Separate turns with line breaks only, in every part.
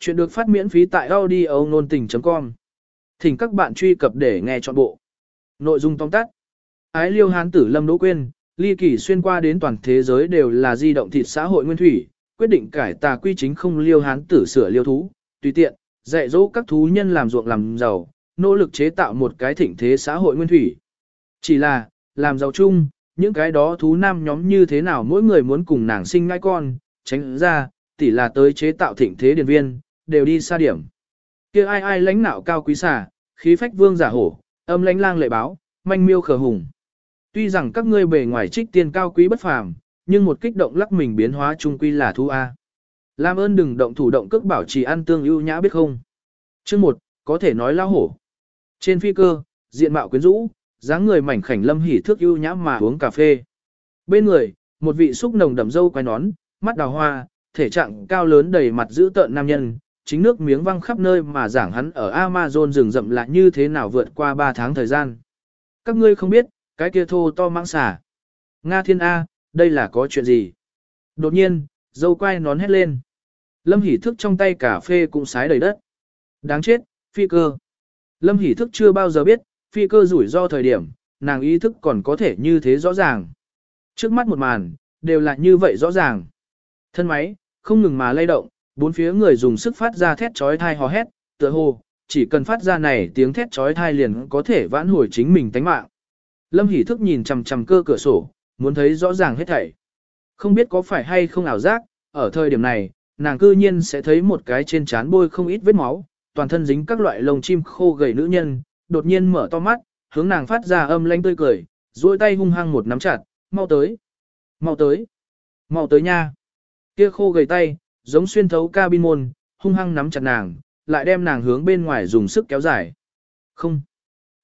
Chuyện được phát miễn phí tại audio nôn tình.com. Thỉnh các bạn truy cập để nghe trọn bộ. Nội dung tóm tắt. Ái liêu hán tử lâm đỗ quên, ly kỳ xuyên qua đến toàn thế giới đều là di động thịt xã hội nguyên thủy, quyết định cải tà quy chính không liêu hán tử sửa liêu thú, tùy tiện, dạy dỗ các thú nhân làm ruộng làm giàu, nỗ lực chế tạo một cái thịnh thế xã hội nguyên thủy. Chỉ là, làm giàu chung, những cái đó thú nam nhóm như thế nào mỗi người muốn cùng nàng sinh ngai con, tránh ra, tỷ là tới chế tạo thịnh thế điển viên, đều đi xa điểm. kia ai ai lãnh nạo cao quý xà, khí phách vương giả hổ, âm lãnh lang lệ báo, manh miêu khờ hùng. Tuy rằng các ngươi bề ngoài trích tiên cao quý bất phàm, nhưng một kích động lắc mình biến hóa trung quy là thu A. Làm ơn đừng động thủ động cước bảo trì ăn tương ưu nhã biết không. Chương một, có thể nói lao hổ. Trên phi cơ, diện mạo quyến rũ, dáng người mảnh khảnh lâm hỉ thước ưu nhã mà uống cà phê. Bên người, một vị xúc nồng đậm dâu quai nón, mắt đào hoa, thể trạng cao lớn đầy mặt giữ tợn nam nhân, chính nước miếng văng khắp nơi mà giảng hắn ở Amazon rừng rậm lại như thế nào vượt qua 3 tháng thời gian. Các ngươi không biết, cái kia thô to mãng xả. Nga thiên A, đây là có chuyện gì? Đột nhiên, dâu quai nón hét lên. Lâm hỉ Thức trong tay cà phê cũng sái đầy đất. Đáng chết, phi cơ. Lâm hỉ Thức chưa bao giờ biết, phi cơ rủi ro thời điểm, nàng ý thức còn có thể như thế rõ ràng. Trước mắt một màn, đều là như vậy rõ ràng. Thân máy, không ngừng mà lay động, bốn phía người dùng sức phát ra thét chói thai hò hét, tựa hồ, chỉ cần phát ra này tiếng thét chói thai liền có thể vãn hồi chính mình tánh mạng. Lâm Hỷ Thức nhìn chằm chằm cơ cửa sổ, muốn thấy rõ ràng hết thảy. Không biết có phải hay không ảo giác, ở thời điểm này, nàng cư nhiên sẽ thấy một cái trên trán bôi không ít vết máu, toàn thân dính các loại lông chim khô gầy nữ nhân, đột nhiên mở to mắt, hướng nàng phát ra âm lanh tươi cười, duỗi tay hung hăng một nắm chặt, mau tới, mau tới, mau tới nha. Kia khô gầy tay, giống xuyên thấu cabin môn, hung hăng nắm chặt nàng, lại đem nàng hướng bên ngoài dùng sức kéo dài. Không.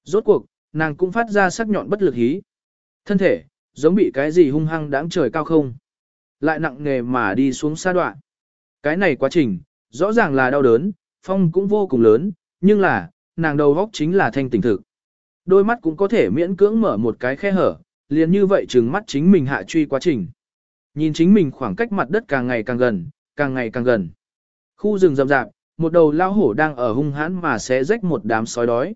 Rốt cuộc, nàng cũng phát ra sắc nhọn bất lực hí. Thân thể, giống bị cái gì hung hăng đáng trời cao không. Lại nặng nghề mà đi xuống xa đoạn. Cái này quá trình, rõ ràng là đau đớn, phong cũng vô cùng lớn, nhưng là, nàng đầu góc chính là thanh tỉnh thực. Đôi mắt cũng có thể miễn cưỡng mở một cái khe hở, liền như vậy trừng mắt chính mình hạ truy quá trình. Nhìn chính mình khoảng cách mặt đất càng ngày càng gần, càng ngày càng gần. Khu rừng rậm rạp, một đầu lao hổ đang ở hung hãn mà sẽ rách một đám sói đói.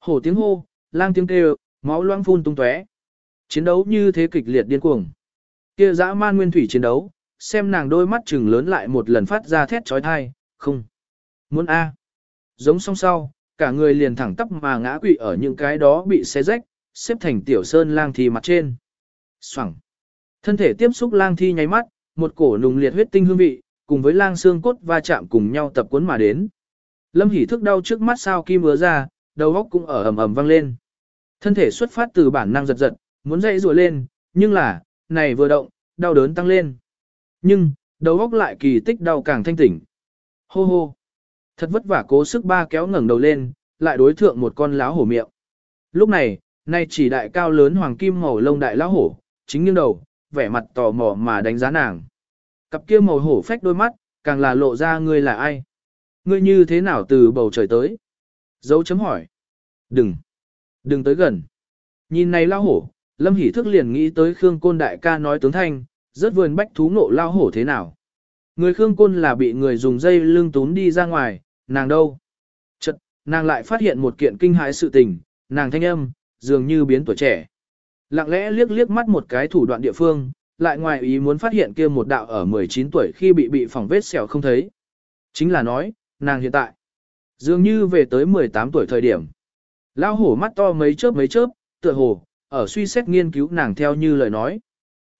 Hổ tiếng hô, lang tiếng kêu, máu loang phun tung tóe. Chiến đấu như thế kịch liệt điên cuồng. Kia dã man nguyên thủy chiến đấu, xem nàng đôi mắt trừng lớn lại một lần phát ra thét chói tai, không. Muốn A. Giống song sau, cả người liền thẳng tắp mà ngã quỵ ở những cái đó bị xé rách, xếp thành tiểu sơn lang thi mặt trên. Xoẳng. Thân thể tiếp xúc lang thi nháy mắt, một cổ nùng liệt huyết tinh hương vị, cùng với lang xương cốt va chạm cùng nhau tập cuốn mà đến. Lâm Hỷ thức đau trước mắt sao kim ứa ra, đầu óc cũng ở ầm ầm vang lên. Thân thể xuất phát từ bản năng giật giật, muốn dậy rùa lên, nhưng là, này vừa động, đau đớn tăng lên. Nhưng, đầu óc lại kỳ tích đau càng thanh tỉnh. Hô hô. Thật vất vả cố sức ba kéo ngẩng đầu lên, lại đối thượng một con láo hổ miệng. Lúc này, nay chỉ đại cao lớn hoàng kim màu lông đại lão hổ, chính nghiêng đầu, vẻ mặt tò mò mà đánh giá nàng. Cặp kia màu hổ phách đôi mắt, càng là lộ ra ngươi là ai. Ngươi như thế nào từ bầu trời tới? Dấu chấm hỏi. Đừng. Đừng tới gần. Nhìn này lao hổ, Lâm Hỷ thức liền nghĩ tới Khương Côn đại ca nói tướng thanh, rất vườn bách thú ngộ lao hổ thế nào. Người Khương Côn là bị người dùng dây lưng tún đi ra ngoài, nàng đâu? Chật, nàng lại phát hiện một kiện kinh hãi sự tình, nàng thanh âm, dường như biến tuổi trẻ. Lặng lẽ liếc liếc mắt một cái thủ đoạn địa phương, lại ngoài ý muốn phát hiện kia một đạo ở 19 tuổi khi bị bị phỏng vết sẹo không thấy. Chính là nói, nàng hiện tại, dường như về tới 18 tuổi thời điểm. Lao hổ mắt to mấy chớp mấy chớp, tựa hồ, ở suy xét nghiên cứu nàng theo như lời nói.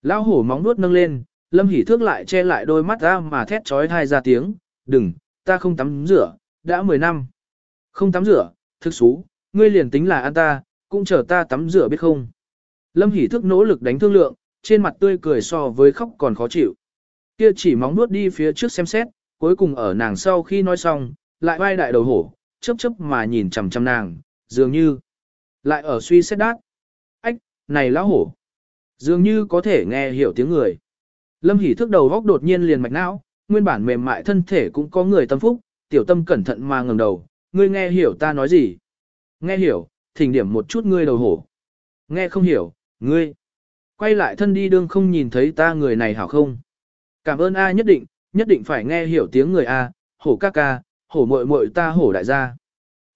Lao hổ móng nuốt nâng lên, lâm hỉ thước lại che lại đôi mắt ra mà thét trói thai ra tiếng, đừng, ta không tắm rửa, đã 10 năm. Không tắm rửa, thức xú, ngươi liền tính là ăn ta, cũng chờ ta tắm rửa biết không. Lâm hỉ thức nỗ lực đánh thương lượng, trên mặt tươi cười so với khóc còn khó chịu. Kia chỉ móng nuốt đi phía trước xem xét, cuối cùng ở nàng sau khi nói xong, lại vai đại đầu hổ, chớp chớp mà nhìn chằm chằm nàng, dường như lại ở suy xét đát. Ách, này lão hổ, dường như có thể nghe hiểu tiếng người. Lâm Hỷ thức đầu góc đột nhiên liền mạch não, nguyên bản mềm mại thân thể cũng có người tâm phúc, tiểu tâm cẩn thận mà ngẩng đầu, ngươi nghe hiểu ta nói gì? Nghe hiểu, thỉnh điểm một chút ngươi đầu hổ. Nghe không hiểu, ngươi. Quay lại thân đi đương không nhìn thấy ta người này hảo không? Cảm ơn A nhất định, nhất định phải nghe hiểu tiếng người A, hổ ca ca, hổ muội muội ta hổ đại gia.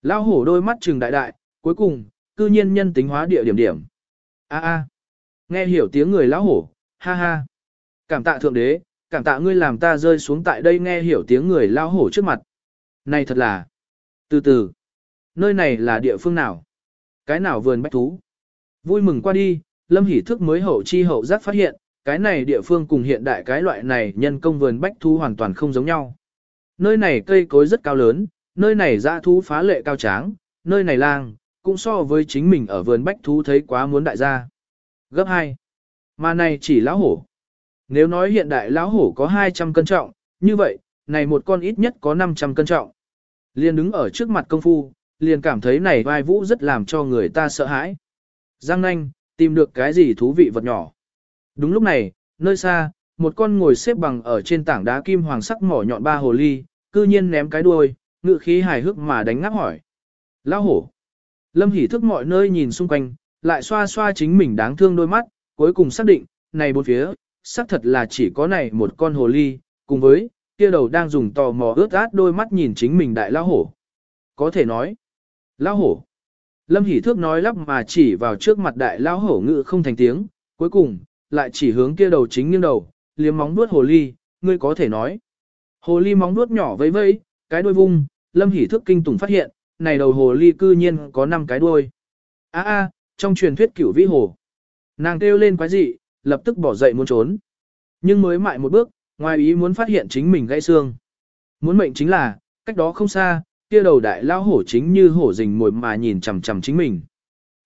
Lão hổ đôi mắt trừng đại đại, cuối cùng, cư nhiên nhân tính hóa địa điểm điểm. A a. Nghe hiểu tiếng người lão hổ, ha ha. Cảm tạ thượng đế, cảm tạ ngươi làm ta rơi xuống tại đây nghe hiểu tiếng người lão hổ trước mặt. Này thật là. Từ từ. Nơi này là địa phương nào? Cái nào vườn bách thú? Vui mừng qua đi, Lâm Hỷ Thức mới hậu chi hậu giác phát hiện, cái này địa phương cùng hiện đại cái loại này nhân công vườn bách thu hoàn toàn không giống nhau. Nơi này cây cối rất cao lớn, nơi này dã thú phá lệ cao tráng, nơi này lang, cũng so với chính mình ở vườn bách thú thấy quá muốn đại gia. Gấp 2. Mà này chỉ lão hổ. Nếu nói hiện đại lão hổ có 200 cân trọng, như vậy, này một con ít nhất có 500 cân trọng. Liền đứng ở trước mặt công phu, liền cảm thấy này vai vũ rất làm cho người ta sợ hãi. Giang nanh, tìm được cái gì thú vị vật nhỏ. Đúng lúc này, nơi xa, một con ngồi xếp bằng ở trên tảng đá kim hoàng sắc mỏ nhọn ba hồ ly, cư nhiên ném cái đuôi, ngự khí hài hước mà đánh ngáp hỏi. Lão hổ. Lâm Hỷ thức mọi nơi nhìn xung quanh, lại xoa xoa chính mình đáng thương đôi mắt, cuối cùng xác định, này bốn phía, xác thật là chỉ có này một con hồ ly, cùng với, kia đầu đang dùng tò mò ướt át đôi mắt nhìn chính mình đại lão hổ. Có thể nói, lão hổ. Lâm Hỷ Thước nói lắp mà chỉ vào trước mặt đại lao hổ ngự không thành tiếng, cuối cùng, lại chỉ hướng kia đầu chính nghiêng đầu, liếm móng vuốt hồ ly, ngươi có thể nói. Hồ ly móng vuốt nhỏ vẫy vẫy, cái đuôi vung, Lâm Hỷ Thước kinh tủng phát hiện, này đầu hồ ly cư nhiên có 5 cái đuôi. A a, trong truyền thuyết cửu vĩ hồ. Nàng kêu lên quái dị, lập tức bỏ dậy muốn trốn. Nhưng mới mại một bước, ngoài ý muốn phát hiện chính mình gãy xương. Muốn mệnh chính là, cách đó không xa, kia đầu đại lao hổ chính như hổ rình mồi mà nhìn chằm chằm chính mình.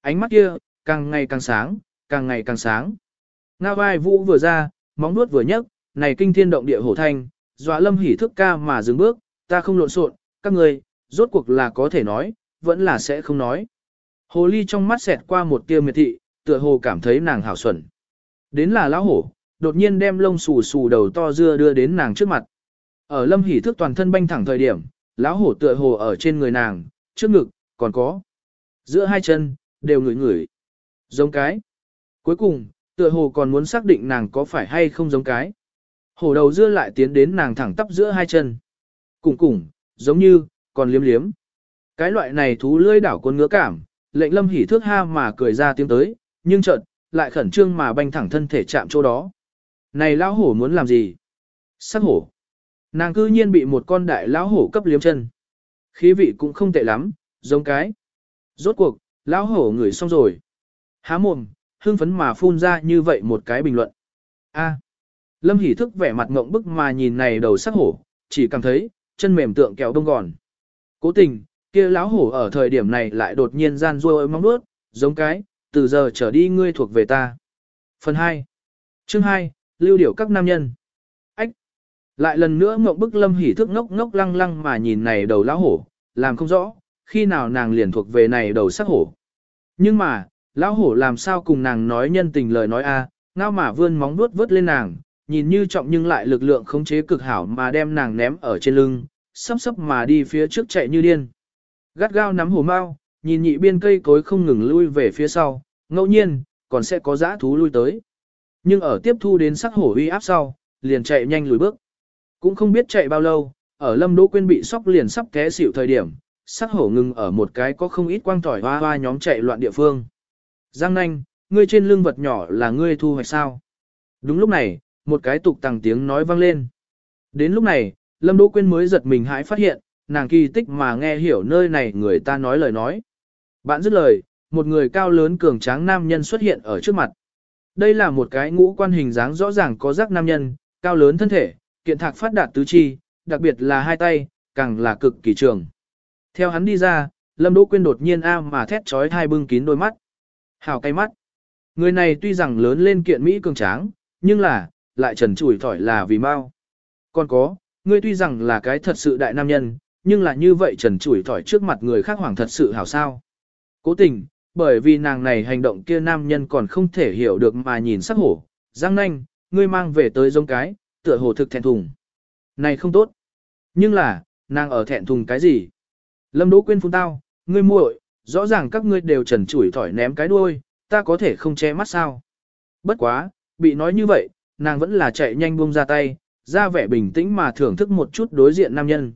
Ánh mắt kia, càng ngày càng sáng, càng ngày càng sáng. Nga vai vũ vừa ra, móng nuốt vừa nhấc, này kinh thiên động địa hổ thanh, dọa lâm hỉ thức ca mà dừng bước, ta không lộn xộn, các người, rốt cuộc là có thể nói, vẫn là sẽ không nói. Hồ ly trong mắt xẹt qua một tia miệt thị, tựa hồ cảm thấy nàng hảo xuẩn. Đến là lão hổ, đột nhiên đem lông xù xù đầu to dưa đưa đến nàng trước mặt. Ở lâm hỉ thức toàn thân banh thẳng thời điểm, lão hổ tựa hồ ở trên người nàng, trước ngực, còn có. Giữa hai chân, đều ngửi ngửi. Giống cái. Cuối cùng, tựa hồ còn muốn xác định nàng có phải hay không giống cái. Hổ đầu dưa lại tiến đến nàng thẳng tắp giữa hai chân. Cùng cùng, giống như, còn liếm liếm. Cái loại này thú lưỡi đảo quân ngứa cảm, lệnh lâm hỉ thước ha mà cười ra tiếng tới, nhưng chợt lại khẩn trương mà banh thẳng thân thể chạm chỗ đó. Này lão hổ muốn làm gì? Sắc hổ. Nàng cư nhiên bị một con đại lão hổ cấp liếm chân. Khí vị cũng không tệ lắm, giống cái. Rốt cuộc, lão hổ ngửi xong rồi. Há mồm, hương phấn mà phun ra như vậy một cái bình luận. A. Lâm Hỷ thức vẻ mặt ngộng bức mà nhìn này đầu sắc hổ, chỉ cảm thấy, chân mềm tượng kéo đông gòn. Cố tình, kia lão hổ ở thời điểm này lại đột nhiên gian ruôi mong nuốt, giống cái, từ giờ trở đi ngươi thuộc về ta. Phần 2. Chương 2, lưu điểu các nam nhân. Lại lần nữa ngộng bức lâm hỉ thức ngốc ngốc lăng lăng mà nhìn này đầu lão hổ, làm không rõ, khi nào nàng liền thuộc về này đầu sắc hổ. Nhưng mà, lão hổ làm sao cùng nàng nói nhân tình lời nói a, ngao mà vươn móng vuốt vớt lên nàng, nhìn như trọng nhưng lại lực lượng khống chế cực hảo mà đem nàng ném ở trên lưng, sắp sắp mà đi phía trước chạy như điên. Gắt gao nắm hổ mau, nhìn nhị biên cây cối không ngừng lui về phía sau, ngẫu nhiên, còn sẽ có dã thú lui tới. Nhưng ở tiếp thu đến sắc hổ uy áp sau, liền chạy nhanh lùi bước. Cũng không biết chạy bao lâu, ở lâm đỗ Quyên bị sóc liền sắp té xỉu thời điểm, sắc hổ ngừng ở một cái có không ít quang tỏi hoa hoa nhóm chạy loạn địa phương. Giang nanh, ngươi trên lưng vật nhỏ là ngươi thu hoạch sao? Đúng lúc này, một cái tục tằng tiếng nói vang lên. Đến lúc này, Lâm Đỗ Quyên mới giật mình hãi phát hiện, nàng kỳ tích mà nghe hiểu nơi này người ta nói lời nói. Bạn dứt lời, một người cao lớn cường tráng nam nhân xuất hiện ở trước mặt. Đây là một cái ngũ quan hình dáng rõ ràng có rắc nam nhân, cao lớn thân thể, kiện thạc phát đạt tứ chi, đặc biệt là hai tay, càng là cực kỳ trường. Theo hắn đi ra, Lâm Đỗ Quyên đột nhiên a mà thét chói hai bưng kín đôi mắt. Hào cay mắt. Người này tuy rằng lớn lên kiện Mỹ cường tráng, nhưng là, lại trần trụi thỏi là vì mau. Còn có, ngươi tuy rằng là cái thật sự đại nam nhân, nhưng là như vậy trần trụi thỏi trước mặt người khác hoàng thật sự hảo sao. Cố tình, bởi vì nàng này hành động kia nam nhân còn không thể hiểu được mà nhìn sắc hổ, giang nanh, ngươi mang về tới giống cái, tựa hồ thực thẹn thùng. Này không tốt. Nhưng là, nàng ở thẹn thùng cái gì? Lâm Đỗ Quyên phun tao, ngươi muội, rõ ràng các ngươi đều trần trụi thỏi ném cái đuôi, ta có thể không che mắt sao? Bất quá, bị nói như vậy, nàng vẫn là chạy nhanh buông ra tay, ra vẻ bình tĩnh mà thưởng thức một chút đối diện nam nhân.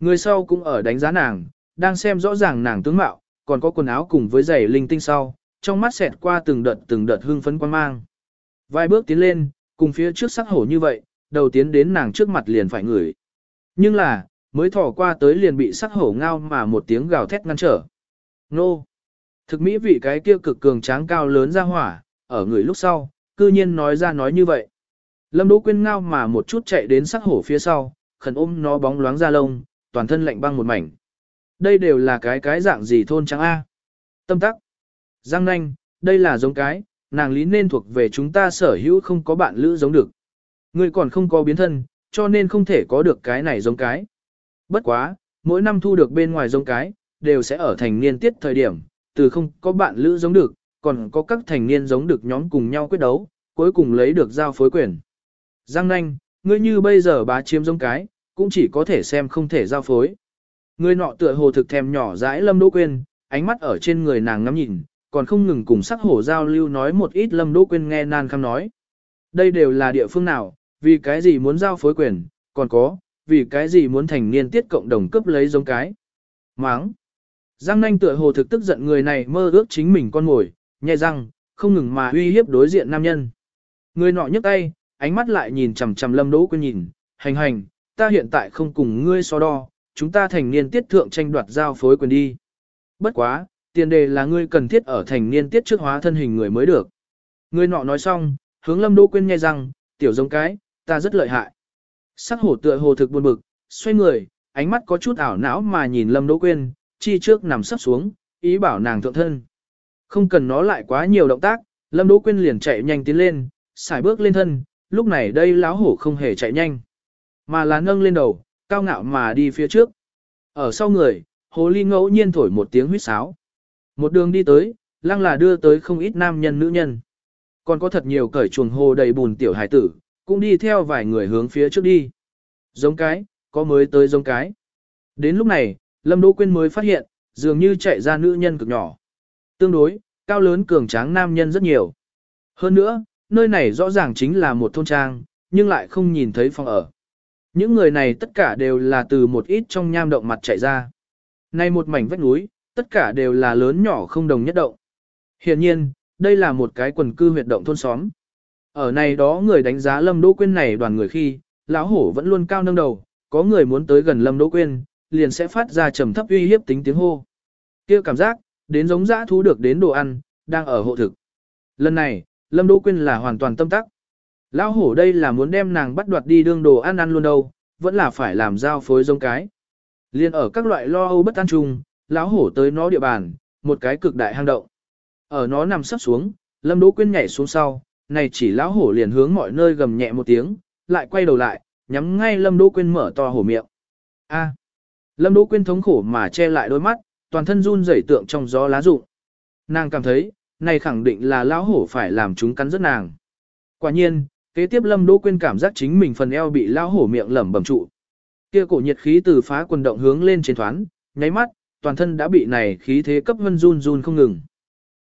Người sau cũng ở đánh giá nàng, đang xem rõ ràng nàng tướng mạo, còn có quần áo cùng với giày linh tinh sau, trong mắt xẹt qua từng đợt từng đợt hương phấn quan mang. Vài bước tiến lên, cùng phía trước sắc hổ như vậy, đầu tiến đến nàng trước mặt liền phải ngửi. Nhưng là, mới thỏ qua tới liền bị sắc hổ ngao mà một tiếng gào thét ngăn trở. Nô! Thực mỹ vị cái kia cực cường tráng cao lớn ra hỏa, ở người lúc sau, cư nhiên nói ra nói như vậy. Lâm Đỗ Quyên ngao mà một chút chạy đến sắc hổ phía sau, khẩn ôm nó bóng loáng ra lông, toàn thân lạnh băng một mảnh. Đây đều là cái cái dạng gì thôn trắng A. Tâm tắc. Giang nanh, đây là giống cái, nàng lý nên thuộc về chúng ta sở hữu không có bạn lữ giống được. Ngươi còn không có biến thân, cho nên không thể có được cái này giống cái. Bất quá, mỗi năm thu được bên ngoài giống cái, đều sẽ ở thành niên tiết thời điểm, từ không có bạn lữ giống được, còn có các thành niên giống được nhóm cùng nhau quyết đấu, cuối cùng lấy được giao phối quyền. Giang nanh, ngươi như bây giờ bá chiếm giống cái, cũng chỉ có thể xem không thể giao phối. Người nọ tựa hồ thực thèm nhỏ dãi Lâm Đỗ Quyên, ánh mắt ở trên người nàng ngắm nhìn, còn không ngừng cùng sắc hổ giao lưu nói một ít Lâm Đỗ Quyên nghe nan khăm nói. Đây đều là địa phương nào, vì cái gì muốn giao phối quyền, còn có, vì cái gì muốn thành niên tiết cộng đồng cấp lấy giống cái. Máng. Giang nanh tựa hồ thực tức giận người này mơ ước chính mình con ngồi, nhẹ răng, không ngừng mà uy hiếp đối diện nam nhân. Người nọ nhấc tay, ánh mắt lại nhìn chằm chằm Lâm Đỗ Quyên nhìn, hành hành, ta hiện tại không cùng ngươi so đo, chúng ta thành niên tiết thượng tranh đoạt giao phối quyền đi. Bất quá, tiền đề là ngươi cần thiết ở thành niên tiết trước hóa thân hình người mới được. Người nọ nói xong, hướng Lâm Đỗ Quyên nghe rằng, tiểu giống cái, ta rất lợi hại. Sắc hổ tựa hồ thực buồn bực, xoay người, ánh mắt có chút ảo não mà nhìn Lâm Đỗ Quyên, chi trước nằm sấp xuống, ý bảo nàng thượng thân. Không cần nó lại quá nhiều động tác, Lâm Đỗ Quyên liền chạy nhanh tiến lên, xài bước lên thân, lúc này đây lão hổ không hề chạy nhanh, mà là nâng lên đầu, cao ngạo mà đi phía trước. Ở sau người, hồ ly ngẫu nhiên thổi một tiếng huýt sáo. Một đường đi tới, lăng là đưa tới không ít nam nhân nữ nhân. Còn có thật nhiều cởi chuồng hồ đầy bùn tiểu hải tử, cũng đi theo vài người hướng phía trước đi. Giống cái, có mới tới giống cái. Đến lúc này, Lâm Đỗ Quyên mới phát hiện, dường như chạy ra nữ nhân cực nhỏ. Tương đối, cao lớn cường tráng nam nhân rất nhiều. Hơn nữa, nơi này rõ ràng chính là một thôn trang, nhưng lại không nhìn thấy phòng ở. Những người này tất cả đều là từ một ít trong nham động mặt chạy ra. Nay một mảnh vách núi, tất cả đều là lớn nhỏ không đồng nhất động. Hiện nhiên, đây là một cái quần cư huyệt động thôn xóm. Ở này đó người đánh giá Lâm Đỗ Quyên này đoàn người khi, lão hổ vẫn luôn cao nâng đầu, có người muốn tới gần Lâm Đỗ Quyên, liền sẽ phát ra trầm thấp uy hiếp tính tiếng hô. Kia cảm giác, đến giống dã thú được đến đồ ăn, đang ở hộ thực. Lần này, Lâm Đỗ Quyên là hoàn toàn tâm tắc. Lão hổ đây là muốn đem nàng bắt đoạt đi đương đồ ăn ăn luôn đâu, vẫn là phải làm giao phối giống cái. Liên ở các loại lo âu bất an chung, lão hổ tới nó địa bàn, một cái cực đại hang động. Ở nó nằm sấp xuống, Lâm Đỗ Quyên nhảy xuống sau, này chỉ lão hổ liền hướng mọi nơi gầm nhẹ một tiếng, lại quay đầu lại, nhắm ngay Lâm Đỗ Quyên mở to hổ miệng. A. Lâm Đỗ Quyên thống khổ mà che lại đôi mắt, toàn thân run rẩy tượng trong gió lá rụng. Nàng cảm thấy, này khẳng định là lão hổ phải làm chúng cắn rất nàng. Quả nhiên, kế tiếp Lâm Đỗ Quyên cảm giác chính mình phần eo bị lão hổ miệng lẩm bẩm trụ. Kia cổ nhiệt khí từ phá quần động hướng lên trên thoáng, nháy mắt, toàn thân đã bị này khí thế cấp vân run run không ngừng.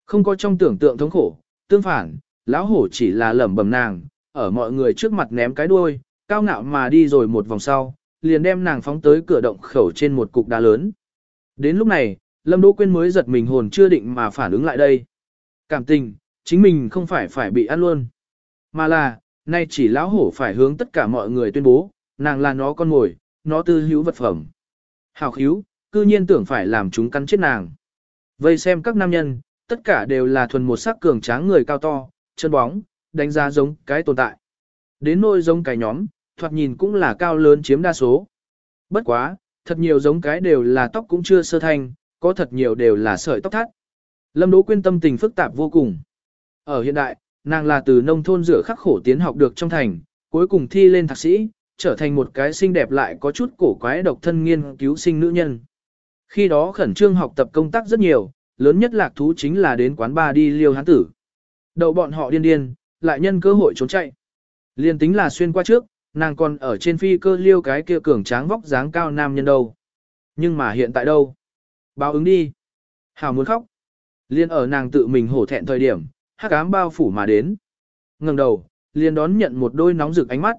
Không có trong tưởng tượng thống khổ, tương phản, lão hổ chỉ là lẩm bẩm nàng, ở mọi người trước mặt ném cái đuôi, cao ngạo mà đi rồi một vòng sau, liền đem nàng phóng tới cửa động khẩu trên một cục đá lớn. Đến lúc này, Lâm Đỗ Quyên mới giật mình hồn chưa định mà phản ứng lại đây. Cảm tình, chính mình không phải phải bị ăn luôn, mà là, nay chỉ lão hổ phải hướng tất cả mọi người tuyên bố, nàng là nó con mồi, nó tư hữu vật phẩm. Hào khíu, cư nhiên tưởng phải làm chúng cắn chết nàng. Vây xem các nam nhân, tất cả đều là thuần một sắc cường tráng người cao to, chân bóng, đánh giá giống cái tồn tại. Đến nôi giống cái nhóm, thoạt nhìn cũng là cao lớn chiếm đa số. Bất quá, thật nhiều giống cái đều là tóc cũng chưa sơ thanh, có thật nhiều đều là sợi tóc thắt. Lâm Đỗ Quyên tâm tình phức tạp vô cùng. Ở hiện đại, nàng là từ nông thôn rửa khắc khổ tiến học được trong thành, cuối cùng thi lên thạc sĩ, trở thành một cái xinh đẹp lại có chút cổ quái độc thân nghiên cứu sinh nữ nhân. Khi đó khẩn trương học tập công tác rất nhiều, lớn nhất lạc thú chính là đến quán bar đi liêu hán tử đậu bọn họ điên điên, lại nhân cơ hội trốn chạy. Liên tính là xuyên qua trước, nàng còn ở trên phi cơ liêu cái kia cường tráng vóc dáng cao nam nhân đâu. Nhưng mà hiện tại đâu? Báo ứng đi. Hảo muốn khóc. Liên ở nàng tự mình hổ thẹn thời điểm, hắc ám bao phủ mà đến. ngẩng đầu, liên đón nhận một đôi nóng rực ánh mắt.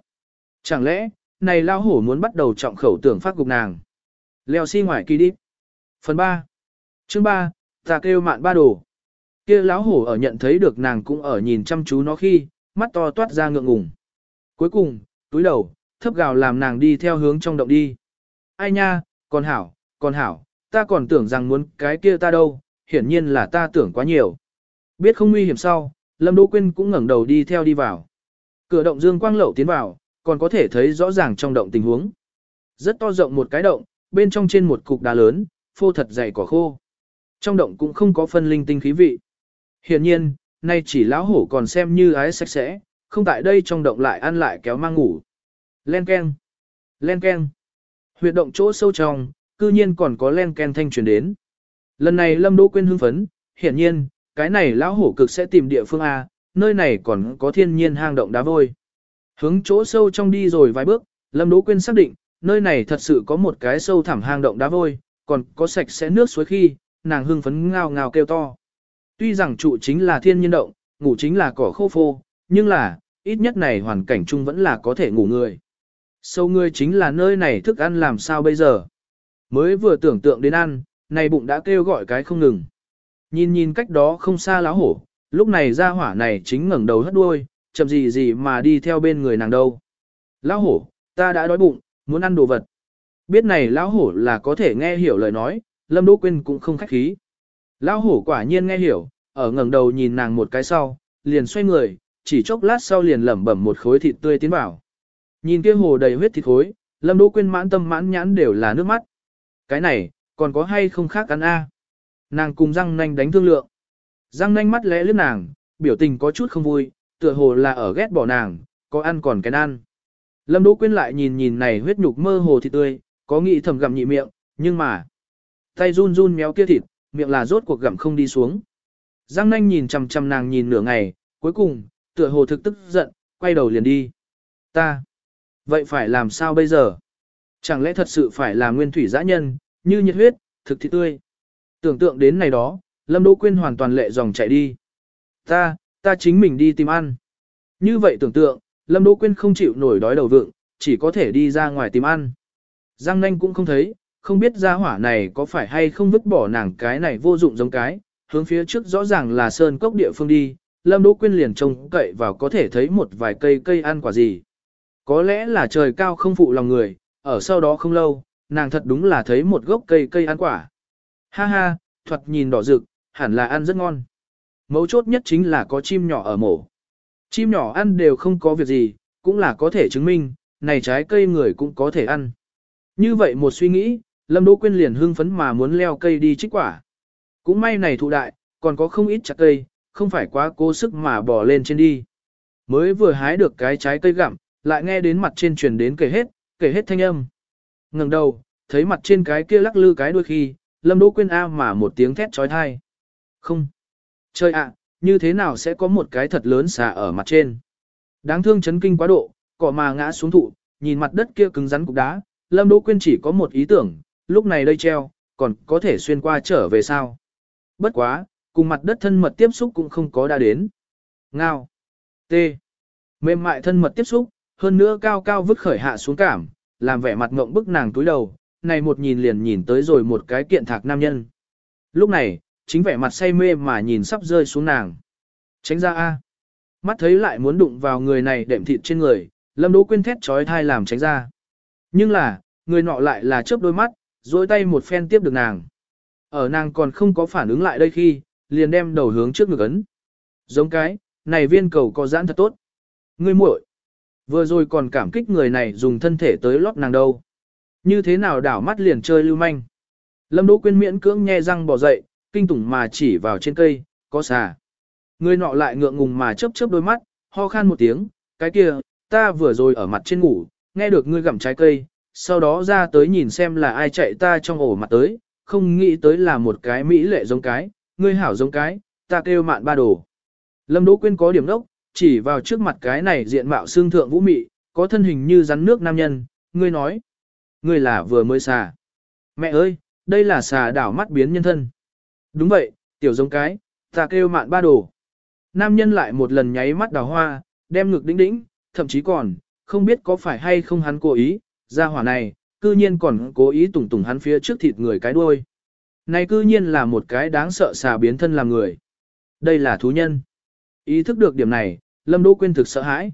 Chẳng lẽ, này lao hổ muốn bắt đầu trọng khẩu tưởng phát gục nàng. Leo xi si ngoài kỳ đi. Phần 3. Chương 3, ta kêu mạn ba đồ. Kia lão hổ ở nhận thấy được nàng cũng ở nhìn chăm chú nó khi, mắt to toát ra ngượng ngùng. Cuối cùng, túi đầu, thấp gào làm nàng đi theo hướng trong động đi. Ai nha, còn hảo, còn hảo, ta còn tưởng rằng muốn cái kia ta đâu, hiển nhiên là ta tưởng quá nhiều. Biết không nguy hiểm sau, Lâm Đỗ Quyên cũng ngẩng đầu đi theo đi vào. Cửa động dương quang lậu tiến vào, còn có thể thấy rõ ràng trong động tình huống. Rất to rộng một cái động, bên trong trên một cục đá lớn, phô thật dày cỏ khô. Trong động cũng không có phân linh tinh khí vị. Hiện nhiên, nay chỉ lão hổ còn xem như ái sạch sẽ, không tại đây trong động lại ăn lại kéo mang ngủ. Len keng, len keng. Huyệt động chỗ sâu trong, cư nhiên còn có len ken thanh truyền đến. Lần này Lâm Đỗ Quyên hưng phấn, hiển nhiên, cái này lão hổ cực sẽ tìm địa phương A, nơi này còn có thiên nhiên hang động đá vôi. Hướng chỗ sâu trong đi rồi vài bước, Lâm Đỗ Quyên xác định, nơi này thật sự có một cái sâu thẳm hang động đá vôi, còn có sạch sẽ nước suối khi, nàng hưng phấn ngao ngao kêu to. Tuy rằng trụ chính là thiên nhiên động, ngủ chính là cỏ khô phô, nhưng là, ít nhất này hoàn cảnh chung vẫn là có thể ngủ người. Sâu người chính là nơi này thức ăn làm sao bây giờ. Mới vừa tưởng tượng đến ăn, này bụng đã kêu gọi cái không ngừng. Nhìn nhìn cách đó không xa láo hổ, lúc này ra hỏa này chính ngẩng đầu hất đuôi, chậm gì gì mà đi theo bên người nàng đâu. Lão hổ, ta đã đói bụng, muốn ăn đồ vật. Biết này lão hổ là có thể nghe hiểu lời nói, Lâm Đỗ Quyên cũng không khách khí. Lão hổ quả nhiên nghe hiểu, ở ngẩng đầu nhìn nàng một cái sau, liền xoay người, chỉ chốc lát sau liền lẩm bẩm một khối thịt tươi tiến vào. Nhìn kia hồ đầy huyết thịt khối, Lâm Đỗ Quyên mãn tâm mãn nhãn đều là nước mắt. Cái này, còn có hay không khác ăn a? Nàng cùng răng nanh đánh thương lượng. Răng nanh mắt lẽ lướt nàng, biểu tình có chút không vui, tựa hồ là ở ghét bỏ nàng, có ăn còn cái ăn. Lâm Đỗ Quyên lại nhìn nhìn này huyết nhục mơ hồ thịt tươi, có nghĩ thầm gặm nhị miệng, nhưng mà, tay run run méo kia thịt, miệng là rốt cuộc gặm không đi xuống. Giang nanh nhìn chằm chằm nàng nhìn nửa ngày, cuối cùng, tựa hồ thực tức giận, quay đầu liền đi. Ta, vậy phải làm sao bây giờ? Chẳng lẽ thật sự phải là nguyên thủy dã nhân, như nhiệt huyết, thực thịt tươi? Tưởng tượng đến này đó, Lâm Đỗ Quyên hoàn toàn lệ dòng chạy đi. Ta, ta chính mình đi tìm ăn. Như vậy tưởng tượng, Lâm Đỗ Quyên không chịu nổi đói đầu vượng, chỉ có thể đi ra ngoài tìm ăn. Giang nanh cũng không thấy, không biết gia hỏa này có phải hay không vứt bỏ nàng cái này vô dụng giống cái, hướng phía trước rõ ràng là sơn cốc địa phương đi, Lâm Đỗ Quyên liền trông cậy vào có thể thấy một vài cây cây ăn quả gì. Có lẽ là trời cao không phụ lòng người, ở sau đó không lâu, nàng thật đúng là thấy một gốc cây cây ăn quả. Ha ha, thuật nhìn đỏ rực, hẳn là ăn rất ngon. Mấu chốt nhất chính là có chim nhỏ ở mổ. Chim nhỏ ăn đều không có việc gì, cũng là có thể chứng minh, này trái cây người cũng có thể ăn. Như vậy một suy nghĩ, Lâm Đỗ Quyên liền hưng phấn mà muốn leo cây đi trích quả. Cũng may này thụ đại, còn có không ít chặt cây, không phải quá cố sức mà bỏ lên trên đi. Mới vừa hái được cái trái cây gặm, lại nghe đến mặt trên truyền đến kể hết, kể hết thanh âm. ngẩng đầu, thấy mặt trên cái kia lắc lư cái đuôi khi, Lâm Đỗ Quyên a mà một tiếng thét chói tai. Không. Trời ạ, như thế nào sẽ có một cái thật lớn xà ở mặt trên. Đáng thương chấn kinh quá độ, cỏ mà ngã xuống thụ, nhìn mặt đất kia cứng rắn cục đá, Lâm Đỗ Quyên chỉ có một ý tưởng, lúc này đây treo, còn có thể xuyên qua trở về sao. Bất quá, cùng mặt đất thân mật tiếp xúc cũng không có đã đến. Ngao. T. Mềm mại thân mật tiếp xúc, hơn nữa cao cao vứt khởi hạ xuống cảm, làm vẻ mặt ngộng bức nàng túi đầu, này một nhìn liền nhìn tới rồi một cái kiện thạc nam nhân. Lúc này, chính vẻ mặt say mê mà nhìn sắp rơi xuống nàng. Tránh ra A. Mắt thấy lại muốn đụng vào người này đệm thịt trên người, Lâm Đỗ Quyên thét trói thai làm tránh ra. Nhưng là, người nọ lại là chớp đôi mắt, dối tay một phen tiếp được nàng. Ở nàng còn không có phản ứng lại đây khi, liền đem đầu hướng trước ngực ấn. Giống cái, này viên cầu có giãn thật tốt. Ngươi muội, vừa rồi còn cảm kích người này dùng thân thể tới lót nàng đâu. Như thế nào đảo mắt liền chơi lưu manh. Lâm Đỗ Quyên miễn cưỡng nhe răng bỏ dậy, kinh tủng mà chỉ vào trên cây, có xà. Người nọ lại ngượng ngùng mà chớp chớp đôi mắt, ho khan một tiếng, cái kia, ta vừa rồi ở mặt trên ngủ, nghe được ngươi gặm trái cây, sau đó ra tới nhìn xem là ai chạy ta trong ổ mặt tới, không nghĩ tới là một cái mỹ lệ giống cái, ngươi hảo giống cái, ta kêu mạn ba đồ. Lâm Đỗ Quyên có điểm đốc, chỉ vào trước mặt cái này diện mạo xương thượng vũ mị, có thân hình như rắn nước nam nhân, ngươi nói, ngươi là vừa mới xà. Mẹ ơi, đây là xà đảo mắt biến nhân thân. Đúng vậy, tiểu giống cái, ta kêu mạn ba đồ. Nam nhân lại một lần nháy mắt đào hoa, đem ngực đĩnh đĩnh, thậm chí còn, không biết có phải hay không hắn cố ý, ra hỏa này, cư nhiên còn cố ý tùng tùng hắn phía trước thịt người cái đuôi. Này cư nhiên là một cái đáng sợ xà biến thân làm người. Đây là thú nhân. Ý thức được điểm này, Lâm Đỗ Quyên thực sợ hãi.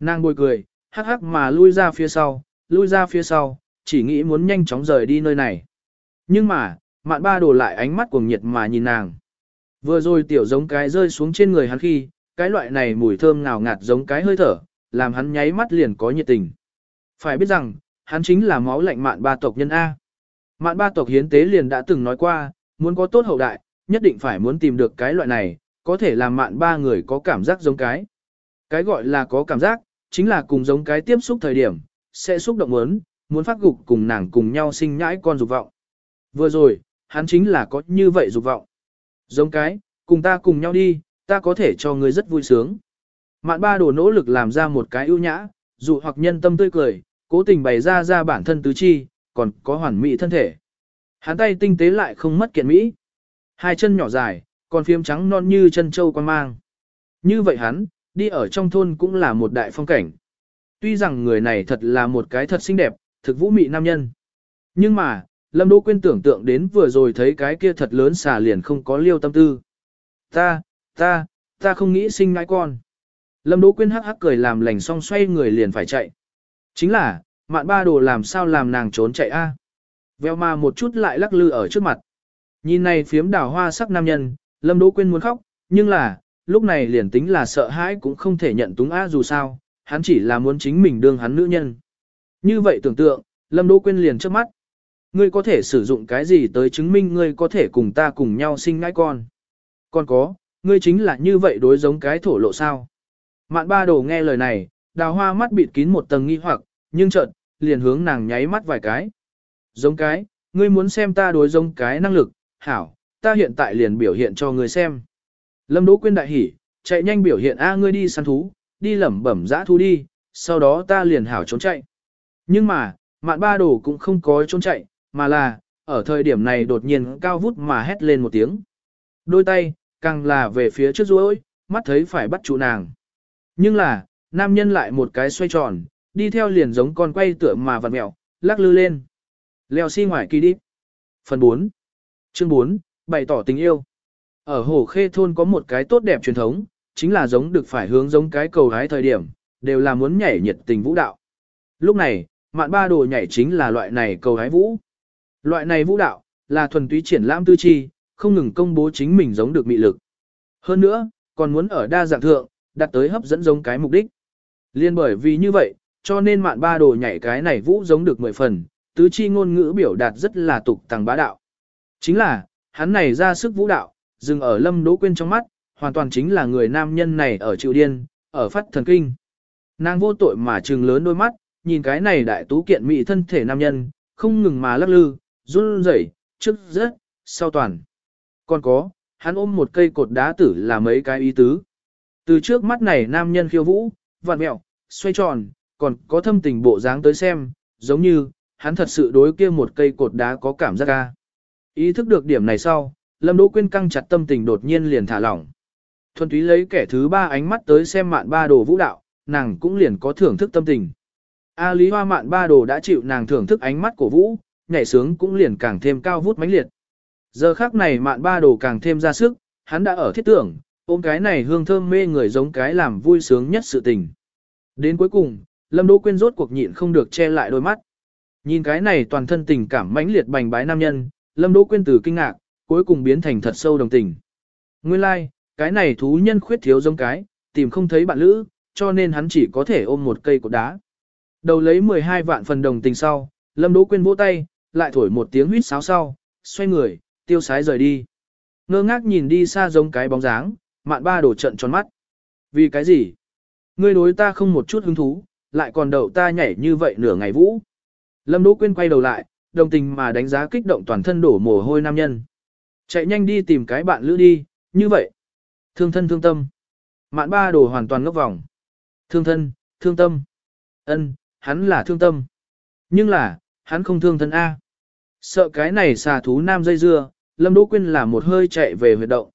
Nàng bồi cười, hắc hắc mà lui ra phía sau, lui ra phía sau, chỉ nghĩ muốn nhanh chóng rời đi nơi này. Nhưng mà, mạn ba đổ lại ánh mắt cuồng nhiệt mà nhìn nàng. Vừa rồi tiểu giống cái rơi xuống trên người hắn khi, cái loại này mùi thơm ngào ngạt giống cái hơi thở, làm hắn nháy mắt liền có nhiệt tình. Phải biết rằng, hắn chính là máu lạnh mạn ba tộc nhân A. Mạn ba tộc hiến tế liền đã từng nói qua, muốn có tốt hậu đại, nhất định phải muốn tìm được cái loại này, có thể làm mạn ba người có cảm giác giống cái. Cái gọi là có cảm giác, chính là cùng giống cái tiếp xúc thời điểm, sẽ xúc động muốn, muốn phát gục cùng nàng cùng nhau sinh nhãi con dục vọng. Vừa rồi, hắn chính là có như vậy dục vọng. Giống cái, cùng ta cùng nhau đi, ta có thể cho ngươi rất vui sướng. Mạn ba đồ nỗ lực làm ra một cái ưu nhã, dụ hoặc nhân tâm tươi cười, cố tình bày ra ra bản thân tứ chi, còn có hoàn mỹ thân thể. Hắn tay tinh tế lại không mất kiện mỹ. Hai chân nhỏ dài, còn phiếm trắng non như chân châu quan mang. Như vậy hắn, đi ở trong thôn cũng là một đại phong cảnh. Tuy rằng người này thật là một cái thật xinh đẹp, thực vũ mị nam nhân. Nhưng mà, Lâm Đỗ Quyên tưởng tượng đến vừa rồi thấy cái kia thật lớn xà liền không có liêu tâm tư. Ta, ta, ta không nghĩ sinh ngãi con. Lâm Đỗ Quyên hắc hắc cười làm lành xong xoay người liền phải chạy. Chính là, mạn ba đồ làm sao làm nàng trốn chạy a? À? Vèo mà một chút lại lắc lư ở trước mặt. Nhìn này phiếm đào hoa sắc nam nhân, Lâm Đỗ Quyên muốn khóc, nhưng là, lúc này liền tính là sợ hãi cũng không thể nhận túng a dù sao, hắn chỉ là muốn chính mình đương hắn nữ nhân. Như vậy tưởng tượng, Lâm Đỗ Quyên liền trước mắt. Ngươi có thể sử dụng cái gì tới chứng minh ngươi có thể cùng ta cùng nhau sinh ngãi con. Còn có, ngươi chính là như vậy đối giống cái thổ lộ sao. Mạn ba đồ nghe lời này, đào hoa mắt bịt kín một tầng nghi hoặc, nhưng chợt liền hướng nàng nháy mắt vài cái. Giống cái, ngươi muốn xem ta đối giống cái năng lực, hảo, ta hiện tại liền biểu hiện cho ngươi xem. Lâm Đỗ Quyên đại hỉ, chạy nhanh biểu hiện a ngươi đi săn thú, đi lẩm bẩm dã thú đi, sau đó ta liền hảo trốn chạy. Nhưng mà, mạn ba đồ cũng không có trốn chạy, mà là, ở thời điểm này đột nhiên cao vút mà hét lên một tiếng. Đôi tay, càng là về phía trước ruôi, mắt thấy phải bắt trụ nàng. Nhưng là, nam nhân lại một cái xoay tròn, đi theo liền giống con quay tựa mà vặn mẹo, lắc lư lên. Leo xi si ngoài kỳ đi. Phần 4. Chương 4, bày tỏ tình yêu. Ở hồ khê thôn có một cái tốt đẹp truyền thống, chính là giống được phải hướng giống cái cầu hái thời điểm, đều là muốn nhảy nhiệt tình vũ đạo. Lúc này, mạn ba đồ nhảy chính là loại này cầu hái vũ. Loại này vũ đạo, là thuần túy triển lãm tư chi, không ngừng công bố chính mình giống được mị lực. Hơn nữa, còn muốn ở đa dạng thượng, đạt tới hấp dẫn giống cái mục đích. Liên bởi vì như vậy, cho nên mạn ba đồ nhảy cái này vũ giống được mười phần, tứ chi ngôn ngữ biểu đạt rất là tục tàng bá đạo. Chính là, hắn này ra sức vũ đạo, dừng ở lâm đỗ quên trong mắt, hoàn toàn chính là người nam nhân này ở triệu điên, ở phát thần kinh. Nàng vô tội mà trừng lớn đôi mắt, nhìn cái này đại tú kiện mỹ thân thể nam nhân, không ngừng mà lắc lư, run rẩy, trước rất, sau toàn. Còn có, hắn ôm một cây cột đá tử là mấy cái ý tứ. Từ trước mắt này nam nhân khiêu vũ, vặn mẹo, xoay tròn, còn có thâm tình bộ dáng tới xem, giống như, hắn thật sự đối kia một cây cột đá có cảm giác ca. Ý thức được điểm này sau, Lâm Đỗ Quyên căng chặt tâm tình đột nhiên liền thả lỏng. Thuần túy lấy kẻ thứ ba ánh mắt tới xem mạn ba đồ vũ đạo, nàng cũng liền có thưởng thức tâm tình. A Lý Hoa mạn ba đồ đã chịu nàng thưởng thức ánh mắt của vũ, nhảy sướng cũng liền càng thêm cao vút mãnh liệt. Giờ khắc này mạn ba đồ càng thêm ra sức, hắn đã ở thiết tưởng, ôm cái này hương thơm mê người giống cái làm vui sướng nhất sự tình. Đến cuối cùng, Lâm Đỗ Quyên rốt cuộc nhịn không được che lại đôi mắt. Nhìn cái này toàn thân tình cảm mãnh liệt bành bái nam nhân, Lâm Đỗ Quyên từ kinh ngạc, cuối cùng biến thành thật sâu đồng tình. Nguyên lai, like, cái này thú nhân khuyết thiếu giống cái, tìm không thấy bạn lữ, cho nên hắn chỉ có thể ôm một cây cột đá. Đầu lấy 12 vạn phần đồng tình sau, Lâm Đỗ Quyên vỗ tay, lại thổi một tiếng huýt sáo sau, xoay người, tiêu sái rời đi. Ngơ ngác nhìn đi xa giống cái bóng dáng, mạn ba đổ trận tròn mắt. Vì cái gì? Ngươi đối ta không một chút hứng thú, lại còn đậu ta nhảy như vậy nửa ngày vũ. Lâm Đỗ Quyên quay đầu lại, đồng tình mà đánh giá kích động toàn thân đổ mồ hôi nam nhân. Chạy nhanh đi tìm cái bạn lữ đi, như vậy. Thương thân thương tâm. Mạn ba đổ hoàn toàn ngốc vòng. Thương thân, thương tâm. ân hắn là thương tâm. Nhưng là, hắn không thương thân A. Sợ cái này xà thú nam dây dưa, Lâm Đỗ Quyên là một hơi chạy về huyệt động.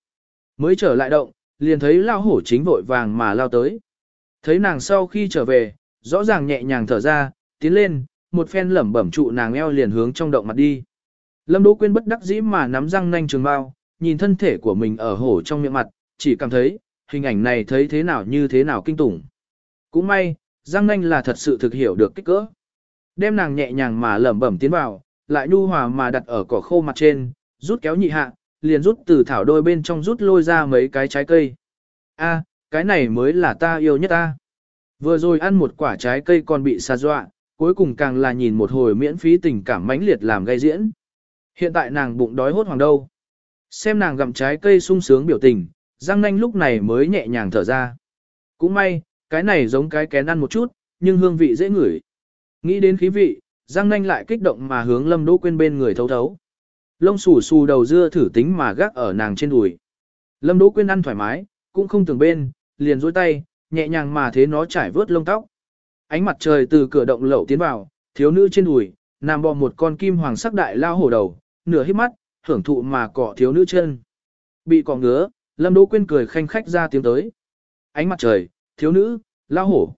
Mới trở lại động, liền thấy lao hổ chính vội vàng mà lao tới. Thấy nàng sau khi trở về, rõ ràng nhẹ nhàng thở ra, tiến lên, một phen lẩm bẩm trụ nàng eo liền hướng trong động mặt đi. Lâm Đỗ Quyên bất đắc dĩ mà nắm răng nanh trường bao, nhìn thân thể của mình ở hổ trong miệng mặt, chỉ cảm thấy, hình ảnh này thấy thế nào như thế nào kinh tủng. Cũng may, răng nanh là thật sự thực hiểu được kích cỡ. Đem nàng nhẹ nhàng mà lẩm bẩm tiến vào, lại nhu hòa mà đặt ở cỏ khô mặt trên, rút kéo nhị hạ, liền rút từ thảo đôi bên trong rút lôi ra mấy cái trái cây. A, cái này mới là ta yêu nhất ta. Vừa rồi ăn một quả trái cây còn bị xa dọa, cuối cùng càng là nhìn một hồi miễn phí tình cảm mãnh liệt làm gây diễn. Hiện tại nàng bụng đói hốt hoàng đâu. Xem nàng gặm trái cây sung sướng biểu tình, răng nanh lúc này mới nhẹ nhàng thở ra. Cũng may, cái này giống cái kén ăn một chút, nhưng hương vị dễ ngửi. Nghĩ đến khí vị, răng nanh lại kích động mà hướng lâm đỗ quên bên người thấu thấu. Lông xù xù đầu dưa thử tính mà gác ở nàng trên đùi. Lâm đỗ quên ăn thoải mái, cũng không tưởng bên, liền dối tay, nhẹ nhàng mà thế nó trải vớt lông tóc. Ánh mặt trời từ cửa động lậu tiến vào, thiếu nữ trên đùi, nằm bò một con kim hoàng sắc đại lao hổ đầu, nửa hít mắt, hưởng thụ mà cọ thiếu nữ chân. Bị cọ ngứa, Lâm Đỗ Quyên cười khanh khách ra tiếng tới. Ánh mặt trời, thiếu nữ, lao hổ.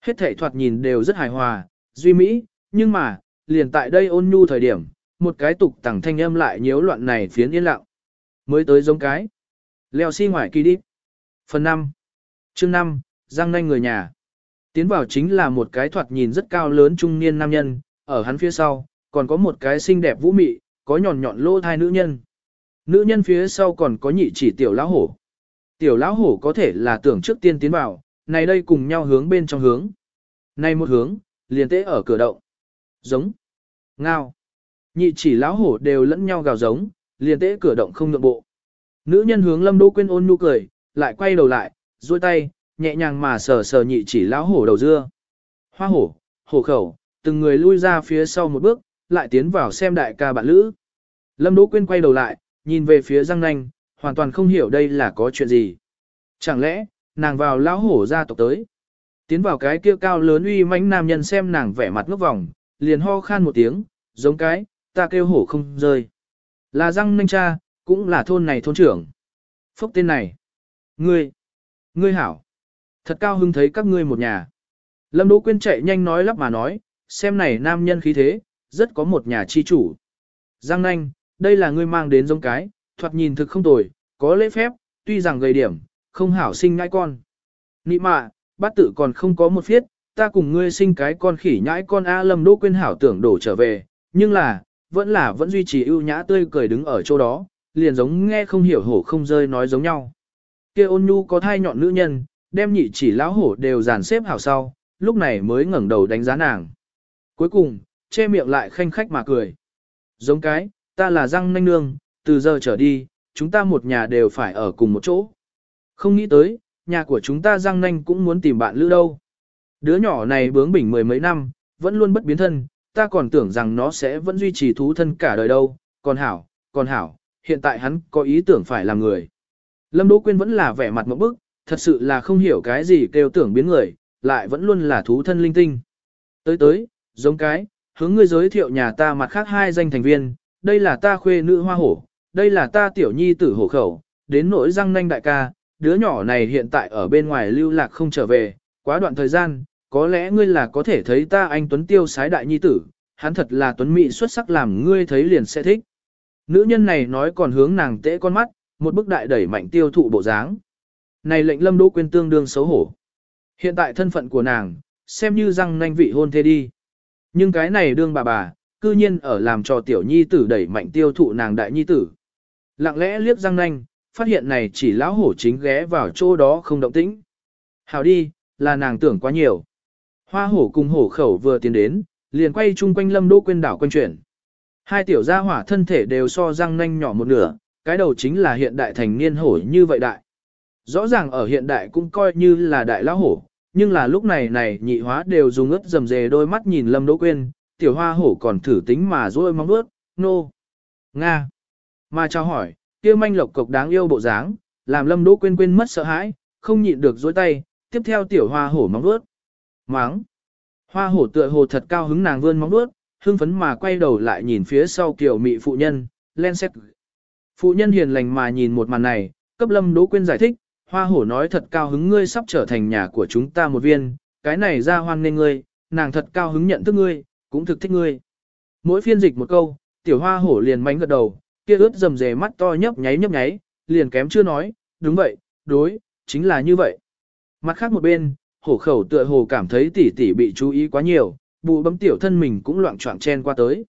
Hết thảy thoạt nhìn đều rất hài hòa, duy mỹ, nhưng mà, liền tại đây ôn nhu thời điểm, một cái tục tẳng thanh âm lại nhiễu loạn này phiến yên lặng. Mới tới giống cái. Leo xi si ngoài kỳ đi. Phần 5. Chương 5, Giang nanh người nhà. Tiến vào chính là một cái thoạt nhìn rất cao lớn trung niên nam nhân, ở hắn phía sau, còn có một cái xinh đẹp vũ mị, có nhọn nhọn lô thai nữ nhân. Nữ nhân phía sau còn có nhị chỉ tiểu lão hổ. Tiểu lão hổ có thể là tưởng trước tiên tiến vào, này đây cùng nhau hướng bên trong hướng. Này một hướng, liền tế ở cửa động. Giống. Ngao. Nhị chỉ lão hổ đều lẫn nhau gào giống, liền tế cửa động không nhượng bộ. Nữ nhân hướng lâm đỗ quyên ôn nhu cười, lại quay đầu lại, duỗi tay, nhẹ nhàng mà sờ sờ nhị chỉ lão hổ đầu dưa. Hoa hổ, hổ khẩu, từng người lui ra phía sau một bước, lại tiến vào xem đại ca bạn lữ. Lâm Đỗ Quyên quay đầu lại, nhìn về phía Giang Nanh, hoàn toàn không hiểu đây là có chuyện gì. Chẳng lẽ, nàng vào lão hổ gia tộc tới. Tiến vào cái kia cao lớn uy mãnh nam nhân xem nàng vẻ mặt ngốc vòng, liền ho khan một tiếng, giống cái, ta kêu hổ không rơi. Là Giang Nanh cha, cũng là thôn này thôn trưởng. Phốc tên này. Ngươi, ngươi hảo. Thật cao hưng thấy các ngươi một nhà. Lâm Đỗ Quyên chạy nhanh nói lắp mà nói, xem này nam nhân khí thế, rất có một nhà chi chủ. Giang nanh, đây là ngươi mang đến giống cái, thoạt nhìn thực không tồi, có lễ phép, tuy rằng gầy điểm, không hảo sinh nhãi con. Nị mạ, bát tự còn không có một phiết, ta cùng ngươi sinh cái con khỉ nhãi con A Lâm Đỗ Quyên hảo tưởng đổ trở về, nhưng là, vẫn là vẫn duy trì ưu nhã tươi cười đứng ở chỗ đó, liền giống nghe không hiểu hổ không rơi nói giống nhau. Kia ôn nhu có thai nhọn nữ nhân, đem nhị chỉ lão hổ đều dàn xếp hảo sau, lúc này mới ngẩng đầu đánh giá nàng. Cuối cùng, che miệng lại khanh khách mà cười. Giống cái, ta là răng nanh nương, từ giờ trở đi, chúng ta một nhà đều phải ở cùng một chỗ. Không nghĩ tới, nhà của chúng ta răng nanh cũng muốn tìm bạn lữ đâu. Đứa nhỏ này bướng bỉnh mười mấy năm, vẫn luôn bất biến thân, ta còn tưởng rằng nó sẽ vẫn duy trì thú thân cả đời đâu, còn hảo, còn hảo, hiện tại hắn có ý tưởng phải làm người. Lâm Đỗ Quyên vẫn là vẻ mặt mẫu bức, thật sự là không hiểu cái gì kêu tưởng biến người, lại vẫn luôn là thú thân linh tinh. Tới tới, giống cái, hướng ngươi giới thiệu nhà ta mặt khác hai danh thành viên, đây là ta khuê nữ hoa hổ, đây là ta tiểu nhi tử hổ khẩu, đến nỗi răng nanh đại ca, đứa nhỏ này hiện tại ở bên ngoài lưu lạc không trở về, quá đoạn thời gian, có lẽ ngươi là có thể thấy ta anh Tuấn Tiêu sái đại nhi tử, hắn thật là Tuấn Mỹ xuất sắc làm ngươi thấy liền sẽ thích. Nữ nhân này nói còn hướng nàng tễ con mắt, một bức đại đẩy mạnh tiêu thụ bộ dáng. Này lệnh lâm đỗ quyên tương đương xấu hổ. Hiện tại thân phận của nàng, xem như răng nanh vị hôn thê đi. Nhưng cái này đương bà bà, cư nhiên ở làm cho tiểu nhi tử đẩy mạnh tiêu thụ nàng đại nhi tử. Lặng lẽ liếc răng nanh, phát hiện này chỉ lão hổ chính ghé vào chỗ đó không động tĩnh. Hào đi, là nàng tưởng quá nhiều. Hoa hổ cùng hổ khẩu vừa tiến đến, liền quay chung quanh lâm đỗ quên đảo quanh chuyển. Hai tiểu gia hỏa thân thể đều so răng nanh nhỏ một nửa, cái đầu chính là hiện đại thành niên hổ như vậy đại. Rõ ràng ở hiện đại cũng coi như là đại lão hổ, nhưng là lúc này này nhị hóa đều dùng ướt dầm dề đôi mắt nhìn Lâm Đỗ quên, tiểu hoa hổ còn thử tính mà rôi mong bước, nô. No. Nga. Mà trao hỏi, kia manh lộc cộc đáng yêu bộ dáng, làm Lâm Đỗ quên quên mất sợ hãi, không nhịn được dối tay, tiếp theo tiểu hoa hổ mong bước. Máng. Hoa hổ tựa hồ thật cao hứng nàng vươn móng đuốt, hưng phấn mà quay đầu lại nhìn phía sau kiểu mị phụ nhân, len xét. Phụ nhân hiền lành mà nhìn một màn này, cấp Lâm Đỗ Quyên giải thích, hoa hổ nói thật cao hứng ngươi sắp trở thành nhà của chúng ta một viên, cái này ra hoan nên ngươi, nàng thật cao hứng nhận thức ngươi, cũng thực thích ngươi. Mỗi phiên dịch một câu, tiểu hoa hổ liền mánh gật đầu, kia ướt dầm dề mắt to nhấp nháy nhấp nháy, liền kém chưa nói, đúng vậy, đối, chính là như vậy. Mặt khác một bên, hổ khẩu tựa hồ cảm thấy tỷ tỷ bị chú ý quá nhiều, bụ bấm tiểu thân mình cũng loạn choạng chen qua tới.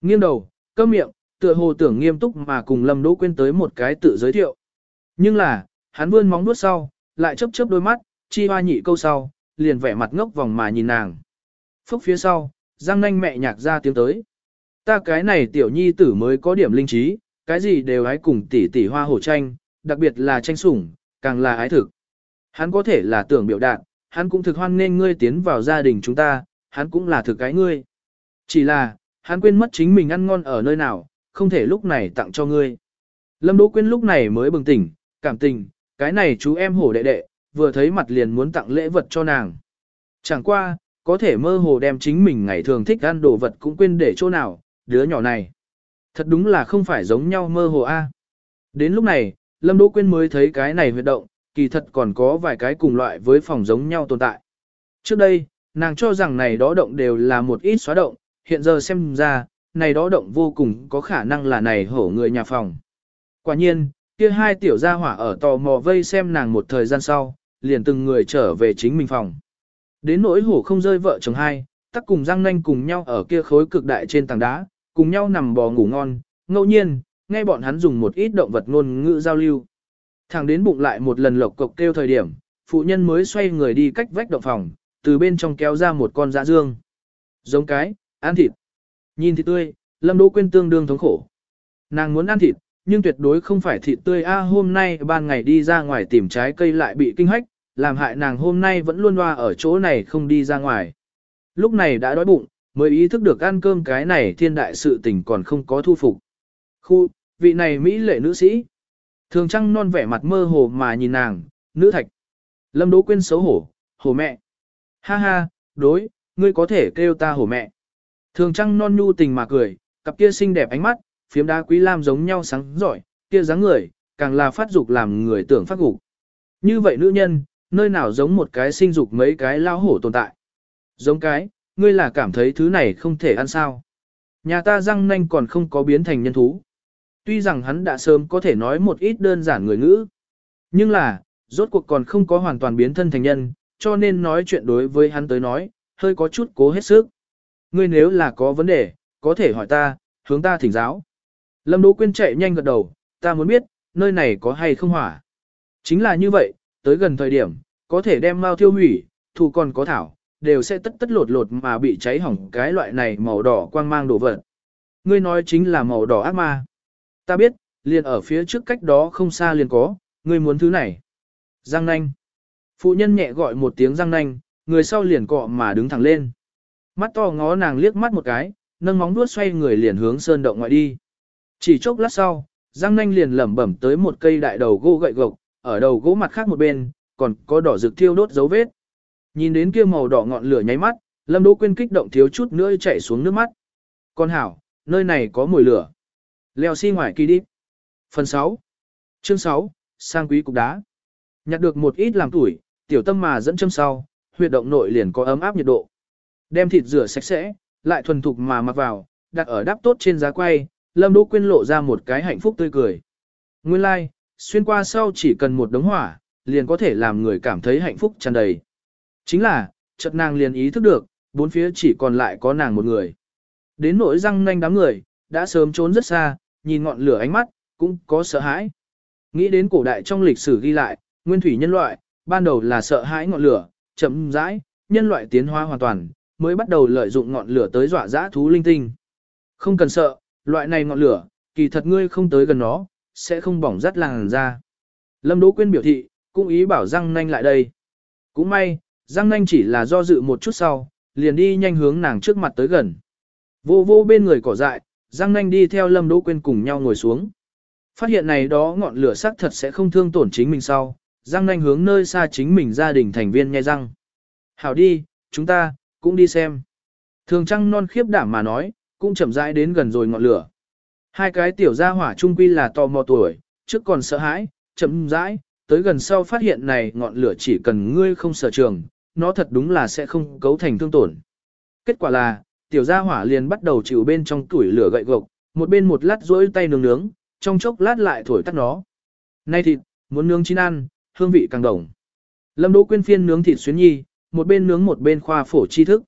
Nghiêng đầu, cơm miệng, tựa hồ tưởng nghiêm túc mà cùng Lâm Đỗ quên tới một cái tự giới thiệu. Nhưng là, hắn vươn móng nuốt sau, lại chớp chớp đôi mắt, chi hoa nhị câu sau, liền vẻ mặt ngốc vòng mà nhìn nàng. Phúc phía sau, răng nanh mẹ nhạc ra tiếng tới. Ta cái này tiểu nhi tử mới có điểm linh trí, cái gì đều ái cùng tỷ tỷ hoa hổ tranh, đặc biệt là tranh sủng, càng là ái thực. Hắn có thể là tưởng biểu đạt, hắn cũng thực hoan nên ngươi tiến vào gia đình chúng ta, hắn cũng là thực cái ngươi. Chỉ là, hắn quên mất chính mình ăn ngon ở nơi nào, không thể lúc này tặng cho ngươi. Lâm Đỗ Quyên lúc này mới bừng tỉnh, cảm tình, cái này chú em hổ đệ đệ, vừa thấy mặt liền muốn tặng lễ vật cho nàng. Chẳng qua, có thể mơ hồ đem chính mình ngày thường thích ăn đồ vật cũng quên để chỗ nào, đứa nhỏ này. Thật đúng là không phải giống nhau mơ hồ a. Đến lúc này, Lâm Đỗ Quyên mới thấy cái này huyệt động, kỳ thật còn có vài cái cùng loại với phòng giống nhau tồn tại. Trước đây, nàng cho rằng này đó động đều là một ít xóa động, hiện giờ xem ra, này đó động vô cùng có khả năng là này hổ người nhà phòng. Quả nhiên, kia hai tiểu gia hỏa ở tò mò vây xem nàng một thời gian sau, liền từng người trở về chính mình phòng. Đến nỗi hổ không rơi vợ chồng hai, tắc cùng răng nanh cùng nhau ở kia khối cực đại trên tảng đá, cùng nhau nằm bò ngủ ngon, ngẫu nhiên, nghe bọn hắn dùng một ít động vật ngôn ngữ giao lưu. Thẳng đến bụng lại một lần lộc cộc kêu thời điểm, phụ nhân mới xoay người đi cách vách động phòng, từ bên trong kéo ra một con dã dương. Giống cái, ăn thịt. Nhìn thịt tươi, Lâm Đỗ Quyên tương đương thống khổ. Nàng muốn ăn thịt, nhưng tuyệt đối không phải thịt tươi a hôm nay ban ngày đi ra ngoài tìm trái cây lại bị kinh hách, làm hại nàng hôm nay vẫn luôn loa ở chỗ này không đi ra ngoài. Lúc này đã đói bụng, mới ý thức được ăn cơm cái này thiên đại sự tình còn không có thu phục. Khu, vị này Mỹ lệ nữ sĩ. Thường trăng non vẻ mặt mơ hồ mà nhìn nàng, nữ thạch. Lâm Đỗ Quyên xấu hổ, hổ mẹ. Ha ha, đối, ngươi có thể kêu ta hổ mẹ. Thường trăng non nhu tình mà cười, cặp kia xinh đẹp ánh mắt, phiếm đá quý lam giống nhau sáng giỏi, kia dáng người, càng là phát dục làm người tưởng phát gục. Như vậy nữ nhân, nơi nào giống một cái sinh dục mấy cái lao hổ tồn tại. Giống cái, ngươi là cảm thấy thứ này không thể ăn sao. Nhà ta răng nanh còn không có biến thành nhân thú. Tuy rằng hắn đã sớm có thể nói một ít đơn giản người ngữ. Nhưng là, rốt cuộc còn không có hoàn toàn biến thân thành nhân, cho nên nói chuyện đối với hắn tới nói, hơi có chút cố hết sức. Ngươi nếu là có vấn đề, có thể hỏi ta, hướng ta thỉnh giáo. Lâm Đỗ Quyên chạy nhanh gật đầu, ta muốn biết, nơi này có hay không hỏa. Chính là như vậy, tới gần thời điểm, có thể đem mau thiêu hủy, thù còn có thảo, đều sẽ tất tất lột lột mà bị cháy hỏng cái loại này màu đỏ quang mang đổ vật. Ngươi nói chính là màu đỏ ác ma. Ta biết, liền ở phía trước cách đó không xa liền có, ngươi muốn thứ này. Giang nanh. Phụ nhân nhẹ gọi một tiếng giang nanh, người sau liền cọ mà đứng thẳng lên. Mắt to ngó nàng liếc mắt một cái, nâng móng vuốt xoay người liền hướng sơn động ngoại đi. Chỉ chốc lát sau, Giang Nanh liền lẩm bẩm tới một cây đại đầu gỗ gậy gộc, ở đầu gỗ mặt khác một bên, còn có đỏ rực thiêu đốt dấu vết. Nhìn đến kia màu đỏ ngọn lửa nháy mắt, Lâm Đỗ Quyên kích động thiếu chút nữa chạy xuống nước mắt. Con hảo, nơi này có mùi lửa. Leo xi si ngoài kỳ đi. Phần 6. Chương 6. Sang quý cục đá. Nhặt được một ít làm tuổi, tiểu tâm mà dẫn châm sau, huyệt động nội liền có ấm áp nhiệt độ. Đem thịt rửa sạch sẽ, lại thuần thục mà mặc vào, đặt ở đắp tốt trên giá quay, Lâm Đỗ Quyên lộ ra một cái hạnh phúc tươi cười. Nguyên lai, like, xuyên qua sau chỉ cần một đống hỏa, liền có thể làm người cảm thấy hạnh phúc tràn đầy. Chính là, chợt nàng liền ý thức được, bốn phía chỉ còn lại có nàng một người. Đến nỗi răng nanh đám người, đã sớm trốn rất xa, nhìn ngọn lửa ánh mắt, cũng có sợ hãi. Nghĩ đến cổ đại trong lịch sử ghi lại, nguyên thủy nhân loại, ban đầu là sợ hãi ngọn lửa, chậm rãi, nhân loại tiến hóa hoàn toàn, mới bắt đầu lợi dụng ngọn lửa tới dọa dã thú linh tinh. Không cần sợ, loại này ngọn lửa, kỳ thật ngươi không tới gần nó, sẽ không bỏng rát làn ra. Lâm Đỗ Quyên biểu thị, cũng ý bảo răng nanh lại đây. Cũng may, răng nanh chỉ là do dự một chút sau, liền đi nhanh hướng nàng trước mặt tới gần. Vô vô bên người cỏ dại, Giang nanh đi theo Lâm Đỗ Quyên cùng nhau ngồi xuống. Phát hiện này đó ngọn lửa sắc thật sẽ không thương tổn chính mình sau, Giang nanh hướng nơi xa chính mình gia đình thành viên nghe răng. Hảo đi, chúng ta, cũng đi xem. Thường trăng non khiếp đảm mà nói, cũng chậm rãi đến gần rồi ngọn lửa. Hai cái tiểu gia hỏa trung quy là tò mò tuổi, trước còn sợ hãi, chậm rãi, tới gần sau phát hiện này ngọn lửa chỉ cần ngươi không sở trường, nó thật đúng là sẽ không cấu thành thương tổn. Kết quả là, tiểu gia hỏa liền bắt đầu chịu bên trong tuổi lửa gậy gộc, một bên một lát rỗi tay nướng nướng, trong chốc lát lại thổi tắt nó. Nay thịt, muốn nướng chín ăn, hương vị càng đồng. Lâm Đỗ Quyên phiên nướng thịt xuyến nhi, một bên nướng một bên khoa phổ chi thức.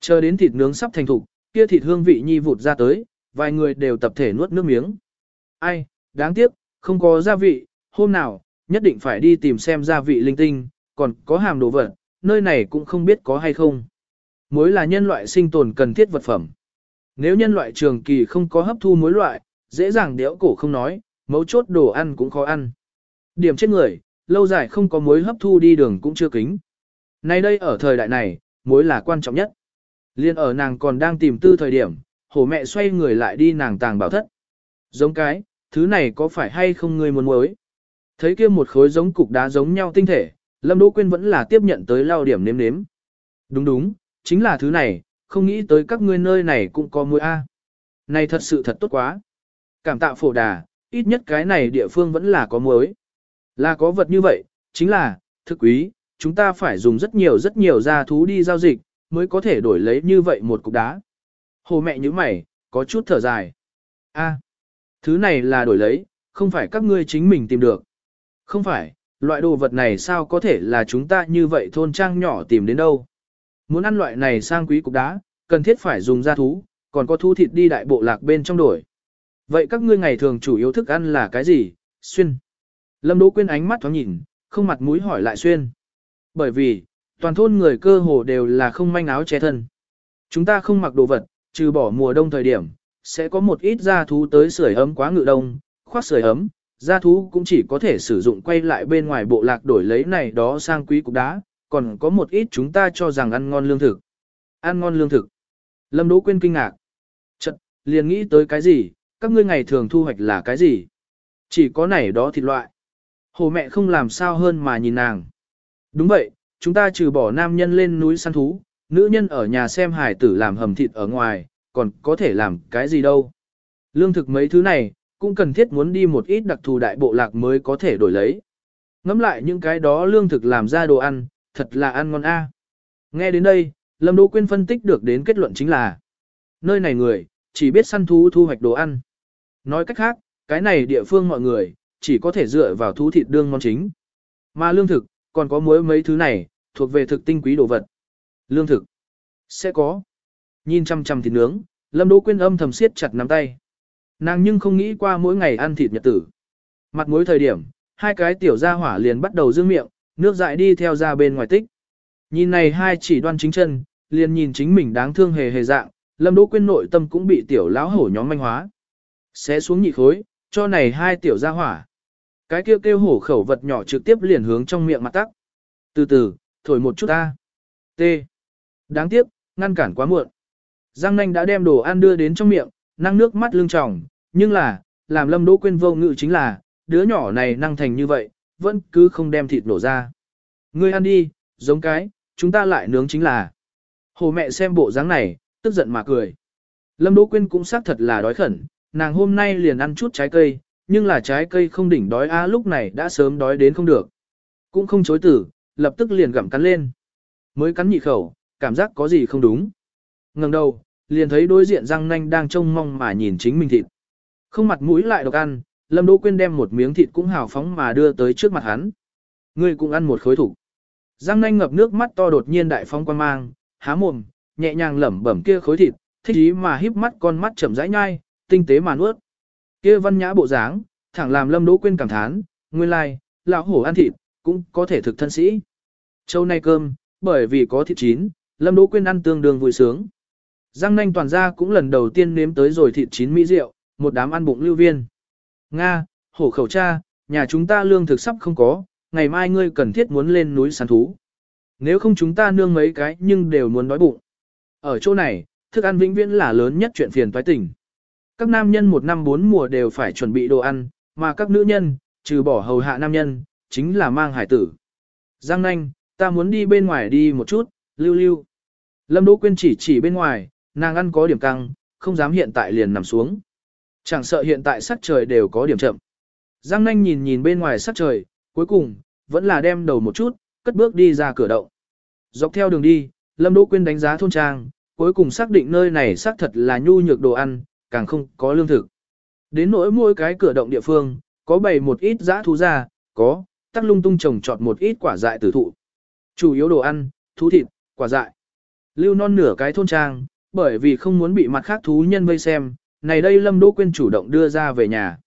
Chờ đến thịt nướng sắp thành thục, kia thịt hương vị nhi vụt ra tới, vài người đều tập thể nuốt nước miếng. Ai, đáng tiếc, không có gia vị, hôm nào, nhất định phải đi tìm xem gia vị linh tinh, còn có hàm đồ vật, nơi này cũng không biết có hay không. Muối là nhân loại sinh tồn cần thiết vật phẩm. Nếu nhân loại trường kỳ không có hấp thu muối loại, dễ dàng đéo cổ không nói, mấu chốt đồ ăn cũng khó ăn. Điểm chết người, lâu dài không có muối hấp thu đi đường cũng chưa kính. Nay đây ở thời đại này, muối là quan trọng nhất. Liên ở nàng còn đang tìm tư thời điểm, hổ mẹ xoay người lại đi nàng tàng bảo thất. Giống cái, thứ này có phải hay không người muốn muối? Thấy kia một khối giống cục đá giống nhau tinh thể, Lâm Đỗ Quyên vẫn là tiếp nhận tới lao điểm nếm nếm. Đúng đúng, chính là thứ này, không nghĩ tới các ngươi nơi này cũng có muối A. Này thật sự thật tốt quá. Cảm tạ phổ đà, ít nhất cái này địa phương vẫn là có muối. Là có vật như vậy, chính là, thực quý, chúng ta phải dùng rất nhiều rất nhiều gia thú đi giao dịch, mới có thể đổi lấy như vậy một cục đá. Hồ mẹ như mày, có chút thở dài. A, thứ này là đổi lấy, không phải các ngươi chính mình tìm được. Không phải, loại đồ vật này sao có thể là chúng ta như vậy thôn trang nhỏ tìm đến đâu. Muốn ăn loại này sang quý cục đá, cần thiết phải dùng gia thú, còn có thu thịt đi đại bộ lạc bên trong đổi. Vậy các ngươi ngày thường chủ yếu thức ăn là cái gì? Xuyên. Lâm Đỗ Quyên ánh mắt thoáng nhìn, không mặt mũi hỏi lại xuyên. Bởi vì, toàn thôn người cơ hồ đều là không manh áo che thân. Chúng ta không mặc đồ vật, trừ bỏ mùa đông thời điểm, sẽ có một ít gia thú tới sưởi ấm quá ngự đông, khoác sưởi ấm, gia thú cũng chỉ có thể sử dụng quay lại bên ngoài bộ lạc đổi lấy này đó sang quý cục đá, còn có một ít chúng ta cho rằng ăn ngon lương thực. Ăn ngon lương thực. Lâm Đỗ Quyên kinh ngạc. Chật, liền nghĩ tới cái gì, các ngươi ngày thường thu hoạch là cái gì? Chỉ có này đó thịt loại. Hồ mẹ không làm sao hơn mà nhìn nàng. Đúng vậy, chúng ta trừ bỏ nam nhân lên núi săn thú, nữ nhân ở nhà xem hải tử làm hầm thịt ở ngoài, còn có thể làm cái gì đâu. Lương thực mấy thứ này, cũng cần thiết muốn đi một ít đặc thù đại bộ lạc mới có thể đổi lấy. Ngắm lại những cái đó lương thực làm ra đồ ăn, thật là ăn ngon a. À. Nghe đến đây, Lâm Đỗ Quyên phân tích được đến kết luận chính là nơi này người, chỉ biết săn thú thu hoạch đồ ăn. Nói cách khác, cái này địa phương mọi người, chỉ có thể dựa vào thú thịt đương món chính. Mà lương thực, còn có muối mấy thứ này, thuộc về thực tinh quý đồ vật. Lương thực, sẽ có. Nhìn chăm chăm thịt nướng, Lâm Đỗ Quyên âm thầm siết chặt nắm tay. Nàng nhưng không nghĩ qua mỗi ngày ăn thịt nhật tử. Mặt mỗi thời điểm, hai cái tiểu gia hỏa liền bắt đầu dương miệng, nước dại đi theo ra bên ngoài tích. Nhìn này hai chỉ đoan chính chân, liền nhìn chính mình đáng thương hề hề dạng, Lâm Đỗ Quyên nội tâm cũng bị tiểu lão hổ nhóm manh hóa. Xé xuống nhị khối, cho này hai tiểu gia hỏa. Cái kêu kêu hổ khẩu vật nhỏ trực tiếp liền hướng trong miệng mặt tắc. Từ từ, thổi một chút ta. T. Đáng tiếc, ngăn cản quá muộn. Giang nanh đã đem đồ ăn đưa đến trong miệng, năng nước mắt lưng tròng, nhưng là, làm lâm đỗ Quyên vô ngự chính là, đứa nhỏ này năng thành như vậy, vẫn cứ không đem thịt nổ ra. Ngươi ăn đi, giống cái, chúng ta lại nướng chính là. Hồ mẹ xem bộ dáng này, tức giận mà cười. Lâm Đỗ Quyên cũng xác thật là đói khẩn, nàng hôm nay liền ăn chút trái cây, nhưng là trái cây không đỉnh đói a lúc này đã sớm đói đến không được. Cũng không chối tử, lập tức liền gặm cắn lên. Mới cắn nhị khẩu, cảm giác có gì không đúng. ngẩng đầu, liền thấy đối diện răng nanh đang trông mong mà nhìn chính mình thịt. Không mặt mũi lại độc ăn, Lâm Đỗ Quyên đem một miếng thịt cũng hào phóng mà đưa tới trước mặt hắn. Ngươi cũng ăn một khối thủ. Giang nanh ngập nước mắt to đột nhiên đại phóng quan mang, há mồm, nhẹ nhàng lẩm bẩm kia khối thịt, thích ý mà híp mắt con mắt chậm rãi nhai, tinh tế mà nuốt. Kia văn nhã bộ dáng, thẳng làm Lâm Đỗ Quyên cảm thán, nguyên lai, like, lão hổ ăn thịt, cũng có thể thực thân sĩ. Châu nay cơm, bởi vì có thịt chín, Lâm Đỗ Quyên ăn tương đương vui sướng. Giang nanh toàn gia cũng lần đầu tiên nếm tới rồi thịt chín mỹ rượu, một đám ăn bụng lưu viên. Nga, hổ khẩu cha, nhà chúng ta lương thực sắp không có, ngày mai ngươi cần thiết muốn lên núi săn thú. Nếu không chúng ta nương mấy cái nhưng đều muốn đói bụng. Ở chỗ này, thức ăn vĩnh viễn là lớn nhất chuyện phiền toái tình. Các nam nhân một năm bốn mùa đều phải chuẩn bị đồ ăn, mà các nữ nhân, trừ bỏ hầu hạ nam nhân, chính là mang hải tử. Giang nanh, ta muốn đi bên ngoài đi một chút, lưu lưu. Lâm Đỗ Quyên chỉ chỉ bên ngoài, nàng ăn có điểm căng, không dám hiện tại liền nằm xuống. Chẳng sợ hiện tại sắc trời đều có điểm chậm. Giang nanh nhìn nhìn bên ngoài sắc trời, cuối cùng, vẫn là đem đầu một chút, cất bước đi ra cửa động. Dọc theo đường đi, Lâm Đỗ Quyên đánh giá thôn trang, cuối cùng xác định nơi này xác thật là nhu nhược đồ ăn, càng không có lương thực. Đến nỗi mỗi cái cửa động địa phương, có bày một ít giã thú ra, có, tắc lung tung trồng trọt một ít quả dại tử thụ. Chủ yếu đồ ăn, thú thịt, quả dại. Lưu non nửa cái thôn trang, bởi vì không muốn bị mặt khác thú nhân vây xem, này đây Lâm Đỗ Quyên chủ động đưa ra về nhà.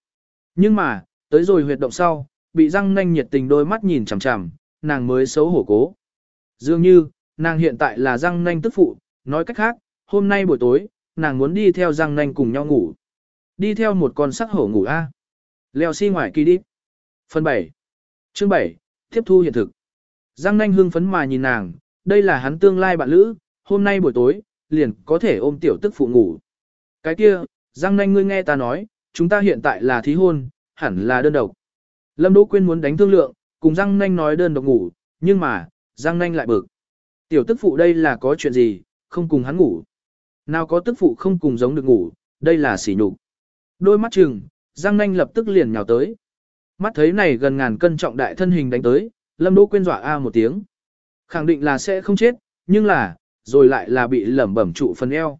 Nhưng mà, tới rồi huyệt động sau, bị răng nanh nhiệt tình đôi mắt nhìn chằm chằm, nàng mới xấu hổ cố. Dường như, nàng hiện tại là răng nanh tức phụ, nói cách khác, hôm nay buổi tối, nàng muốn đi theo răng nanh cùng nhau ngủ. Đi theo một con sắc hổ ngủ A. Leo xi si ngoài kỳ đi. Phần 7. Chương 7. Tiếp thu hiện thực. Giang nanh hưng phấn mà nhìn nàng, đây là hắn tương lai bạn lữ, hôm nay buổi tối, liền có thể ôm tiểu tức phụ ngủ. Cái kia, Giang nanh ngươi nghe ta nói, chúng ta hiện tại là thí hôn, hẳn là đơn độc. Lâm Đỗ Quyên muốn đánh thương lượng, cùng Giang nanh nói đơn độc ngủ, nhưng mà, Giang nanh lại bực. Tiểu tức phụ đây là có chuyện gì, không cùng hắn ngủ. Nào có tức phụ không cùng giống được ngủ, đây là sỉ nhục. Đôi mắt trừng, Giang nanh lập tức liền nhào tới. Mắt thấy này gần ngàn cân trọng đại thân hình đánh tới, Lâm Đỗ Quyên dọa a một tiếng. Khẳng định là sẽ không chết, nhưng là, rồi lại là bị lẩm bẩm trụ phần eo.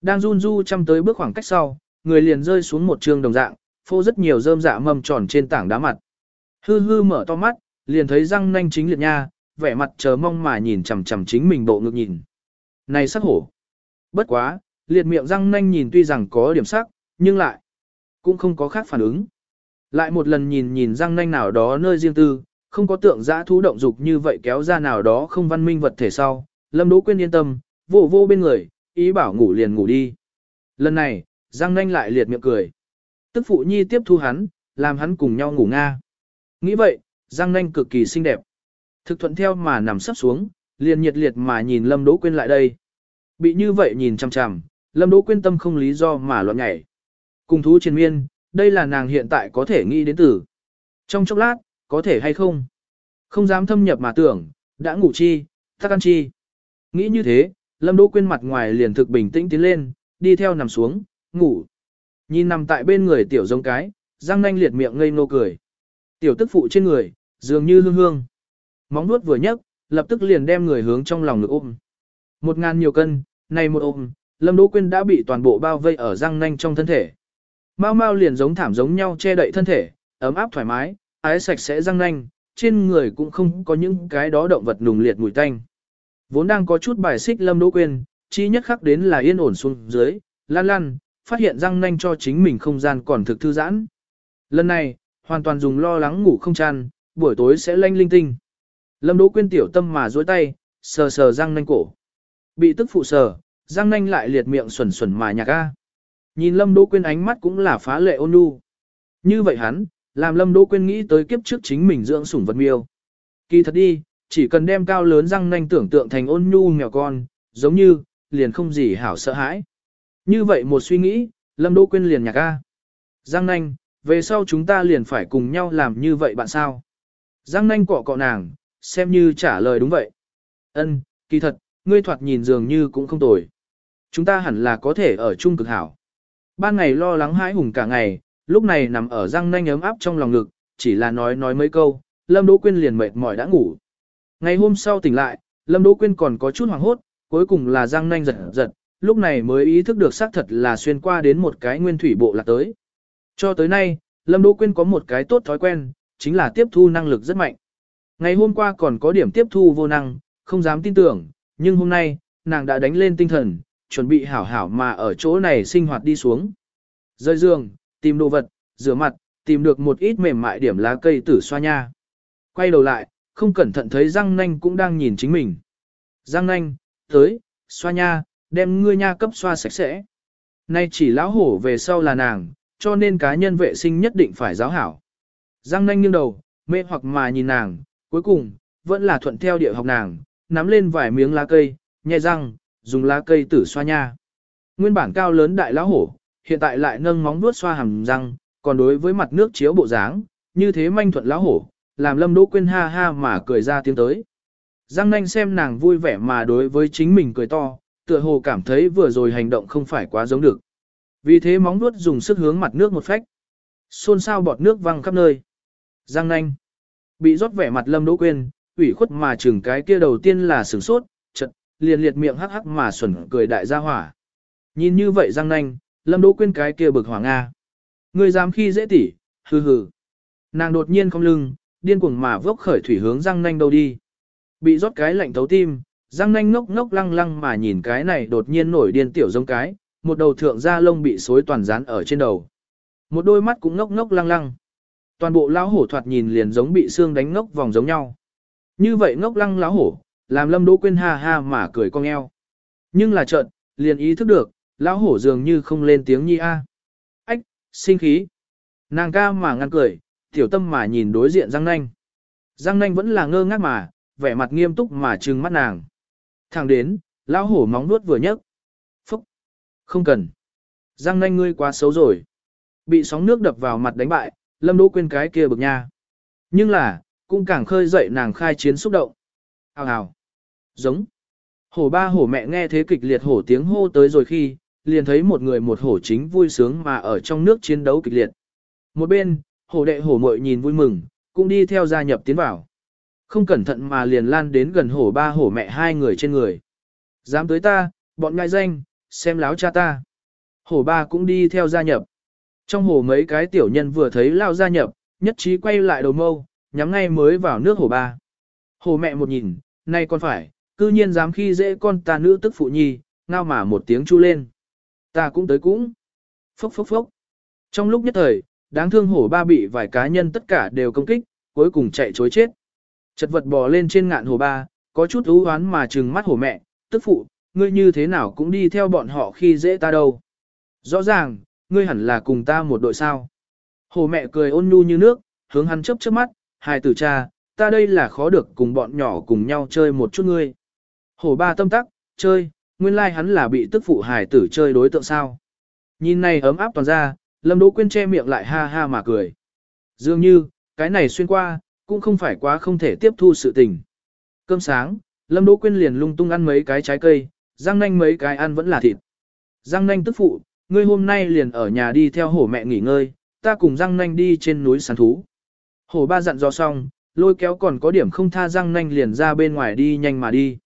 Đang run du chăm tới bước khoảng cách sau, người liền rơi xuống một trường đồng dạng, phô rất nhiều rơm dạ mầm tròn trên tảng đá mặt. Hư hư mở to mắt, liền thấy răng nanh chính liệt nha, vẻ mặt chờ mong mà nhìn chằm chằm chính mình bộ ngực nhìn. Này sắc hổ! Bất quá, liệt miệng răng nanh nhìn tuy rằng có điểm sắc, nhưng lại cũng không có khác phản ứng. Lại một lần nhìn nhìn răng nanh nào đó nơi riêng tư, không có tượng giã thú động dục như vậy kéo ra nào đó không văn minh vật thể sau, Lâm Đỗ Quyên yên tâm, vô vô bên người, ý bảo ngủ liền ngủ đi. Lần này, Giang Nanh lại liệt miệng cười. Tức phụ nhi tiếp thu hắn, làm hắn cùng nhau ngủ nga. Nghĩ vậy, Giang Nanh cực kỳ xinh đẹp. Thực thuận theo mà nằm sắp xuống, liền nhiệt liệt mà nhìn Lâm Đỗ Quyên lại đây. Bị như vậy nhìn chằm chằm, Lâm Đỗ Quyên tâm không lý do mà loạn nhảy. Cùng thú triền miên, đây là nàng hiện tại có thể nghĩ đến từ. Trong chốc lát, có thể hay không? Không dám thâm nhập mà tưởng, đã ngủ chi, thắc ăn chi. Nghĩ như thế, Lâm Đỗ Quyên mặt ngoài liền thực bình tĩnh tiến lên, đi theo nằm xuống, ngủ. Nhìn nằm tại bên người tiểu giống cái, răng nanh liệt miệng ngây ngô cười. Tiểu tức phụ trên người, dường như hương hương. Móng nuốt vừa nhấc, lập tức liền đem người hướng trong lòng ngực ôm. Một ngàn nhiều cân, này một ôm, Lâm Đỗ Quyên đã bị toàn bộ bao vây ở răng nanh trong thân thể. Mau mau liền giống thảm giống nhau che đậy thân thể, ấm áp thoải mái, ái sạch sẽ răng nanh, trên người cũng không có những cái đó động vật nùng liệt mùi tanh. Vốn đang có chút bài xích Lâm Đỗ Quyên, chi nhất khắc đến là yên ổn xuống dưới, lan lan, phát hiện răng nanh cho chính mình không gian còn thực thư giãn. Lần này, hoàn toàn dùng lo lắng ngủ không chăn, buổi tối sẽ lanh linh tinh. Lâm Đỗ Quyên tiểu tâm mà duỗi tay, sờ sờ răng nanh cổ. Bị tức phụ sờ, răng nanh lại liệt miệng xuẩn xuẩn mà nhạc a. Nhìn Lâm Đỗ Quyên ánh mắt cũng là phá lệ ôn nhu. Như vậy hắn, làm Lâm Đỗ Quyên nghĩ tới kiếp trước chính mình dưỡng sủng vật miêu. Kỳ thật đi, chỉ cần đem cao lớn răng nanh tưởng tượng thành ôn nhu mèo con, giống như, liền không gì hảo sợ hãi. Như vậy một suy nghĩ, Lâm Đỗ Quyên liền nhạc a. Răng nanh, về sau chúng ta liền phải cùng nhau làm như vậy bạn sao? Răng nanh cọ cọ nàng, xem như trả lời đúng vậy. Ân, kỳ thật, ngươi thoạt nhìn dường như cũng không tồi. Chúng ta hẳn là có thể ở chung cực hảo. Ban ngày lo lắng hãi hùng cả ngày, lúc này nằm ở răng nanh ấm áp trong lòng ngực, chỉ là nói nói mấy câu, Lâm Đỗ Quyên liền mệt mỏi đã ngủ. Ngày hôm sau tỉnh lại, Lâm Đỗ Quyên còn có chút hoảng hốt, cuối cùng là răng nanh giật giật, lúc này mới ý thức được xác thật là xuyên qua đến một cái nguyên thủy bộ lạc tới. Cho tới nay, Lâm Đỗ Quyên có một cái tốt thói quen, chính là tiếp thu năng lực rất mạnh. Ngày hôm qua còn có điểm tiếp thu vô năng, không dám tin tưởng, nhưng hôm nay, nàng đã đánh lên tinh thần, chuẩn bị hảo hảo mà ở chỗ này sinh hoạt đi xuống. Rơi giường, tìm đồ vật, rửa mặt, tìm được một ít mềm mại điểm lá cây tử xoa nha. Quay đầu lại, không cẩn thận thấy răng nanh cũng đang nhìn chính mình. Răng nanh, tới, xoa nha, đem ngươi nha cấp xoa sạch sẽ. Nay chỉ lão hổ về sau là nàng, cho nên cá nhân vệ sinh nhất định phải giáo hảo. Răng nanh nghiêng đầu, mê hoặc mà nhìn nàng, cuối cùng, vẫn là thuận theo địa học nàng, nắm lên vài miếng lá cây, nhẹ răng, dùng lá cây tử xoa nha. Nguyên bản cao lớn đại lão hổ, hiện tại lại nâng móng vuốt xoa hàm răng, còn đối với mặt nước chiếu bộ dáng, như thế manh thuận lão hổ, làm Lâm Đỗ Quyên ha ha mà cười ra tiếng tới. Giang nanh xem nàng vui vẻ mà đối với chính mình cười to, tựa hồ cảm thấy vừa rồi hành động không phải quá giống được. Vì thế móng nuốt dùng sức hướng mặt nước một phách. Xôn xao bọt nước văng khắp nơi. Giang nanh. Bị rót vẻ mặt Lâm Đỗ Quyên, ủy khuất mà chừng cái kia đầu tiên là sửng sốt, chật, liền liệt miệng hắc hắc mà xuẩn cười đại gia hỏa. Nhìn như vậy Giang nanh, Lâm Đỗ Quyên cái kia bực hỏa Nga. Người dám khi dễ tỉ, hừ hừ. Nàng đột nhiên không lưng, điên cuồng mà vốc khởi thủy hướng răng nanh đâu đi. Bị rót cái lạnh thấu tim, răng nanh ngốc ngốc lăng lăng mà nhìn cái này đột nhiên nổi điên tiểu giống cái, một đầu thượng da lông bị xối toàn dán ở trên đầu. Một đôi mắt cũng ngốc ngốc lăng lăng. Toàn bộ lão hổ thoạt nhìn liền giống bị xương đánh ngốc vòng giống nhau. Như vậy ngốc lăng lão hổ, làm Lâm Đỗ Quyên ha ha mà cười cong eo. Nhưng là chợt, liền ý thức được, lão hổ dường như không lên tiếng nhi a. Ách, sinh khí. Nàng ca mà ngăn cười, tiểu tâm mà nhìn đối diện Giang Nanh. Giang Nanh vẫn là ngơ ngác mà, vẻ mặt nghiêm túc mà trừng mắt nàng. Thẳng đến, lão hổ móng nuốt vừa nhấc. Phúc. Không cần. Giang Nanh ngươi quá xấu rồi. Bị sóng nước đập vào mặt đánh bại, Lâm Đỗ quên cái kia bực nha. Nhưng là, cũng càng khơi dậy nàng khai chiến xúc động. Hào hào. Giống. Hổ ba hổ mẹ nghe thế kịch liệt hổ tiếng hô tới rồi khi, liền thấy một người một hổ chính vui sướng mà ở trong nước chiến đấu kịch liệt. Một bên, hổ đệ hổ muội nhìn vui mừng, cũng đi theo gia nhập tiến vào. Không cẩn thận mà liền lan đến gần hổ ba hổ mẹ hai người trên người. Dám tới ta, bọn ngại danh, xem láo cha ta. Hổ ba cũng đi theo gia nhập. Trong hồ mấy cái tiểu nhân vừa thấy lao gia nhập, nhất trí quay lại đầu mâu, nhắm ngay mới vào nước hổ ba. Hổ mẹ một nhìn, nay con phải, cư nhiên dám khi dễ con ta nữ tức phụ nhi, ngao mà một tiếng chu lên. Ta cũng tới cũng. Phốc phốc phốc. Trong lúc nhất thời, đáng thương hổ ba bị vài cá nhân tất cả đều công kích, cuối cùng chạy chối chết. Chật vật bò lên trên ngạn hồ ba, có chút ưu hoán mà trừng mắt hổ mẹ, tức phụ, ngươi như thế nào cũng đi theo bọn họ khi dễ ta đâu. Rõ ràng, ngươi hẳn là cùng ta một đội sao. Hồ mẹ cười ôn nhu như nước, hướng hắn chớp chớp mắt, hài tử cha, ta đây là khó được cùng bọn nhỏ cùng nhau chơi một chút ngươi. Hồ ba tâm tắc, chơi, nguyên lai like hắn là bị tức phụ hài tử chơi đối tượng sao. Nhìn này ấm áp toàn ra, Lâm Đỗ Quyên che miệng lại ha ha mà cười. Dường như, cái này xuyên qua, cũng không phải quá không thể tiếp thu sự tình. Cơm sáng, Lâm Đỗ Quyên liền lung tung ăn mấy cái trái cây, răng nanh mấy cái ăn vẫn là thịt. Răng nanh tức phụ, ngươi hôm nay liền ở nhà đi theo hổ mẹ nghỉ ngơi, ta cùng răng nanh đi trên núi săn thú. Hổ ba dặn dò xong, lôi kéo còn có điểm không tha răng nanh liền ra bên ngoài đi nhanh mà đi.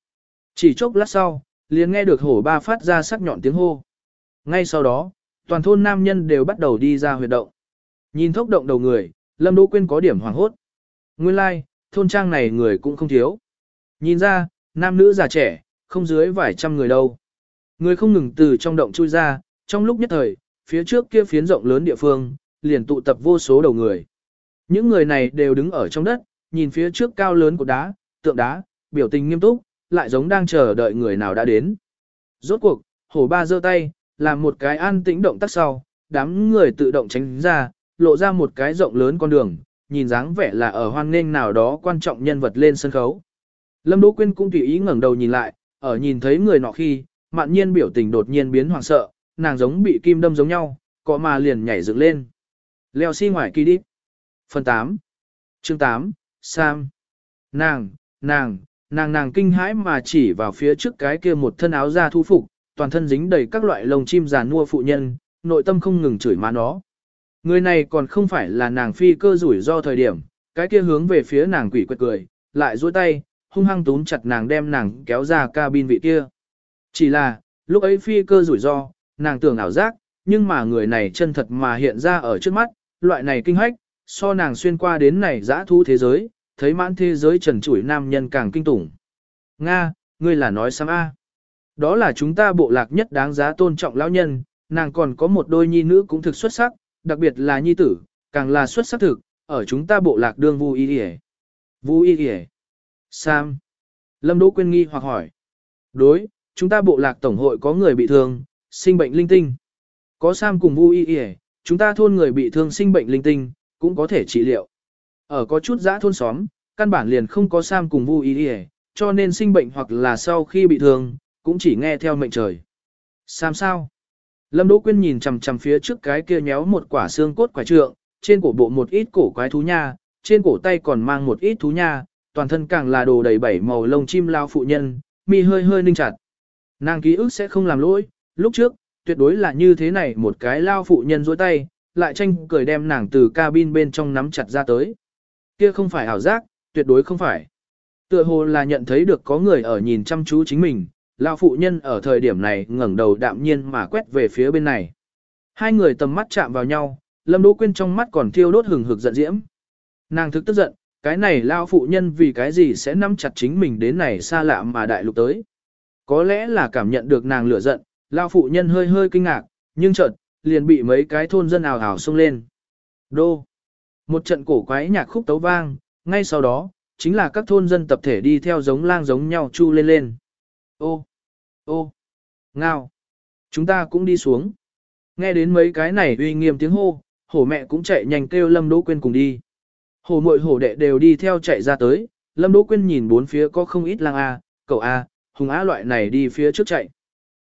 Chỉ chốc lát sau, liền nghe được hổ ba phát ra sắc nhọn tiếng hô. Ngay sau đó, toàn thôn nam nhân đều bắt đầu đi ra huyệt động. Nhìn thốc động đầu người, Lâm Đỗ Quyên có điểm hoảng hốt. Nguyên lai, like, thôn trang này người cũng không thiếu. Nhìn ra, nam nữ già trẻ, không dưới vài trăm người đâu. Người không ngừng từ trong động chui ra, trong lúc nhất thời, phía trước kia phiến rộng lớn địa phương, liền tụ tập vô số đầu người. Những người này đều đứng ở trong đất, nhìn phía trước cao lớn của đá, tượng đá, biểu tình nghiêm túc, lại giống đang chờ đợi người nào đã đến. Rốt cuộc, hổ ba giơ tay, làm một cái an tĩnh động tác sau, đám người tự động tránh ra, lộ ra một cái rộng lớn con đường, nhìn dáng vẻ là ở hoan nghênh nào đó quan trọng nhân vật lên sân khấu. Lâm Đỗ Quyên cũng tùy ý ngẩng đầu nhìn lại, ở nhìn thấy người nọ khi, mạn nhiên biểu tình đột nhiên biến hoảng sợ, nàng giống bị kim đâm giống nhau, cọ mà liền nhảy dựng lên. Leo xi si ngoài kỳ đi. Phần 8 Chương 8 Sam Nàng, nàng, nàng nàng kinh hãi mà chỉ vào phía trước cái kia một thân áo da thu phục, toàn thân dính đầy các loại lông chim giàn mua phụ nhân, nội tâm không ngừng chửi má nó. Người này còn không phải là nàng phi cơ rủi do thời điểm, cái kia hướng về phía nàng quỷ quệt cười, lại duỗi tay, hung hăng túm chặt nàng đem nàng kéo ra cabin vị kia. Chỉ là, lúc ấy phi cơ rủi ro, nàng tưởng ảo giác, nhưng mà người này chân thật mà hiện ra ở trước mắt, loại này kinh hách, so nàng xuyên qua đến này dã thu thế giới, thấy mãn thế giới trần trụi nam nhân càng kinh tủng. Nga, ngươi là nói xăm A. Đó là chúng ta bộ lạc nhất đáng giá tôn trọng lão nhân, nàng còn có một đôi nhi nữ cũng thực xuất sắc, đặc biệt là nhi tử, càng là xuất sắc thực, ở chúng ta bộ lạc đương vu y đi Vu y đi Sam. Lâm Đỗ Quyên nghi hoặc hỏi. Đối, chúng ta bộ lạc tổng hội có người bị thương, sinh bệnh linh tinh. Có Sam cùng Vu Y Y, chúng ta thôn người bị thương sinh bệnh linh tinh, cũng có thể trị liệu. Ở có chút giã thôn xóm, căn bản liền không có Sam cùng Vu Y Y, cho nên sinh bệnh hoặc là sau khi bị thương, cũng chỉ nghe theo mệnh trời. Sam sao? Lâm Đỗ Quyên nhìn chằm chằm phía trước cái kia nhéo một quả xương cốt quả trượng, trên cổ bộ một ít cổ quái thú nha, trên cổ tay còn mang một ít thú nha, toàn thân càng là đồ đầy bảy màu lông chim lao phụ nhân, mi hơi hơi ninh chặt. Nàng ký ức sẽ không làm lỗi, lúc trước, tuyệt đối là như thế này một cái lao phụ nhân dối tay, lại tranh cười đem nàng từ cabin bên trong nắm chặt ra tới. Kia không phải ảo giác, tuyệt đối không phải. Tựa hồ là nhận thấy được có người ở nhìn chăm chú chính mình, lão phụ nhân ở thời điểm này ngẩng đầu đạm nhiên mà quét về phía bên này. Hai người tầm mắt chạm vào nhau, Lâm Đỗ Quyên trong mắt còn thiêu đốt hừng hực giận diễm. Nàng thực tức giận, cái này lão phụ nhân vì cái gì sẽ nắm chặt chính mình đến này xa lạ mà đại lục tới. Có lẽ là cảm nhận được nàng lửa giận, lão phụ nhân hơi hơi kinh ngạc, nhưng chợt liền bị mấy cái thôn dân ảo ảo xông lên. Đô! Một trận cổ quái nhạc khúc tấu vang, ngay sau đó, chính là các thôn dân tập thể đi theo giống lang giống nhau chu lên lên. Ô! Ô! Ngao! Chúng ta cũng đi xuống. Nghe đến mấy cái này uy nghiêm tiếng hô, hổ mẹ cũng chạy nhanh kêu Lâm Đỗ Quyên cùng đi. Hổ muội hổ đệ đều đi theo chạy ra tới, Lâm Đỗ Quyên nhìn bốn phía có không ít lang A, cậu A, hùng á loại này đi phía trước chạy.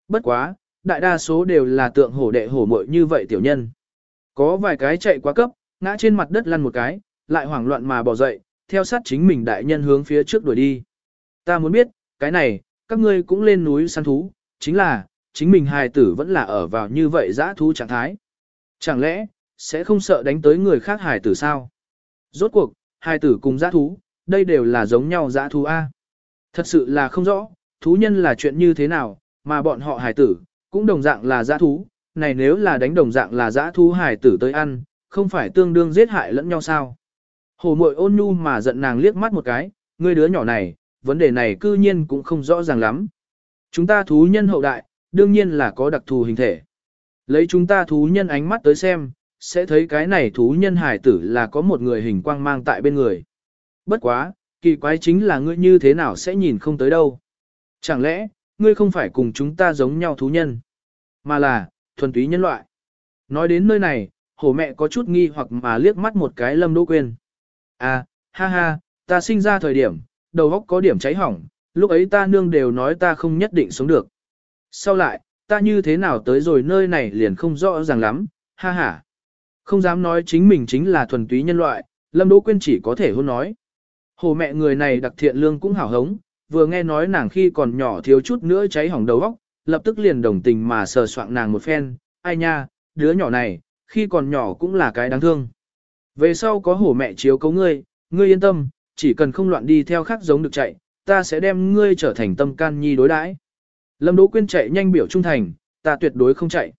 Bất quá, đại đa số đều là tượng hổ đệ hổ muội như vậy tiểu nhân. Có vài cái chạy quá cấp, ngã trên mặt đất lăn một cái, lại hoảng loạn mà bỏ dậy, theo sát chính mình đại nhân hướng phía trước đuổi đi. Ta muốn biết, cái này, các ngươi cũng lên núi săn thú, chính là, chính mình hài tử vẫn là ở vào như vậy dã thú trạng thái. Chẳng lẽ, sẽ không sợ đánh tới người khác hài tử sao? Rốt cuộc, hài tử cùng dã thú, đây đều là giống nhau dã thú A. Thật sự là không rõ, thú nhân là chuyện như thế nào, mà bọn họ hài tử, cũng đồng dạng là dã thú, này nếu là đánh đồng dạng là dã thú hài tử tới ăn, không phải tương đương giết hại lẫn nhau sao? Hồ mội ôn nhu mà giận nàng liếc mắt một cái, ngươi đứa nhỏ này, vấn đề này cư nhiên cũng không rõ ràng lắm. Chúng ta thú nhân hậu đại, đương nhiên là có đặc thù hình thể. Lấy chúng ta thú nhân ánh mắt tới xem, sẽ thấy cái này thú nhân hải tử là có một người hình quang mang tại bên người. Bất quá, kỳ quái chính là ngươi như thế nào sẽ nhìn không tới đâu. Chẳng lẽ, ngươi không phải cùng chúng ta giống nhau thú nhân, mà là, thuần túy nhân loại. Nói đến nơi này, hổ mẹ có chút nghi hoặc mà liếc mắt một cái lâm đỗ quên. À, ha ha, ta sinh ra thời điểm, đầu óc có điểm cháy hỏng, lúc ấy ta nương đều nói ta không nhất định sống được. Sau lại, ta như thế nào tới rồi nơi này liền không rõ ràng lắm, ha ha. Không dám nói chính mình chính là thuần túy nhân loại, Lâm Đỗ Quyên chỉ có thể hôn nói. Hồ mẹ người này đặc thiện lương cũng hảo hống, vừa nghe nói nàng khi còn nhỏ thiếu chút nữa cháy hỏng đầu óc, lập tức liền đồng tình mà sờ soạng nàng một phen, ai nha, đứa nhỏ này, khi còn nhỏ cũng là cái đáng thương. Về sau có hổ mẹ chiếu cấu ngươi, ngươi yên tâm, chỉ cần không loạn đi theo khác giống được chạy, ta sẽ đem ngươi trở thành tâm can nhi đối đãi. Lâm Đỗ Quyên chạy nhanh biểu trung thành, ta tuyệt đối không chạy.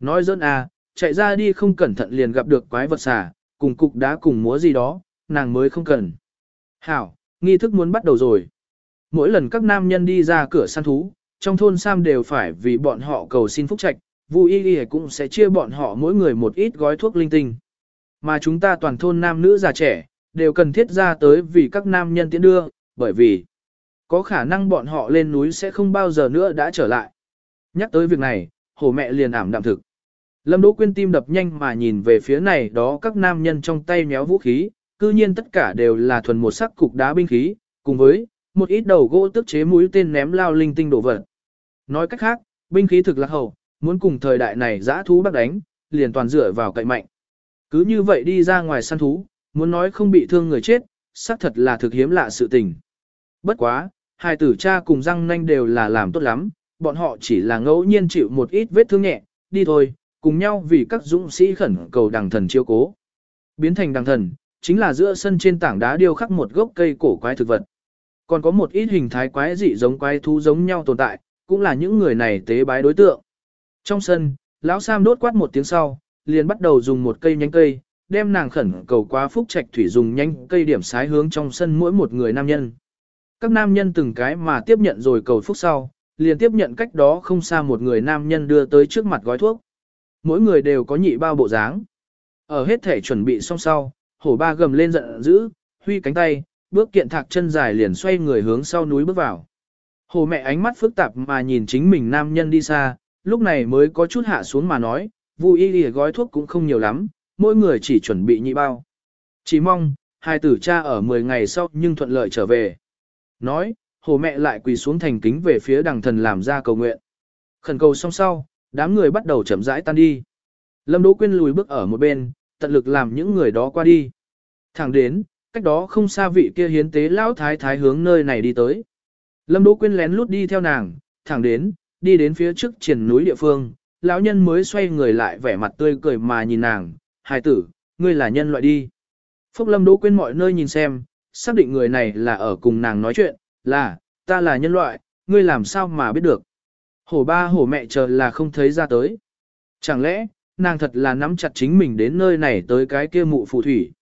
Nói dỡn à, chạy ra đi không cẩn thận liền gặp được quái vật xà, cùng cục đá cùng múa gì đó, nàng mới không cần. Hảo, nghi thức muốn bắt đầu rồi. Mỗi lần các nam nhân đi ra cửa săn thú, trong thôn Sam đều phải vì bọn họ cầu xin phúc trạch, Vu Y Y cũng sẽ chia bọn họ mỗi người một ít gói thuốc linh tinh. Mà chúng ta toàn thôn nam nữ già trẻ, đều cần thiết ra tới vì các nam nhân tiến đưa, bởi vì có khả năng bọn họ lên núi sẽ không bao giờ nữa đã trở lại. Nhắc tới việc này, hổ mẹ liền ảm đạm thực. Lâm Đỗ Quyên tim đập nhanh mà nhìn về phía này đó các nam nhân trong tay méo vũ khí, cư nhiên tất cả đều là thuần một sắc cục đá binh khí, cùng với một ít đầu gỗ tức chế mũi tên ném lao linh tinh đổ vật. Nói cách khác, binh khí thực lạc hậu, muốn cùng thời đại này giã thú bắt đánh, liền toàn dựa vào cậy mạnh. Cứ như vậy đi ra ngoài săn thú, muốn nói không bị thương người chết, xác thật là thực hiếm lạ sự tình. Bất quá, hai tử cha cùng răng nanh đều là làm tốt lắm, bọn họ chỉ là ngẫu nhiên chịu một ít vết thương nhẹ, đi thôi, cùng nhau vì các dũng sĩ khẩn cầu đằng thần chiêu cố. Biến thành đằng thần, chính là giữa sân trên tảng đá điêu khắc một gốc cây cổ quái thực vật. Còn có một ít hình thái quái dị giống quái thú giống nhau tồn tại, cũng là những người này tế bái đối tượng. Trong sân, lão Sam đốt quát một tiếng sau, liền bắt đầu dùng một cây nhánh cây, đem nàng khẩn cầu quá phúc trạch thủy dùng nhanh cây điểm sái hướng trong sân mỗi một người nam nhân. Các nam nhân từng cái mà tiếp nhận rồi cầu phúc sau, liền tiếp nhận cách đó không xa một người nam nhân đưa tới trước mặt gói thuốc. Mỗi người đều có nhị bao bộ dáng. Ở hết thể chuẩn bị xong sau, hổ ba gầm lên giận dữ, huy cánh tay, bước kiện thạc chân dài liền xoay người hướng sau núi bước vào. Hồ mẹ ánh mắt phức tạp mà nhìn chính mình nam nhân đi xa, lúc này mới có chút hạ xuống mà nói, vui y gói thuốc cũng không nhiều lắm, mỗi người chỉ chuẩn bị nhị bao. Chỉ mong, hai tử cha ở 10 ngày sau nhưng thuận lợi trở về. Nói, hồ mẹ lại quỳ xuống thành kính về phía đằng thần làm ra cầu nguyện. Khẩn cầu xong sau, đám người bắt đầu chậm rãi tan đi. Lâm Đỗ Quyên lùi bước ở một bên, tận lực làm những người đó qua đi. Thẳng đến, cách đó không xa vị kia hiến tế lão thái thái hướng nơi này đi tới. Lâm Đỗ Quyên lén lút đi theo nàng, thẳng đến, đi đến phía trước triển núi địa phương, lão nhân mới xoay người lại vẻ mặt tươi cười mà nhìn nàng, hài tử, ngươi là nhân loại đi. Phúc Lâm Đỗ Quyên mọi nơi nhìn xem, xác định người này là ở cùng nàng nói chuyện, là, ta là nhân loại, ngươi làm sao mà biết được. Hổ ba hổ mẹ chờ là không thấy ra tới. Chẳng lẽ, nàng thật là nắm chặt chính mình đến nơi này tới cái kia mụ phù thủy.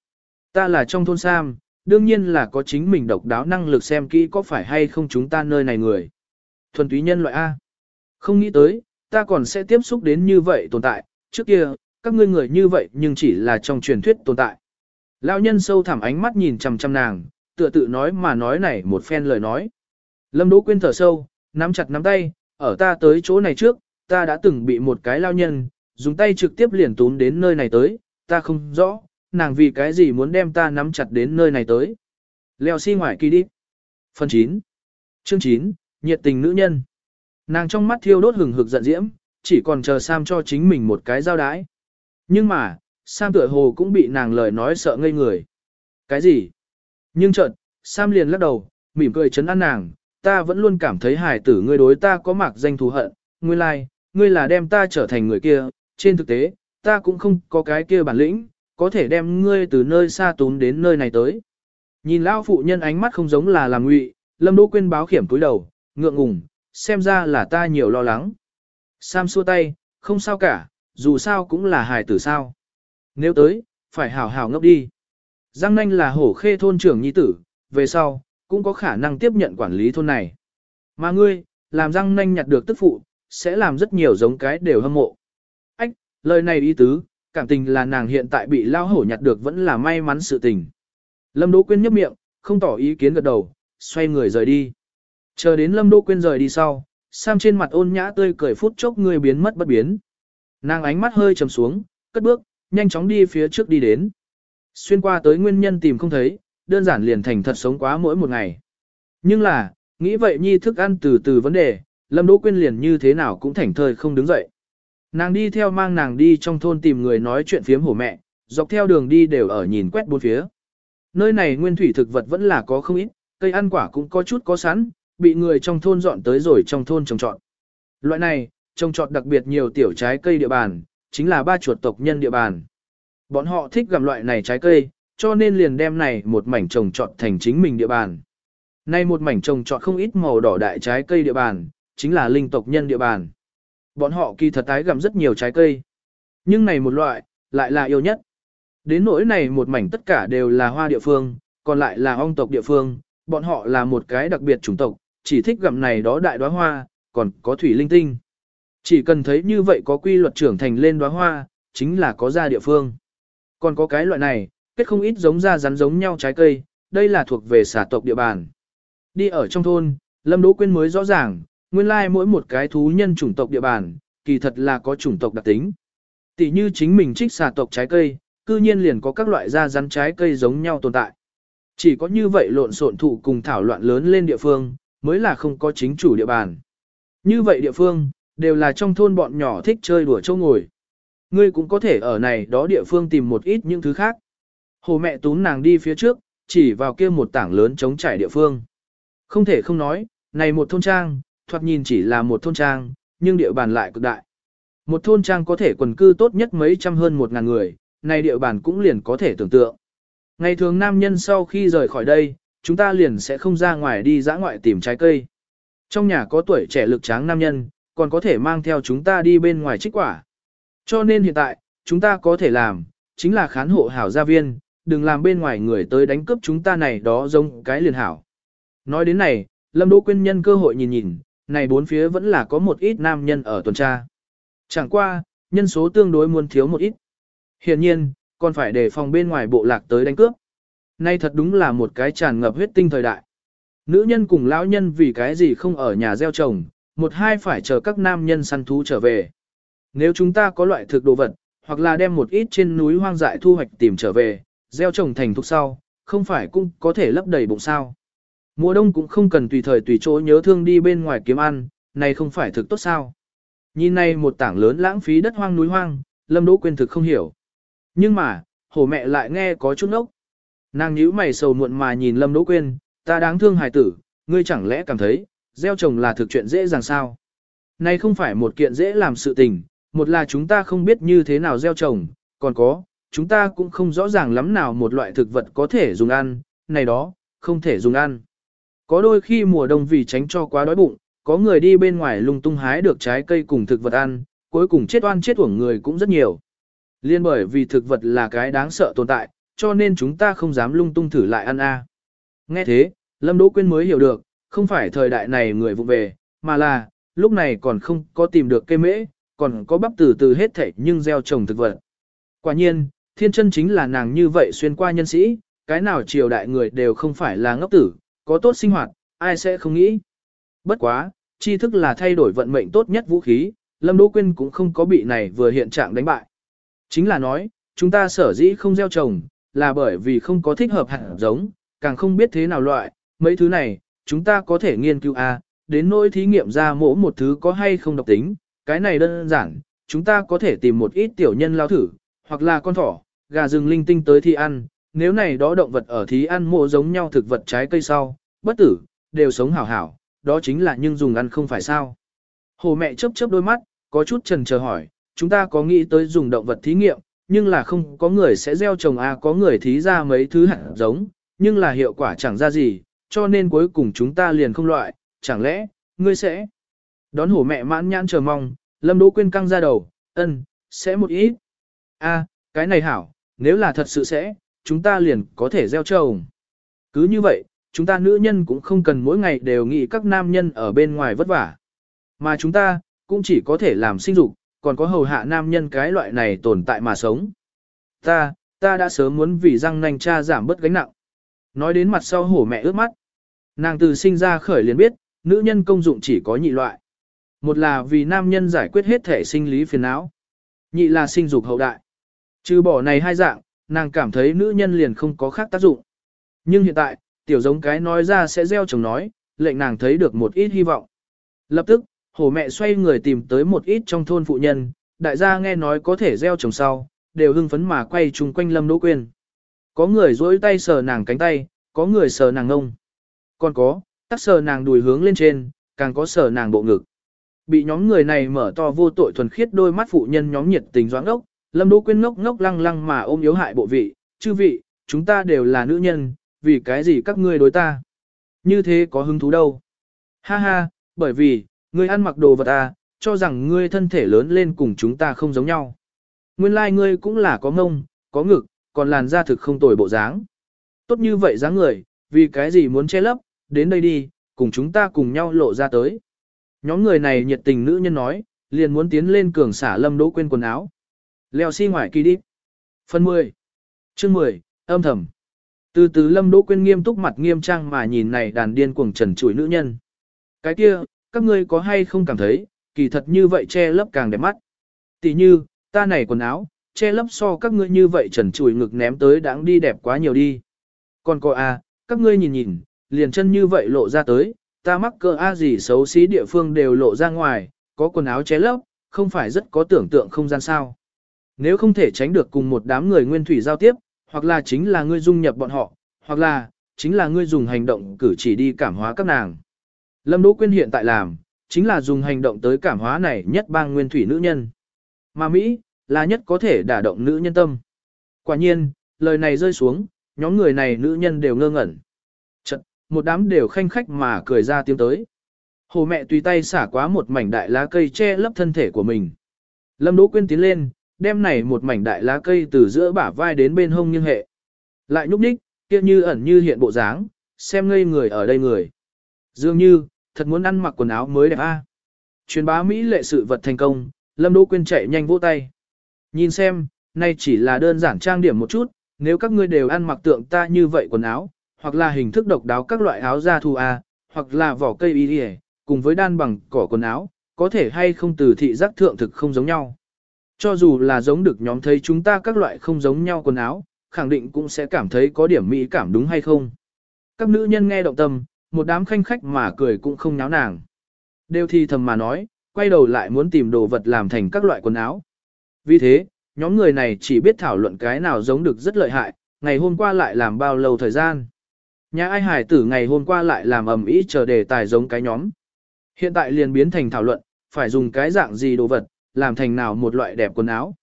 Ta là trong thôn Sam, đương nhiên là có chính mình độc đáo năng lực xem kỹ có phải hay không chúng ta nơi này người. Thuần túy nhân loại A. Không nghĩ tới, ta còn sẽ tiếp xúc đến như vậy tồn tại, trước kia, các ngươi người như vậy nhưng chỉ là trong truyền thuyết tồn tại. Lão nhân sâu thẳm ánh mắt nhìn chằm chằm nàng, tựa tự nói mà nói này một phen lời nói. Lâm Đỗ Quyên thở sâu, nắm chặt nắm tay, ở ta tới chỗ này trước, ta đã từng bị một cái lao nhân, dùng tay trực tiếp liền túm đến nơi này tới, ta không rõ, nàng vì cái gì muốn đem ta nắm chặt đến nơi này tới. Leo xi si ngoài kỳ đi. Phần 9. Chương 9, nhiệt tình nữ nhân. Nàng trong mắt thiêu đốt hừng hực giận diễm, chỉ còn chờ Sam cho chính mình một cái giao đái. Nhưng mà, Sam tựa hồ cũng bị nàng lời nói sợ ngây người. Cái gì? Nhưng chợt, Sam liền lắc đầu, mỉm cười chấn an nàng, ta vẫn luôn cảm thấy hài tử ngươi đối ta có mạc danh thù hận, nguyên lai, like, ngươi là đem ta trở thành người kia, trên thực tế, ta cũng không có cái kia bản lĩnh, có thể đem ngươi từ nơi xa tún đến nơi này tới. Nhìn lão phụ nhân ánh mắt không giống là làm ngụy, Lâm Đỗ Quyên báo khiểm túi đầu, ngượng ngùng, xem ra là ta nhiều lo lắng. Sam xua tay, không sao cả, dù sao cũng là hài tử sao. Nếu tới, phải hảo hảo ngốc đi. Giang Nanh là hổ khê thôn trưởng nhi tử, về sau, cũng có khả năng tiếp nhận quản lý thôn này. Mà ngươi, làm Giang Nanh nhặt được tức phụ, sẽ làm rất nhiều giống cái đều hâm mộ. Ách, lời này ý tứ, cảm tình là nàng hiện tại bị lao hổ nhặt được vẫn là may mắn sự tình. Lâm Đỗ Quyên nhấp miệng, không tỏ ý kiến gật đầu, xoay người rời đi. Chờ đến Lâm Đỗ Quyên rời đi sau, Sam trên mặt ôn nhã tươi cười phút chốc người biến mất bất biến. Nàng ánh mắt hơi trầm xuống, cất bước, nhanh chóng đi phía trước đi đến. Xuyên qua tới nguyên nhân tìm không thấy, đơn giản liền thành thật sống quá mỗi một ngày. Nhưng là, nghĩ vậy nhi thức ăn từ từ vấn đề, Lâm Đỗ Quyên liền như thế nào cũng thảnh thơi không đứng dậy. Nàng đi theo mang nàng đi trong thôn tìm người nói chuyện phiếm hổ mẹ, dọc theo đường đi đều ở nhìn quét bốn phía. Nơi này nguyên thủy thực vật vẫn là có không ít, cây ăn quả cũng có chút có sẵn, bị người trong thôn dọn tới rồi trong thôn trồng trọt. Loại này, trồng trọt đặc biệt nhiều tiểu trái cây địa bàn, chính là ba chuột tộc nhân địa bàn. Bọn họ thích gặm loại này trái cây, cho nên liền đem này một mảnh trồng trọt thành chính mình địa bàn. Nay một mảnh trồng trọt không ít màu đỏ đại trái cây địa bàn, chính là linh tộc nhân địa bàn. Bọn họ kỳ thật tái gặm rất nhiều trái cây. Nhưng này một loại, lại là yêu nhất. Đến nỗi này một mảnh tất cả đều là hoa địa phương, còn lại là ong tộc địa phương, bọn họ là một cái đặc biệt chủng tộc, chỉ thích gặm này đó đại đóa hoa, còn có thủy linh tinh. Chỉ cần thấy như vậy có quy luật trưởng thành lên đóa hoa, chính là có ra địa phương. Còn có cái loại này, kết không ít giống ra rắn giống nhau trái cây, đây là thuộc về xả tộc địa bàn. Đi ở trong thôn, Lâm Đỗ Quyên mới rõ ràng, nguyên lai mỗi một cái thú nhân chủng tộc địa bàn, kỳ thật là có chủng tộc đặc tính. Tỷ như chính mình trích xà tộc trái cây, cư nhiên liền có các loại da rắn trái cây giống nhau tồn tại. Chỉ có như vậy lộn xộn thụ cùng thảo loạn lớn lên địa phương, mới là không có chính chủ địa bàn. Như vậy địa phương, đều là trong thôn bọn nhỏ thích chơi đùa châu ngồi. Ngươi cũng có thể ở này đó địa phương tìm một ít những thứ khác. Hồ mẹ tún nàng đi phía trước, chỉ vào kia một tảng lớn chống trải địa phương. Không thể không nói, này một thôn trang, thoạt nhìn chỉ là một thôn trang, nhưng địa bàn lại cực đại. Một thôn trang có thể quần cư tốt nhất mấy trăm hơn một ngàn người, này địa bàn cũng liền có thể tưởng tượng. Ngày thường nam nhân sau khi rời khỏi đây, chúng ta liền sẽ không ra ngoài đi dã ngoại tìm trái cây. Trong nhà có tuổi trẻ lực tráng nam nhân, còn có thể mang theo chúng ta đi bên ngoài trích quả. Cho nên hiện tại, chúng ta có thể làm, chính là khán hộ hảo gia viên, đừng làm bên ngoài người tới đánh cướp chúng ta này đó giống cái liền hảo. Nói đến này, Lâm Đỗ Quyên nhân cơ hội nhìn nhìn, này bốn phía vẫn là có một ít nam nhân ở tuần tra. Chẳng qua, nhân số tương đối muốn thiếu một ít. Hiện nhiên, còn phải để phòng bên ngoài bộ lạc tới đánh cướp. Nay thật đúng là một cái tràn ngập huyết tinh thời đại. Nữ nhân cùng lão nhân vì cái gì không ở nhà gieo trồng, một hai phải chờ các nam nhân săn thú trở về. Nếu chúng ta có loại thực đồ vật, hoặc là đem một ít trên núi hoang dại thu hoạch tìm trở về, gieo trồng thành thục sau, không phải cũng có thể lấp đầy bụng sao. Mùa đông cũng không cần tùy thời tùy chỗ nhớ thương đi bên ngoài kiếm ăn, này không phải thực tốt sao. Nhìn này một tảng lớn lãng phí đất hoang núi hoang, Lâm Đỗ Quyên thực không hiểu. Nhưng mà, hổ mẹ lại nghe có chút nốc. Nàng nhíu mày sầu muộn mà nhìn Lâm Đỗ Quyên, ta đáng thương hài tử, ngươi chẳng lẽ cảm thấy, gieo trồng là thực chuyện dễ dàng sao? Này không phải một kiện dễ làm sự tình, một là chúng ta không biết như thế nào gieo trồng, còn có, chúng ta cũng không rõ ràng lắm nào một loại thực vật có thể dùng ăn, này đó, không thể dùng ăn. Có đôi khi mùa đông vì tránh cho quá đói bụng, có người đi bên ngoài lung tung hái được trái cây cùng thực vật ăn, cuối cùng chết oan chết uổng người cũng rất nhiều. Liên bởi vì thực vật là cái đáng sợ tồn tại, cho nên chúng ta không dám lung tung thử lại ăn a. Nghe thế, Lâm Đỗ Quyên mới hiểu được, không phải thời đại này người vụ về, mà là, lúc này còn không có tìm được cây mễ, còn có bắp từ từ hết thảy nhưng gieo trồng thực vật. Quả nhiên, thiên chân chính là nàng như vậy xuyên qua nhân sĩ, cái nào triều đại người đều không phải là ngốc tử, có tốt sinh hoạt, ai sẽ không nghĩ. Bất quá, tri thức là thay đổi vận mệnh tốt nhất vũ khí, Lâm Đỗ Quyên cũng không có bị này vừa hiện trạng đánh bại. Chính là nói, chúng ta sở dĩ không gieo trồng, là bởi vì không có thích hợp hạt giống, càng không biết thế nào loại, mấy thứ này, chúng ta có thể nghiên cứu a, đến nỗi thí nghiệm ra mỗi một thứ có hay không độc tính, cái này đơn giản, chúng ta có thể tìm một ít tiểu nhân lao thử, hoặc là con thỏ, gà rừng linh tinh tới thi ăn, nếu này đó động vật ở thí ăn mộ giống nhau thực vật trái cây sau, bất tử, đều sống hảo hảo, đó chính là nhưng dùng ăn không phải sao. Hồ mẹ chớp chớp đôi mắt, có chút trần chờ hỏi, chúng ta có nghĩ tới dùng động vật thí nghiệm, nhưng là không có người sẽ gieo trồng a có người thí ra mấy thứ hạt giống, nhưng là hiệu quả chẳng ra gì, cho nên cuối cùng chúng ta liền không loại, chẳng lẽ, ngươi sẽ đón hổ mẹ mãn nhãn chờ mong, lâm đỗ quyên căng ra đầu, ân, sẽ một ít. a cái này hảo, nếu là thật sự sẽ, chúng ta liền có thể gieo trồng. Cứ như vậy, chúng ta nữ nhân cũng không cần mỗi ngày đều nghĩ các nam nhân ở bên ngoài vất vả. Mà chúng ta, cũng chỉ có thể làm sinh dục, còn có hầu hạ nam nhân cái loại này tồn tại mà sống. Ta, ta đã sớm muốn vì răng nanh cha giảm bớt gánh nặng. Nói đến mặt sau hổ mẹ ướt mắt. Nàng từ sinh ra khởi liền biết, nữ nhân công dụng chỉ có nhị loại. Một là vì nam nhân giải quyết hết thể sinh lý phiền não. Nhị là sinh dục hậu đại. Trừ bỏ này hai dạng, nàng cảm thấy nữ nhân liền không có khác tác dụng. Nhưng hiện tại, tiểu giống cái nói ra sẽ gieo chồng nói, lệnh nàng thấy được một ít hy vọng. Lập tức, hổ mẹ xoay người tìm tới một ít trong thôn phụ nhân, đại gia nghe nói có thể gieo trồng sau, đều hưng phấn mà quay chung quanh Lâm Đỗ Quyên. Có người duỗi tay sờ nàng cánh tay, có người sờ nàng ngông. Còn có, tắt sờ nàng đùi hướng lên trên, càng có sờ nàng bộ ngực. Bị nhóm người này mở to vô tội thuần khiết đôi mắt phụ nhân nhóm nhiệt tình doãn ốc, Lâm Đỗ Quyên ngốc ngốc lăng lăng mà ôm yếu hại bộ vị, chư vị, chúng ta đều là nữ nhân, vì cái gì các ngươi đối ta? Như thế có hứng thú đâu? Ha ha, bởi vì, ngươi ăn mặc đồ vật à, cho rằng ngươi thân thể lớn lên cùng chúng ta không giống nhau. Nguyên lai like ngươi cũng là có ngông, có ngực, còn làn da thực không tồi bộ dáng. Tốt như vậy dáng người, vì cái gì muốn che lấp, đến đây đi, cùng chúng ta cùng nhau lộ ra tới. Nhóm người này nhiệt tình nữ nhân nói, liền muốn tiến lên cường xả lâm đỗ quên quần áo. Leo xi si ngoài kỳ đi. Phần 10. Chương 10. Âm thầm. Từ từ lâm đỗ quên nghiêm túc mặt nghiêm trang mà nhìn này đàn điên cuồng trần chuỗi nữ nhân. Cái kia, các ngươi có hay không cảm thấy, kỳ thật như vậy che lấp càng đẹp mắt. Tỷ như, ta này quần áo, che lấp so các ngươi như vậy trần chuỗi ngực ném tới đáng đi đẹp quá nhiều đi. Còn coi a, à, các ngươi nhìn nhìn, liền chân như vậy lộ ra tới, ta mắc cơ a gì xấu xí địa phương đều lộ ra ngoài, có quần áo che lấp, không phải rất có tưởng tượng không gian sao. Nếu không thể tránh được cùng một đám người nguyên thủy giao tiếp, hoặc là chính là ngươi dung nhập bọn họ, hoặc là, chính là ngươi dùng hành động cử chỉ đi cảm hóa các nàng. Lâm Đỗ Quyên hiện tại làm, chính là dùng hành động tới cảm hóa này nhất bang nguyên thủy nữ nhân. Mà Mỹ, là nhất có thể đả động nữ nhân tâm. Quả nhiên, lời này rơi xuống, nhóm người này nữ nhân đều ngơ ngẩn. Một đám đều khanh khách mà cười ra tiếng tới. Hồ mẹ tùy tay xả quá một mảnh đại lá cây che lấp thân thể của mình. Lâm Đỗ Quyên tiến lên, đem này một mảnh đại lá cây từ giữa bả vai đến bên hông nghiêng hệ. Lại nhúc nhích, kia như ẩn như hiện bộ dáng, xem ngây người ở đây người. Dường như, thật muốn ăn mặc quần áo mới đẹp a. Truyền bá Mỹ lệ sự vật thành công, Lâm Đỗ Quyên chạy nhanh vỗ tay. Nhìn xem, nay chỉ là đơn giản trang điểm một chút, nếu các ngươi đều ăn mặc tượng ta như vậy quần áo, hoặc là hình thức độc đáo các loại áo da thu a, hoặc là vỏ cây y y, cùng với đan bằng cỏ quần áo, có thể hay không từ thị giác thượng thực không giống nhau. Cho dù là giống được nhóm thấy chúng ta các loại không giống nhau quần áo, khẳng định cũng sẽ cảm thấy có điểm mỹ cảm đúng hay không. Các nữ nhân nghe động tâm, một đám khanh khách mà cười cũng không nháo nàng. Đều thì thầm mà nói, quay đầu lại muốn tìm đồ vật làm thành các loại quần áo. Vì thế, nhóm người này chỉ biết thảo luận cái nào giống được rất lợi hại, ngày hôm qua lại làm bao lâu thời gian. Nhà ai hải tử ngày hôm qua lại làm ầm ĩ chờ đề tài giống cái nhóm. Hiện tại liền biến thành thảo luận, phải dùng cái dạng gì đồ vật, làm thành nào một loại đẹp quần áo.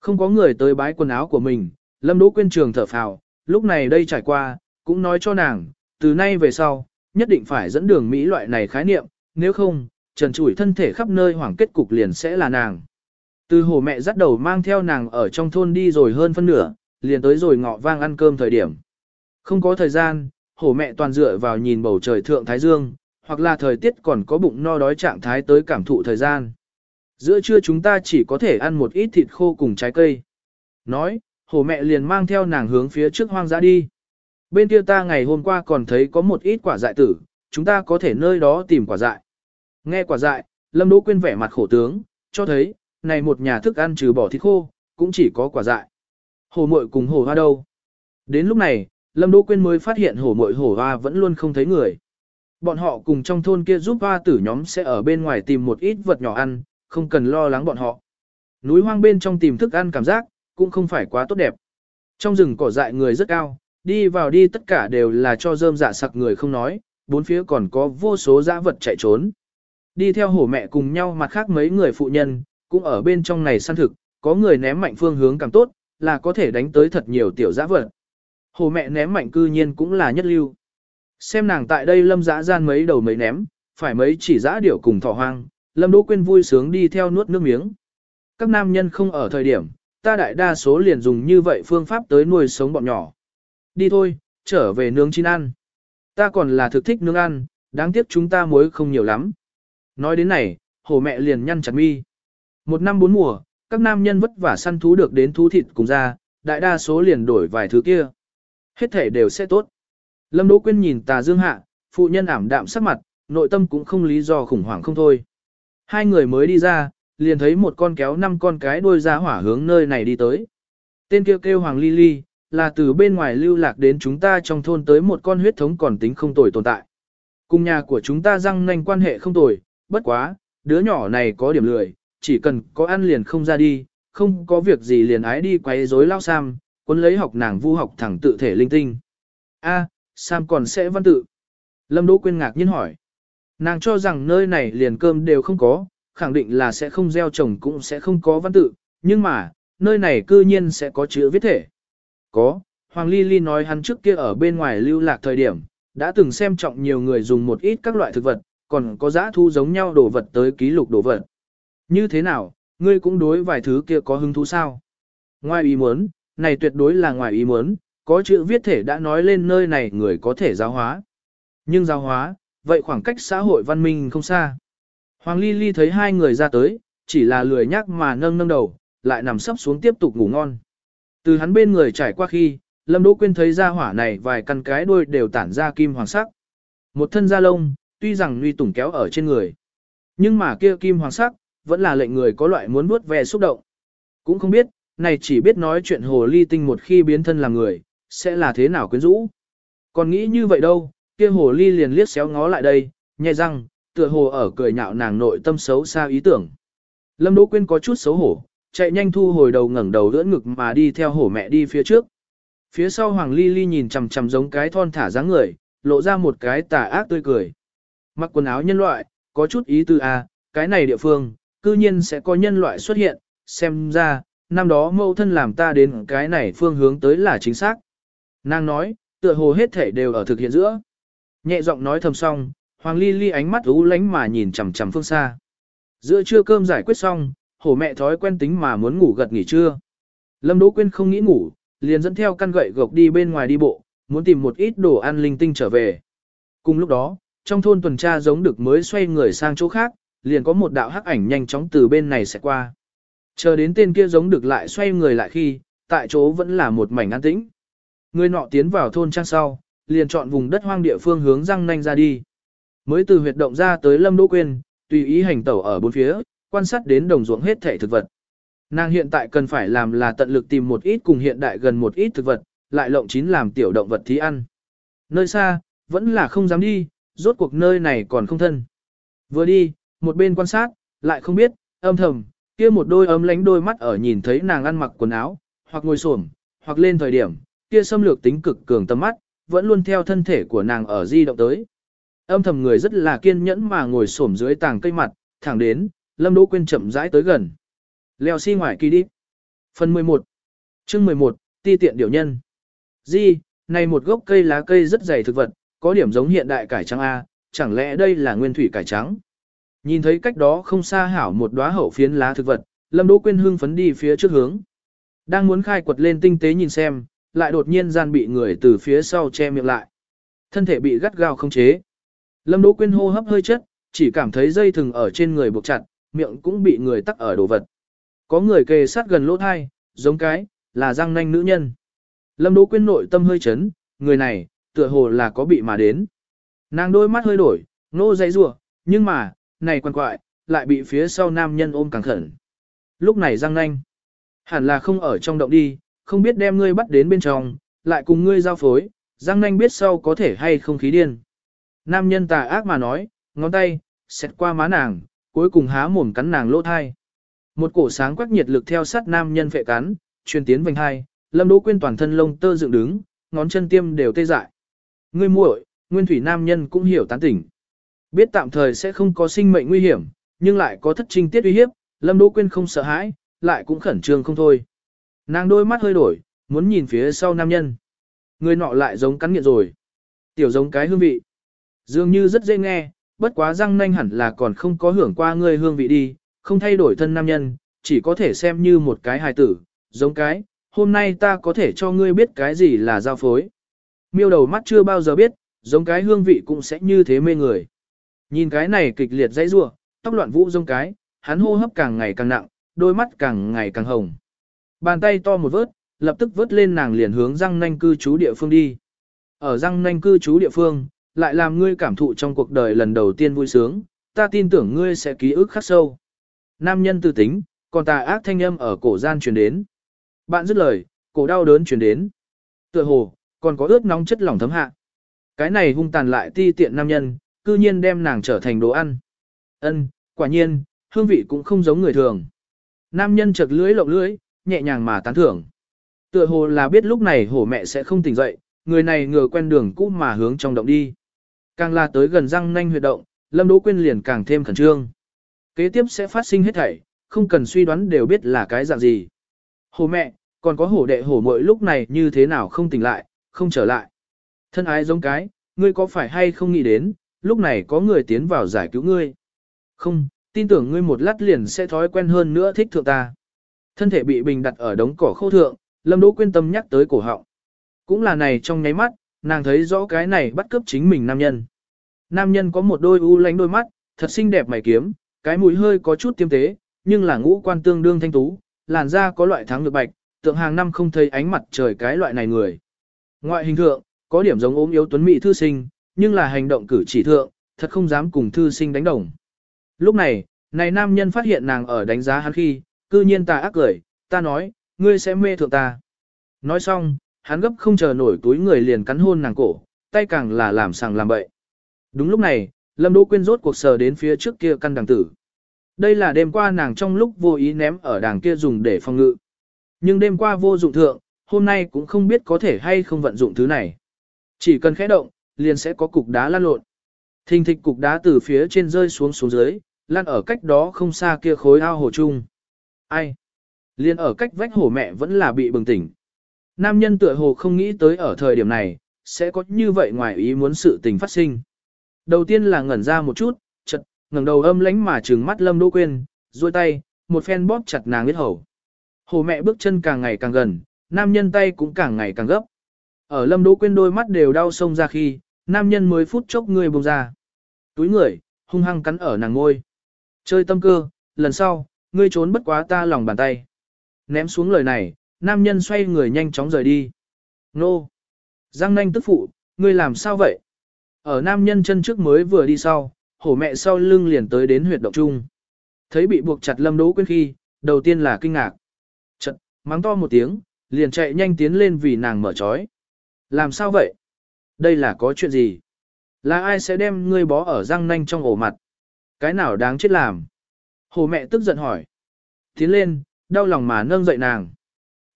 Không có người tới bái quần áo của mình, Lâm Đỗ Quyên trường thở phào, lúc này đây trải qua, cũng nói cho nàng, từ nay về sau, nhất định phải dẫn đường Mỹ loại này khái niệm, nếu không, trần trụi thân thể khắp nơi hoảng kết cục liền sẽ là nàng. Từ hồ mẹ dắt đầu mang theo nàng ở trong thôn đi rồi hơn phân nửa, liền tới rồi ngọ vang ăn cơm thời điểm. Không có thời gian, hổ mẹ toàn dựa vào nhìn bầu trời thượng Thái Dương, hoặc là thời tiết còn có bụng no đói trạng thái tới cảm thụ thời gian. Giữa trưa chúng ta chỉ có thể ăn một ít thịt khô cùng trái cây. Nói, hổ mẹ liền mang theo nàng hướng phía trước hoang dã đi. Bên kia ta ngày hôm qua còn thấy có một ít quả dại tử, chúng ta có thể nơi đó tìm quả dại. Nghe quả dại, Lâm Đỗ Quyên vẻ mặt khổ tướng, cho thấy, này một nhà thức ăn trừ bỏ thịt khô, cũng chỉ có quả dại. Hổ muội cùng hổ hoa đâu? Đến lúc này, Lâm Đỗ Quyên mới phát hiện hổ muội hổ hoa vẫn luôn không thấy người. Bọn họ cùng trong thôn kia giúp hoa tử nhóm sẽ ở bên ngoài tìm một ít vật nhỏ ăn, không cần lo lắng bọn họ. Núi hoang bên trong tìm thức ăn cảm giác, cũng không phải quá tốt đẹp. Trong rừng cỏ dại người rất cao, đi vào đi tất cả đều là cho rơm dạ sặc người không nói, bốn phía còn có vô số dã vật chạy trốn. Đi theo hổ mẹ cùng nhau mặt khác mấy người phụ nhân, cũng ở bên trong này săn thực, có người ném mạnh phương hướng càng tốt, là có thể đánh tới thật nhiều tiểu dã vật. Hổ mẹ ném mạnh cư nhiên cũng là nhất lưu. Xem nàng tại đây lâm dã gian mấy đầu mấy ném, phải mấy chỉ dã điểu cùng thỏ hoang, lâm đỗ Quyên vui sướng đi theo nuốt nước miếng. Các nam nhân không ở thời điểm, ta đại đa số liền dùng như vậy phương pháp tới nuôi sống bọn nhỏ. Đi thôi, trở về nướng chín ăn. Ta còn là thực thích nướng ăn, đáng tiếc chúng ta muối không nhiều lắm. Nói đến này, hổ mẹ liền nhăn chặt mi. Một năm bốn mùa, các nam nhân vất vả săn thú được đến thú thịt cùng ra, đại đa số liền đổi vài thứ kia. Hết thể đều sẽ tốt. Lâm Đỗ Quyên nhìn tà dương hạ, phụ nhân ảm đạm sắc mặt, nội tâm cũng không lý do khủng hoảng không thôi. Hai người mới đi ra, liền thấy một con kéo năm con cái đuôi ra hỏa hướng nơi này đi tới. Tên kêu kêu Hoàng Ly Ly, là từ bên ngoài lưu lạc đến chúng ta trong thôn tới một con huyết thống còn tính không tồi tồn tại. Cùng nhà của chúng ta răng nanh quan hệ không tồi, bất quá, đứa nhỏ này có điểm lười, chỉ cần có ăn liền không ra đi, không có việc gì liền ái đi quấy rối lao Sam, cuốn lấy học nàng vu học thẳng tự thể linh tinh. A, Sam còn sẽ văn tự. Lâm Đỗ Quyên ngạc nhiên hỏi. Nàng cho rằng nơi này liền cơm đều không có, khẳng định là sẽ không gieo trồng cũng sẽ không có văn tự, nhưng mà, nơi này cư nhiên sẽ có chữ viết thể. Có, Hoàng Ly Ly nói hắn trước kia ở bên ngoài lưu lạc thời điểm, đã từng xem trọng nhiều người dùng một ít các loại thực vật, còn có giá thu giống nhau đồ vật tới ký lục đồ vật. Như thế nào, ngươi cũng đối vài thứ kia có hứng thú sao? Ngoài ý muốn, này tuyệt đối là ngoài ý muốn, có chữ viết thể đã nói lên nơi này người có thể giáo hóa. Nhưng giáo hóa, vậy khoảng cách xã hội văn minh không xa. Hoàng Ly Ly thấy hai người ra tới, chỉ là lười nhắc mà nâng nâng đầu, lại nằm sấp xuống tiếp tục ngủ ngon. Từ hắn bên người trải qua khi, Lâm Đỗ Quyên thấy ra hỏa này vài căn cái đuôi đều tản ra kim hoàng sắc. Một thân da lông, tuy rằng nguy tủng kéo ở trên người. Nhưng mà kia kim hoàng sắc, vẫn là lệnh người có loại muốn vuốt ve xúc động. Cũng không biết, này chỉ biết nói chuyện hồ ly tinh một khi biến thân làm người, sẽ là thế nào quyến rũ. Còn nghĩ như vậy đâu, kia hồ ly liền liếc xéo ngó lại đây, nhẹ răng, tựa hồ ở cười nhạo nàng nội tâm xấu xa ý tưởng. Lâm Đỗ Quyên có chút xấu hổ, chạy nhanh thu hồi đầu ngẩng đầu đỡ ngực mà đi theo hổ mẹ đi phía trước. Phía sau Hoàng Ly Ly nhìn chằm chằm giống cái thon thả dáng người, lộ ra một cái tà ác tươi cười. Mặc quần áo nhân loại, có chút ý tư a, à, cái này địa phương, cư nhiên sẽ có nhân loại xuất hiện, xem ra, năm đó mẫu thân làm ta đến cái này phương hướng tới là chính xác. Nàng nói, tựa hồ hết thể đều ở thực hiện giữa. Nhẹ giọng nói thầm xong, Hoàng Ly Ly ánh mắt u lánh mà nhìn chằm chằm phương xa. Giữa trưa cơm giải quyết xong, hổ mẹ thói quen tính mà muốn ngủ gật nghỉ trưa. Lâm Đỗ Quyên không nghĩ ngủ, liền dẫn theo căn gậy gộc đi bên ngoài đi bộ, muốn tìm một ít đồ ăn linh tinh trở về. Cùng lúc đó, trong thôn tuần tra giống được mới xoay người sang chỗ khác, liền có một đạo hắc ảnh nhanh chóng từ bên này sẽ qua. Chờ đến tên kia giống được lại xoay người lại khi, tại chỗ vẫn là một mảnh an tĩnh. Người nọ tiến vào thôn trang sau, liền chọn vùng đất hoang địa phương hướng răng nanh ra đi. Mới từ huyệt động ra tới Lâm Đỗ Quyên, tùy ý hành tẩu ở bốn phía, quan sát đến đồng ruộng hết thể thực vật. Nàng hiện tại cần phải làm là tận lực tìm một ít cùng hiện đại gần một ít thực vật, lại lộng chín làm tiểu động vật thí ăn. Nơi xa, vẫn là không dám đi, rốt cuộc nơi này còn không thân. Vừa đi, một bên quan sát, lại không biết, âm thầm, kia một đôi ấm lánh đôi mắt ở nhìn thấy nàng ăn mặc quần áo, hoặc ngồi xổm, hoặc lên thời điểm, kia xâm lược tính cực cường tâm mắt, vẫn luôn theo thân thể của nàng ở di động tới. Âm thầm người rất là kiên nhẫn mà ngồi xổm dưới tàng cây mặt, thẳng đến, Lâm Đỗ Quyên chậm rãi tới gần. Leo xi si ngoài kỳ đi. Phần 11. Chương 11, ti tiện điều nhân. Di, này một gốc cây lá cây rất dày thực vật, có điểm giống hiện đại cải trắng A, chẳng lẽ đây là nguyên thủy cải trắng? Nhìn thấy cách đó không xa hảo một đóa hậu phiến lá thực vật, Lâm Đỗ Quyên hưng phấn đi phía trước hướng. Đang muốn khai quật lên tinh tế nhìn xem, lại đột nhiên gian bị người từ phía sau che miệng lại. Thân thể bị gắt gao không chế. Lâm Đỗ Quyên hô hấp hơi chất, chỉ cảm thấy dây thừng ở trên người buộc chặt, miệng cũng bị người tắc ở đồ vật. Có người kề sát gần lỗ thai, giống cái, là răng nanh nữ nhân. Lâm Đỗ Quyên nội tâm hơi chấn, người này, tựa hồ là có bị mà đến. Nàng đôi mắt hơi đổi, nô dây rủa, nhưng mà, này quan quại, lại bị phía sau nam nhân ôm càng khẩn. Lúc này răng nanh, hẳn là không ở trong động đi, không biết đem ngươi bắt đến bên trong, lại cùng ngươi giao phối, răng nanh biết sau có thể hay không khí điên. Nam nhân tà ác mà nói, ngón tay, xẹt qua má nàng, cuối cùng há mồm cắn nàng lỗ thai. Một cổ sáng quắc nhiệt lực theo sát nam nhân phệ cắn, truyền tiến vành hai, Lâm Đỗ Quyên toàn thân lông tơ dựng đứng, ngón chân tiêm đều tê dại. Ngươi muội, nguyên thủy nam nhân cũng hiểu tán tỉnh. Biết tạm thời sẽ không có sinh mệnh nguy hiểm, nhưng lại có thất trinh tiết uy hiếp, Lâm Đỗ Quyên không sợ hãi, lại cũng khẩn trương không thôi. Nàng đôi mắt hơi đổi, muốn nhìn phía sau nam nhân. Người nọ lại giống cắn nghiện rồi. Tiểu giống cái hương vị. Dường như rất dễ nghe, bất quá răng nanh hẳn là còn không có hưởng qua người hương vị đi, không thay đổi thân nam nhân, chỉ có thể xem như một cái hài tử, giống cái, hôm nay ta có thể cho ngươi biết cái gì là giao phối. Miêu đầu mắt chưa bao giờ biết, giống cái hương vị cũng sẽ như thế mê người. Nhìn cái này kịch liệt dãy rủa, tóc loạn vũ rông cái, hắn hô hấp càng ngày càng nặng, đôi mắt càng ngày càng hồng. Bàn tay to một vớt, lập tức vớt lên nàng liền hướng răng nanh cư trú địa phương đi. Ở răng nanh cư trú địa phương, lại làm ngươi cảm thụ trong cuộc đời lần đầu tiên vui sướng, ta tin tưởng ngươi sẽ ký ức khắc sâu. Nam nhân tư tính, còn tà ác thanh âm ở cổ gian truyền đến. Bạn dứt lời, cổ đau đớn truyền đến. Tựa hồ, còn có ướt nóng chất lỏng thấm hạ. Cái này hung tàn lại ti tiện nam nhân, cư nhiên đem nàng trở thành đồ ăn. Ân, quả nhiên, hương vị cũng không giống người thường. Nam nhân chật lưỡi lộng lưỡi, nhẹ nhàng mà tán thưởng. Tựa hồ là biết lúc này hổ mẹ sẽ không tỉnh dậy, người này ngừa quen đường cũ mà hướng trong động đi. Càng là tới gần răng nanh huyệt động, Lâm Đỗ Quyên liền càng thêm khẩn trương. Kế tiếp sẽ phát sinh hết thảy, không cần suy đoán đều biết là cái dạng gì. Hổ mẹ, còn có hổ đệ hổ muội lúc này như thế nào không tỉnh lại, không trở lại. Thân ái giống cái, ngươi có phải hay không nghĩ đến, lúc này có người tiến vào giải cứu ngươi. Không, tin tưởng ngươi một lát liền sẽ thói quen hơn nữa thích thượng ta. Thân thể bị bình đặt ở đống cỏ khô thượng, Lâm Đỗ quyên tâm nhắc tới cổ họng. Cũng là này trong nháy mắt, nàng thấy rõ cái này bắt cướp chính mình nam nhân. Nam nhân có một đôi u lánh đôi mắt, thật xinh đẹp mày kiếm, cái mũi hơi có chút tiêm tế, nhưng là ngũ quan tương đương thanh tú, làn da có loại thắng nhược bạch, tượng hàng năm không thấy ánh mặt trời cái loại này người. Ngoại hình thượng, có điểm giống ốm yếu tuấn mỹ thư sinh, nhưng là hành động cử chỉ thượng, thật không dám cùng thư sinh đánh đồng. Lúc này, này nam nhân phát hiện nàng ở đánh giá hắn khi, cư nhiên ta ác cười, ta nói, ngươi sẽ mê thượng ta. Nói xong, hắn gấp không chờ nổi túi người liền cắn hôn nàng cổ, tay càng là làm sàng làm bậy. Đúng lúc này, Lâm Đỗ Quyên rốt cuộc sờ đến phía trước kia căn đằng tử. Đây là đêm qua nàng trong lúc vô ý ném ở đàng kia dùng để phòng ngự. Nhưng đêm qua vô dụng thượng, hôm nay cũng không biết có thể hay không vận dụng thứ này. Chỉ cần khẽ động, liền sẽ có cục đá lăn lộn. Thình thịch cục đá từ phía trên rơi xuống xuống dưới, lăn ở cách đó không xa kia khối ao hồ chung. Ai? Liên ở cách vách hồ mẹ vẫn là bị bừng tỉnh. Nam nhân tựa hồ không nghĩ tới ở thời điểm này, sẽ có như vậy ngoài ý muốn sự tình phát sinh. Đầu tiên là ngẩn ra một chút, chật, ngẩng đầu âm lánh mà trừng mắt Lâm Đỗ Quyên, duỗi tay, một phen bóp chặt nàng huyết hầu. Hồ mẹ bước chân càng ngày càng gần, nam nhân tay cũng càng ngày càng gấp. Ở Lâm Đỗ Quyên đôi mắt đều đau sông ra khi, nam nhân mới phút chốc người buông ra. Túi người, hung hăng cắn ở nàng ngôi. Chơi tâm cơ, lần sau, ngươi trốn bất quá ta lòng bàn tay. Ném xuống lời này, nam nhân xoay người nhanh chóng rời đi. Nô! Giang nanh tức phụ, ngươi làm sao vậy? Ở nam nhân chân trước mới vừa đi sau, hổ mẹ sau lưng liền tới đến huyệt động trung. Thấy bị buộc chặt lâm đỗ quên khi, đầu tiên là kinh ngạc. Chật, mắng to một tiếng, liền chạy nhanh tiến lên vì nàng mở trói. Làm sao vậy? Đây là có chuyện gì? Là ai sẽ đem ngươi bó ở răng nanh trong ổ mặt? Cái nào đáng chết làm? Hồ mẹ tức giận hỏi. Tiến lên, đau lòng mà nâng dậy nàng.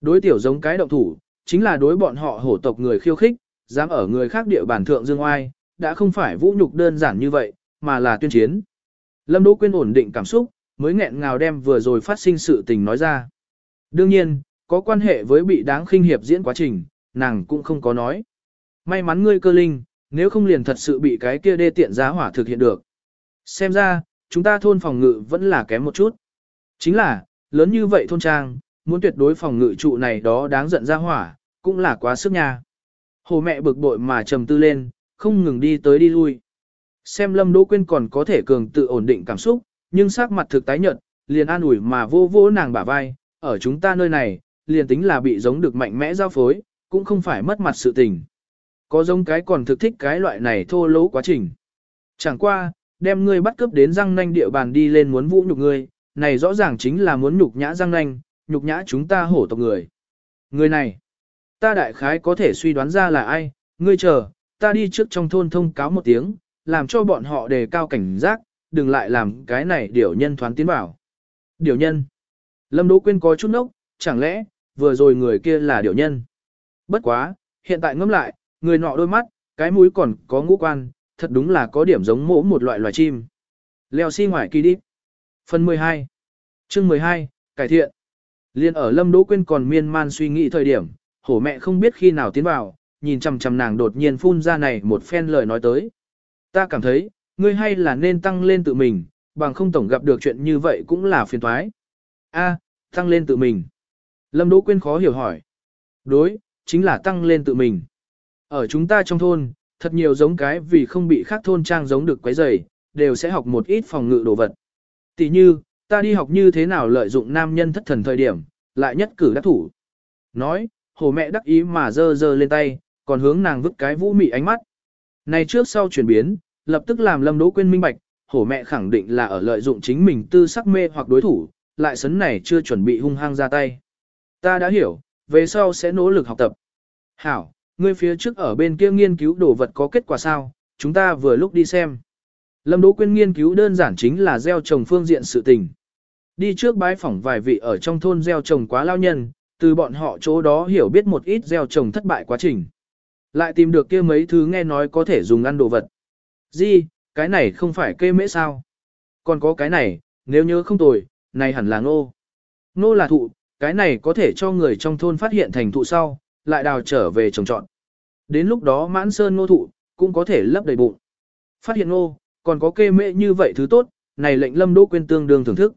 Đối tiểu giống cái động thủ, chính là đối bọn họ hổ tộc người khiêu khích, dám ở người khác địa bàn thượng dương oai, đã không phải vũ nhục đơn giản như vậy, mà là tuyên chiến. Lâm Đỗ Quyên ổn định cảm xúc, mới nghẹn ngào đem vừa rồi phát sinh sự tình nói ra. Đương nhiên, có quan hệ với bị đáng khinh hiệp diễn quá trình, nàng cũng không có nói. May mắn ngươi cơ linh, nếu không liền thật sự bị cái kia đê tiện giá hỏa thực hiện được. Xem ra, chúng ta thôn phòng ngự vẫn là kém một chút. Chính là, lớn như vậy thôn trang, muốn tuyệt đối phòng ngự trụ này đó đáng giận ra hỏa, cũng là quá sức nha. Hồ mẹ bực bội mà trầm tư lên, không ngừng đi tới đi lui. Xem Lâm Đỗ Quyên còn có thể cường tự ổn định cảm xúc, nhưng sắc mặt thực tái nhợt, liền an ủi mà vô vô nàng bả vai, ở chúng ta nơi này, liền tính là bị giống được mạnh mẽ giao phối, cũng không phải mất mặt sự tình. Có giống cái còn thực thích cái loại này thô lỗ quá trình. Chẳng qua, đem ngươi bắt cướp đến răng nanh địa bàn đi lên muốn vũ nhục ngươi, này rõ ràng chính là muốn nhục nhã răng nanh, nhục nhã chúng ta hổ tộc người. Người này, ta đại khái có thể suy đoán ra là ai, ngươi chờ, ta đi trước trong thôn thông cáo một tiếng, làm cho bọn họ đề cao cảnh giác, đừng lại làm cái này điều nhân thoán tiến bảo. điều nhân. Lâm Đỗ Quyên có chút nốc, chẳng lẽ, vừa rồi người kia là điều nhân. Bất quá, hiện tại ngẫm lại, người nọ đôi mắt, cái mũi còn có ngũ quan, thật đúng là có điểm giống mỗ một loại loài chim. Leo xi si ngoài kỳ đi. Phần 12. Chương 12, cải thiện. Liên ở Lâm Đỗ Quyên còn miên man suy nghĩ thời điểm, hổ mẹ không biết khi nào tiến vào, nhìn chằm chằm nàng đột nhiên phun ra này một phen lời nói tới. Ta cảm thấy, ngươi hay là nên tăng lên tự mình, bằng không tổng gặp được chuyện như vậy cũng là phiền toái. A, tăng lên tự mình. Lâm Đỗ Quyên khó hiểu hỏi. Đối, chính là tăng lên tự mình. Ở chúng ta trong thôn, thật nhiều giống cái vì không bị khác thôn trang giống được quấy rầy, đều sẽ học một ít phòng ngự đồ vật. Tỷ như, ta đi học như thế nào lợi dụng nam nhân thất thần thời điểm, lại nhất cử đắc thủ. Nói, hồ mẹ đắc ý mà dơ dơ lên tay, còn hướng nàng vứt cái vũ mị ánh mắt. Này trước sau chuyển biến, lập tức làm Lâm Đỗ quên minh bạch, hổ mẹ khẳng định là ở lợi dụng chính mình tư sắc mê hoặc đối thủ, lại sấn này chưa chuẩn bị hung hăng ra tay. Ta đã hiểu, về sau sẽ nỗ lực học tập. Hảo, ngươi phía trước ở bên kia nghiên cứu đồ vật có kết quả sao, chúng ta vừa lúc đi xem. Lâm Đỗ Quyên nghiên cứu đơn giản chính là gieo trồng phương diện sự tình. Đi trước bái phỏng vài vị ở trong thôn gieo trồng quá lao nhân, từ bọn họ chỗ đó hiểu biết một ít gieo trồng thất bại quá trình. Lại tìm được kia mấy thứ nghe nói có thể dùng ăn đồ vật. Gì, cái này không phải kê mễ sao? Còn có cái này, nếu nhớ không tồi, này hẳn là ngô. Ngô là thụ, cái này có thể cho người trong thôn phát hiện thành thụ sau, lại đào trở về trồng trọt. Đến lúc đó mãn sơn ngô thụ, cũng có thể lấp đầy bụng. Phát hiện ngô, còn có kê mệ như vậy thứ tốt, này lệnh lâm đỗ quên tương đương thưởng thức.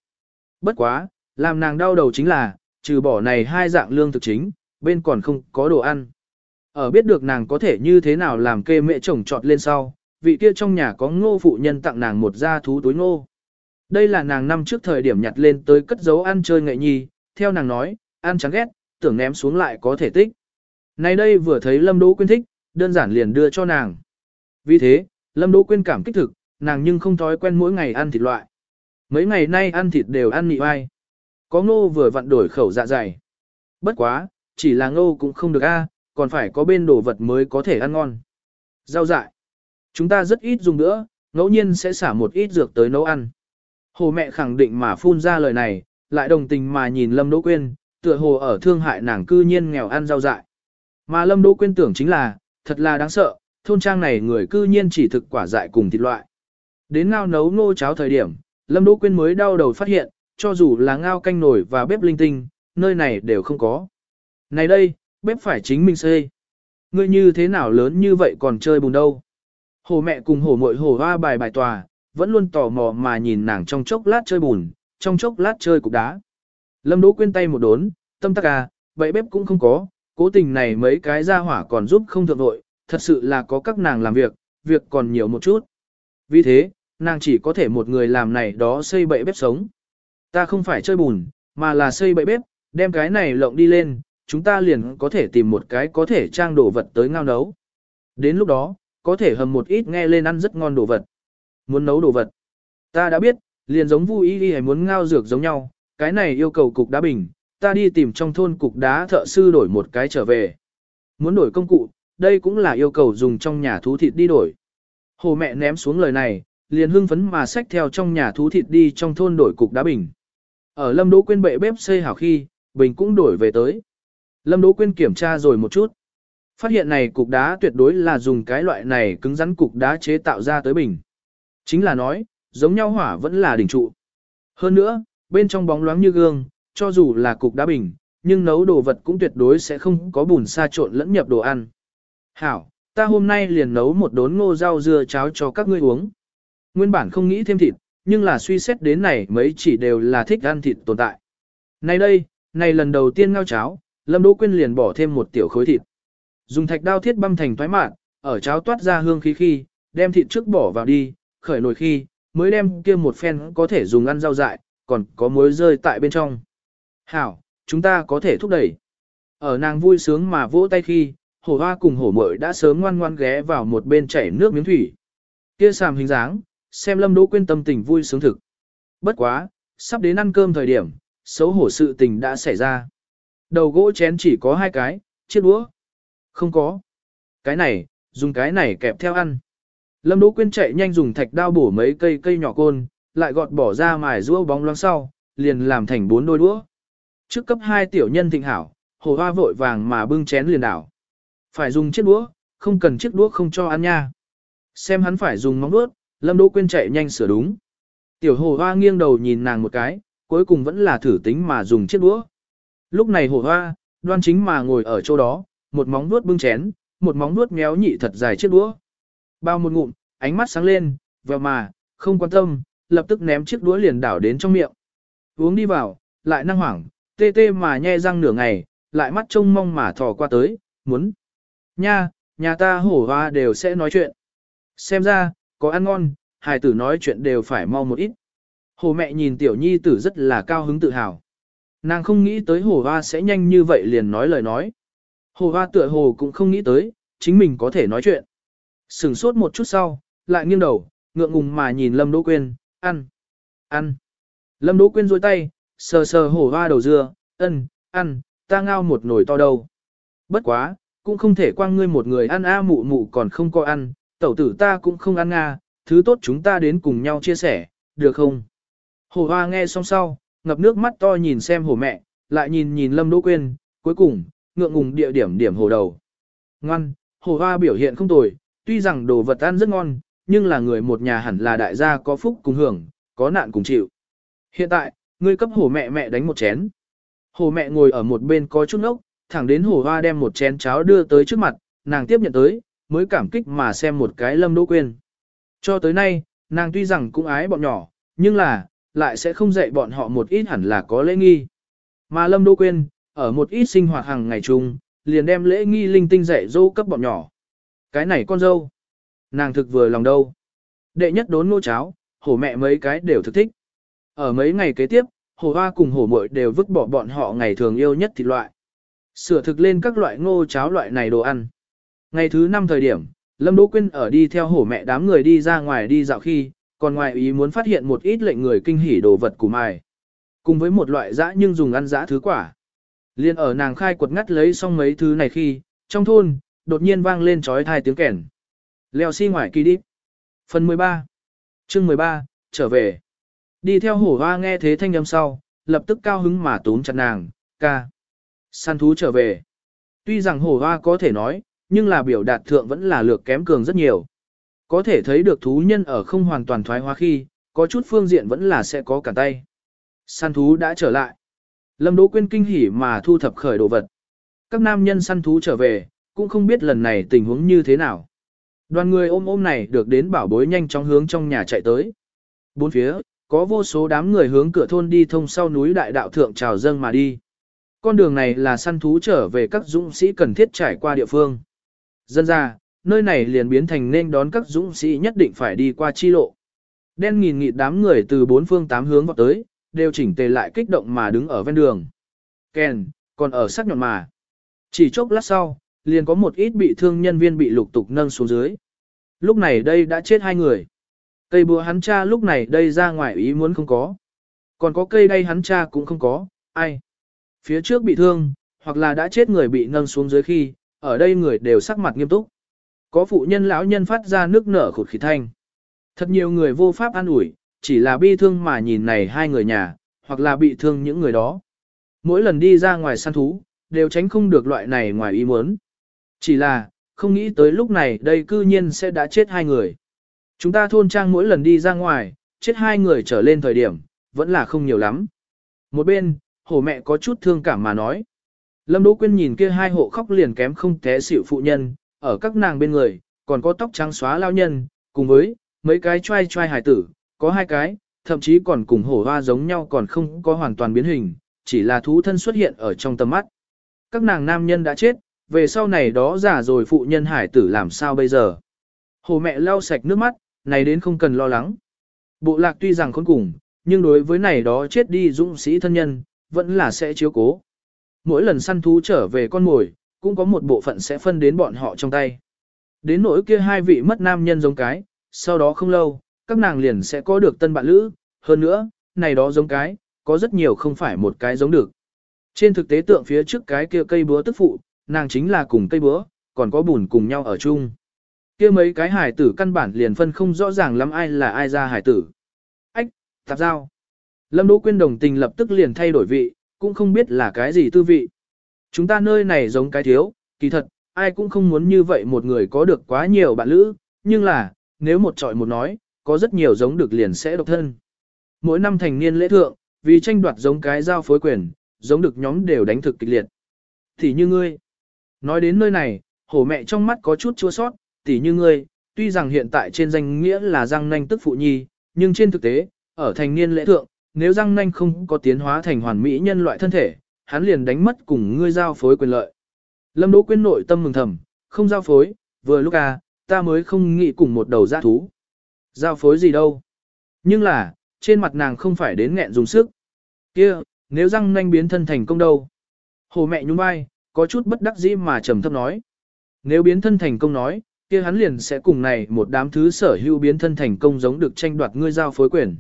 Bất quá, làm nàng đau đầu chính là, trừ bỏ này hai dạng lương thực chính, bên còn không có đồ ăn. Ở biết được nàng có thể như thế nào làm kê mệ trồng trọt lên sau, vị kia trong nhà có ngô phụ nhân tặng nàng một gia thú túi ngô. Đây là nàng năm trước thời điểm nhặt lên tới cất giấu ăn chơi nghệ nhi, theo nàng nói, ăn chán ghét, tưởng ném xuống lại có thể tích. Nay đây vừa thấy Lâm Đỗ Quyên thích, đơn giản liền đưa cho nàng. Vì thế, Lâm Đỗ Quyên cảm kích thực, nàng nhưng không thói quen mỗi ngày ăn thịt loại. Mấy ngày nay ăn thịt đều ăn nị vai. Có ngô vừa vặn đổi khẩu dạ dày. Bất quá, chỉ là ngô cũng không được a, còn phải có bên đồ vật mới có thể ăn ngon. Rau dại. Chúng ta rất ít dùng nữa, ngẫu nhiên sẽ xả một ít dược tới nấu ăn. Hồ mẹ khẳng định mà phun ra lời này, lại đồng tình mà nhìn Lâm Đỗ Quyên, tựa hồ ở thương hại nàng cư nhiên nghèo ăn rau dại. Mà Lâm Đỗ Quyên tưởng chính là, thật là đáng sợ, thôn trang này người cư nhiên chỉ thực quả dại cùng thịt loại. Đến ngao nấu ngô cháo thời điểm, Lâm Đỗ Quyên mới đau đầu phát hiện, cho dù là ngao canh nổi và bếp linh tinh, nơi này đều không có. Này đây, bếp phải chính mình xê. Ngươi như thế nào lớn như vậy còn chơi bùn đâu. Hồ mẹ cùng hồ muội hồ hoa bài bài tòa, vẫn luôn tò mò mà nhìn nàng trong chốc lát chơi bùn, trong chốc lát chơi cục đá. Lâm Đỗ quên tay một đốn, tâm tắc à, vậy bếp cũng không có, cố tình này mấy cái ra hỏa còn giúp không thượng đội, thật sự là có các nàng làm việc, việc còn nhiều một chút. Vì thế, nàng chỉ có thể một người làm này đó xây bậy bếp sống. Ta không phải chơi bùn, mà là xây bậy bếp, đem cái này lộng đi lên, chúng ta liền có thể tìm một cái có thể trang đồ vật tới ngao nấu. Đến lúc đó, có thể hầm một ít nghe lên ăn rất ngon đồ vật. Muốn nấu đồ vật. Ta đã biết, liền giống Vu y hay muốn ngao dược giống nhau, cái này yêu cầu cục đá bình, ta đi tìm trong thôn cục đá thợ sư đổi một cái trở về. Muốn đổi công cụ, đây cũng là yêu cầu dùng trong nhà thú thịt đi đổi. Hồ mẹ ném xuống lời này, liền hưng phấn mà xách theo trong nhà thú thịt đi trong thôn đổi cục đá bình. Ở Lâm Đỗ Quyên bệ bếp xây hảo khi, bình cũng đổi về tới. Lâm Đỗ Quyên kiểm tra rồi một chút. Phát hiện này cục đá tuyệt đối là dùng cái loại này cứng rắn cục đá chế tạo ra tới bình. Chính là nói, giống nhau hỏa vẫn là đỉnh trụ. Hơn nữa, bên trong bóng loáng như gương, cho dù là cục đá bình, nhưng nấu đồ vật cũng tuyệt đối sẽ không có bùn sa trộn lẫn nhập đồ ăn. Hảo, ta hôm nay liền nấu một đốn ngô rau dưa cháo cho các ngươi uống. Nguyên bản không nghĩ thêm thịt, nhưng là suy xét đến này mấy chỉ đều là thích ăn thịt tồn tại. Này đây, này lần đầu tiên ngao cháo, Lâm Đỗ Quyên liền bỏ thêm một tiểu khối thịt. Dùng thạch đao thiết băm thành thoái mạn, ở cháo toát ra hương khí khi, đem thịt trước bỏ vào đi, khởi nồi khi, mới đem kia một phen có thể dùng ăn rau dại, còn có muối rơi tại bên trong. Hảo, chúng ta có thể thúc đẩy. Ở nàng vui sướng mà vỗ tay khi, hổ hoa cùng hổ mội đã sớm ngoan ngoan ghé vào một bên chảy nước miếng thủy. Kia sàm hình dáng, xem lâm đỗ quên tâm tình vui sướng thực. Bất quá, sắp đến ăn cơm thời điểm, xấu hổ sự tình đã xảy ra. Đầu gỗ chén chỉ có hai cái, chiếc đũa. Không có. Cái này, dùng cái này kẹp theo ăn. Lâm Đỗ Quyên chạy nhanh dùng thạch đao bổ mấy cây cây nhỏ côn, lại gọt bỏ ra mài rũa bóng loáng sau, liền làm thành bốn đôi đũa. Trước cấp hai tiểu nhân thịnh hảo, hồ hoa vội vàng mà bưng chén liền đảo. Phải dùng chiếc đũa, không cần chiếc đũa không cho ăn nha. Xem hắn phải dùng móng đuốt, Lâm Đỗ Quyên chạy nhanh sửa đúng. Tiểu hồ hoa nghiêng đầu nhìn nàng một cái, cuối cùng vẫn là thử tính mà dùng chiếc đũa. Lúc này hồ hoa, đoan chính mà ngồi ở chỗ đó, một móng đuốt bưng chén, một móng đuốt méo nhị thật dài chiếc đũa. Bao một ngụm, ánh mắt sáng lên, vèo mà, không quan tâm, lập tức ném chiếc đũa liền đảo đến trong miệng. Uống đi vào, lại năng hoảng, tê tê mà nhe răng nửa ngày, lại mắt trông mong mà thò qua tới, muốn. Nha, nhà ta hổ hoa đều sẽ nói chuyện. Xem ra, có ăn ngon, hài tử nói chuyện đều phải mau một ít. Hồ mẹ nhìn tiểu nhi tử rất là cao hứng tự hào. Nàng không nghĩ tới hồ hoa sẽ nhanh như vậy liền nói lời nói. Hồ hoa tựa hồ cũng không nghĩ tới, chính mình có thể nói chuyện sửng sốt một chút sau, lại nghiêng đầu, ngượng ngùng mà nhìn Lâm Đỗ Quyên, ăn, ăn. Lâm Đỗ Quyên duỗi tay, sờ sờ hổ hoa đầu dưa, ân, ăn, ta ngao một nồi to đâu. Bất quá, cũng không thể quang ngươi một người ăn a mụ mụ còn không có ăn, tẩu tử ta cũng không ăn nga, thứ tốt chúng ta đến cùng nhau chia sẻ, được không? Hổ hoa nghe xong sau, ngập nước mắt to nhìn xem hổ mẹ, lại nhìn nhìn Lâm Đỗ Quyên, cuối cùng, ngượng ngùng địa điểm điểm hổ đầu. Ngoan, hổ hoa biểu hiện không tồi, tuy rằng đồ vật ăn rất ngon, nhưng là người một nhà hẳn là đại gia có phúc cùng hưởng, có nạn cùng chịu. Hiện tại, ngươi cấp hổ mẹ mẹ đánh một chén. Hổ mẹ ngồi ở một bên có chút nốc, thẳng đến hổ hoa đem một chén cháo đưa tới trước mặt, nàng tiếp nhận tới, mới cảm kích mà xem một cái lâm đỗ quên. Cho tới nay, nàng tuy rằng cũng ái bọn nhỏ, nhưng là, lại sẽ không dạy bọn họ một ít hẳn là có lễ nghi. Mà lâm đỗ quên, ở một ít sinh hoạt hàng ngày chung, liền đem lễ nghi linh tinh dạy dỗ cấp bọn nhỏ. Cái này con dâu. Nàng thực vừa lòng đâu. Đệ nhất đốn nô cháo, hổ mẹ mấy cái đều thực thích. Ở mấy ngày kế tiếp, hổ hoa cùng hổ muội đều vứt bỏ bọn họ ngày thường yêu nhất thịt loại. Sửa thực lên các loại ngô cháo loại này đồ ăn. Ngày thứ năm thời điểm, Lâm Đỗ Quyên ở đi theo hổ mẹ đám người đi ra ngoài đi dạo khi, còn ngoài ý muốn phát hiện một ít lệnh người kinh hỉ đồ vật của mài. Cùng với một loại dã nhưng dùng ăn dã thứ quả. Liên ở nàng khai quật ngắt lấy xong mấy thứ này khi, trong thôn, đột nhiên vang lên trói thai tiếng kèn. Leo xi si ngoài kỳ đi. Phần 13. Chương 13, trở về. Đi theo hổ hoa nghe thế thanh âm sau, lập tức cao hứng mà túm chặt nàng, ca. Săn thú trở về. Tuy rằng hổ hoa có thể nói, nhưng là biểu đạt thượng vẫn là lược kém cường rất nhiều. Có thể thấy được thú nhân ở không hoàn toàn thoái hóa khi, có chút phương diện vẫn là sẽ có cả tay. Săn thú đã trở lại. Lâm Đỗ Quyên kinh hỉ mà thu thập khởi đồ vật. Các nam nhân săn thú trở về, cũng không biết lần này tình huống như thế nào. Đoàn người ôm ôm này được đến bảo bối nhanh chóng hướng trong nhà chạy tới. Bốn phía, có vô số đám người hướng cửa thôn đi thông sau núi đại đạo thượng trào dâng mà đi. Con đường này là săn thú trở về các dũng sĩ cần thiết trải qua địa phương. Dân ra, nơi này liền biến thành nên đón các dũng sĩ nhất định phải đi qua chi lộ. Đen nghìn nghịt đám người từ bốn phương tám hướng vào tới, đều chỉnh tề lại kích động mà đứng ở ven đường. Ken, còn ở sắc nhọn mà. Chỉ chốc lát sau, liền có một ít bị thương nhân viên bị lục tục nâng xuống dưới. Lúc này đây đã chết hai người. Cây búa hắn cha lúc này đây ra ngoài ý muốn không có. Còn có cây đây hắn cha cũng không có, ai. Phía trước bị thương, hoặc là đã chết người bị nâng xuống dưới khi, ở đây người đều sắc mặt nghiêm túc. Có phụ nhân lão nhân phát ra nước nở khụt khí thanh. Thật nhiều người vô pháp an ủi, chỉ là bi thương mà nhìn này hai người nhà, hoặc là bị thương những người đó. Mỗi lần đi ra ngoài săn thú, đều tránh không được loại này ngoài ý muốn. Chỉ là, không nghĩ tới lúc này đây cư nhiên sẽ đã chết hai người. Chúng ta thôn trang mỗi lần đi ra ngoài, chết hai người trở lên thời điểm, vẫn là không nhiều lắm. Một bên, hổ mẹ có chút thương cảm mà nói. Lâm Đỗ Quyên nhìn kia hai hộ khóc liền kém không té xỉu phụ nhân, ở các nàng bên người, còn có tóc trắng xóa lao nhân, cùng với mấy cái trai trai hải tử, có hai cái, thậm chí còn cùng hổ hoa giống nhau còn không có hoàn toàn biến hình, chỉ là thú thân xuất hiện ở trong tầm mắt. Các nàng nam nhân đã chết, về sau này đó giả rồi phụ nhân hải tử làm sao bây giờ. Hồ mẹ lau sạch nước mắt, này đến không cần lo lắng. Bộ lạc tuy rằng khốn cùng, nhưng đối với này đó chết đi dũng sĩ thân nhân, vẫn là sẽ chiếu cố. Mỗi lần săn thú trở về con mồi, cũng có một bộ phận sẽ phân đến bọn họ trong tay. Đến nỗi kia hai vị mất nam nhân giống cái, sau đó không lâu, các nàng liền sẽ có được tân bạn lữ, hơn nữa, này đó giống cái, có rất nhiều không phải một cái giống được. Trên thực tế tượng phía trước cái kia cây búa tức phụ, nàng chính là cùng cây bữa, còn có bùn cùng nhau ở chung. kia mấy cái hải tử căn bản liền phân không rõ ràng lắm ai là ai ra hải tử. Ách, tạp giao. Lâm Đỗ Quyên đồng tình lập tức liền thay đổi vị, cũng không biết là cái gì tư vị. Chúng ta nơi này giống cái thiếu, kỳ thật, ai cũng không muốn như vậy một người có được quá nhiều bạn lữ, nhưng là, nếu một trọi một nói, có rất nhiều giống được liền sẽ độc thân. Mỗi năm thành niên lễ thượng, vì tranh đoạt giống cái giao phối quyền, giống được nhóm đều đánh thực kịch liệt. Thì như ngươi. Nói đến nơi này, hổ mẹ trong mắt có chút chua sót, tỉ như ngươi, tuy rằng hiện tại trên danh nghĩa là răng nanh tức phụ nhi, nhưng trên thực tế, ở thành niên lễ thượng, nếu răng nanh không có tiến hóa thành hoàn mỹ nhân loại thân thể, hắn liền đánh mất cùng ngươi giao phối quyền lợi. Lâm Đỗ Quyên nội tâm mừng thầm, không giao phối, vừa lúc à, ta mới không nghĩ cùng một đầu giã thú. Giao phối gì đâu. Nhưng là, trên mặt nàng không phải đến nghẹn dùng sức. kia nếu răng nanh biến thân thành công đâu. Hồ mẹ nhún vai, có chút bất đắc dĩ mà trầm thấp nói. Nếu biến thân thành công nói, kia hắn liền sẽ cùng này một đám thứ sở hữu biến thân thành công giống được tranh đoạt ngươi giao phối quyền.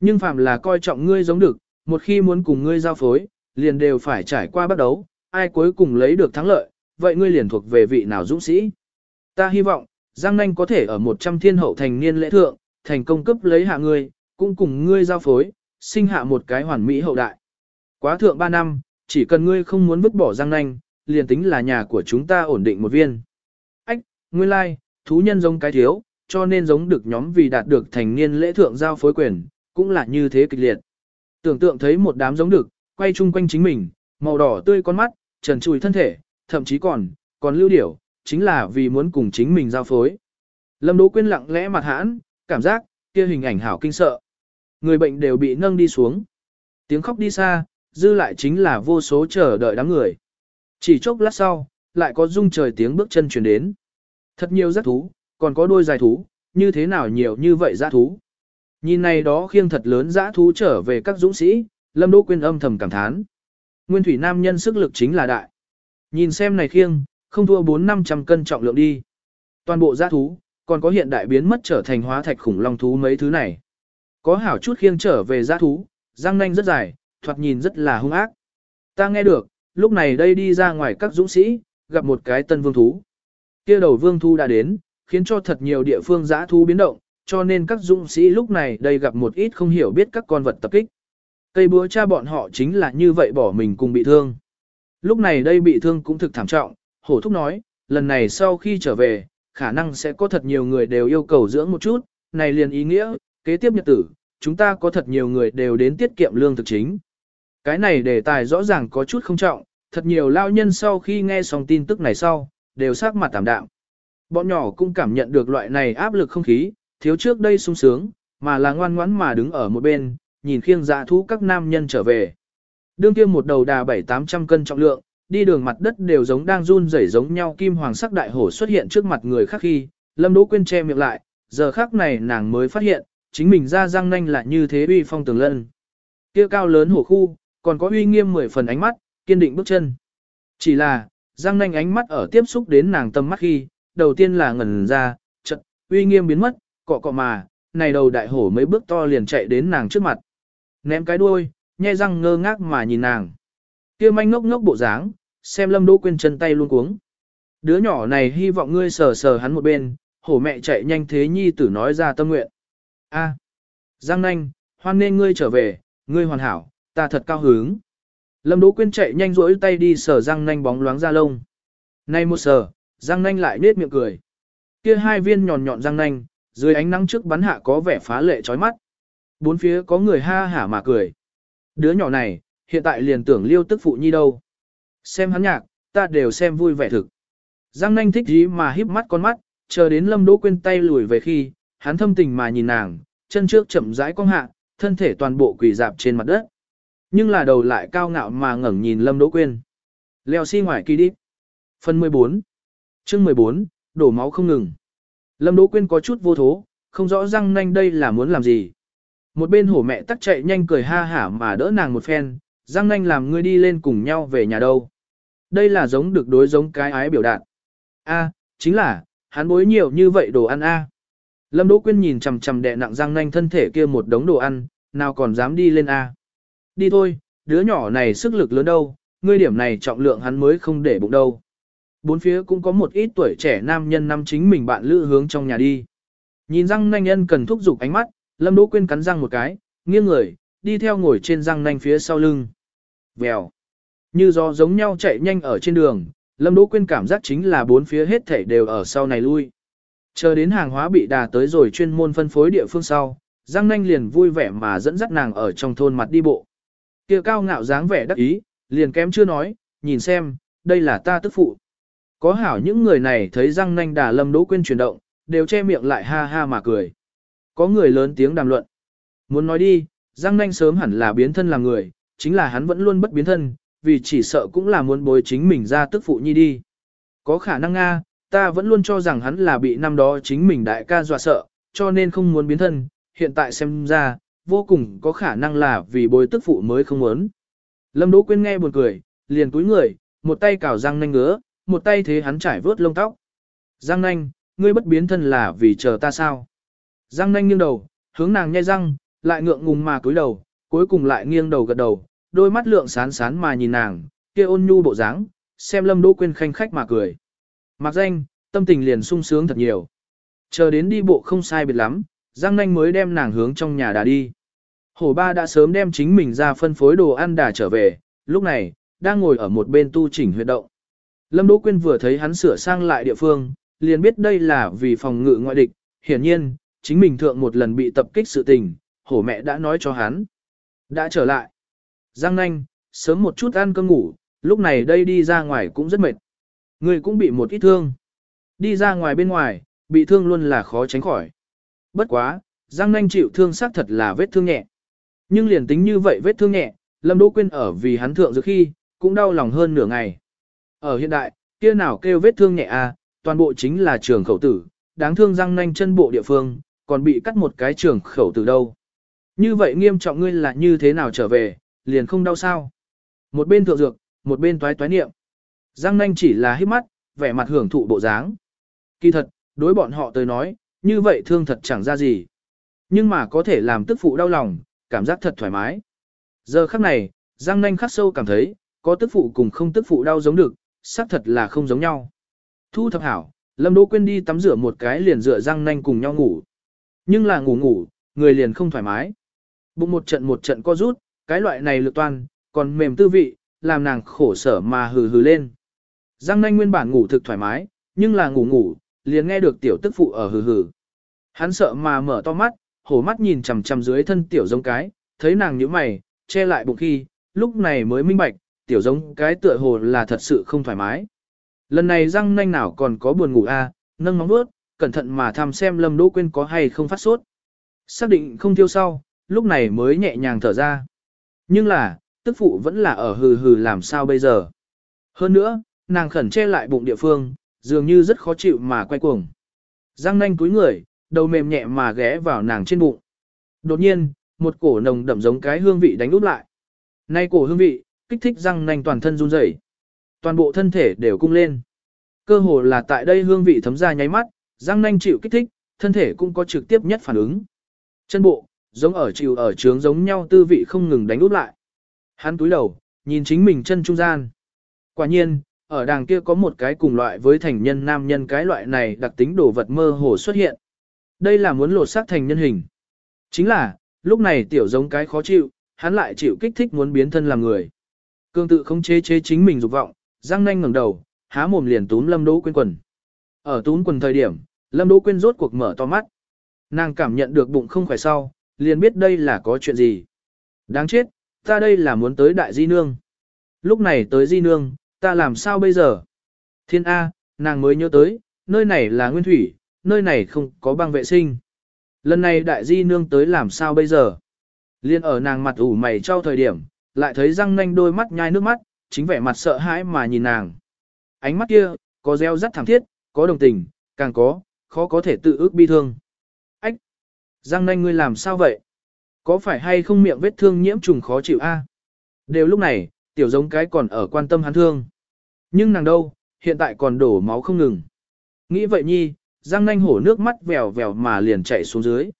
Nhưng phạm là coi trọng ngươi giống được, một khi muốn cùng ngươi giao phối, liền đều phải trải qua bắt đấu, ai cuối cùng lấy được thắng lợi, vậy ngươi liền thuộc về vị nào dũng sĩ. Ta hy vọng, Giang Nanh có thể ở 100 thiên hậu thành niên lễ thượng, thành công cấp lấy hạ ngươi, cũng cùng ngươi giao phối, sinh hạ một cái hoàn mỹ hậu đại. Quá thượng 3 năm, chỉ cần ngươi không muốn vứt bỏ Giang Nanh, liền tính là nhà của chúng ta ổn định một viên. Ách, nguyên lai, like, thú nhân giống cái thiếu, cho nên giống được nhóm vì đạt được thành niên lễ thượng giao phối quyền, cũng là như thế kịch liệt. Tưởng tượng thấy một đám giống được, quay chung quanh chính mình, màu đỏ tươi con mắt, trần trùi thân thể, thậm chí còn, còn lưu điểu, chính là vì muốn cùng chính mình giao phối. Lâm Đỗ Quyên lặng lẽ mặt hãn, cảm giác, kia hình ảnh hảo kinh sợ. Người bệnh đều bị nâng đi xuống. Tiếng khóc đi xa, dư lại chính là vô số chờ đợi đám người. Chỉ chốc lát sau, lại có rung trời tiếng bước chân chuyển đến. Thật nhiều giác thú, còn có đôi dài thú, như thế nào nhiều như vậy giác thú. Nhìn này đó khiêng thật lớn giã thú trở về các dũng sĩ, Lâm Đỗ Quyên âm thầm cảm thán. Nguyên thủy nam nhân sức lực chính là đại. Nhìn xem này khiêng, không thua 4-500 cân trọng lượng đi. Toàn bộ giã thú, còn có hiện đại biến mất trở thành hóa thạch khủng long thú mấy thứ này. Có hảo chút khiêng trở về giã thú, răng nanh rất dài, thoạt nhìn rất là hung ác. Ta nghe được, lúc này đây đi ra ngoài các dũng sĩ, gặp một cái tân vương thú. Kia đầu vương thú đã đến, khiến cho thật nhiều địa phương giã thú biến động, cho nên các dũng sĩ lúc này đây gặp một ít không hiểu biết các con vật tập kích. Cây búa cha bọn họ chính là như vậy bỏ mình cùng bị thương. Lúc này đây bị thương cũng thực thảm trọng, hổ thúc nói, lần này sau khi trở về, khả năng sẽ có thật nhiều người đều yêu cầu dưỡng một chút, này liền ý nghĩa, kế tiếp nhật tử, chúng ta có thật nhiều người đều đến tiết kiệm lương thực chính. Cái này đề tài rõ ràng có chút không trọng, thật nhiều lao nhân sau khi nghe xong tin tức này sau, đều sắc mặt tạm đạm. Bọn nhỏ cũng cảm nhận được loại này áp lực không khí, thiếu trước đây sung sướng, mà là ngoan ngoãn mà đứng ở một bên, nhìn khiêng dạ thú các nam nhân trở về. Đương kia một đầu đà bảy tám trăm cân trọng lượng, đi đường mặt đất đều giống đang run rẩy giống nhau kim hoàng sắc đại hổ xuất hiện trước mặt người khác khi, Lâm Đỗ Quyên che miệng lại, giờ khắc này nàng mới phát hiện, chính mình ra răng nanh là như thế uy phong tường lân. Kia cao lớn hổ khu, còn có uy nghiêm mười phần ánh mắt, kiên định bước chân. Chỉ là, răng nanh ánh mắt ở tiếp xúc đến nàng tâm mắt khi, đầu tiên là ngẩn ra, chợt uy nghiêm biến mất, cọ cọ mà, này đầu đại hổ mấy bước to liền chạy đến nàng trước mặt. Ném cái đuôi, nhe răng ngơ ngác mà nhìn nàng. Kia manh ngốc ngốc bộ dáng, xem Lâm Đỗ Quyên chân tay luôn cuống. Đứa nhỏ này hy vọng ngươi sờ sờ hắn một bên, hổ mẹ chạy nhanh thế nhi tử nói ra tâm nguyện. A, Giang nanh, hoan nên ngươi trở về, ngươi hoàn hảo, ta thật cao hứng. Lâm Đỗ Quyên chạy nhanh rỗi tay đi sờ răng nanh bóng loáng ra lông. Nay một sờ, răng nanh lại nết miệng cười. Kia hai viên nhọn nhọn răng nanh, dưới ánh nắng trước bắn hạ có vẻ phá lệ chói mắt. Bốn phía có người ha hả mà cười. Đứa nhỏ này, hiện tại liền tưởng liêu tức phụ nhi đâu. Xem hắn nhạc, ta đều xem vui vẻ thực. Giang nanh thích gì mà híp mắt con mắt, chờ đến Lâm Đỗ Quyên tay lùi về khi, hắn thâm tình mà nhìn nàng, chân trước chậm rãi cong hạ, thân thể toàn bộ quỳ dạp trên mặt đất. Nhưng là đầu lại cao ngạo mà ngẩng nhìn Lâm Đỗ Quyên. Leo xi si ngoài kỳ đi. Phần 14 chương 14, đổ máu không ngừng. Lâm Đỗ Quyên có chút vô thố, không rõ răng nanh đây là muốn làm gì. Một bên hổ mẹ tắc chạy nhanh cười ha hả mà đỡ nàng một phen, răng nanh làm ngươi đi lên cùng nhau về nhà đâu. Đây là giống được đối giống cái ái biểu đạt. A, chính là, hắn bối nhiều như vậy đồ ăn a. Lâm Đỗ Quyên nhìn chằm chằm đè nặng răng nanh thân thể kia một đống đồ ăn, nào còn dám đi lên a. Đi thôi, đứa nhỏ này sức lực lớn đâu, ngươi điểm này trọng lượng hắn mới không để bụng đâu. Bốn phía cũng có một ít tuổi trẻ nam nhân năm chính mình bạn lữ hướng trong nhà đi. Nhìn răng nanh nhân cần thúc giục ánh mắt, Lâm Đỗ Quyên cắn răng một cái, nghiêng người, đi theo ngồi trên răng nanh phía sau lưng. Vèo. Như do giống nhau chạy nhanh ở trên đường, Lâm Đỗ Quyên cảm giác chính là bốn phía hết thảy đều ở sau này lui. Chờ đến hàng hóa bị đà tới rồi chuyên môn phân phối địa phương sau, Giang Nanh liền vui vẻ mà dẫn dắt nàng ở trong thôn mặt đi bộ. Kia cao ngạo dáng vẻ đắc ý, liền kém chưa nói, nhìn xem, đây là ta tức phụ. Có hảo những người này thấy răng Nanh đà Lâm Đỗ Quyên chuyển động, đều che miệng lại ha ha mà cười. Có người lớn tiếng đàm luận. Muốn nói đi, Giang Nanh sớm hẳn là biến thân làm người, chính là hắn vẫn luôn bất biến thân, vì chỉ sợ cũng là muốn bồi chính mình ra tức phụ nhi đi. Có khả năng Nga, ta vẫn luôn cho rằng hắn là bị năm đó chính mình đại ca dọa sợ, cho nên không muốn biến thân, hiện tại xem ra, vô cùng có khả năng là vì bồi tức phụ mới không muốn. Lâm Đỗ Quyên nghe buồn cười, liền túi người, một tay cào răng nanh ngứa, một tay thế hắn trải vớt lông tóc. Giang nanh, ngươi bất biến thân là vì chờ ta sao? Giang nanh nghiêng đầu, hướng nàng nhai răng, lại ngượng ngùng mà cúi đầu, cuối cùng lại nghiêng đầu gật đầu, đôi mắt lượng sán sán mà nhìn nàng, kia ôn nhu bộ dáng, xem Lâm Đỗ Quyên khanh khách mà cười. Mặc danh, tâm tình liền sung sướng thật nhiều. Chờ đến đi bộ không sai biệt lắm, Giang Nanh mới đem nàng hướng trong nhà đà đi. Hổ ba đã sớm đem chính mình ra phân phối đồ ăn đà trở về, lúc này, đang ngồi ở một bên tu chỉnh huyệt động. Lâm Đỗ Quyên vừa thấy hắn sửa sang lại địa phương, liền biết đây là vì phòng ngự ngoại địch, hiển nhiên, chính mình thượng một lần bị tập kích sự tình, hổ mẹ đã nói cho hắn. Đã trở lại. Giang nanh, sớm một chút ăn cơm ngủ, lúc này đây đi ra ngoài cũng rất mệt. Người cũng bị một ít thương. Đi ra ngoài bên ngoài, bị thương luôn là khó tránh khỏi. Bất quá, Giang nanh chịu thương xác thật là vết thương nhẹ. Nhưng liền tính như vậy vết thương nhẹ, Lâm Đỗ Quyên ở vì hắn thượng dược khi, cũng đau lòng hơn nửa ngày. Ở hiện đại, kia nào kêu vết thương nhẹ à, toàn bộ chính là trường khẩu tử, đáng thương giang nanh chân bộ địa phương, còn bị cắt một cái trường khẩu tử đâu. Như vậy nghiêm trọng ngươi là như thế nào trở về, liền không đau sao. Một bên thượng dược, một bên toái toái niệm. Giang nanh chỉ là hít mắt, vẻ mặt hưởng thụ bộ dáng. Kỳ thật, đối bọn họ tới nói, như vậy thương thật chẳng ra gì. Nhưng mà có thể làm tức phụ đau lòng, cảm giác thật thoải mái. Giờ khắc này, Giang nanh khắc sâu cảm thấy, có tức phụ cùng không tức phụ đau giống được, xác thật là không giống nhau. Thu thập hảo, Lâm Đỗ Quyên đi tắm rửa một cái liền rửa giang nanh cùng nhau ngủ. Nhưng là ngủ ngủ, người liền không thoải mái. Bụng một trận một trận co rút, cái loại này lực toan, còn mềm tư vị, làm nàng khổ sở mà hừ hừ lên. Giang nanh nguyên bản ngủ thực thoải mái, nhưng là ngủ ngủ, liền nghe được tiểu tức phụ ở hừ hừ. Hắn sợ mà mở to mắt, hổ mắt nhìn chằm chằm dưới thân tiểu giống cái, thấy nàng nhíu mày, che lại bụng khi, lúc này mới minh bạch, tiểu giống cái tựa hồ là thật sự không thoải mái. Lần này răng nanh nào còn có buồn ngủ a, à, nâng móng vuốt, cẩn thận mà thăm xem Lâm Đỗ Quyên có hay không phát sốt. Xác định không thiêu sau, lúc này mới nhẹ nhàng thở ra. Nhưng là, tức phụ vẫn là ở hừ hừ làm sao bây giờ. Hơn nữa, nàng khẩn che lại bụng địa phương, dường như rất khó chịu mà quay cuồng. giang nanh túi người, đầu mềm nhẹ mà ghé vào nàng trên bụng. Đột nhiên, một cổ nồng đậm giống cái hương vị đánh úp lại. Nay cổ hương vị, kích thích răng nanh toàn thân run rẩy, toàn bộ thân thể đều cung lên. Cơ hồ là tại đây hương vị thấm ra nháy mắt, răng nanh chịu kích thích, thân thể cũng có trực tiếp nhất phản ứng. Chân bộ, giống ở chịu ở trướng giống nhau tư vị không ngừng đánh úp lại. Hắn túi đầu, nhìn chính mình chân trung gian. Quả nhiên, ở đàng kia có một cái cùng loại với thành nhân nam nhân cái loại này đặc tính đồ vật mơ hồ xuất hiện. Đây là muốn lột xác thành nhân hình. Chính là, lúc này tiểu giống cái khó chịu, hắn lại chịu kích thích muốn biến thân làm người. Cương tự không chế chế chính mình dục vọng, răng nanh ngẩng đầu, há mồm liền túm Lâm Đỗ Quyên quần. Ở túm quần thời điểm, Lâm Đỗ Quyên rốt cuộc mở to mắt. Nàng cảm nhận được bụng không khỏe sau, liền biết đây là có chuyện gì. Đáng chết, ta đây là muốn tới đại di nương. Lúc này tới di nương, ta làm sao bây giờ? Thiên A, nàng mới nhớ tới, nơi này là nguyên thủy, nơi này không có băng vệ sinh. Lần này đại di nương tới làm sao bây giờ? Liên ở nàng mặt ủ mày trao thời điểm, lại thấy răng nanh đôi mắt nhai nước mắt, chính vẻ mặt sợ hãi mà nhìn nàng. Ánh mắt kia, có gieo rất thảm thiết, có đồng tình, càng có, khó có thể tự ước bi thương. Ách! Răng nanh ngươi làm sao vậy? Có phải hay không miệng vết thương nhiễm trùng khó chịu a? Đều lúc này, tiểu giống cái còn ở quan tâm hắn thương. Nhưng nàng đâu, hiện tại còn đổ máu không ngừng. Nghĩ vậy nhi, Giang nanh hổ nước mắt vèo vèo mà liền chạy xuống dưới.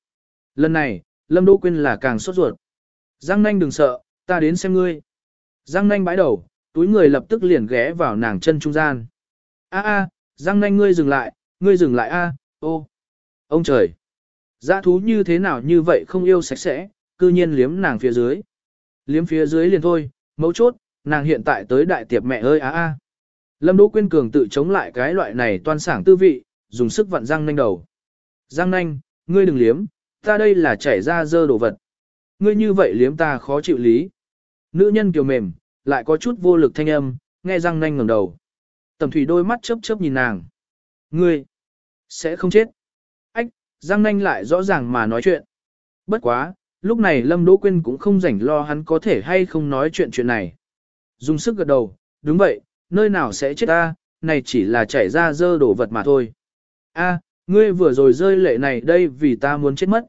Lần này, Lâm Đỗ Quyên là càng sốt ruột. Giang nanh đừng sợ, ta đến xem ngươi. Giang nanh bãi đầu, túi người lập tức liền ghé vào nàng chân trung gian. A a, Giang nanh ngươi dừng lại, ngươi dừng lại a, ô. Ông trời. Dã thú như thế nào như vậy không yêu sạch sẽ, cư nhiên liếm nàng phía dưới. Liếm phía dưới liền thôi, mấu chốt, nàng hiện tại tới đại tiệp mẹ ơi a a. Lâm Đỗ Quyên cường tự chống lại cái loại này toan sảng tư vị, dùng sức vặn răng nanh đầu. Răng nanh, ngươi đừng liếm, ta đây là chảy ra dơ đồ vật. Ngươi như vậy liếm ta khó chịu lý. Nữ nhân kiều mềm, lại có chút vô lực thanh âm, nghe răng nanh ngẩng đầu. Tầm thủy đôi mắt chớp chớp nhìn nàng. Ngươi, sẽ không chết. Ách, răng nanh lại rõ ràng mà nói chuyện. Bất quá, lúc này Lâm Đỗ Quyên cũng không rảnh lo hắn có thể hay không nói chuyện chuyện này. Dùng sức gật đầu, đúng vậy, nơi nào sẽ chết ta, này chỉ là chảy ra dơ đổ vật mà thôi. A, ngươi vừa rồi rơi lệ này đây vì ta muốn chết mất.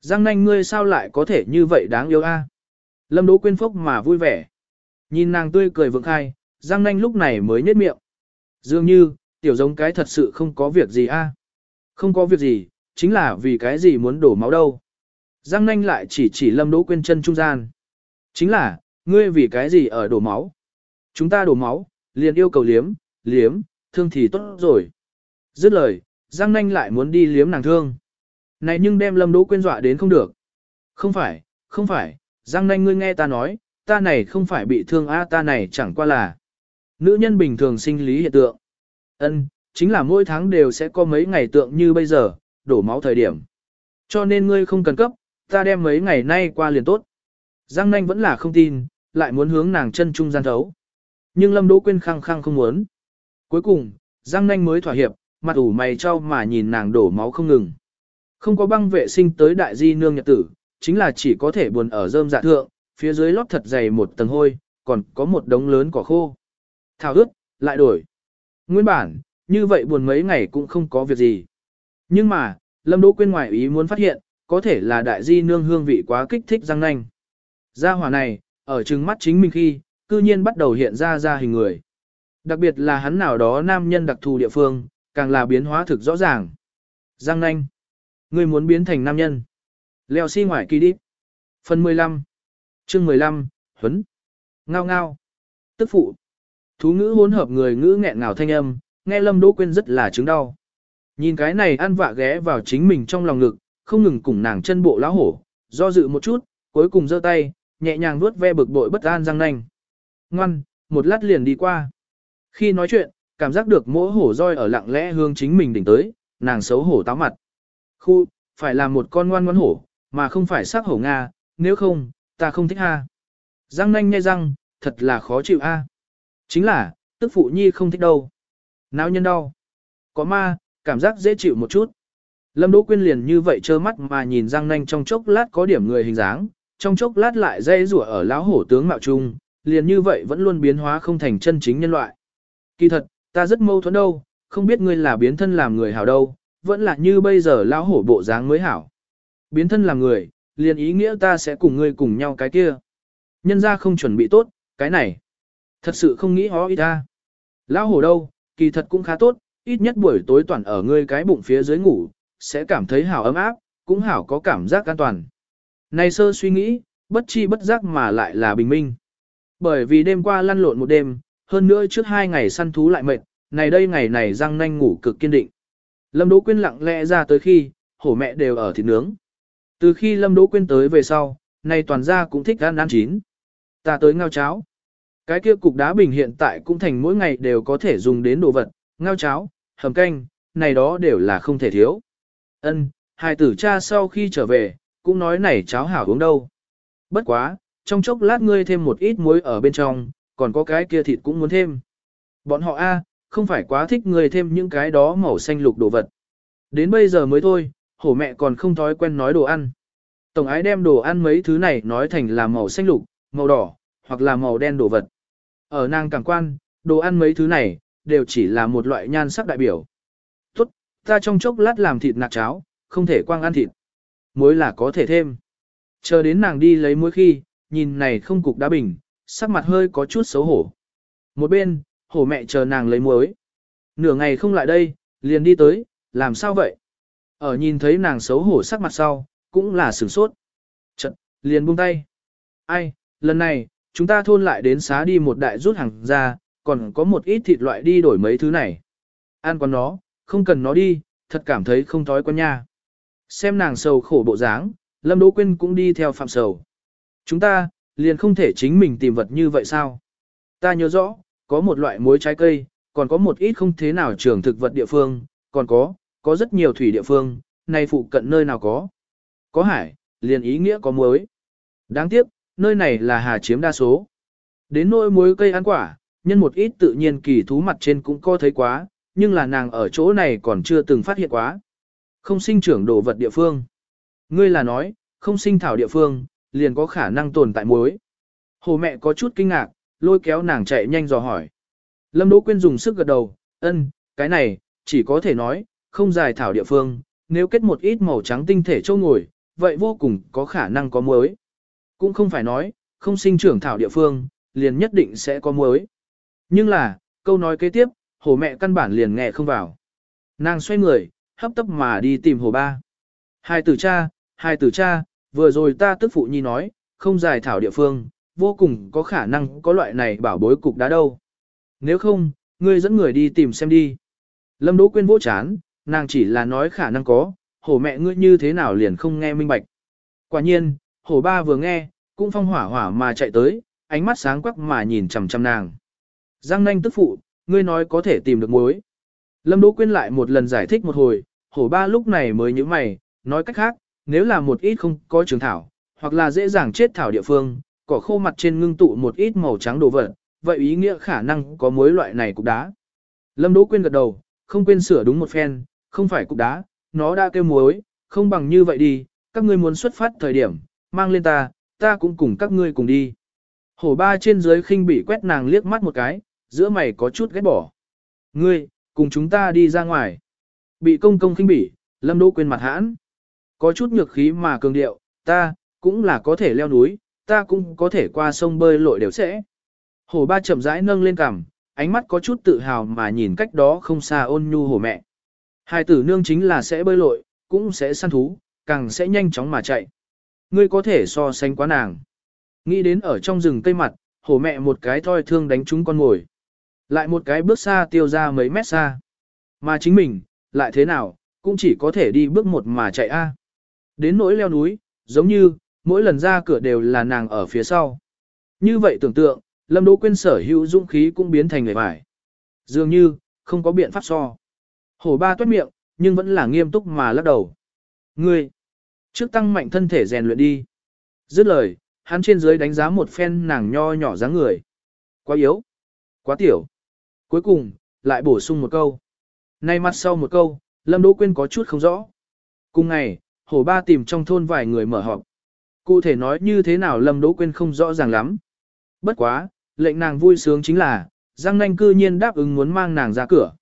Giang nanh ngươi sao lại có thể như vậy đáng yêu a? Lâm Đỗ Quyên phốc mà vui vẻ. Nhìn nàng tươi cười vượng khai, Giang nanh lúc này mới nhếch miệng. Dường như, tiểu giống cái thật sự không có việc gì a. Không có việc gì, chính là vì cái gì muốn đổ máu đâu. Giang nanh lại chỉ chỉ Lâm Đỗ Quyên chân trung gian. Chính là, ngươi vì cái gì ở đổ máu. Chúng ta đổ máu, liền yêu cầu liếm, liếm, thương thì tốt rồi. Dứt lời, Giang Nanh lại muốn đi liếm nàng thương. Này nhưng đem Lâm Đỗ Quyên dọa đến không được. Không phải, không phải, Giang Nanh ngươi nghe ta nói, ta này không phải bị thương a ta này chẳng qua là nữ nhân bình thường sinh lý hiện tượng. Ân, chính là mỗi tháng đều sẽ có mấy ngày tượng như bây giờ, đổ máu thời điểm. Cho nên ngươi không cần cấp, ta đem mấy ngày nay qua liền tốt. Giang Nanh vẫn là không tin, lại muốn hướng nàng chân trung gian thấu. Nhưng Lâm Đỗ Quyên khăng khăng không muốn. Cuối cùng, Giang Nanh mới thỏa hiệp, mặt ủ mày cho mà nhìn nàng đổ máu không ngừng. Không có băng vệ sinh tới đại di nương nhật tử, chính là chỉ có thể buồn ở rơm dạ thượng, phía dưới lót thật dày một tầng hôi, còn có một đống lớn cỏ khô. Thảo ướt, lại đổi. Nguyên bản, như vậy buồn mấy ngày cũng không có việc gì. Nhưng mà, Lâm Đỗ Quyên ngoài ý muốn phát hiện, có thể là đại di nương hương vị quá kích thích răng nanh. Gia hỏa này, ở trừng mắt chính mình khi, cư nhiên bắt đầu hiện ra ra hình người. Đặc biệt là hắn nào đó nam nhân đặc thù địa phương, càng là biến hóa thực rõ ràng. Giang nanh. Ngươi muốn biến thành nam nhân. Leo xi si ngoài kỳ đi. Phần 15. Chương 15. Huấn. Ngao ngao. Tức phụ. Thú ngữ hỗn hợp người ngữ nghẹn ngào thanh âm, nghe Lâm Đỗ Quyên rất là chứng đau. Nhìn cái này ăn vạ ghé vào chính mình trong lòng ngực, không ngừng cùng nàng chân bộ lão hổ, do dự một chút, cuối cùng giơ tay, nhẹ nhàng vuốt ve bực bội bất an răng nanh. Ngoan, một lát liền đi qua. Khi nói chuyện, cảm giác được mỗi hổ roi ở lặng lẽ hướng chính mình đỉnh tới, nàng xấu hổ táo mặt. Khu, phải là một con ngoan ngoãn hổ, mà không phải sắc hổ Nga, nếu không, ta không thích ha. Răng nanh nhai răng, thật là khó chịu a. Chính là, tức phụ nhi không thích đâu. Náo nhân đau. Có ma, cảm giác dễ chịu một chút. Lâm Đỗ Quyên liền như vậy trơ mắt mà nhìn răng nanh trong chốc lát có điểm người hình dáng, trong chốc lát lại dây rủa ở lão hổ tướng mạo trung, liền như vậy vẫn luôn biến hóa không thành chân chính nhân loại. Kỳ thật, ta rất mâu thuẫn đâu, không biết ngươi là biến thân làm người hảo đâu, vẫn là như bây giờ lão hổ bộ dáng mới hảo. Biến thân làm người, liền ý nghĩa ta sẽ cùng ngươi cùng nhau cái kia. Nhân ra không chuẩn bị tốt, cái này. Thật sự không nghĩ hó ý ta. Lão hổ đâu, kỳ thật cũng khá tốt, ít nhất buổi tối toàn ở ngươi cái bụng phía dưới ngủ, sẽ cảm thấy hảo ấm áp, cũng hảo có cảm giác an toàn. Này sơ suy nghĩ, bất chi bất giác mà lại là bình minh. Bởi vì đêm qua lăn lộn một đêm, hơn nữa trước hai ngày săn thú lại mệt, này đây ngày này răng nanh ngủ cực kiên định. Lâm Đỗ Quyên lặng lẽ ra tới khi, hổ mẹ đều ở thịt nướng. Từ khi Lâm Đỗ Quyên tới về sau, này toàn gia cũng thích ăn ăn chín. Ta tới ngao cháo. Cái kia cục đá bình hiện tại cũng thành mỗi ngày đều có thể dùng đến đồ vật, ngao cháo, hầm canh, này đó đều là không thể thiếu. Ân, hai tử cha sau khi trở về, cũng nói này cháo hảo uống đâu. Bất quá, trong chốc lát ngươi thêm một ít muối ở bên trong, còn có cái kia thịt cũng muốn thêm. Bọn họ A, không phải quá thích người thêm những cái đó màu xanh lục đồ vật. Đến bây giờ mới thôi, hổ mẹ còn không thói quen nói đồ ăn. Tổng ái đem đồ ăn mấy thứ này nói thành là màu xanh lục, màu đỏ, hoặc là màu đen đồ vật. Ở nàng càng quan, đồ ăn mấy thứ này, đều chỉ là một loại nhan sắc đại biểu. Tốt, ta trong chốc lát làm thịt nạc cháo, không thể quang ăn thịt. Muối là có thể thêm. Chờ đến nàng đi lấy muối khi, nhìn này không cục đá bình, sắc mặt hơi có chút xấu hổ. Một bên, hổ mẹ chờ nàng lấy muối. Nửa ngày không lại đây, liền đi tới, làm sao vậy? Ở nhìn thấy nàng xấu hổ sắc mặt sau, cũng là sửng sốt. Trận, liền buông tay. Ai, lần này, chúng ta thôn lại đến xá đi một đại rút hàng ra, còn có một ít thịt loại đi đổi mấy thứ này. Ăn con nó, không cần nó đi, thật cảm thấy không thói quen nha. Xem nàng sầu khổ bộ dáng, Lâm Đỗ Quyên cũng đi theo phạm sầu. Chúng ta, liền không thể chính mình tìm vật như vậy sao? Ta nhớ rõ, có một loại muối trái cây, còn có một ít không thế nào trường thực vật địa phương, còn có, có rất nhiều thủy địa phương, này phụ cận nơi nào có. Có hải, liền ý nghĩa có muối. Đáng tiếc, nơi này là hà chiếm đa số. Đến nỗi muối cây ăn quả, nhân một ít tự nhiên kỳ thú mặt trên cũng có thấy quá, nhưng là nàng ở chỗ này còn chưa từng phát hiện quá. Không sinh trưởng đồ vật địa phương. Ngươi là nói, không sinh thảo địa phương, liền có khả năng tồn tại muối. Hồ mẹ có chút kinh ngạc, lôi kéo nàng chạy nhanh dò hỏi. Lâm Đỗ Quyên dùng sức gật đầu, ân, cái này, chỉ có thể nói, không dài thảo địa phương, nếu kết một ít màu trắng tinh thể châu ngồi, vậy vô cùng có khả năng có muối. Cũng không phải nói, không sinh trưởng thảo địa phương, liền nhất định sẽ có muối. Nhưng là, câu nói kế tiếp, hồ mẹ căn bản liền nghe không vào. Nàng xoay người, hấp tấp mà đi tìm hồ ba. Hai tử cha, hai tử cha, vừa rồi ta tức phụ nhi nói, không giải thảo địa phương, vô cùng có khả năng có loại này bảo bối cục đá đâu. Nếu không, ngươi dẫn người đi tìm xem đi. Lâm Đỗ Quyên vỗ chán, nàng chỉ là nói khả năng có, hổ mẹ ngươi như thế nào liền không nghe minh bạch. Quả nhiên, hổ ba vừa nghe, cũng phong hỏa hỏa mà chạy tới, ánh mắt sáng quắc mà nhìn chằm chằm nàng. Giang nanh tức phụ, ngươi nói có thể tìm được mối. Lâm Đỗ Quyên lại một lần giải thích một hồi, hổ ba lúc này mới nhíu mày, nói cách khác, nếu là một ít không có trường thảo, hoặc là dễ dàng chết thảo địa phương, cỏ khô mặt trên ngưng tụ một ít màu trắng đồ vật, vậy ý nghĩa khả năng có mối loại này cục đá. Lâm Đỗ Quyên gật đầu, không quên sửa đúng một phen, không phải cục đá, nó đã kêu muối, không bằng như vậy đi, các ngươi muốn xuất phát thời điểm, mang lên ta, ta cũng cùng các ngươi cùng đi. Hổ ba trên dưới khinh bị quét nàng liếc mắt một cái, giữa mày có chút ghét bỏ. Ngươi, cùng chúng ta đi ra ngoài. Bị công công khinh bỉ, lâm đỗ quên mặt hãn. Có chút nhược khí mà cường điệu, ta, cũng là có thể leo núi, ta cũng có thể qua sông bơi lội đều sẽ. Hổ ba chậm rãi nâng lên cằm, ánh mắt có chút tự hào mà nhìn cách đó không xa ôn nhu hổ mẹ. Hai tử nương chính là sẽ bơi lội, cũng sẽ săn thú, càng sẽ nhanh chóng mà chạy. Ngươi có thể so sánh quá nàng. Nghĩ đến ở trong rừng cây mặt, hổ mẹ một cái thoi thương đánh trúng con ngồi. Lại một cái bước xa tiêu ra mấy mét xa. Mà chính mình, lại thế nào, cũng chỉ có thể đi bước một mà chạy a. Đến nỗi leo núi, giống như, mỗi lần ra cửa đều là nàng ở phía sau. Như vậy tưởng tượng, Lâm Đỗ Quyên sở hữu dũng khí cũng biến thành người vải. Dường như, không có biện pháp so. Hổ ba tuét miệng, nhưng vẫn là nghiêm túc mà lắc đầu. Ngươi, trước tăng mạnh thân thể rèn luyện đi. Dứt lời, hắn trên dưới đánh giá một phen nàng nho nhỏ dáng người. Quá yếu, quá tiểu. Cuối cùng, lại bổ sung một câu. Nay mặt sau một câu, Lâm Đỗ Quyên có chút không rõ. Cùng ngày, hổ ba tìm trong thôn vài người mở họp. Cụ thể nói như thế nào Lâm Đỗ Quyên không rõ ràng lắm. Bất quá, lệnh nàng vui sướng chính là, Giang Nanh cư nhiên đáp ứng muốn mang nàng ra cửa.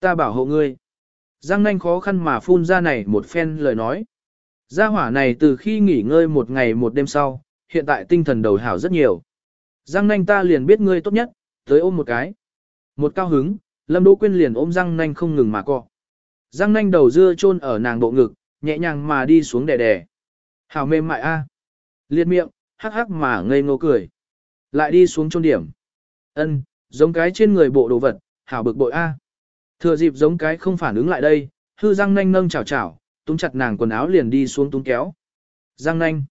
Ta bảo hộ ngươi. Giang Nanh khó khăn mà phun ra này một phen lời nói. Gia hỏa này từ khi nghỉ ngơi một ngày một đêm sau, hiện tại tinh thần đầu hảo rất nhiều. Giang Nanh ta liền biết ngươi tốt nhất, tới ôm một cái. Một cao hứng, Lâm Đỗ Quyên liền ôm Giang Nanh không ngừng mà cọ. Giang Nanh đầu dưa chôn ở nàng bộ ngực, nhẹ nhàng mà đi xuống đè đè. Hảo mềm mại a. Liệt miệng, hắc hắc mà ngây ngô cười. Lại đi xuống chôn điểm. Ân, giống cái trên người bộ đồ vật, hảo bực bội a. Thừa dịp giống cái không phản ứng lại đây, hư Giang Nanh nâng chào chào, túm chặt nàng quần áo liền đi xuống túm kéo. Giang Nanh.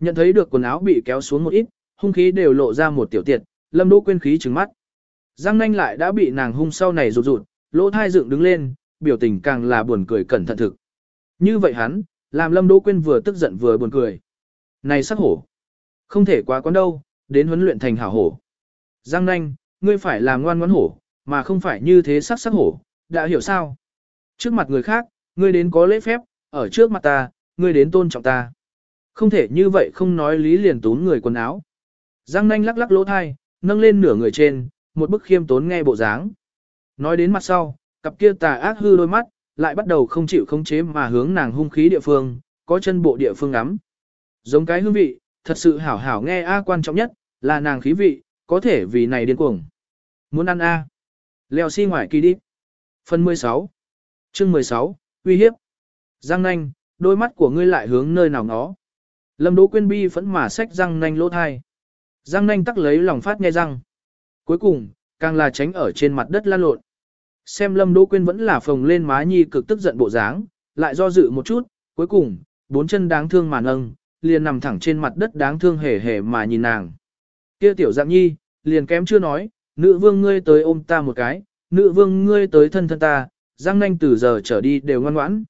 Nhận thấy được quần áo bị kéo xuống một ít, hung khí đều lộ ra một tiểu tiệt, Lâm Đỗ quên khí trừng mắt. Giang Nanh lại đã bị nàng hung sau này rụt rụt, lỗ thai dựng đứng lên, biểu tình càng là buồn cười cẩn thận thực. Như vậy hắn, làm Lâm Đỗ Quyên vừa tức giận vừa buồn cười. Này sắc hổ. Không thể quá quán đâu, đến huấn luyện thành hảo hổ. Giang nanh, ngươi phải làm ngoan ngoãn hổ, mà không phải như thế sắc sắc hổ, đã hiểu sao? Trước mặt người khác, ngươi đến có lễ phép, ở trước mặt ta, ngươi đến tôn trọng ta. Không thể như vậy không nói lý liền tốn người quần áo. Giang nanh lắc lắc lỗ thai, nâng lên nửa người trên, một bức khiêm tốn nghe bộ dáng. Nói đến mặt sau, cặp kia tà ác hư đôi mắt, lại bắt đầu không chịu khống chế mà hướng nàng hung khí địa phương, có chân bộ địa phương ngắm. Giống cái hương vị, thật sự hảo hảo nghe A quan trọng nhất, là nàng khí vị, có thể vì này điên cuồng. Muốn ăn A. Leo xi si ngoài kỳ đi. Phần 16. Chương 16. Uy hiếp. Giang nanh, đôi mắt của ngươi lại hướng nơi nào ngó. Lâm Đỗ Quyên bi phẫn mà xách răng nanh lỗ thai. Răng nanh tắc lấy lòng phát nghe răng. Cuối cùng, càng là tránh ở trên mặt đất lan lộn. Xem Lâm Đỗ Quyên vẫn là phồng lên má nhi cực tức giận bộ dáng, lại do dự một chút, cuối cùng, bốn chân đáng thương mà nâng, liền nằm thẳng trên mặt đất đáng thương hề hề mà nhìn nàng. Kia tiểu dạng nhi, liền kém chưa nói, nữ vương ngươi tới ôm ta một cái, nữ vương ngươi tới thân thân ta, giang nanh từ giờ trở đi đều ngoan ngoãn.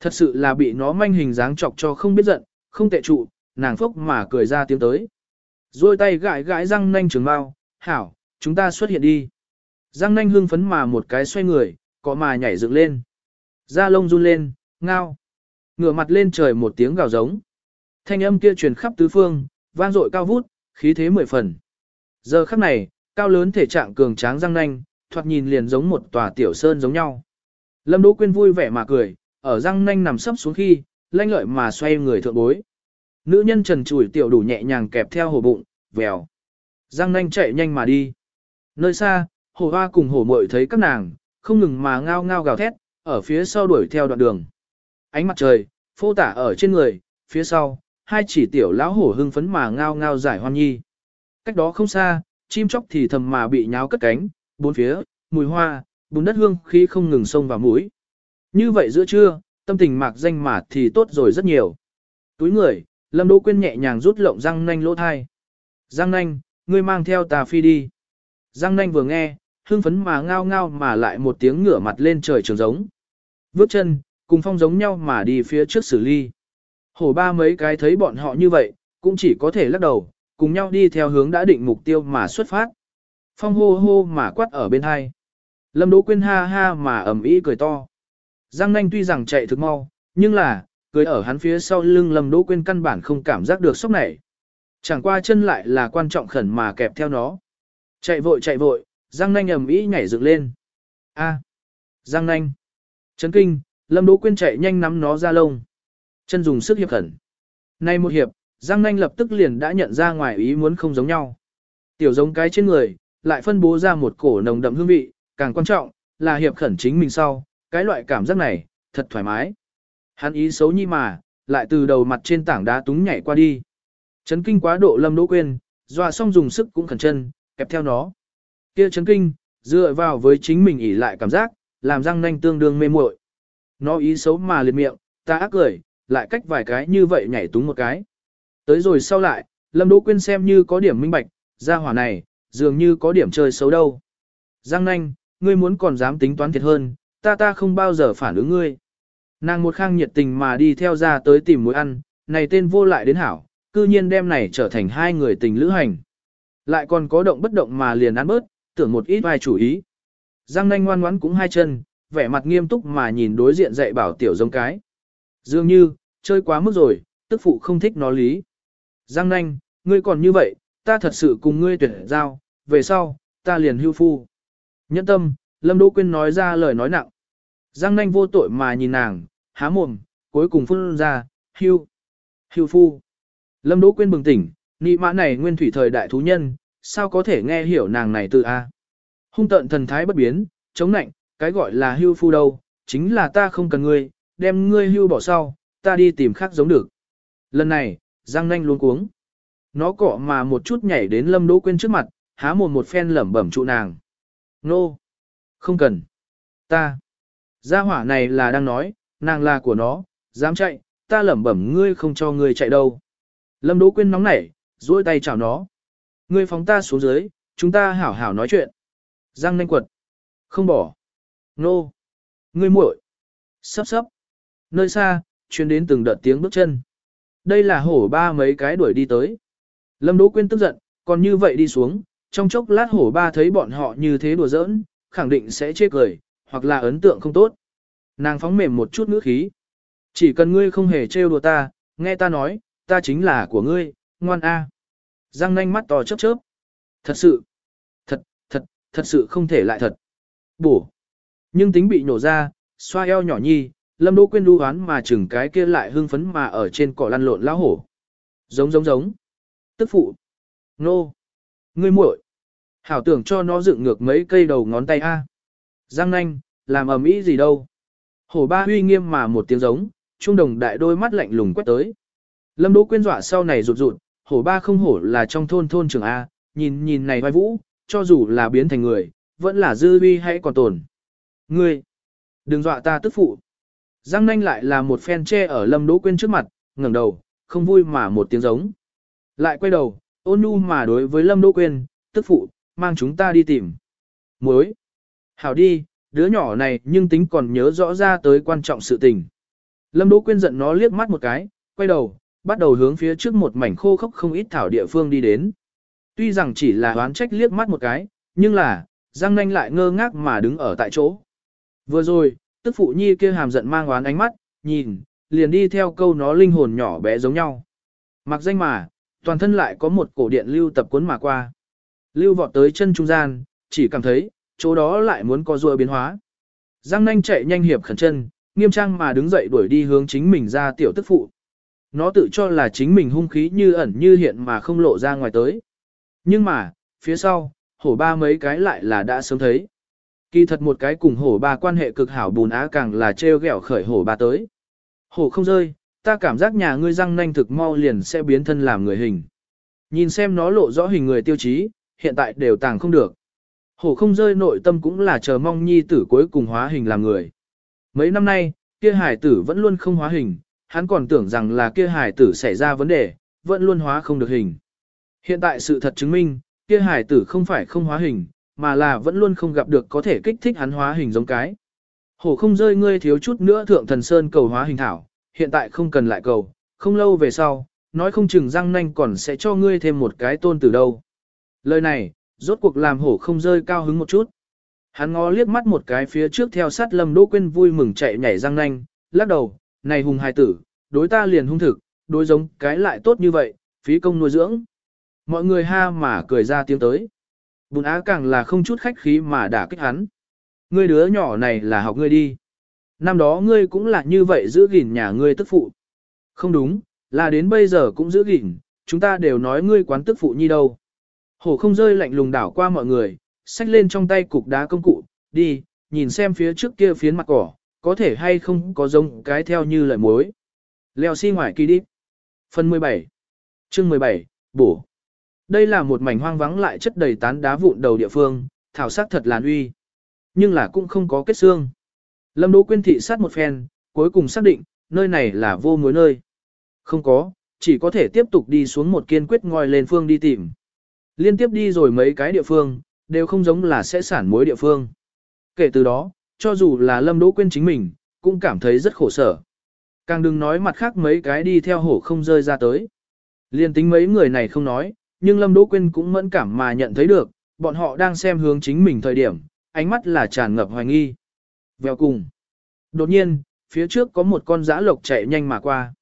Thật sự là bị nó manh hình dáng chọc cho không biết giận, không tệ trụ, nàng phốc mà cười ra tiếng tới. Rồi tay gãi gãi răng nanh trường bao, hảo, chúng ta xuất hiện đi. Giang nanh hương phấn mà một cái xoay người, cọ mà nhảy dựng lên. Da lông run lên, ngao. Ngửa mặt lên trời một tiếng gào giống. Thanh âm kia truyền khắp tứ phương, vang dội cao vút, khí thế mười phần. Giờ khắc này, cao lớn thể trạng cường tráng răng nanh, thoạt nhìn liền giống một tòa tiểu sơn giống nhau. Lâm Đỗ Quyên vui vẻ mà cười, ở răng nanh nằm sấp xuống khi, lanh lợi mà xoay người thượng bối. Nữ nhân trần trụi tiểu đủ nhẹ nhàng kẹp theo hổ bụng, vèo. Giang nanh chạy nhanh mà đi. Nơi xa, hổ hoa cùng hổ mội thấy các nàng, không ngừng mà ngao ngao gào thét, ở phía sau đuổi theo đoạn đường. Ánh mặt trời, phô tả ở trên người, phía sau, hai chỉ tiểu lão hổ hưng phấn mà ngao ngao giải hoan nhi. Cách đó không xa, chim chóc thì thầm mà bị nháo cất cánh, bốn phía, mùi hoa, bùn đất hương khí không ngừng xông vào mũi. Như vậy giữa trưa, tâm tình mạc danh mà thì tốt rồi rất nhiều. Túi người, Lâm Đỗ Quyên nhẹ nhàng rút lộng răng nanh lỗ thai. Giang nanh, ngươi mang theo tà phi đi. Giang nanh vừa nghe, hưng phấn mà ngao ngao mà lại một tiếng ngửa mặt lên trời trường giống. Vước chân, cùng phong giống nhau mà đi phía trước xử ly. Hổ ba mấy cái thấy bọn họ như vậy, cũng chỉ có thể lắc đầu, cùng nhau đi theo hướng đã định mục tiêu mà xuất phát. Phong hô hô mà quát ở bên hai. Lâm Đỗ Quyên ha ha mà ầm ĩ cười to. Giang nanh tuy rằng chạy thực mau, nhưng là, cười ở hắn phía sau lưng Lâm Đỗ Quyên căn bản không cảm giác được sốc này. Chẳng qua chân lại là quan trọng khẩn mà kẹp theo nó. Chạy vội chạy vội, Giang nanh ầm ĩ nhảy dựng lên. A, Giang nanh. Chấn kinh, Lâm Đỗ Quyên chạy nhanh nắm nó ra lông. Chân dùng sức hiệp khẩn. Nay một hiệp, Giang nanh lập tức liền đã nhận ra ngoài ý muốn không giống nhau. Tiểu giống cái trên người, lại phân bố ra một cổ nồng đậm hương vị, càng quan trọng, là hiệp khẩn chính mình sau, cái loại cảm giác này, thật thoải mái. Hắn ý xấu nhi mà, lại từ đầu mặt trên tảng đá túng nhảy qua đi. Chấn kinh quá độ lâm đỗ Quyên, dọa xong dùng sức cũng khẩn chân, kẹp theo nó. Kia chấn kinh, dựa vào với chính mình ỉ lại cảm giác, làm răng nanh tương đương mê muội. Nó ý xấu mà liệt miệng, ta ác cười, lại cách vài cái như vậy nhảy túng một cái. Tới rồi sau lại, Lâm Đỗ Quyên xem như có điểm minh bạch, ra hỏa này, dường như có điểm chơi xấu đâu. Giang nanh, ngươi muốn còn dám tính toán thiệt hơn, ta ta không bao giờ phản ứng ngươi. Nàng một khang nhiệt tình mà đi theo ra tới tìm mối ăn, này tên vô lại đến hảo, cư nhiên đem này trở thành hai người tình lữ hành. Lại còn có động bất động mà liền ăn bớt, tưởng một ít vai chủ ý. Giang nanh ngoan ngoãn cũng hai chân, vẻ mặt nghiêm túc mà nhìn đối diện dạy bảo tiểu giống cái. Dường như, chơi quá mức rồi, tức phụ không thích nó lý. Giang nanh, ngươi còn như vậy, ta thật sự cùng ngươi tuyển giao, về sau, ta liền hưu phu. Nhẫn tâm, Lâm Đỗ Quyên nói ra lời nói nặng. Giang nanh vô tội mà nhìn nàng, há mồm, cuối cùng phun ra, hưu, hưu phu. Lâm Đỗ Quyên bừng tỉnh, nị mã này nguyên thủy thời đại thú nhân, sao có thể nghe hiểu nàng này từ A. Hung tận thần thái bất biến, chống nạnh, cái gọi là hưu phu đâu, chính là ta không cần ngươi, đem ngươi hưu bỏ sau, ta đi tìm khác giống được. Lần này, Giang nanh luôn cuống. Nó cọ mà một chút nhảy đến Lâm Đỗ Quyên trước mặt, há mồm một phen lẩm bẩm trụ nàng. Nô! Không cần. Ta! Gia hỏa này là đang nói, nàng là của nó, dám chạy, ta lẩm bẩm ngươi không cho ngươi chạy đâu. Lâm Đỗ Quyên nóng nảy, duỗi tay chào nó. Ngươi phóng ta xuống dưới, chúng ta hảo hảo nói chuyện. Giang nanh quật. Không bỏ. Nô. Ngươi muội. Sắp sắp. Nơi xa, chuyến đến từng đợt tiếng bước chân. Đây là hổ ba mấy cái đuổi đi tới. Lâm Đỗ Quyên tức giận, còn như vậy đi xuống, trong chốc lát hổ ba thấy bọn họ như thế đùa giỡn, khẳng định sẽ chê cười, hoặc là ấn tượng không tốt. Nàng phóng mềm một chút ngữ khí. Chỉ cần ngươi không hề trêu đùa ta, nghe ta nói, ta chính là của ngươi, ngoan a. Giang nanh mắt to chớp chớp. Thật sự, thật, thật, thật sự không thể lại thật. Bổ. Nhưng tính bị nổ ra, xoa eo nhỏ nhi, lâm đỗ Quyên đu hoán mà chừng cái kia lại hưng phấn mà ở trên cỏ lăn lộn lão hổ. Giống giống giống. Tức phụ. Nô. Ngươi muội. Hảo tưởng cho nó dựng ngược mấy cây đầu ngón tay a. Giang nanh, làm ầm ĩ gì đâu. Hổ ba huy nghiêm mà một tiếng giống, trung đồng đại đôi mắt lạnh lùng quét tới. Lâm Đỗ Quyên dọa sau này rụt rụt, hổ ba không hổ là trong thôn thôn trưởng A, nhìn nhìn này vai vũ, cho dù là biến thành người, vẫn là dư uy hay còn tồn. Ngươi, đừng dọa ta tức phụ. Giang nanh lại là một phen tre ở Lâm Đỗ quên trước mặt, ngẩng đầu, không vui mà một tiếng giống. Lại quay đầu, ôn nhu mà đối với Lâm Đỗ quên tức phụ, mang chúng ta đi tìm. Muối. Hảo đi, đứa nhỏ này nhưng tính còn nhớ rõ ra tới quan trọng sự tình. Lâm Đỗ Quyên giận nó liếc mắt một cái, quay đầu, bắt đầu hướng phía trước một mảnh khô khốc không ít thảo địa phương đi đến. Tuy rằng chỉ là đoán trách liếc mắt một cái, nhưng là, Giang Nanh lại ngơ ngác mà đứng ở tại chỗ. Vừa rồi, tức phụ nhi kia hàm giận mang oán ánh mắt, nhìn, liền đi theo câu nó linh hồn nhỏ bé giống nhau. Mặc danh mà, toàn thân lại có một cổ điện lưu tập cuốn mà qua. Lưu vọt tới chân trung gian, chỉ cảm thấy, chỗ đó lại muốn có ruồi biến hóa. Giang nanh chạy nhanh hiệp khẩn chân, nghiêm trang mà đứng dậy đuổi đi hướng chính mình ra tiểu tức phụ. Nó tự cho là chính mình hung khí như ẩn như hiện mà không lộ ra ngoài tới. Nhưng mà, phía sau, hổ ba mấy cái lại là đã sớm thấy. Kỳ thật một cái cùng hổ ba quan hệ cực hảo bùn á càng là treo gẹo khởi hổ ba tới. Hổ không rơi, ta cảm giác nhà ngươi răng nanh thực mau liền sẽ biến thân làm người hình. Nhìn xem nó lộ rõ hình người tiêu chí, hiện tại đều tàng không được. Hổ không rơi nội tâm cũng là chờ mong nhi tử cuối cùng hóa hình làm người. Mấy năm nay, kia hải tử vẫn luôn không hóa hình, hắn còn tưởng rằng là kia hải tử xảy ra vấn đề, vẫn luôn hóa không được hình. Hiện tại sự thật chứng minh, kia hải tử không phải không hóa hình, mà là vẫn luôn không gặp được có thể kích thích hắn hóa hình giống cái. Hổ không rơi ngươi thiếu chút nữa thượng thần sơn cầu hóa hình thảo, hiện tại không cần lại cầu, không lâu về sau, nói không chừng răng nanh còn sẽ cho ngươi thêm một cái tôn từ đâu. Lời này, rốt cuộc làm hổ không rơi cao hứng một chút. Hắn ngó liếc mắt một cái phía trước theo sát lâm đỗ quên vui mừng chạy nhảy răng nanh, lắc đầu, này hùng hài tử, đối ta liền hung thực, đối giống cái lại tốt như vậy, phí công nuôi dưỡng. Mọi người ha mà cười ra tiếng tới. Bùn á càng là không chút khách khí mà đả kích hắn. Ngươi đứa nhỏ này là học ngươi đi. Năm đó ngươi cũng là như vậy giữ gìn nhà ngươi tức phụ. Không đúng, là đến bây giờ cũng giữ gìn, chúng ta đều nói ngươi quán tức phụ nhi đâu. Hổ không rơi lạnh lùng đảo qua mọi người, xách lên trong tay cục đá công cụ, đi, nhìn xem phía trước kia phiến mặt cỏ, có thể hay không có giống cái theo như lời mối. Leo xi si ngoài kỳ đi. Phần 17 Chương 17, Bổ Đây là một mảnh hoang vắng lại chất đầy tán đá vụn đầu địa phương, thảo sắc thật làn uy. Nhưng là cũng không có kết xương. Lâm Đỗ Quyên thị sát một phen, cuối cùng xác định, nơi này là vô mối nơi. Không có, chỉ có thể tiếp tục đi xuống một kiên quyết ngoi lên phương đi tìm. Liên tiếp đi rồi mấy cái địa phương, đều không giống là sẽ sản mối địa phương. Kể từ đó, cho dù là Lâm Đỗ Quyên chính mình, cũng cảm thấy rất khổ sở. Càng đừng nói mặt khác mấy cái đi theo hổ không rơi ra tới. Liên tính mấy người này không nói, nhưng Lâm Đỗ Quyên cũng mẫn cảm mà nhận thấy được, bọn họ đang xem hướng chính mình thời điểm, ánh mắt là tràn ngập hoài nghi. Vèo cùng. Đột nhiên, phía trước có một con giã lộc chạy nhanh mà qua.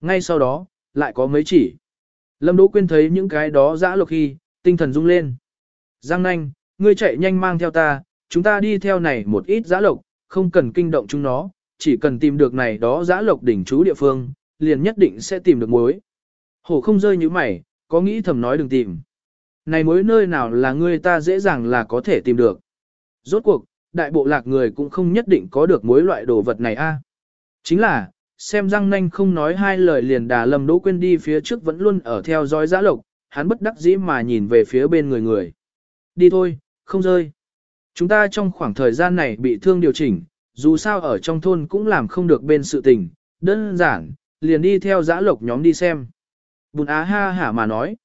Ngay sau đó, lại có mấy chỉ. Lâm Đỗ Quyên thấy những cái đó giã lộc khi, tinh thần rung lên. Giang nanh, ngươi chạy nhanh mang theo ta, chúng ta đi theo này một ít giã lộc, không cần kinh động chúng nó, chỉ cần tìm được này đó giã lộc đỉnh trú địa phương, liền nhất định sẽ tìm được mối. Hổ không rơi như mày, có nghĩ thầm nói đừng tìm. Này mối nơi nào là ngươi ta dễ dàng là có thể tìm được. Rốt cuộc, đại bộ lạc người cũng không nhất định có được mối loại đồ vật này a. Chính là, xem răng nanh không nói hai lời liền đà lầm đỗ quên đi phía trước vẫn luôn ở theo dõi giã lộc, hắn bất đắc dĩ mà nhìn về phía bên người người. Đi thôi, không rơi. Chúng ta trong khoảng thời gian này bị thương điều chỉnh, dù sao ở trong thôn cũng làm không được bên sự tình, đơn giản, liền đi theo giã lộc nhóm đi xem. Bùn á ha hả mà nói.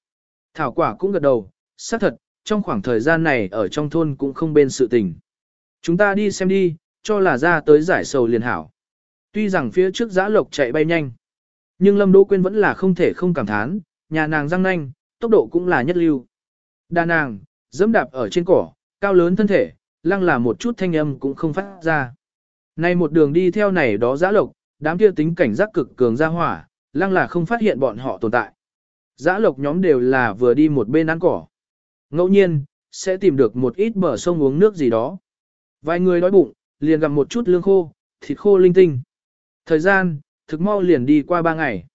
Thảo quả cũng gật đầu, xác thật, trong khoảng thời gian này ở trong thôn cũng không bên sự tình. Chúng ta đi xem đi, cho là ra tới giải sầu liền hảo. Tuy rằng phía trước giã lộc chạy bay nhanh, nhưng Lâm Đỗ Quyên vẫn là không thể không cảm thán, nhà nàng răng nanh, tốc độ cũng là nhất lưu. Đa nàng, dẫm đạp ở trên cỏ, cao lớn thân thể, lăng là một chút thanh âm cũng không phát ra. Nay một đường đi theo này đó giã lộc, đám kia tính cảnh giác cực cường ra hỏa, lăng là không phát hiện bọn họ tồn tại. Giã lộc nhóm đều là vừa đi một bên ăn cỏ. Ngẫu nhiên, sẽ tìm được một ít bờ sông uống nước gì đó. Vài người đói bụng, liền gặp một chút lương khô, thịt khô linh tinh. Thời gian, thực mau liền đi qua ba ngày.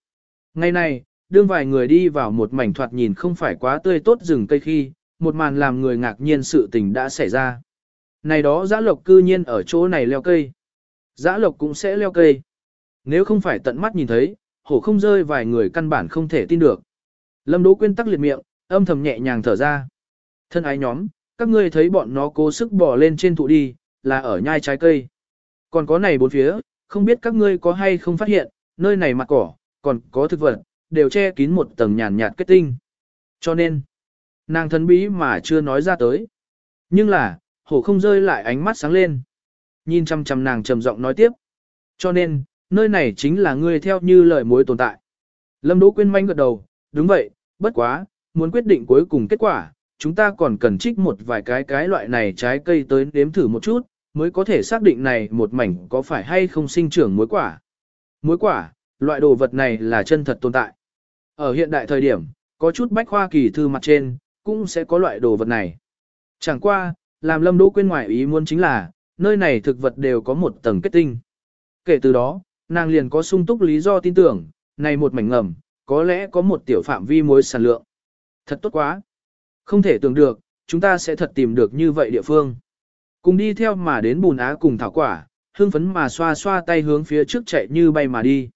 Ngày này, đương vài người đi vào một mảnh thoạt nhìn không phải quá tươi tốt rừng cây khi, một màn làm người ngạc nhiên sự tình đã xảy ra. Này đó giã lộc cư nhiên ở chỗ này leo cây. Giã lộc cũng sẽ leo cây. Nếu không phải tận mắt nhìn thấy, hổ không rơi vài người căn bản không thể tin được. Lâm Đỗ Quyên tắc liệt miệng, âm thầm nhẹ nhàng thở ra. Thân ái nhóm, các ngươi thấy bọn nó cố sức bò lên trên thụ đi, là ở nhai trái cây. Còn có này bốn phía, không biết các ngươi có hay không phát hiện, nơi này mặt cỏ, còn có thực vật, đều che kín một tầng nhàn nhạt kết tinh. Cho nên, nàng thần bí mà chưa nói ra tới. Nhưng là, hổ không rơi lại ánh mắt sáng lên. Nhìn chăm chăm nàng trầm giọng nói tiếp. Cho nên, nơi này chính là ngươi theo như lời mối tồn tại. Lâm Đỗ Quyên manh gật đầu, đúng vậy, bất quá, muốn quyết định cuối cùng kết quả, chúng ta còn cần trích một vài cái cái loại này trái cây tới nếm thử một chút, mới có thể xác định này một mảnh có phải hay không sinh trưởng muối quả. Muối quả, loại đồ vật này là chân thật tồn tại. Ở hiện đại thời điểm, có chút bách khoa kỳ thư mặt trên, cũng sẽ có loại đồ vật này. Chẳng qua, làm lâm đỗ quên ngoại ý muốn chính là, nơi này thực vật đều có một tầng kết tinh. Kể từ đó, nàng liền có sung túc lý do tin tưởng, này một mảnh ngầm, có lẽ có một tiểu phạm vi muối sản lượng. Thật tốt quá. Không thể tưởng được, chúng ta sẽ thật tìm được như vậy địa phương. Cùng đi theo mà đến bùn á cùng thảo quả, hương phấn mà xoa xoa tay hướng phía trước chạy như bay mà đi.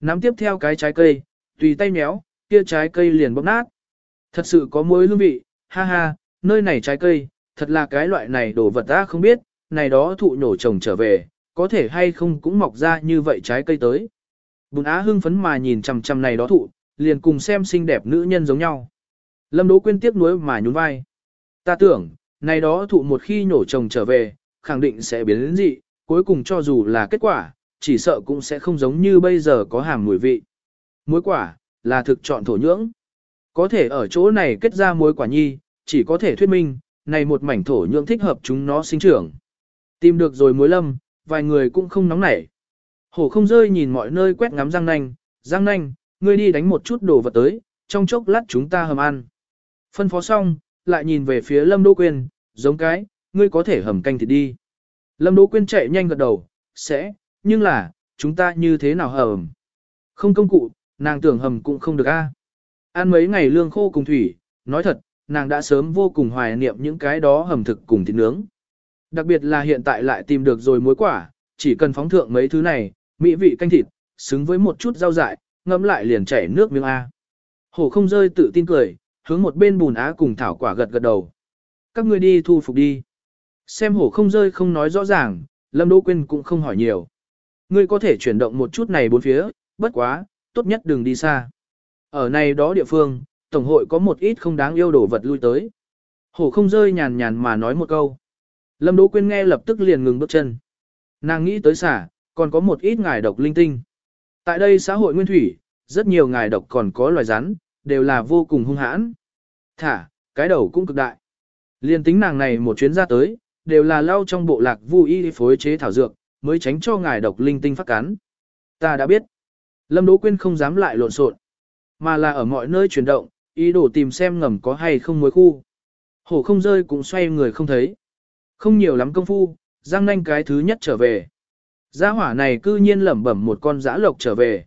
Nắm tiếp theo cái trái cây, tùy tay méo, kia trái cây liền bóp nát. Thật sự có mối hương vị, ha ha, nơi này trái cây, thật là cái loại này đồ vật ta không biết, này đó thụ nhổ trồng trở về, có thể hay không cũng mọc ra như vậy trái cây tới. Bùn á hưng phấn mà nhìn chằm chằm này đó thụ, liền cùng xem xinh đẹp nữ nhân giống nhau. Lâm Đỗ Quyên tiếc nuối mà nhún vai. Ta tưởng, này đó thụ một khi nhổ trồng trở về, khẳng định sẽ biến đến dị, cuối cùng cho dù là kết quả, chỉ sợ cũng sẽ không giống như bây giờ có hàm mùi vị. Muối quả, là thực chọn thổ nhưỡng. Có thể ở chỗ này kết ra muối quả nhi, chỉ có thể thuyết minh, này một mảnh thổ nhưỡng thích hợp chúng nó sinh trưởng. Tìm được rồi muối lâm, vài người cũng không nóng nảy. Hổ không rơi nhìn mọi nơi quét ngắm Giang Nanh, Giang Nanh, ngươi đi đánh một chút đồ vật tới, trong chốc lát chúng ta hầm ăn. Phân phó xong, lại nhìn về phía Lâm Đỗ Quyên, giống cái, ngươi có thể hầm canh thịt đi. Lâm Đỗ Quyên chạy nhanh gật đầu, sẽ, nhưng là, chúng ta như thế nào hầm? Không công cụ, nàng tưởng hầm cũng không được a. Ăn mấy ngày lương khô cùng thủy, nói thật, nàng đã sớm vô cùng hoài niệm những cái đó hầm thực cùng thịt nướng. Đặc biệt là hiện tại lại tìm được rồi muối quả, chỉ cần phóng thượng mấy thứ này, mỹ vị canh thịt, xứng với một chút rau dại, ngâm lại liền chảy nước miếng A. Hổ không rơi tự tin cười, hướng một bên bùn á cùng thảo quả gật gật đầu. Các ngươi đi thu phục đi. Xem hổ không rơi không nói rõ ràng, Lâm Đỗ Quyên cũng không hỏi nhiều. Ngươi có thể chuyển động một chút này bốn phía, bất quá, tốt nhất đừng đi xa. Ở này đó địa phương, Tổng hội có một ít không đáng yêu đồ vật lui tới. Hổ không rơi nhàn nhàn mà nói một câu. Lâm Đỗ Quyên nghe lập tức liền ngừng bước chân. Nàng nghĩ tới xả, còn có một ít ngài độc linh tinh. Tại đây xã hội nguyên thủy, rất nhiều ngài độc còn có loài rắn, đều là vô cùng hung hãn. Thả, cái đầu cũng cực đại. Liên tính nàng này một chuyến ra tới, đều là lau trong bộ lạc vu y phối chế thảo dược, mới tránh cho ngài độc linh tinh phát cắn. Ta đã biết. Lâm Đỗ Quyên không dám lại lộn xộn, mà là ở mọi nơi chuyển động, ý đồ tìm xem ngầm có hay không mối khu. Hổ không rơi cũng xoay người không thấy. Không nhiều lắm công phu, Giang Nanh cái thứ nhất trở về. Gia hỏa này cư nhiên lẩm bẩm một con dã lộc trở về.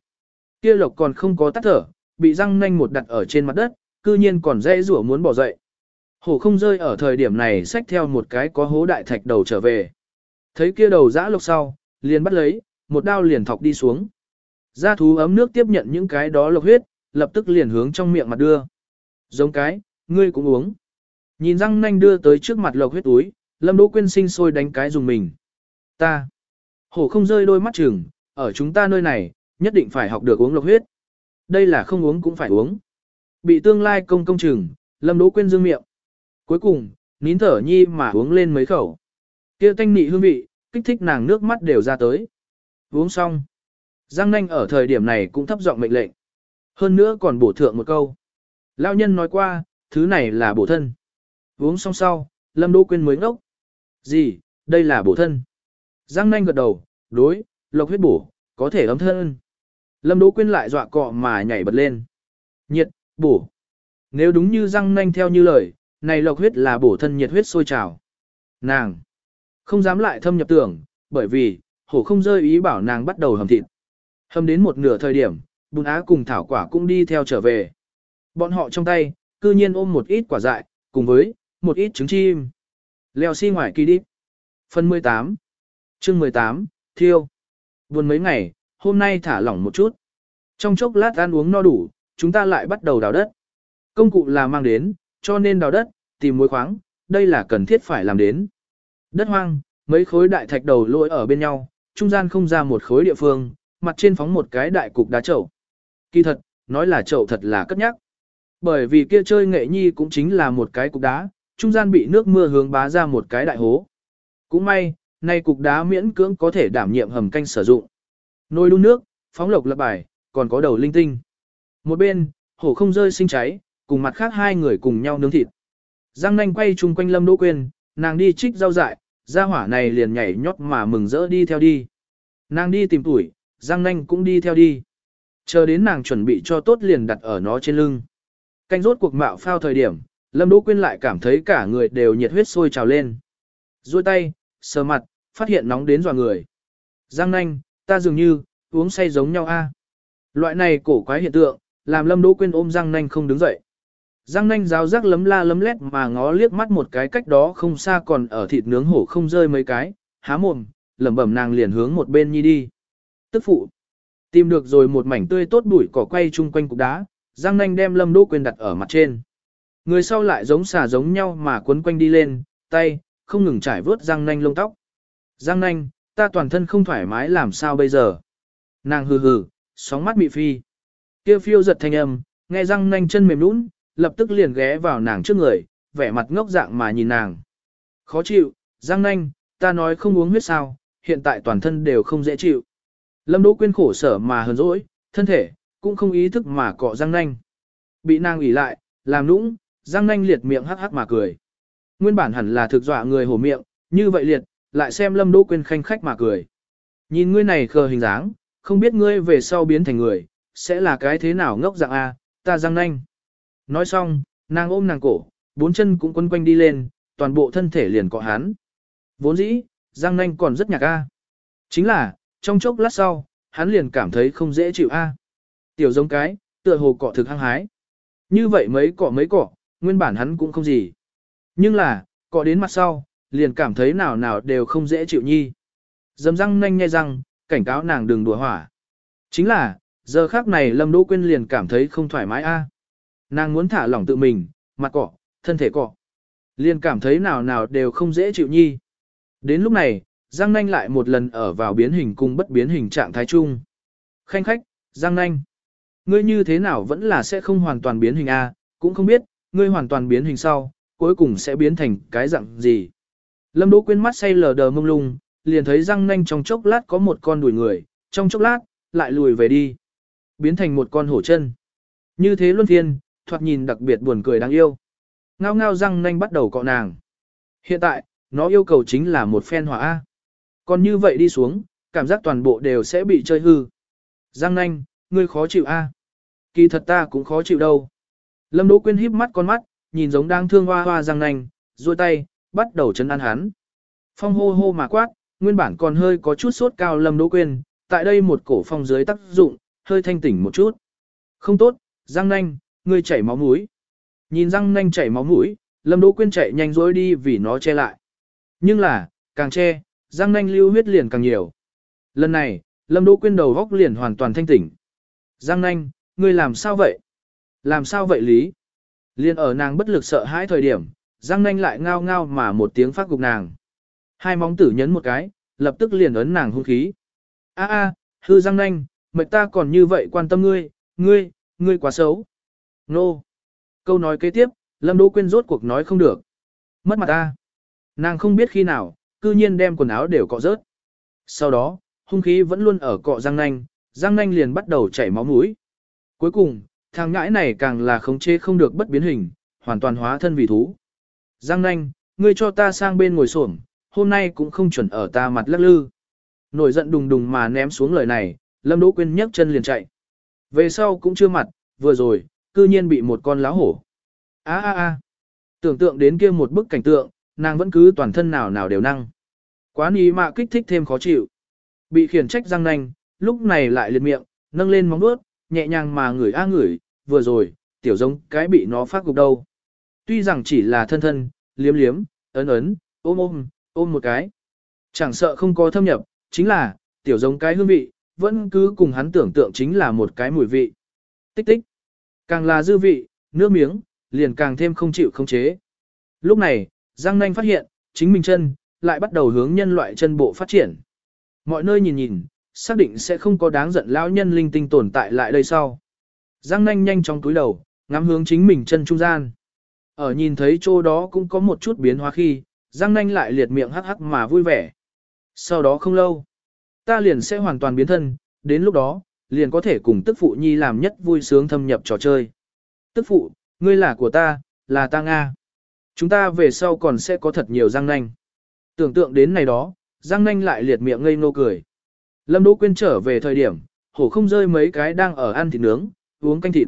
Kia lộc còn không có tắt thở, bị Giang Nanh một đặt ở trên mặt đất, cư nhiên còn dễ rủa muốn bỏ dậy. Hổ không rơi ở thời điểm này xách theo một cái có hố đại thạch đầu trở về. Thấy kia đầu dã lộc sau, liền bắt lấy, một đao liền thọc đi xuống. Gia thú ấm nước tiếp nhận những cái đó lộc huyết, lập tức liền hướng trong miệng mặt đưa. Giống cái, ngươi cũng uống. Nhìn răng nanh đưa tới trước mặt lộc huyết túi, Lâm Đỗ Quyên sinh sôi đánh cái dùng mình. Ta, hổ không rơi đôi mắt chừng, ở chúng ta nơi này, nhất định phải học được uống lộc huyết. Đây là không uống cũng phải uống. Bị tương lai công công chừng, Lâm Đỗ Quyên dương miệng. Cuối cùng, nín thở nhi mà uống lên mấy khẩu. Kia tanh nị hương vị, kích thích nàng nước mắt đều ra tới. Uống xong. Giang nanh ở thời điểm này cũng thấp giọng mệnh lệnh. Hơn nữa còn bổ thượng một câu. Lao nhân nói qua, thứ này là bổ thân. Uống xong sau, Lâm Đỗ Quyên mới ngốc. Gì, đây là bổ thân. Giang nanh gật đầu, đối, lộc huyết bổ, có thể ấm thân. Lâm Đỗ Quyên lại dọa cọ mà nhảy bật lên. Nhiệt, bổ. Nếu đúng như Giang nanh theo như lời, này lộc huyết là bổ thân nhiệt huyết sôi trào. Nàng không dám lại thâm nhập tưởng, bởi vì, hổ không rơi ý bảo nàng bắt đầu hầm thịt. Hầm đến một nửa thời điểm, bùn á cùng thảo quả cũng đi theo trở về. Bọn họ trong tay, cư nhiên ôm một ít quả dại, cùng với, một ít trứng chim. Leo xi si ngoài kỳ đi. Phần 18 chương 18, Thiêu. Buồn mấy ngày, hôm nay thả lỏng một chút. Trong chốc lát ăn uống no đủ, chúng ta lại bắt đầu đào đất. Công cụ là mang đến, cho nên đào đất, tìm muối khoáng, đây là cần thiết phải làm đến. Đất hoang, mấy khối đại thạch đầu lôi ở bên nhau, trung gian không ra một khối địa phương, mặt trên phóng một cái đại cục đá chậu. Kỳ thật, nói là chậu thật là cất nhắc. Bởi vì kia chơi nghệ nhi cũng chính là một cái cục đá, trung gian bị nước mưa hướng bá ra một cái đại hố. Cũng may, nay cục đá miễn cưỡng có thể đảm nhiệm hầm canh sử dụng. Nồi đun nước, phóng lộc lập bài, còn có đầu linh tinh. Một bên, hổ không rơi sinh cháy, cùng mặt khác hai người cùng nhau nướng thịt. Giang nanh quay chung quanh Lâm Đỗ Quyên, nàng đi trích rau dại, gia hỏa này liền nhảy nhót mà mừng rỡ đi theo đi. Nàng đi tìm tuổi, Giang nanh cũng đi theo đi. Chờ đến nàng chuẩn bị cho tốt liền đặt ở nó trên lưng. Canh rốt cuộc mạo phao thời điểm, Lâm Đỗ Quyên lại cảm thấy cả người đều nhiệt huyết sôi trào lên. Rồi tay, sờ mặt, phát hiện nóng đến dò người. Giang nanh, ta dường như, uống say giống nhau a. Loại này cổ quái hiện tượng, làm Lâm Đỗ Quyên ôm Giang nanh không đứng dậy. Giang nanh giáo giác lấm la lấm lét mà ngó liếc mắt một cái cách đó không xa còn ở thịt nướng hổ không rơi mấy cái, há mồm, lẩm bẩm nàng liền hướng một bên nhi đi. Tức phụ. Tìm được rồi một mảnh tươi tốt bụi cỏ quay chung quanh cục đá, Giang nanh đem Lâm Đỗ Quyên đặt ở mặt trên. Người sau lại giống xà giống nhau mà quấn quanh đi lên, tay, không ngừng trải vớt Giang nanh lông tóc. Giang nanh, ta toàn thân không thoải mái làm sao bây giờ. Nàng hừ hừ, sóng mắt bị phi. Kia phiêu giật thanh âm, nghe Giang nanh chân mềm nũng, lập tức liền ghé vào nàng trước người, vẻ mặt ngốc dạng mà nhìn nàng. Khó chịu, Giang nanh, ta nói không uống huyết sao, hiện tại toàn thân đều không dễ chịu. Lâm Đỗ Quyên khổ sở mà hờn dỗi, thân thể, cũng không ý thức mà cọ răng nanh. Bị nàng ủy lại, làm nũng, Giang nanh liệt miệng hắc hắc mà cười. Nguyên bản hẳn là thực dọa người hổ miệng, như vậy liệt, lại xem Lâm Đỗ Quyên khanh khách mà cười. Nhìn ngươi này khờ hình dáng, không biết ngươi về sau biến thành người, sẽ là cái thế nào ngốc dạng a, ta Giang nanh. Nói xong, nàng ôm nàng cổ, bốn chân cũng quấn quanh đi lên, toàn bộ thân thể liền cọ hắn. Vốn dĩ, Giang nanh còn rất nhạc a. Chính là, trong chốc lát sau, hắn liền cảm thấy không dễ chịu a. Tiểu giống cái, tựa hồ cọ thực hăng hái. Như vậy mấy cọ mấy cọ, nguyên bản hắn cũng không gì. Nhưng là, cọ đến mặt sau, liền cảm thấy nào nào đều không dễ chịu nhi. Dầm răng nanh nhai răng, cảnh cáo nàng đừng đùa hỏa. Chính là, giờ khác này Lâm Đỗ Quyên liền cảm thấy không thoải mái a. Nàng muốn thả lỏng tự mình, mặt cọ, thân thể cọ. Liền cảm thấy nào nào đều không dễ chịu nhi. Đến lúc này, Giang Nanh lại một lần ở vào biến hình cùng bất biến hình trạng thái chung. Khanh khách, Giang Nanh. Ngươi như thế nào vẫn là sẽ không hoàn toàn biến hình A, cũng không biết, ngươi hoàn toàn biến hình sau, cuối cùng sẽ biến thành cái dạng gì. Lâm Đỗ Quyên mắt say lờ đờ mông lung, liền thấy Giang Nanh trong chốc lát có một con đuổi người, trong chốc lát, lại lùi về đi. Biến thành một con hổ chân. Như thế luân phiên, thoạt nhìn đặc biệt buồn cười đáng yêu. Ngao ngao Giang Nanh bắt đầu cọ nàng. Hiện tại, nó yêu cầu chính là một phen hỏa A. Còn như vậy đi xuống, cảm giác toàn bộ đều sẽ bị chơi hư. Giang nanh, ngươi khó chịu a? Kỳ thật ta cũng khó chịu đâu. Lâm Đỗ Quyên híp mắt con mắt, nhìn giống đang thương hoa hoa Giang nanh, duỗi tay, bắt đầu chấn an hắn. Phong hô hô mà quát, nguyên bản còn hơi có chút sốt cao Lâm Đỗ Quyên, tại đây một cổ phong dưới tác dụng, hơi thanh tỉnh một chút. Không tốt, Giang nanh, ngươi chảy máu mũi. Nhìn Giang nanh chảy máu mũi, Lâm Đỗ Quyên chạy nhanh dối đi vì nó che lại. Nhưng là, càng che, Giang nanh lưu huyết liền càng nhiều. Lần này, Lâm Đỗ Quyên đầu góc liền hoàn toàn thanh tỉnh. Giang nanh, ngươi làm sao vậy? Làm sao vậy Lý? Liên ở nàng bất lực sợ hãi thời điểm, Giang nanh lại ngao ngao mà một tiếng phát gục nàng. Hai móng tử nhấn một cái, lập tức liền ấn nàng hung khí. A a, hư Giang nanh, mệt ta còn như vậy quan tâm ngươi, ngươi, ngươi quá xấu. Nô. Câu nói kế tiếp, Lâm Đỗ Quyên rốt cuộc nói không được. Mất mặt ta. Nàng không biết khi nào, cư nhiên đem quần áo đều cọ rớt. Sau đó, hung khí vẫn luôn ở cọ Giang nanh, răng nanh liền bắt đầu chảy máu mũi. Cuối cùng, thằng ngãi này càng là khống chế không được bất biến hình, hoàn toàn hóa thân vì thú. Giang nanh, ngươi cho ta sang bên ngồi xổm, hôm nay cũng không chuẩn ở ta mặt lắc lư. Nổi giận đùng đùng mà ném xuống lời này, Lâm Đỗ Quyên nhấc chân liền chạy. Về sau cũng chưa mặt, vừa rồi, cư nhiên bị một con láo hổ. a a a Tưởng tượng đến kia một bức cảnh tượng, nàng vẫn cứ toàn thân nào nào đều năng. Quá ní mạ kích thích thêm khó chịu. Bị khiển trách Giang nanh, lúc này lại liệt miệng, nâng lên móng vuốt, nhẹ nhàng mà ngửi a ngửi, vừa rồi, tiểu giống cái bị nó phát gục đâu. Tuy rằng chỉ là thân thân, liếm liếm, ấn ấn, ôm ôm, ôm một cái. Chẳng sợ không có thâm nhập, chính là, tiểu giống cái hương vị, vẫn cứ cùng hắn tưởng tượng chính là một cái mùi vị. Tích tích. Càng là dư vị, nước miếng, liền càng thêm không chịu không chế. Lúc này, Giang Nanh phát hiện, chính mình chân, lại bắt đầu hướng nhân loại chân bộ phát triển. Mọi nơi nhìn nhìn, xác định sẽ không có đáng giận lão nhân linh tinh tồn tại lại đây sau. Giang Nanh nhanh trong túi đầu, ngắm hướng chính mình chân trung gian. Ở nhìn thấy chỗ đó cũng có một chút biến hóa khi, Giang Nanh lại liệt miệng hắc hắc mà vui vẻ. Sau đó không lâu, ta liền sẽ hoàn toàn biến thân, đến lúc đó, liền có thể cùng tức phụ nhi làm nhất vui sướng thâm nhập trò chơi. Tức phụ, ngươi là của ta, là ta Nga. Chúng ta về sau còn sẽ có thật nhiều Giang Nanh. Tưởng tượng đến này đó, Giang Nanh lại liệt miệng ngây ngô cười. Lâm Đỗ Quyên trở về thời điểm, hổ không rơi mấy cái đang ở ăn thịt nướng, uống canh thịt.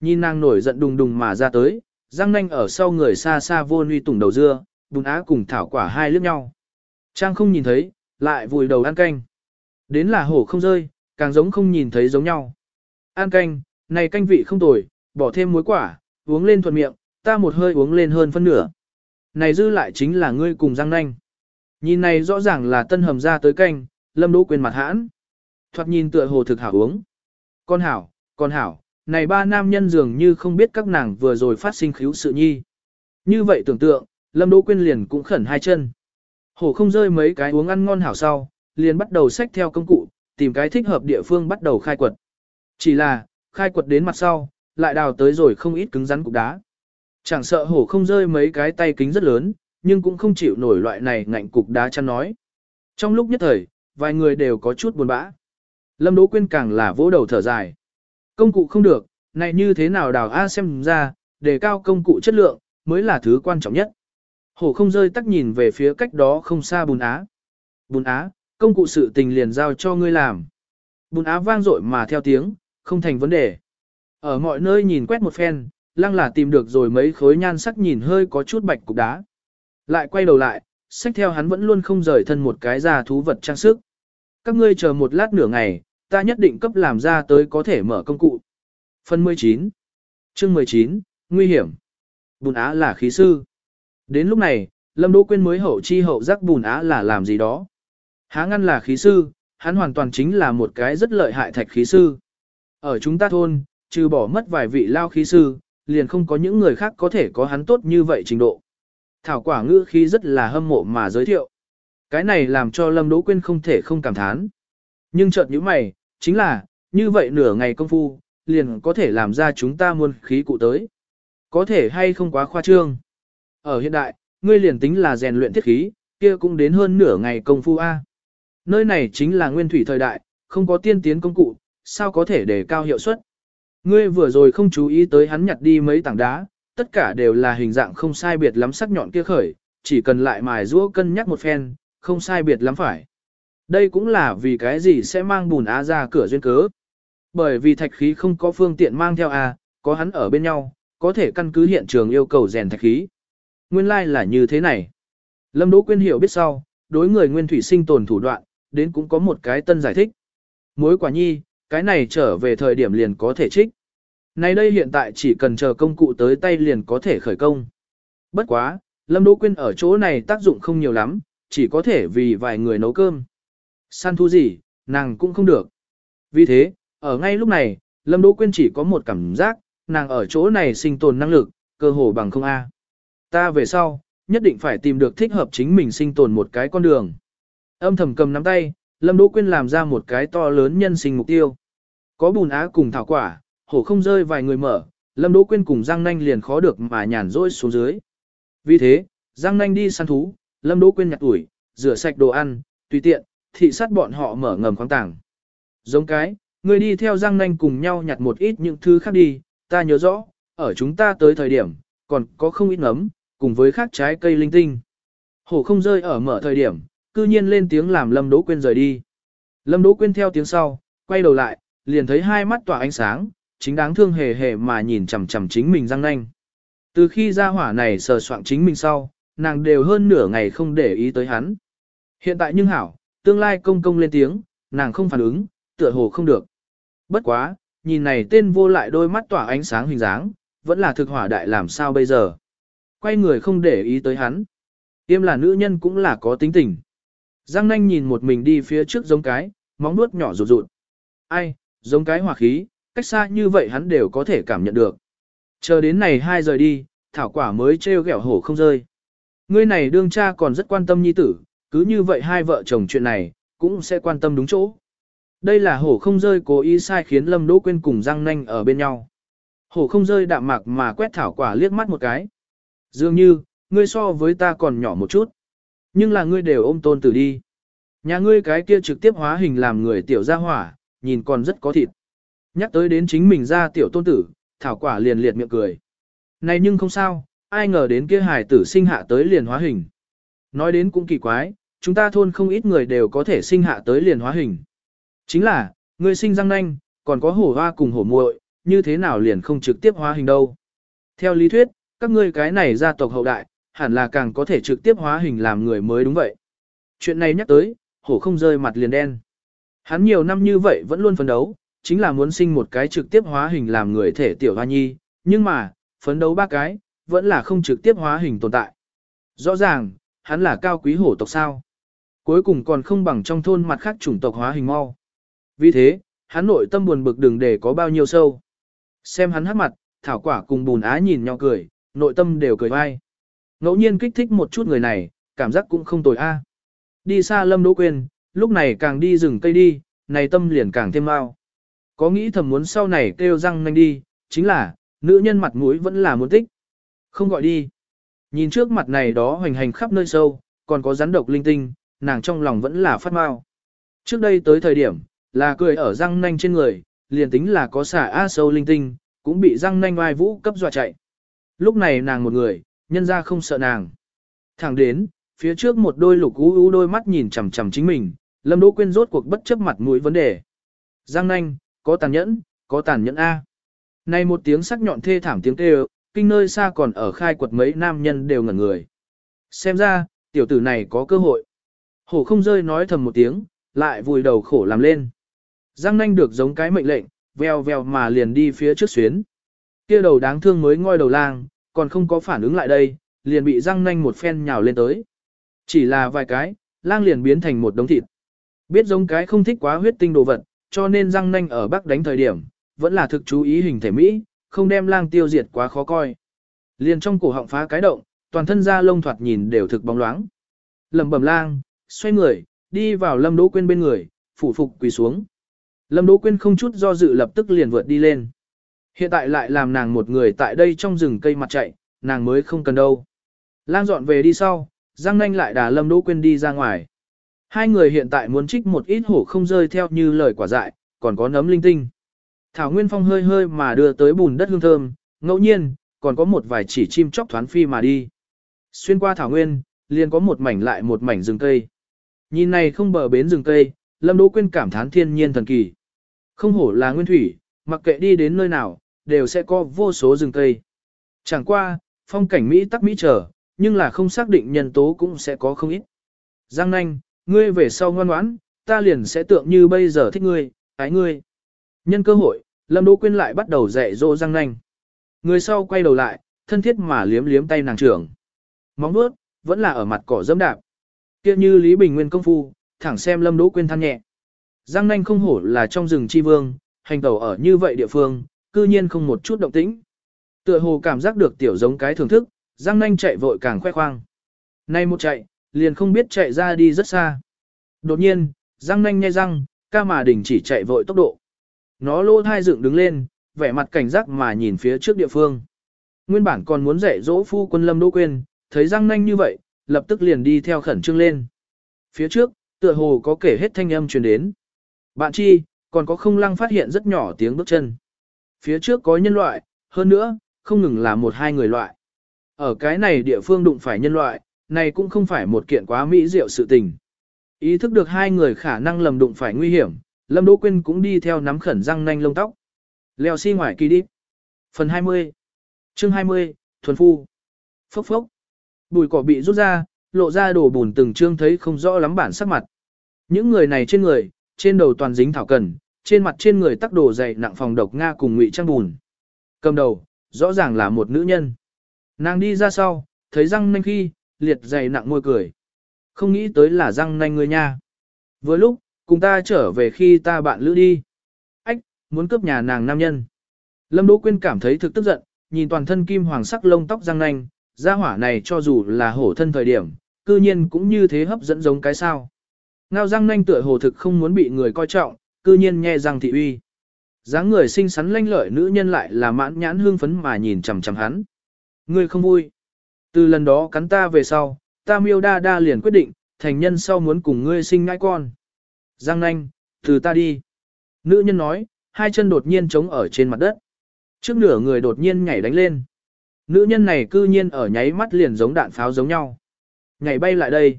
Nhìn nàng nổi giận đùng đùng mà ra tới, Giang Nanh ở sau người xa xa vô nuy tùng đầu dưa, bùn á cùng thảo quả hai lướt nhau. Trang không nhìn thấy, lại vùi đầu ăn canh. Đến là hổ không rơi, càng giống không nhìn thấy giống nhau. Ăn canh, này canh vị không tồi, bỏ thêm muối quả, uống lên thuận miệng, ta một hơi uống lên hơn phân nửa. Này dư lại chính là ngươi cùng Giang Nanh. Nhìn này rõ ràng là tân hầm ra tới canh, lâm đỗ quên mặt hãn. Thoạt nhìn tựa hồ thực hảo uống. Con hảo, con hảo, này ba nam nhân dường như không biết các nàng vừa rồi phát sinh khíu sự nhi. Như vậy tưởng tượng, lâm đỗ quên liền cũng khẩn hai chân. Hổ không rơi mấy cái uống ăn ngon hảo sau, liền bắt đầu xách theo công cụ, tìm cái thích hợp địa phương bắt đầu khai quật. Chỉ là, khai quật đến mặt sau, lại đào tới rồi không ít cứng rắn cục đá. Chẳng sợ hổ không rơi mấy cái tay kính rất lớn, nhưng cũng không chịu nổi loại này ngạnh cục đá chăn nói. Trong lúc nhất thời, vài người đều có chút buồn bã. Lâm Đỗ Quyên càng là vỗ đầu thở dài. Công cụ không được, này như thế nào đào A xem ra, đề cao công cụ chất lượng, mới là thứ quan trọng nhất. Hổ không rơi tắc nhìn về phía cách đó không xa bùn á. Bùn á, công cụ sự tình liền giao cho ngươi làm. Bùn á vang dội mà theo tiếng, không thành vấn đề. Ở mọi nơi nhìn quét một phen, lăng là tìm được rồi mấy khối nhan sắc nhìn hơi có chút bạch cục đá. Lại quay đầu lại, sách theo hắn vẫn luôn không rời thân một cái già thú vật trang sức. Các ngươi chờ một lát nửa ngày, ta nhất định cấp làm ra tới có thể mở công cụ. Phần 19 Chương 19 Nguy hiểm Bùn Á là khí sư. Đến lúc này, Lâm Đỗ Quyên mới hậu chi hậu giác Bùn Á là làm gì đó. Há ngăn là khí sư, hắn hoàn toàn chính là một cái rất lợi hại thạch khí sư. Ở chúng ta thôn, trừ bỏ mất vài vị lao khí sư, liền không có những người khác có thể có hắn tốt như vậy trình độ. Thảo quả ngữ khí rất là hâm mộ mà giới thiệu. Cái này làm cho Lâm Đỗ Quyên không thể không cảm thán. Nhưng chợt như mày, chính là, như vậy nửa ngày công phu, liền có thể làm ra chúng ta muôn khí cụ tới. Có thể hay không quá khoa trương. Ở hiện đại, ngươi liền tính là rèn luyện thiết khí, kia cũng đến hơn nửa ngày công phu A. Nơi này chính là nguyên thủy thời đại, không có tiên tiến công cụ, sao có thể để cao hiệu suất. Ngươi vừa rồi không chú ý tới hắn nhặt đi mấy tảng đá, tất cả đều là hình dạng không sai biệt lắm sắc nhọn kia khởi, chỉ cần lại mài rũa cân nhắc một phen, không sai biệt lắm phải. Đây cũng là vì cái gì sẽ mang bùn á ra cửa duyên cớ. Bởi vì thạch khí không có phương tiện mang theo A, có hắn ở bên nhau, có thể căn cứ hiện trường yêu cầu rèn thạch khí. Nguyên lai like là như thế này. Lâm Đỗ Quyên hiểu biết sau, đối người nguyên thủy sinh tồn thủ đoạn, đến cũng có một cái tân giải thích. Mối quả nhi, cái này trở về thời điểm liền có thể trích. Này đây hiện tại chỉ cần chờ công cụ tới tay liền có thể khởi công. Bất quá, Lâm Đỗ Quyên ở chỗ này tác dụng không nhiều lắm, chỉ có thể vì vài người nấu cơm. Săn thu gì, nàng cũng không được. Vì thế, ở ngay lúc này, Lâm Đỗ Quyên chỉ có một cảm giác, nàng ở chỗ này sinh tồn năng lực, cơ hồ bằng không A. Ta về sau, nhất định phải tìm được thích hợp chính mình sinh tồn một cái con đường. Âm thầm cầm nắm tay, Lâm Đỗ Quyên làm ra một cái to lớn nhân sinh mục tiêu. Có bùn á cùng thảo quả, hổ không rơi vài người mở, Lâm Đỗ Quyên cùng Giang Nanh liền khó được mà nhàn rỗi xuống dưới. Vì thế, Giang Nanh đi săn thú, Lâm Đỗ Quyên nhặt tuổi, rửa sạch đồ ăn, tùy tiện, thị sát bọn họ mở ngầm khoáng tàng. Giống cái, người đi theo Giang Nanh cùng nhau nhặt một ít những thứ khác đi, ta nhớ rõ, ở chúng ta tới thời điểm, còn có không ít ngấm cùng với khác trái cây linh tinh. Hổ không rơi ở mở thời điểm, cư nhiên lên tiếng làm Lâm Đỗ Quyên rời đi. Lâm Đỗ Quyên theo tiếng sau, quay đầu lại, liền thấy hai mắt tỏa ánh sáng, chính đáng thương hề hề mà nhìn chằm chằm chính mình răng nanh. Từ khi ra hỏa này sờ soạn chính mình sau, nàng đều hơn nửa ngày không để ý tới hắn. Hiện tại nhưng hảo, tương lai công công lên tiếng, nàng không phản ứng, tựa hồ không được. Bất quá, nhìn này tên vô lại đôi mắt tỏa ánh sáng hình dáng, vẫn là thực hỏa đại làm sao bây giờ. Quay người không để ý tới hắn. Tiêm là nữ nhân cũng là có tính tình. Giang nanh nhìn một mình đi phía trước giống cái, móng nuốt nhỏ rụt rụt. Ai, giống cái hỏa khí, cách xa như vậy hắn đều có thể cảm nhận được. Chờ đến này hai giờ đi, thảo quả mới trêu ghẹo hổ không rơi. Ngươi này đương cha còn rất quan tâm nhi tử, cứ như vậy hai vợ chồng chuyện này, cũng sẽ quan tâm đúng chỗ. Đây là hổ không rơi cố ý sai khiến Lâm Đỗ Quyên cùng răng nanh ở bên nhau. Hổ không rơi đạm mạc mà quét thảo quả liếc mắt một cái. Dường như, ngươi so với ta còn nhỏ một chút. Nhưng là ngươi đều ôm tôn tử đi. Nhà ngươi cái kia trực tiếp hóa hình làm người tiểu gia hỏa, nhìn còn rất có thịt. Nhắc tới đến chính mình ra tiểu tôn tử, thảo quả liền liệt miệng cười. Này nhưng không sao, ai ngờ đến kia hài tử sinh hạ tới liền hóa hình. Nói đến cũng kỳ quái, chúng ta thôn không ít người đều có thể sinh hạ tới liền hóa hình. Chính là, ngươi sinh răng nanh, còn có hổ hoa cùng hổ muội, như thế nào liền không trực tiếp hóa hình đâu. Theo lý thuyết, các ngươi cái này gia tộc hậu đại, hẳn là càng có thể trực tiếp hóa hình làm người mới đúng vậy. Chuyện này nhắc tới, hổ không rơi mặt liền đen. Hắn nhiều năm như vậy vẫn luôn phấn đấu, chính là muốn sinh một cái trực tiếp hóa hình làm người thể tiểu hoa nhi, nhưng mà, phấn đấu ba cái, vẫn là không trực tiếp hóa hình tồn tại. Rõ ràng, hắn là cao quý hổ tộc sao. Cuối cùng còn không bằng trong thôn mặt khác chủng tộc hóa hình mau. Vì thế, hắn nội tâm buồn bực đừng để có bao nhiêu sâu. Xem hắn hát mặt, thảo quả cùng bùn á nhìn nhau cười, nội tâm đều cười vai. Ngẫu nhiên kích thích một chút người này, cảm giác cũng không tồi a. Đi xa lâm đỗ quên, lúc này càng đi rừng cây đi, này tâm liền càng thêm mau. Có nghĩ thầm muốn sau này kêu răng nhanh đi, chính là, nữ nhân mặt mũi vẫn là muốn tích. Không gọi đi. Nhìn trước mặt này đó hoành hành khắp nơi sâu, còn có rắn độc linh tinh, nàng trong lòng vẫn là phát mau. Trước đây tới thời điểm, là cười ở răng nanh trên người, liền tính là có xả a sâu linh tinh, cũng bị răng nanh oai vũ cấp dọa chạy. Lúc này nàng một người, nhân ra không sợ nàng. Thẳng đến, phía trước một đôi lục ú ú đôi mắt nhìn chằm chằm chính mình, Lâm Đỗ Quyên rốt cuộc bất chấp mặt mũi vấn đề. Giang nanh, có tàn nhẫn, có tàn nhẫn A. Này một tiếng sắc nhọn thê thảm tiếng kêu, kinh nơi xa còn ở khai quật mấy nam nhân đều ngẩn người. Xem ra, tiểu tử này có cơ hội. Hổ không rơi nói thầm một tiếng, lại vùi đầu khổ làm lên. Giang nanh được giống cái mệnh lệnh, veo veo mà liền đi phía trước xuyến. kia đầu đáng thương mới ngoi đầu lang, còn không có phản ứng lại đây, liền bị Giang nanh một phen nhào lên tới. Chỉ là vài cái, lang liền biến thành một đống thịt. Biết giống cái không thích quá huyết tinh đồ vật, cho nên răng nanh ở bắc đánh thời điểm, vẫn là thực chú ý hình thể Mỹ, không đem lang tiêu diệt quá khó coi. Liền trong cổ họng phá cái động, toàn thân da lông thoạt nhìn đều thực bóng loáng. Lầm bầm lang, xoay người, đi vào Lâm Đỗ Quyên bên người, phủ phục quỳ xuống. Lâm Đỗ Quyên không chút do dự lập tức liền vượt đi lên. Hiện tại lại làm nàng một người tại đây trong rừng cây mặt chạy, nàng mới không cần đâu. Lang dọn về đi sau, Giang Nanh lại đà Lâm Đỗ Quyên đi ra ngoài. Hai người hiện tại muốn trích một ít hổ không rơi theo như lời quả dại, còn có nấm linh tinh. Thảo Nguyên Phong hơi hơi mà đưa tới bùn đất hương thơm, ngẫu nhiên, còn có một vài chỉ chim chóc thoán phi mà đi. Xuyên qua Thảo Nguyên, liền có một mảnh lại một mảnh rừng cây. Nhìn này không bờ bến rừng cây, Lâm Đỗ Quyên cảm thán thiên nhiên thần kỳ. Không hổ là nguyên thủy, mặc kệ đi đến nơi nào, đều sẽ có vô số rừng cây. Chẳng qua, phong cảnh Mỹ tắc Mỹ trở, nhưng là không xác định nhân tố cũng sẽ có không ít. Giang nanh, ngươi về sau ngoan ngoãn, ta liền sẽ tượng như bây giờ thích ngươi, ái ngươi. Nhân cơ hội, Lâm Đỗ Quyên lại bắt đầu dạy dỗ Giang nanh. Người sau quay đầu lại, thân thiết mà liếm liếm tay nàng trưởng. Móng vuốt vẫn là ở mặt cỏ dẫm đạp. Kia như Lý Bình Nguyên công phu, thẳng xem Lâm Đỗ Quyên than nhẹ. Giang nanh không hổ là trong rừng chi vương, hành tẩu ở như vậy địa phương, cư nhiên không một chút động tĩnh. Tựa hồ cảm giác được tiểu giống cái thưởng thức, Giang nanh chạy vội càng khoe khoang. Nay một chạy, liền không biết chạy ra đi rất xa. Đột nhiên, Giang nanh nhe răng, ca mà đình chỉ chạy vội tốc độ. Nó lô thai dựng đứng lên, vẻ mặt cảnh giác mà nhìn phía trước địa phương. Nguyên bản còn muốn dạy dỗ phu quân lâm đỗ quên, thấy Giang nanh như vậy, lập tức liền đi theo khẩn trương lên. Phía trước, tựa hồ có kể hết thanh âm truyền đến. Bạn chi, còn có không lăng phát hiện rất nhỏ tiếng bước chân. Phía trước có nhân loại, hơn nữa, không ngừng là một hai người loại. Ở cái này địa phương đụng phải nhân loại, này cũng không phải một kiện quá mỹ diệu sự tình. Ý thức được hai người khả năng lầm đụng phải nguy hiểm, Lâm Đỗ Quyên cũng đi theo nắm khẩn răng nanh lông tóc. Leo xi si ngoài kỳ đi. Phần 20 Chương 20, Thuần Phu Phốc phốc Bùi cỏ bị rút ra, lộ ra đồ bùn từng trương thấy không rõ lắm bản sắc mặt. Những người này trên người, trên đầu toàn dính thảo cần, trên mặt trên người tắc đồ dày nặng phòng độc Nga cùng ngụy trang bùn. Cầm đầu, rõ ràng là một nữ nhân. Nàng đi ra sau, thấy răng nanh khi, liệt dày nặng môi cười. Không nghĩ tới là răng nanh người nha. Vừa lúc, cùng ta trở về khi ta bạn lữ đi. Ách, muốn cướp nhà nàng nam nhân. Lâm Đỗ Quyên cảm thấy thực tức giận, nhìn toàn thân kim hoàng sắc lông tóc răng nanh, gia hỏa này cho dù là hổ thân thời điểm, cư nhiên cũng như thế hấp dẫn giống cái sao. Ngao răng nanh tựa hồ thực không muốn bị người coi trọng, cư nhiên nghe răng thị uy. dáng người xinh xắn lanh lợi nữ nhân lại là mãn nhãn hương phấn mà nhìn chằm chằm hắn. Ngươi không vui. Từ lần đó cắn ta về sau, ta miêu đa đa liền quyết định, thành nhân sau muốn cùng ngươi sinh ngãi con. Giang nanh, từ ta đi. Nữ nhân nói, hai chân đột nhiên trống ở trên mặt đất. Trước nửa người đột nhiên nhảy đánh lên. Nữ nhân này cư nhiên ở nháy mắt liền giống đạn pháo giống nhau. Nhảy bay lại đây.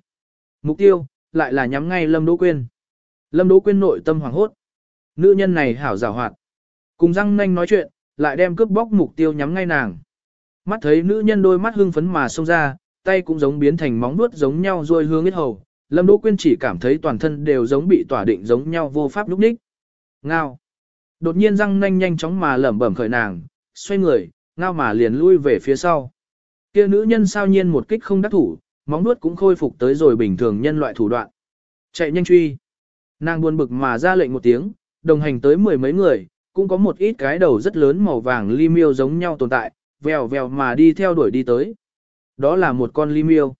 Mục tiêu, lại là nhắm ngay Lâm Đỗ Quyên. Lâm Đỗ Quyên nội tâm hoảng hốt. Nữ nhân này hảo rào hoạt. Cùng răng nanh nói chuyện, lại đem cướp bóc mục tiêu nhắm ngay nàng. Mắt thấy nữ nhân đôi mắt hưng phấn mà xông ra, tay cũng giống biến thành móng vuốt giống nhau rồi hướng hết hầu. Lâm Đỗ Quyên chỉ cảm thấy toàn thân đều giống bị tỏa định giống nhau vô pháp lúc ních. Ngao. Đột nhiên răng nanh nhanh chóng mà lẩm bẩm khởi nàng, xoay người, ngao mà liền lui về phía sau. Kia nữ nhân sao nhiên một kích không đắc thủ, móng nuốt cũng khôi phục tới rồi bình thường nhân loại thủ đoạn. Chạy nhanh truy. Nàng buồn bực mà ra lệnh một tiếng, đồng hành tới mười mấy người, cũng có một ít cái đầu rất lớn màu vàng li miêu giống nhau tồn tại, vèo vèo mà đi theo đuổi đi tới. Đó là một con ly miêu.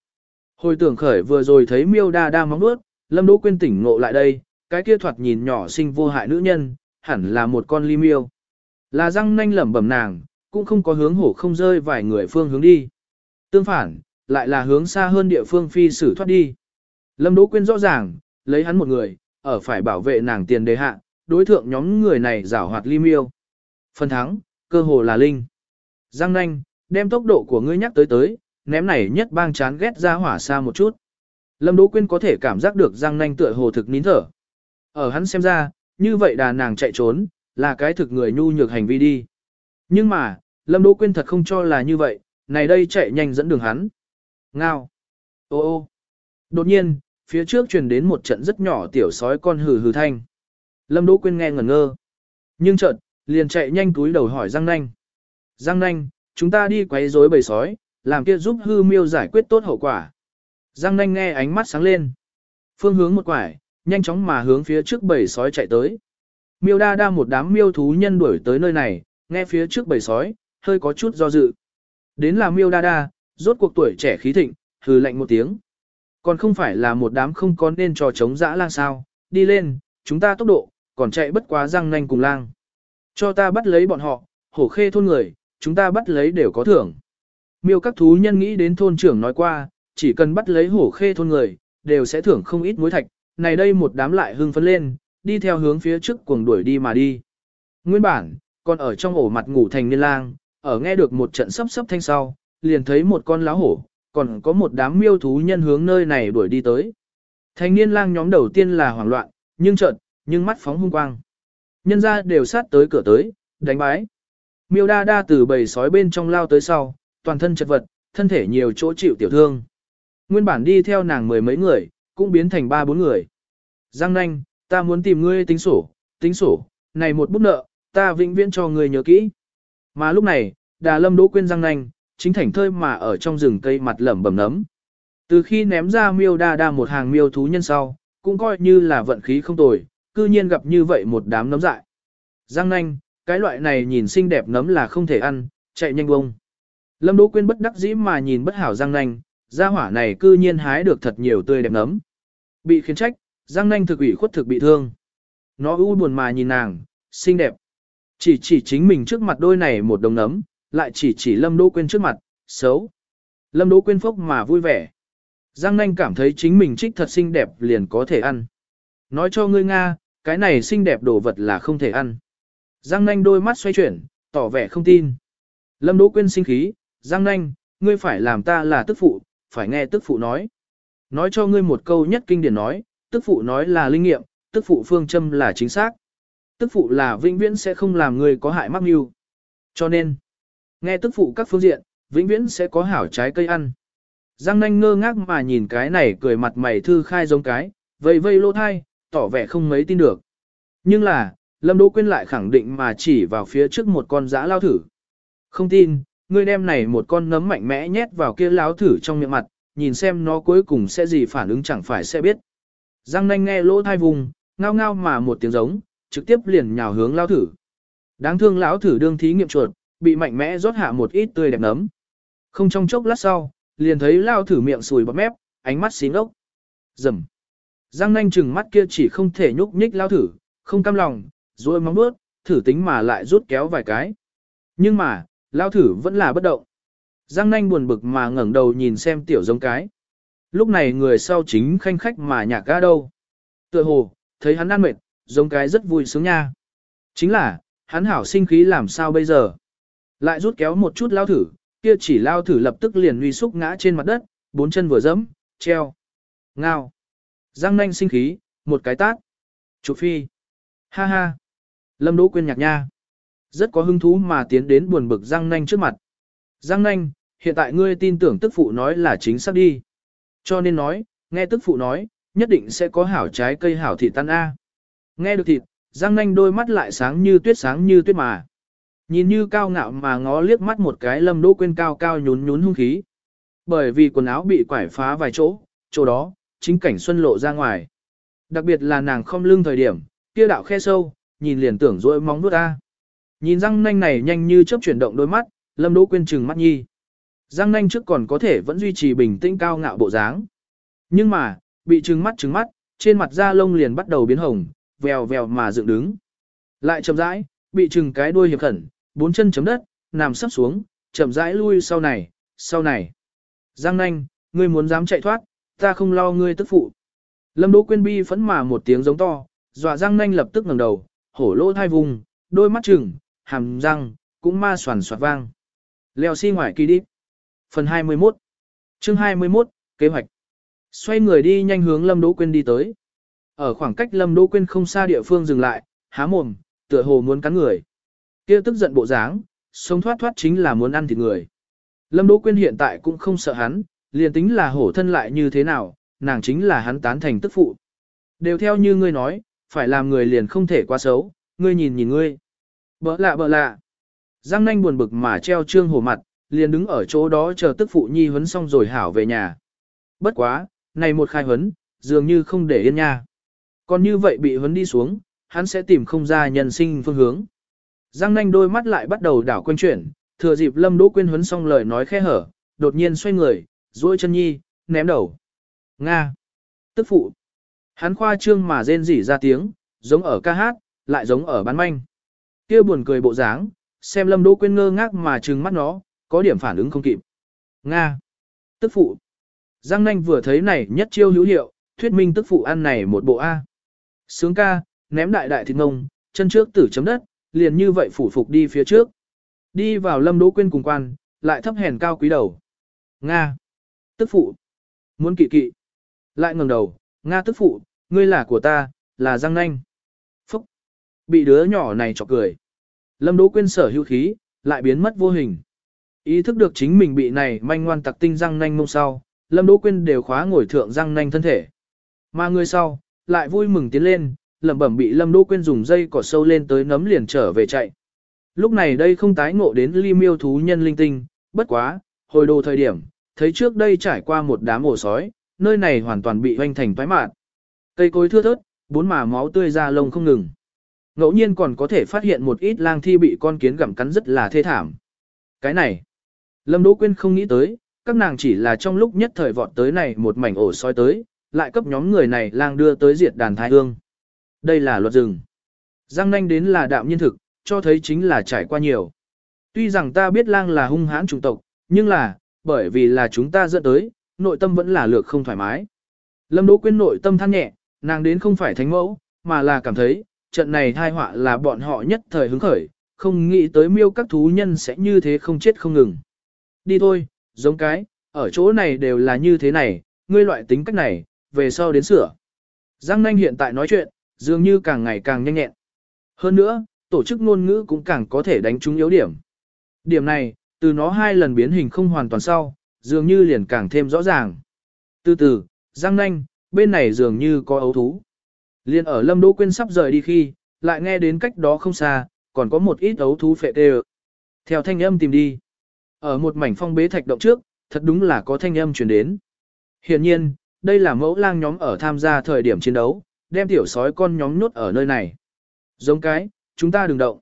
Hồi tưởng khởi vừa rồi thấy miêu đa đa móng nuốt, Lâm Đỗ Quyên tỉnh ngộ lại đây, cái kia thoạt nhìn nhỏ xinh vô hại nữ nhân, hẳn là một con ly miêu. Là răng nanh lẩm bẩm nàng, cũng không có hướng hổ không rơi vài người phương hướng đi. Tương phản, lại là hướng xa hơn địa phương phi sử thoát đi. Lâm Đỗ Quyên rõ ràng, lấy hắn một người, ở phải bảo vệ nàng tiền đề hạ, đối thượng nhóm người này giảo hoạt ly miêu. Phần thắng, cơ hồ là linh. Giang nanh, đem tốc độ của ngươi nhắc tới tới, ném này nhất bang chán ghét ra hỏa xa một chút. Lâm Đỗ Quyên có thể cảm giác được Giang nanh tựa hồ thực nín thở. Ở hắn xem ra, như vậy đà nàng chạy trốn, là cái thực người nhu nhược hành vi đi. Nhưng mà, Lâm Đỗ Quyên thật không cho là như vậy, này đây chạy nhanh dẫn đường hắn. Ngao. Ô ô. Đột nhiên, phía trước truyền đến một trận rất nhỏ tiểu sói con hừ hừ thanh. Lâm Đỗ Quyên nghe ngẩn ngơ. Nhưng chợt, liền chạy nhanh túi đầu hỏi Giang Nanh. Giang Nanh, chúng ta đi quấy rối bầy sói, làm kia giúp hư miêu giải quyết tốt hậu quả. Giang Nanh nghe ánh mắt sáng lên. Phương hướng một quải, nhanh chóng mà hướng phía trước bầy sói chạy tới. Miêu đa đa một đám miêu thú nhân đuổi tới nơi này, nghe phía trước bầy sói, hơi có chút do dự. Đến là miêu đa đa, rốt cuộc tuổi trẻ khí thịnh, hừ lạnh một tiếng. Còn không phải là một đám không có nên trò chống dã lang sao, đi lên, chúng ta tốc độ, còn chạy bất quá răng nanh cùng lang. Cho ta bắt lấy bọn họ, hổ khê thôn người, chúng ta bắt lấy đều có thưởng. Miêu các thú nhân nghĩ đến thôn trưởng nói qua, chỉ cần bắt lấy hổ khê thôn người, đều sẽ thưởng không ít muối thạch, này đây một đám lại hưng phấn lên, đi theo hướng phía trước cuồng đuổi đi mà đi. Nguyên bản, còn ở trong ổ mặt ngủ thành niên lang, ở nghe được một trận sấp sấp thanh sau, liền thấy một con láo hổ, còn có một đám miêu thú nhân hướng nơi này đuổi đi tới. Thành niên lang nhóm đầu tiên là hoảng loạn, nhưng chợt, nhưng mắt phóng hung quang. Nhân ra đều sát tới cửa tới, đánh bái. Miêu đa đa từ bầy sói bên trong lao tới sau, toàn thân chật vật, thân thể nhiều chỗ chịu tiểu thương. Nguyên bản đi theo nàng mười mấy người, cũng biến thành ba bốn người. Giang nanh, ta muốn tìm ngươi tính sổ, tính sổ, này một bút nợ, ta vĩnh viễn cho ngươi nhớ kỹ. Mà lúc này, đà lâm đỗ quên Giang nanh, chính thảnh thơi mà ở trong rừng cây mặt lẩm bẩm nấm. Từ khi ném ra miêu đa đa một hàng miêu thú nhân sau, cũng coi như là vận khí không tồi, cư nhiên gặp như vậy một đám nấm dại. Giang nanh, cái loại này nhìn xinh đẹp nấm là không thể ăn, chạy nhanh bông. Lâm Đỗ Quyên bất đắc dĩ mà nhìn bất hảo Giang nanh, gia hỏa này cư nhiên hái được thật nhiều tươi đẹp nấm. Bị khiến trách, Giang nanh thực ủy khuất thực bị thương. Nó u buồn mà nhìn nàng, xinh đẹp. Chỉ chỉ chính mình trước mặt đôi này một đồng nấm, lại chỉ chỉ Lâm Đỗ Quyên trước mặt, xấu. Lâm Đỗ Quyên phốc mà vui vẻ. Giang nanh cảm thấy chính mình trích thật xinh đẹp liền có thể ăn. Nói cho ngươi Nga, cái này xinh đẹp đồ vật là không thể ăn. Giang nanh đôi mắt xoay chuyển, tỏ vẻ không tin. Lâm Đỗ Quyên sinh khí, Giang nanh, ngươi phải làm ta là tức phụ, phải nghe tức phụ nói. Nói cho ngươi một câu nhất kinh điển nói, tức phụ nói là linh nghiệm, tức phụ phương châm là chính xác. Tức phụ là vĩnh viễn sẽ không làm ngươi có hại mắc mưu. Cho nên, nghe tức phụ các phương diện, vĩnh viễn sẽ có hảo trái cây ăn. Giang nanh ngơ ngác mà nhìn cái này cười mặt mày thư khai giống cái, vây vây lô thai, tỏ vẻ không mấy tin được. Nhưng là, Lâm Đỗ Quyên lại khẳng định mà chỉ vào phía trước một con dã lao thử. Không tin, ngươi đem này một con nấm mạnh mẽ nhét vào kia lao thử trong miệng mặt, nhìn xem nó cuối cùng sẽ gì phản ứng chẳng phải sẽ biết. Giang nanh nghe lỗ thai vùng, ngao ngao mà một tiếng giống, trực tiếp liền nhào hướng lao thử. Đáng thương lão thử đương thí nghiệm chuột, bị mạnh mẽ rót hạ một ít tươi đẹp nấm. Không trong chốc lát sau, liền thấy lao thử miệng sùi bọt mép, ánh mắt xí ngốc. Rầm. Giang nanh chừng mắt kia chỉ không thể nhúc nhích lao thử, không cam lòng, rồi móng bước, thử tính mà lại rút kéo vài cái. Nhưng mà, lao thử vẫn là bất động. Giang nanh buồn bực mà ngẩng đầu nhìn xem tiểu giống cái. Lúc này người sau chính khanh khách mà nhạc ga đâu. Tựa hồ, thấy hắn ăn mệt, giống cái rất vui sướng nha. Chính là, hắn hảo sinh khí làm sao bây giờ. Lại rút kéo một chút lao thử, kia chỉ lao thử lập tức liền uy xúc ngã trên mặt đất, bốn chân vừa dẫm, treo. Ngao. Giang nanh sinh khí, một cái tát. Chụp phi. Ha ha. Lâm Đỗ Quyên nhạc nha. Rất có hứng thú mà tiến đến buồn bực Giang nanh trước mặt. Giang nanh, hiện tại ngươi tin tưởng tức phụ nói là chính xác đi. Cho nên nói, nghe tức phụ nói, nhất định sẽ có hảo trái cây hảo thịt tan A. Nghe được thịt, Giang nanh đôi mắt lại sáng như tuyết sáng như tuyết mà. Nhìn như cao ngạo mà ngó liếc mắt một cái lâm đỗ Quyên cao cao nhún nhún hung khí. Bởi vì quần áo bị quải phá vài chỗ, chỗ đó, chính cảnh xuân lộ ra ngoài. Đặc biệt là nàng không lưng thời điểm, kia đạo khe sâu, nhìn liền tưởng rỗi móng nuốt ta. Nhìn răng nanh này nhanh như chớp chuyển động đôi mắt, lâm đỗ quên trừng mắt nhi. Răng nanh trước còn có thể vẫn duy trì bình tĩnh cao ngạo bộ dáng. Nhưng mà, bị trừng mắt trừng mắt, trên mặt da lông liền bắt đầu biến hồng, vèo vèo mà dựng đứng. Lại chậm rãi, bị trừng cái đuôi hiệp khẩn, bốn chân chấm đất, nằm sắp xuống, chậm rãi lui sau này, sau này. Giang nanh, ngươi muốn dám chạy thoát, ta không lo ngươi tức phụ. Lâm Đỗ Quyên bi phẫn mà một tiếng giống to, dọa Giang nanh lập tức ngẩng đầu, hổ lỗ thai vùng, đôi mắt trừng, hàm răng, cũng ma soàn soạt vang. Leo xi si ngoài kỳ đi. Phần 21 Chương 21, kế hoạch. Xoay người đi nhanh hướng Lâm Đỗ Quyên đi tới. Ở khoảng cách Lâm Đỗ Quyên không xa địa phương dừng lại, há mồm, tựa hồ muốn cắn người. Kia tức giận bộ dáng, sống thoát thoát chính là muốn ăn thịt người. Lâm Đỗ Quyên hiện tại cũng không sợ hắn, liền tính là hổ thân lại như thế nào, nàng chính là hắn tán thành tức phụ. Đều theo như ngươi nói, phải làm người liền không thể quá xấu, ngươi nhìn nhìn ngươi. Bỡ lạ bỡ lạ. Giang nanh buồn bực mà treo trương hổ mặt, liền đứng ở chỗ đó chờ tức phụ nhi huấn xong rồi hảo về nhà. Bất quá, này một khai huấn, dường như không để yên nha. Còn như vậy bị huấn đi xuống, hắn sẽ tìm không ra nhân sinh phương hướng. Giang nanh đôi mắt lại bắt đầu đảo quanh chuyển, thừa dịp Lâm Đỗ Quyên huấn xong lời nói khe hở, đột nhiên xoay người, duỗi chân nhi, ném đầu. Nga. Tức phụ. Hắn khoa trương mà rên rỉ ra tiếng, giống ở ca hát, lại giống ở bán manh. kia buồn cười bộ dáng, xem Lâm Đỗ Quyên ngơ ngác mà trừng mắt nó, có điểm phản ứng không kịp. Nga. Tức phụ. Giang nanh vừa thấy này nhất chiêu hữu hiệu, thuyết minh tức phụ ăn này một bộ A. Sướng ca, ném đại đại thịt ngông, chân trước tử chấm đất, liền như vậy phủ phục đi phía trước. Đi vào lâm đỗ quên cùng quan, lại thấp hèn cao quý đầu. Nga. Tức phụ. Muốn kỵ kỵ. Lại ngẩng đầu, Nga tức phụ, ngươi là của ta, là Giang Nanh. Phúc. Bị đứa nhỏ này chọc cười. Lâm Đỗ Quyên sở hữu khí, lại biến mất vô hình. Ý thức được chính mình bị này manh ngoan tặc tinh Giang Nanh mông sau, Lâm Đỗ Quyên đều khóa ngồi thượng Giang Nanh thân thể. Mà người sau, lại vui mừng tiến lên, lẩm bẩm bị Lâm Đỗ Quyên dùng dây cỏ sâu lên tới nấm liền trở về chạy. Lúc này đây không tái ngộ đến ly miêu thú nhân linh tinh, bất quá, hồi đồ thời điểm, thấy trước đây trải qua một đám ổ sói, nơi này hoàn toàn bị hoanh thành toái mạn. Cây cối thưa thớt, bốn mà máu tươi ra lông không ngừng. Ngẫu nhiên còn có thể phát hiện một ít lang thi bị con kiến gặm cắn rất là thê thảm. Cái này, Lâm Đỗ Quyên không nghĩ tới, các nàng chỉ là trong lúc nhất thời vọt tới này một mảnh ổ soi tới, lại cấp nhóm người này lang đưa tới diệt đàn thái hương. Đây là luật rừng. Giang nanh đến là đạm nhiên thực, cho thấy chính là trải qua nhiều. Tuy rằng ta biết lang là hung hãn chủng tộc, nhưng là, bởi vì là chúng ta dẫn tới, nội tâm vẫn là lược không thoải mái. Lâm Đỗ Quyên nội tâm than nhẹ, nàng đến không phải thánh mẫu, mà là cảm thấy, trận này tai họa là bọn họ nhất thời hứng khởi, không nghĩ tới miêu các thú nhân sẽ như thế không chết không ngừng. Đi thôi, giống cái, ở chỗ này đều là như thế này, ngươi loại tính cách này, về sau đến sửa. Giang Nanh hiện tại nói chuyện, dường như càng ngày càng nhanh nhẹn. Hơn nữa, tổ chức ngôn ngữ cũng càng có thể đánh trúng yếu điểm. Điểm này, từ nó hai lần biến hình không hoàn toàn sau, dường như liền càng thêm rõ ràng. Từ từ, Giang Nanh, bên này dường như có ấu thú. Liên ở Lâm Đỗ Quyên sắp rời đi khi, lại nghe đến cách đó không xa, còn có một ít ấu thú phệ tê Theo thanh âm tìm đi. Ở một mảnh phong bế thạch động trước, thật đúng là có thanh âm truyền đến. Hiển nhiên, đây là mẫu lang nhóm ở tham gia thời điểm chiến đấu, đem tiểu sói con nhóm nhốt ở nơi này. Giống cái, chúng ta đừng động.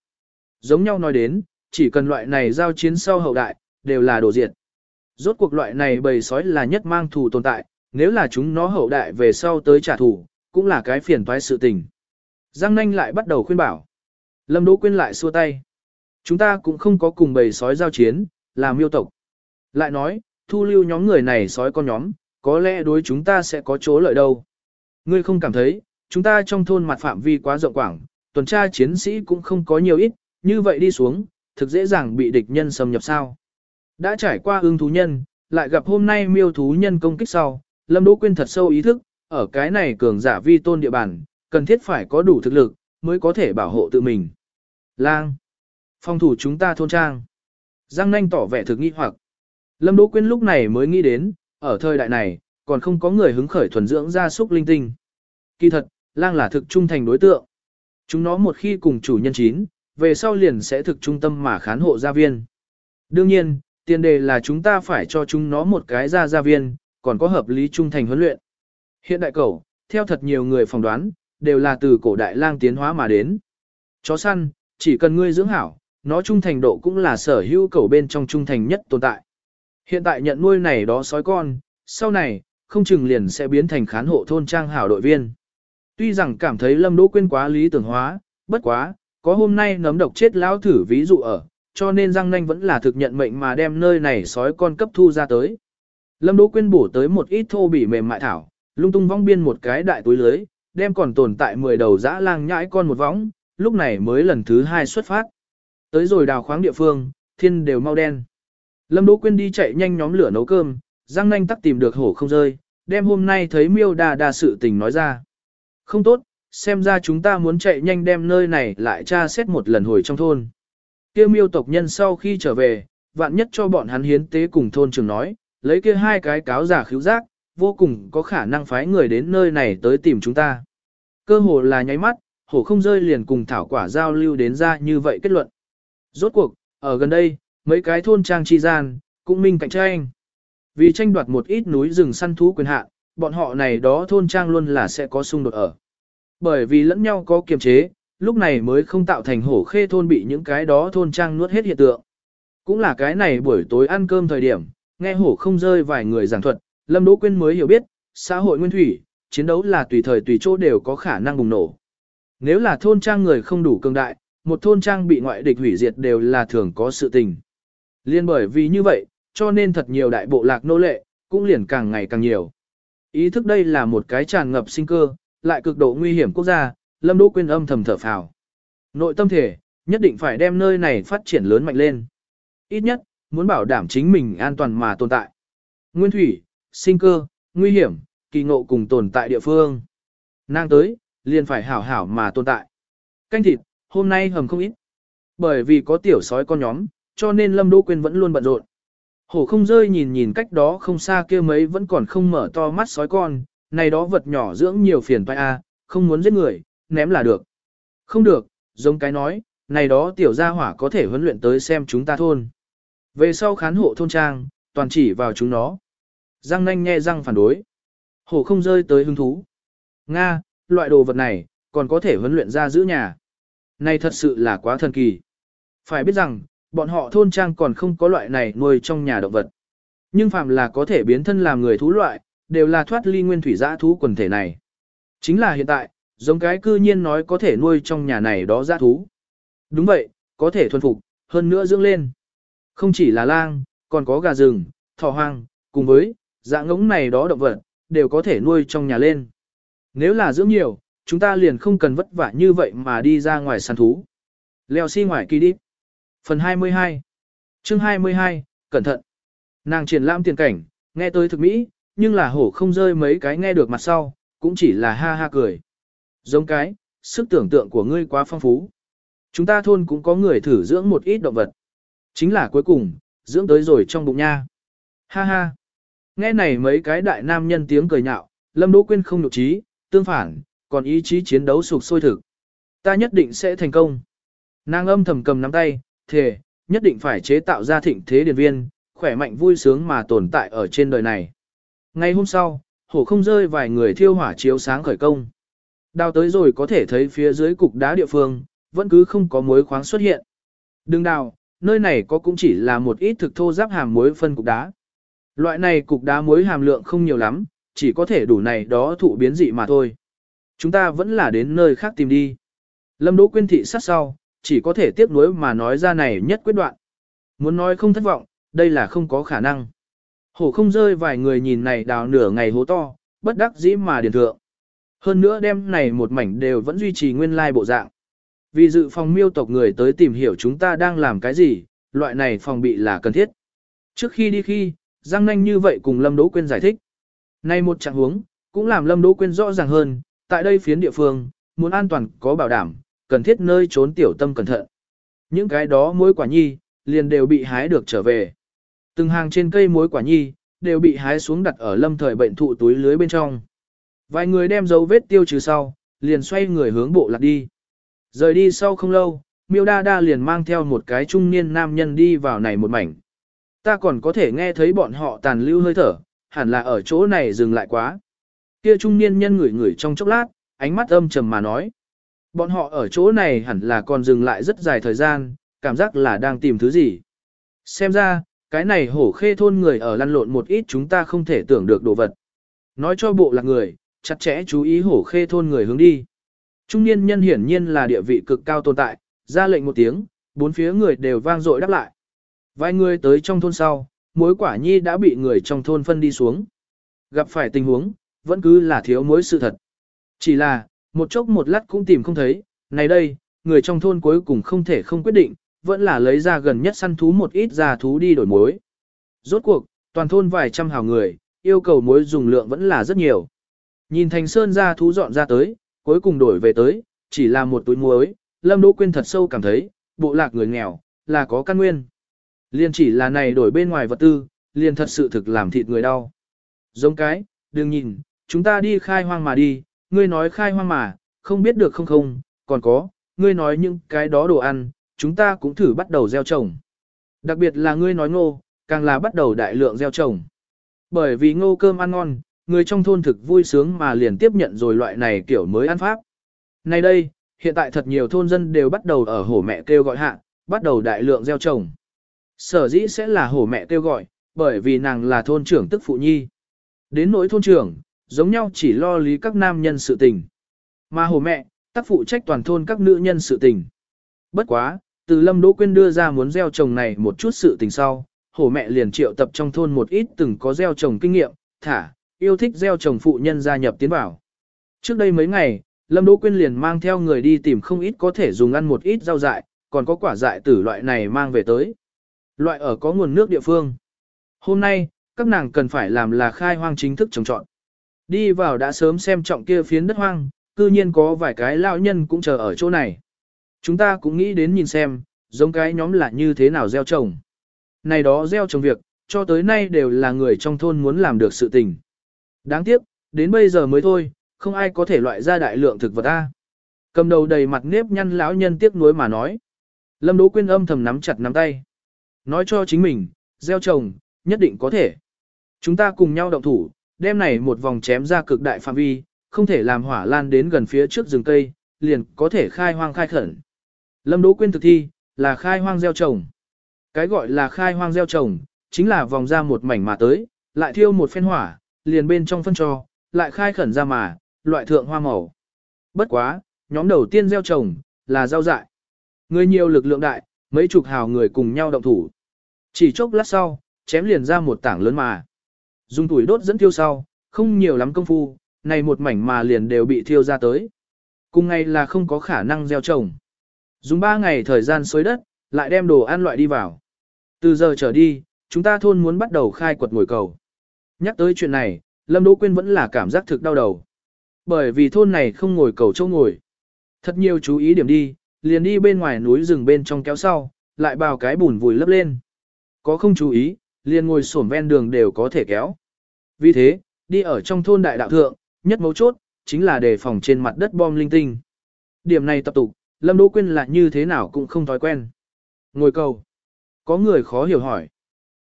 Giống nhau nói đến, chỉ cần loại này giao chiến sau hậu đại, đều là đồ diệt. Rốt cuộc loại này bầy sói là nhất mang thù tồn tại, nếu là chúng nó hậu đại về sau tới trả thù, cũng là cái phiền toái sự tình. Giang nanh lại bắt đầu khuyên bảo. Lâm Đỗ Quyên lại xua tay. Chúng ta cũng không có cùng bầy sói giao chiến, là miêu tộc. Lại nói, thu lưu nhóm người này sói con nhóm, có lẽ đối chúng ta sẽ có chỗ lợi đâu. Ngươi không cảm thấy, chúng ta trong thôn mặt phạm vi quá rộng quảng, tuần tra chiến sĩ cũng không có nhiều ít, như vậy đi xuống, thực dễ dàng bị địch nhân xâm nhập sao. Đã trải qua ưng thú nhân, lại gặp hôm nay miêu thú nhân công kích sau, Lâm Đỗ Quyên thật sâu ý thức, ở cái này cường giả vi tôn địa bàn, cần thiết phải có đủ thực lực, mới có thể bảo hộ tự mình. Lang. Phòng thủ chúng ta thôn trang. Giang nanh tỏ vẻ thực nghi hoặc. Lâm Đỗ Quyên lúc này mới nghĩ đến, ở thời đại này, còn không có người hứng khởi thuần dưỡng gia súc linh tinh. Kỳ thật, lang là thực trung thành đối tượng. Chúng nó một khi cùng chủ nhân chín, về sau liền sẽ thực trung tâm mà khán hộ gia viên. Đương nhiên, tiền đề là chúng ta phải cho chúng nó một cái gia gia viên, còn có hợp lý trung thành huấn luyện. Hiện đại cẩu, theo thật nhiều người phỏng đoán, đều là từ cổ đại lang tiến hóa mà đến. Chó săn, chỉ cần ngươi dưỡng hảo, nó trung thành độ cũng là sở hữu cẩu bên trong trung thành nhất tồn tại. Hiện tại nhận nuôi này đó sói con, sau này, không chừng liền sẽ biến thành khán hộ thôn trang hảo đội viên. Tuy rằng cảm thấy Lâm Đỗ Quyên quá lý tưởng hóa, bất quá, có hôm nay nấm độc chết lão thử ví dụ ở, cho nên răng nanh vẫn là thực nhận mệnh mà đem nơi này sói con cấp thu ra tới. Lâm Đỗ Quyên bổ tới một ít thô bỉ mềm mại thảo, lung tung vong biên một cái đại túi lưới, đem còn tồn tại 10 đầu dã lang nhãi con một võng, lúc này mới lần thứ hai xuất phát. Tới rồi đào khoáng địa phương, thiên đều mau đen. Lâm Đỗ Quyên đi chạy nhanh nhóm lửa nấu cơm, Giang Nanh tắc tìm được hổ không rơi, đem hôm nay thấy miêu đà đà sự tình nói ra. Không tốt, xem ra chúng ta muốn chạy nhanh đem nơi này lại tra xét một lần hồi trong thôn. Kia miêu tộc nhân sau khi trở về, vạn nhất cho bọn hắn hiến tế cùng thôn trưởng nói, lấy kia hai cái cáo giả khíu giác, vô cùng có khả năng phái người đến nơi này tới tìm chúng ta. Cơ hồ là nháy mắt, hổ không rơi liền cùng thảo quả giao lưu đến ra như vậy kết luận. Rốt cuộc, ở gần đây, mấy cái thôn trang chi gian, cũng minh cạnh tranh. Vì tranh đoạt một ít núi rừng săn thú quyền hạn, bọn họ này đó thôn trang luôn là sẽ có xung đột ở. Bởi vì lẫn nhau có kiềm chế, lúc này mới không tạo thành hổ khê thôn bị những cái đó thôn trang nuốt hết hiện tượng. Cũng là cái này buổi tối ăn cơm thời điểm, nghe hổ không rơi vài người giảng thuật, Lâm Đỗ Quyên mới hiểu biết, xã hội nguyên thủy, chiến đấu là tùy thời tùy chỗ đều có khả năng bùng nổ. Nếu là thôn trang người không đủ cường đại, một thôn trang bị ngoại địch hủy diệt đều là thường có sự tình. Liên bởi vì như vậy, cho nên thật nhiều đại bộ lạc nô lệ, cũng liền càng ngày càng nhiều. Ý thức đây là một cái tràn ngập sinh cơ, lại cực độ nguy hiểm quốc gia, Lâm Đỗ Quyên âm thầm thở phào. Nội tâm thể, nhất định phải đem nơi này phát triển lớn mạnh lên. Ít nhất, muốn bảo đảm chính mình an toàn mà tồn tại. Nguyên thủy, sinh cơ, nguy hiểm, kỳ ngộ cùng tồn tại địa phương. Nàng tới, liền phải hảo hảo mà tồn tại. Canh thịt, hôm nay hầm không ít. Bởi vì có tiểu sói con nhóm, cho nên Lâm Đỗ Quyên vẫn luôn bận rộn. Hổ không rơi nhìn nhìn cách đó không xa kia mấy vẫn còn không mở to mắt sói con, này đó vật nhỏ dưỡng nhiều phiền phải a, à, không muốn giết người, ném là được. Không được, giống cái nói, này đó tiểu gia hỏa có thể huấn luyện tới xem chúng ta thôn. Về sau khán hộ thôn trang, toàn chỉ vào chúng nó. Giang nanh nghe răng phản đối. Hổ không rơi tới hứng thú. Nga, loại đồ vật này, còn có thể huấn luyện ra giữ nhà. Này thật sự là quá thần kỳ. Phải biết rằng, bọn họ thôn trang còn không có loại này nuôi trong nhà động vật. Nhưng phàm là có thể biến thân làm người thú loại, đều là thoát ly nguyên thủy giã thú quần thể này. Chính là hiện tại, giống cái cư nhiên nói có thể nuôi trong nhà này đó ra thú. Đúng vậy, có thể thuần phục, hơn nữa dưỡng lên. Không chỉ là lang, còn có gà rừng, thỏ hoang, cùng với, dạng ngỗng này đó động vật, đều có thể nuôi trong nhà lên. Nếu là dưỡng nhiều, chúng ta liền không cần vất vả như vậy mà đi ra ngoài săn thú. Leo xi si ngoài kỳ đi. Phần 22 chương 22, cẩn thận. Nàng triển lãm tiền cảnh, nghe tới thực mỹ, nhưng là hổ không rơi mấy cái nghe được mặt sau, cũng chỉ là ha ha cười. Giống cái, sức tưởng tượng của ngươi quá phong phú. Chúng ta thôn cũng có người thử dưỡng một ít động vật. Chính là cuối cùng, dưỡng tới rồi trong bụng nha. Ha ha. Nghe này mấy cái đại nam nhân tiếng cười nhạo, Lâm Đỗ Quyên không nhục trí, tương phản, còn ý chí chiến đấu sục sôi thực. Ta nhất định sẽ thành công. Nàng âm thầm cầm nắm tay, thề, nhất định phải chế tạo ra thịnh thế điển viên, khỏe mạnh vui sướng mà tồn tại ở trên đời này. Ngày hôm sau, hổ không rơi vài người thiêu hỏa chiếu sáng khởi công. Đào tới rồi có thể thấy phía dưới cục đá địa phương, vẫn cứ không có muối khoáng xuất hiện. Đừng đào, nơi này có cũng chỉ là một ít thực thô giáp hàm muối phân cục đá. Loại này cục đá muối hàm lượng không nhiều lắm, chỉ có thể đủ này đó thụ biến dị mà thôi. Chúng ta vẫn là đến nơi khác tìm đi. Lâm Đỗ Quyên thị sát sau, chỉ có thể tiếp nối mà nói ra này nhất quyết đoạn. Muốn nói không thất vọng, đây là không có khả năng. Hổ không rơi vài người nhìn này đào nửa ngày hố to, bất đắc dĩ mà điền thượng. Hơn nữa đêm này một mảnh đều vẫn duy trì nguyên lai bộ dạng. Vì dự phòng miêu tộc người tới tìm hiểu chúng ta đang làm cái gì, loại này phòng bị là cần thiết. Trước khi đi khi, Giang Nanh như vậy cùng Lâm Đỗ Quyên giải thích. Nay một trạng huống, cũng làm Lâm Đỗ Quyên rõ ràng hơn, tại đây phiến địa phương, muốn an toàn có bảo đảm, cần thiết nơi trốn tiểu tâm cẩn thận. Những cái đó mối quả nhi, liền đều bị hái được trở về. Từng hàng trên cây mối quả nhi, đều bị hái xuống đặt ở lâm thời bệnh thụ túi lưới bên trong. Vài người đem dấu vết tiêu trừ sau, liền xoay người hướng bộ lạc đi. Rời đi sau không lâu, miêu đa đa liền mang theo một cái trung niên nam nhân đi vào này một mảnh. Ta còn có thể nghe thấy bọn họ tàn lưu hơi thở, hẳn là ở chỗ này dừng lại quá. Kia trung niên nhân ngửi ngửi trong chốc lát, ánh mắt âm trầm mà nói. Bọn họ ở chỗ này hẳn là còn dừng lại rất dài thời gian, cảm giác là đang tìm thứ gì. Xem ra, cái này hổ khê thôn người ở lăn lộn một ít chúng ta không thể tưởng được đồ vật. Nói cho bộ lạc người, chặt chẽ chú ý hổ khê thôn người hướng đi. Trung niên nhân hiển nhiên là địa vị cực cao tồn tại, ra lệnh một tiếng, bốn phía người đều vang dội đáp lại. Vài người tới trong thôn sau, mối quả nhi đã bị người trong thôn phân đi xuống. Gặp phải tình huống, vẫn cứ là thiếu mối sự thật. Chỉ là, một chốc một lát cũng tìm không thấy, này đây, người trong thôn cuối cùng không thể không quyết định, vẫn là lấy ra gần nhất săn thú một ít già thú đi đổi mối. Rốt cuộc, toàn thôn vài trăm hào người, yêu cầu mối dùng lượng vẫn là rất nhiều. Nhìn thành sơn ra thú dọn ra tới, cuối cùng đổi về tới, chỉ là một túi muối, Lâm Đỗ Quyên thật sâu cảm thấy, bộ lạc người nghèo, là có căn nguyên. Liên chỉ là này đổi bên ngoài vật tư, liền thật sự thực làm thịt người đau. Giống cái, đừng nhìn, chúng ta đi khai hoang mà đi, ngươi nói khai hoang mà, không biết được không không, còn có, ngươi nói những cái đó đồ ăn, chúng ta cũng thử bắt đầu gieo trồng. Đặc biệt là ngươi nói ngô, càng là bắt đầu đại lượng gieo trồng. Bởi vì ngô cơm ăn ngon, người trong thôn thực vui sướng mà liền tiếp nhận rồi loại này kiểu mới ăn pháp. Nay đây, hiện tại thật nhiều thôn dân đều bắt đầu ở hổ mẹ kêu gọi hạ, bắt đầu đại lượng gieo trồng. Sở dĩ sẽ là hổ mẹ kêu gọi, bởi vì nàng là thôn trưởng tức phụ nhi. Đến nỗi thôn trưởng, giống nhau chỉ lo lý các nam nhân sự tình. Mà hổ mẹ, tác phụ trách toàn thôn các nữ nhân sự tình. Bất quá, từ Lâm Đỗ Quyên đưa ra muốn gieo trồng này một chút sự tình sau, hổ mẹ liền triệu tập trong thôn một ít từng có gieo trồng kinh nghiệm, thả, yêu thích gieo trồng phụ nhân gia nhập tiến vào. Trước đây mấy ngày, Lâm Đỗ Quyên liền mang theo người đi tìm không ít có thể dùng ăn một ít rau dại, còn có quả dại tử loại này mang về tới. Loại ở có nguồn nước địa phương. Hôm nay, các nàng cần phải làm là khai hoang chính thức trồng trọt. Đi vào đã sớm xem trọng kia phiến đất hoang, cư nhiên có vài cái lão nhân cũng chờ ở chỗ này. Chúng ta cũng nghĩ đến nhìn xem, giống cái nhóm là như thế nào gieo trồng. Này đó gieo trồng việc, cho tới nay đều là người trong thôn muốn làm được sự tình. Đáng tiếc, đến bây giờ mới thôi, không ai có thể loại ra đại lượng thực vật ta Cầm đầu đầy mặt nếp nhăn lão nhân tiếc nuối mà nói. Lâm Đỗ Quyên âm thầm nắm chặt nắm tay. Nói cho chính mình, gieo trồng, nhất định có thể. Chúng ta cùng nhau động thủ, đem này một vòng chém ra cực đại phạm vi, không thể làm hỏa lan đến gần phía trước rừng cây, liền có thể khai hoang khai khẩn. Lâm Đỗ Quyên thực thi, là khai hoang gieo trồng. Cái gọi là khai hoang gieo trồng, chính là vòng ra một mảnh mà tới, lại thiêu một phen hỏa, liền bên trong phân cho, lại khai khẩn ra mà, loại thượng hoa màu. Bất quá, nhóm đầu tiên gieo trồng, là rau dại. Người nhiều lực lượng đại, mấy chục hào người cùng nhau động thủ. Chỉ chốc lát sau, chém liền ra một tảng lớn mà. Dùng tuổi đốt dẫn thiêu sau, không nhiều lắm công phu, này một mảnh mà liền đều bị thiêu ra tới. Cùng ngày là không có khả năng gieo trồng. Dùng 3 ngày thời gian xới đất, lại đem đồ ăn loại đi vào. Từ giờ trở đi, chúng ta thôn muốn bắt đầu khai quật ngồi cầu. Nhắc tới chuyện này, Lâm Đỗ Quyên vẫn là cảm giác thực đau đầu. Bởi vì thôn này không ngồi cầu châu ngồi. Thật nhiều chú ý điểm đi, liền đi bên ngoài núi rừng bên trong kéo sau, lại bào cái bùn vùi lấp lên. Có không chú ý, liền ngồi sổm ven đường đều có thể kéo. Vì thế, đi ở trong thôn đại đạo thượng, nhất mấu chốt, chính là đề phòng trên mặt đất bom linh tinh. Điểm này tập tục, Lâm Đỗ Quyên là như thế nào cũng không thói quen. Ngồi cầu. Có người khó hiểu hỏi.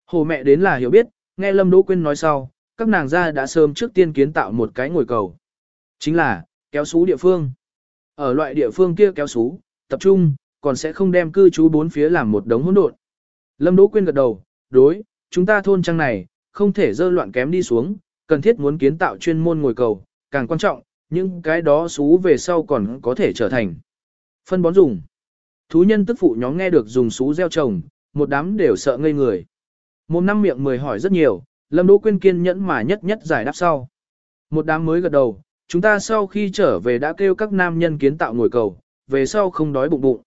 Hồ mẹ đến là hiểu biết, nghe Lâm Đỗ Quyên nói sau, các nàng gia đã sớm trước tiên kiến tạo một cái ngồi cầu. Chính là, kéo xú địa phương. Ở loại địa phương kia kéo xú, tập trung, còn sẽ không đem cư trú bốn phía làm một đống hỗn độn. Lâm Đỗ Quyên gật đầu, đối, chúng ta thôn trang này, không thể dơ loạn kém đi xuống, cần thiết muốn kiến tạo chuyên môn ngồi cầu, càng quan trọng, những cái đó xú về sau còn có thể trở thành phân bón dùng. Thú nhân tức phụ nhóm nghe được dùng xú gieo trồng, một đám đều sợ ngây người. Một năm miệng mười hỏi rất nhiều, Lâm Đỗ Quyên kiên nhẫn mà nhất nhất giải đáp sau. Một đám mới gật đầu, chúng ta sau khi trở về đã kêu các nam nhân kiến tạo ngồi cầu, về sau không đói bụng bụng.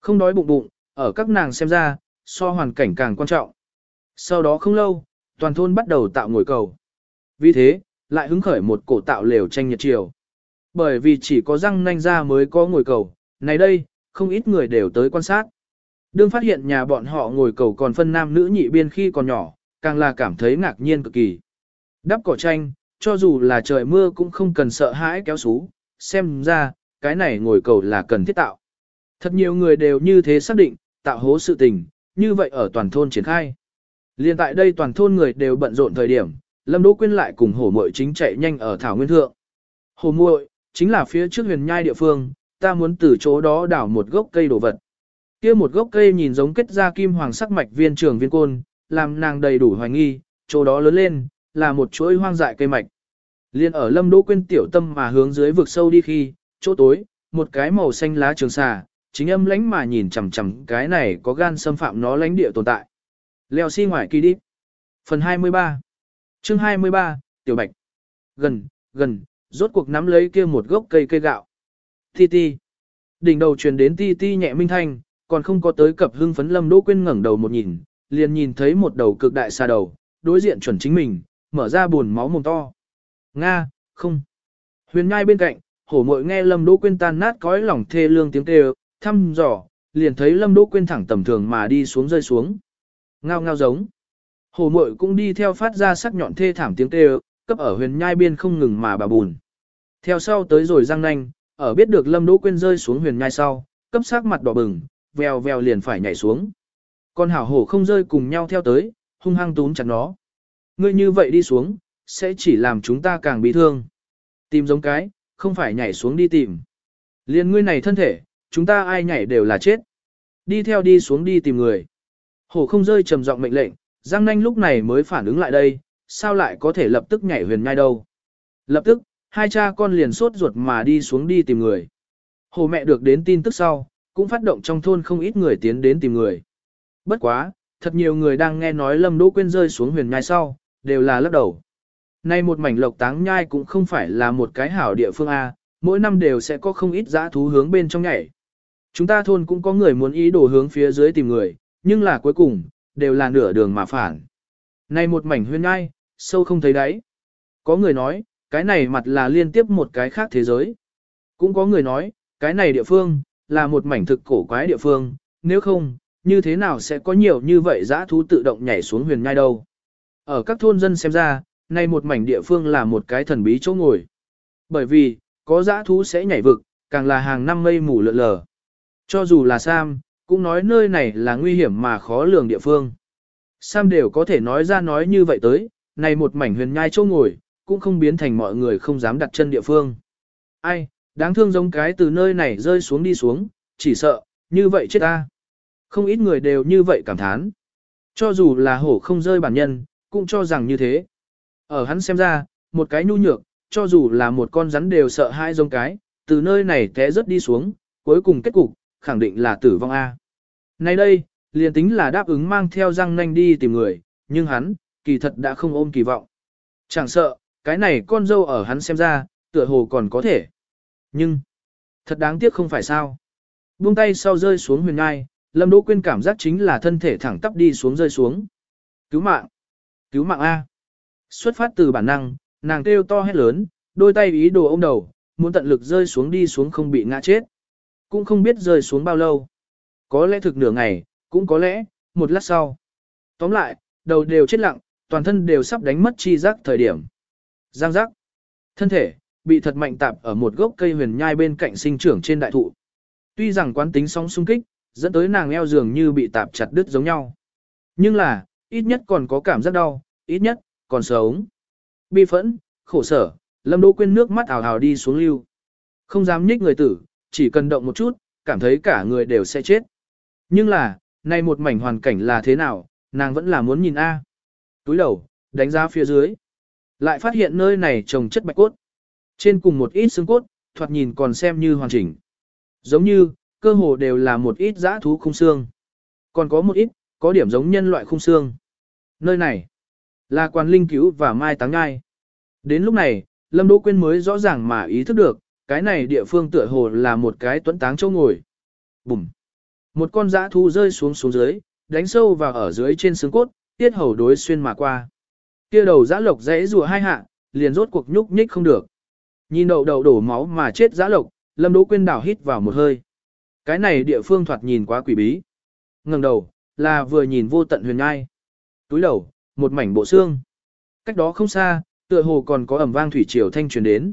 Không đói bụng bụng, ở các nàng xem ra, so hoàn cảnh càng quan trọng. Sau đó không lâu, toàn thôn bắt đầu tạo ngồi cầu. Vì thế, lại hứng khởi một cổ tạo lều tranh nhật chiều. Bởi vì chỉ có răng nanh ra mới có ngồi cầu, này đây, không ít người đều tới quan sát. Đương phát hiện nhà bọn họ ngồi cầu còn phân nam nữ nhị biên khi còn nhỏ, càng là cảm thấy ngạc nhiên cực kỳ. Đắp cỏ tranh, cho dù là trời mưa cũng không cần sợ hãi kéo xú, xem ra, cái này ngồi cầu là cần thiết tạo. Thật nhiều người đều như thế xác định, tạo hố sự tình, như vậy ở toàn thôn triển khai. Liên tại đây toàn thôn người đều bận rộn thời điểm, Lâm Đỗ Quyên lại cùng hổ muội chính chạy nhanh ở Thảo Nguyên Thượng. Hổ muội chính là phía trước huyền nhai địa phương, ta muốn từ chỗ đó đảo một gốc cây đồ vật. Kia một gốc cây nhìn giống kết ra kim hoàng sắc mạch viên trường viên côn, làm nàng đầy đủ hoài nghi, chỗ đó lớn lên, là một chuỗi hoang dại cây mạch. Liên ở Lâm Đỗ quên tiểu tâm mà hướng dưới vực sâu đi khi, chỗ tối, một cái màu xanh lá trường xà, chính âm lãnh mà nhìn chằm chằm cái này có gan xâm phạm nó lãnh địa tồn tại. Leo xi si ngoài kỳ đi. Phần 23 Chương 23, Tiểu Bạch Gần, gần, rốt cuộc nắm lấy kia một gốc cây cây gạo. Ti ti. Đỉnh đầu truyền đến ti ti nhẹ minh thanh, còn không có tới cập hưng phấn lâm đỗ quên ngẩng đầu một nhìn, liền nhìn thấy một đầu cực đại xa đầu, đối diện chuẩn chính mình, mở ra buồn máu mồm to. Nga, không. Huyền nhai bên cạnh, hổ mội nghe lâm đỗ quên tan nát cõi lòng thê lương tiếng kêu, thăm dò, liền thấy lâm đỗ quên thẳng tầm thường mà đi xuống rơi xuống. Ngao ngao giống. Hổ mội cũng đi theo phát ra sắc nhọn thê thảm tiếng kêu, cấp ở huyền nhai biên không ngừng mà bà bùn. Theo sau tới rồi răng nanh, ở biết được lâm đỗ quên rơi xuống huyền nhai sau, cấp sắc mặt đỏ bừng, vèo vèo liền phải nhảy xuống. Con hảo hổ không rơi cùng nhau theo tới, hung hăng túm chặt nó. Ngươi như vậy đi xuống, sẽ chỉ làm chúng ta càng bị thương. Tìm giống cái, không phải nhảy xuống đi tìm. Liên ngươi này thân thể, chúng ta ai nhảy đều là chết. Đi theo đi xuống đi tìm người. Hổ không rơi trầm giọng mệnh lệnh, Giang Nanh lúc này mới phản ứng lại đây, sao lại có thể lập tức nhảy huyền nhai đâu. Lập tức, hai cha con liền sốt ruột mà đi xuống đi tìm người. Hồ mẹ được đến tin tức sau, cũng phát động trong thôn không ít người tiến đến tìm người. Bất quá, thật nhiều người đang nghe nói Lâm Đỗ Quyên rơi xuống huyền nhai sau, đều là lắc đầu. Nay một mảnh lộc táng nhai cũng không phải là một cái hảo địa phương A, mỗi năm đều sẽ có không ít dã thú hướng bên trong nhảy. Chúng ta thôn cũng có người muốn ý đồ hướng phía dưới tìm người, nhưng là cuối cùng, đều là nửa đường mà phản. Nay một mảnh huyền nhai, sâu không thấy đáy. Có người nói, cái này mặt là liên tiếp một cái khác thế giới. Cũng có người nói, cái này địa phương, là một mảnh thực cổ quái địa phương, nếu không, như thế nào sẽ có nhiều như vậy dã thú tự động nhảy xuống huyền nhai đâu. Ở các thôn dân xem ra, nay một mảnh địa phương là một cái thần bí chỗ ngồi. Bởi vì, có dã thú sẽ nhảy vực, càng là hàng năm mây mù lượn lờ. Cho dù là Sam, cũng nói nơi này là nguy hiểm mà khó lường địa phương. Sam đều có thể nói ra nói như vậy tới, này một mảnh huyền nhai chỗ ngồi, cũng không biến thành mọi người không dám đặt chân địa phương. Ai, đáng thương giống cái từ nơi này rơi xuống đi xuống, chỉ sợ, như vậy chết ta. Không ít người đều như vậy cảm thán. Cho dù là hổ không rơi bản nhân, cũng cho rằng như thế. Ở hắn xem ra, một cái nhu nhược, cho dù là một con rắn đều sợ hai giống cái, từ nơi này té rớt đi xuống, cuối cùng kết cục, khẳng định là tử vong A. Nay đây, liền tính là đáp ứng mang theo răng nanh đi tìm người, nhưng hắn, kỳ thật đã không ôm kỳ vọng. Chẳng sợ, cái này con dâu ở hắn xem ra, tựa hồ còn có thể. Nhưng, thật đáng tiếc không phải sao. Buông tay sau rơi xuống huyền ngai, Lâm Đỗ Quyên cảm giác chính là thân thể thẳng tắp đi xuống rơi xuống. Cứu mạng! Cứu mạng A! Xuất phát từ bản năng, nàng kêu to hét lớn, đôi tay ý đồ ôm đầu, muốn tận lực rơi xuống đi xuống không bị ngã chết. Cũng không biết rơi xuống bao lâu. Có lẽ thực nửa ngày, cũng có lẽ, một lát sau. Tóm lại, đầu đều chết lặng, toàn thân đều sắp đánh mất chi giác thời điểm. Giang giác. Thân thể, bị thật mạnh tạp ở một gốc cây huyền nhai bên cạnh sinh trưởng trên đại thụ. Tuy rằng quán tính sóng xung kích, dẫn tới nàng eo dường như bị tạp chặt đứt giống nhau. Nhưng là, ít nhất còn có cảm giác đau, ít nhất, còn sống. Bi phẫn, khổ sở, Lâm Đỗ Quyên nước mắt ảo ảo đi xuống lưu. Không dám nhích người tử, chỉ cần động một chút, cảm thấy cả người đều sẽ chết. Nhưng là, nay một mảnh hoàn cảnh là thế nào, nàng vẫn là muốn nhìn A. Túi đầu, đánh giá phía dưới. Lại phát hiện nơi này trồng chất bạch cốt. Trên cùng một ít xương cốt, thoạt nhìn còn xem như hoàn chỉnh. Giống như, cơ hồ đều là một ít dã thú khung xương. Còn có một ít, có điểm giống nhân loại khung xương. Nơi này, là quan linh cứu và mai táng ngai. Đến lúc này, Lâm Đỗ Quyên mới rõ ràng mà ý thức được, cái này địa phương tựa hồ là một cái tuấn táng châu ngồi. Bùm. Một con dã thú rơi xuống xuống dưới, đánh sâu vào ở dưới trên xương cốt, tiết hầu đối xuyên mà qua. Kia đầu dã lộc rẽ rùa hai hạ, liền rốt cuộc nhúc nhích không được. Nhìn đầu đậu đổ máu mà chết giã lộc, Lâm Đỗ Quyên đảo hít vào một hơi. Cái này địa phương thoạt nhìn quá quỷ bí. Ngẩng đầu, là vừa nhìn vô tận huyền nhai Túi đầu, một mảnh bộ xương. Cách đó không xa, tựa hồ còn có ẩm vang thủy triều thanh truyền đến.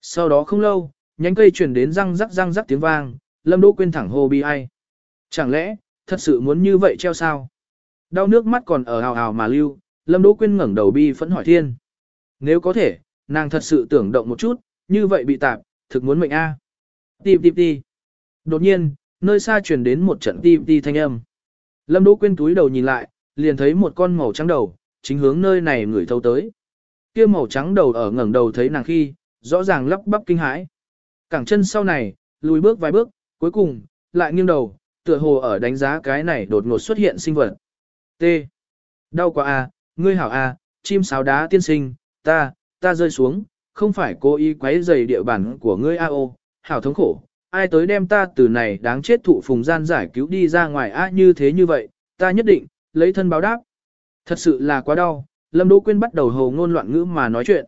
Sau đó không lâu, nhánh cây truyền đến răng rắc răng rắc tiếng vang, Lâm Đỗ Quyên thẳng hô bi ai. Chẳng lẽ, thật sự muốn như vậy treo sao? Đau nước mắt còn ở hào hào mà lưu, Lâm Đỗ Quyên ngẩng đầu bi phẫn hỏi thiên. Nếu có thể, nàng thật sự tưởng động một chút, như vậy bị tạp, thực muốn mệnh A. Tìm tìm đi. Đột nhiên, nơi xa truyền đến một trận tim ti thanh âm. Lâm Đỗ Quyên túi đầu nhìn lại, liền thấy một con màu trắng đầu, chính hướng nơi này người thâu tới. Kia màu trắng đầu ở ngẩng đầu thấy nàng khi, rõ ràng lắp bắp kinh hãi. Cẳng chân sau này, lùi bước vài bước, cuối cùng, lại nghiêng đầu, tựa hồ ở đánh giá cái này đột ngột xuất hiện sinh vật. T. Đau quá a, à, ngươi hảo a, à, chim sáo đá tiên sinh, ta, ta rơi xuống, không phải cố ý quấy rầy địa bàn của ngươi a ô, hảo thống khổ, ai tới đem ta từ này đáng chết thụ phùng gian giải cứu đi ra ngoài a như thế như vậy, ta nhất định, lấy thân báo đáp. Thật sự là quá đau, Lâm Đỗ Quyên bắt đầu hồ ngôn loạn ngữ mà nói chuyện.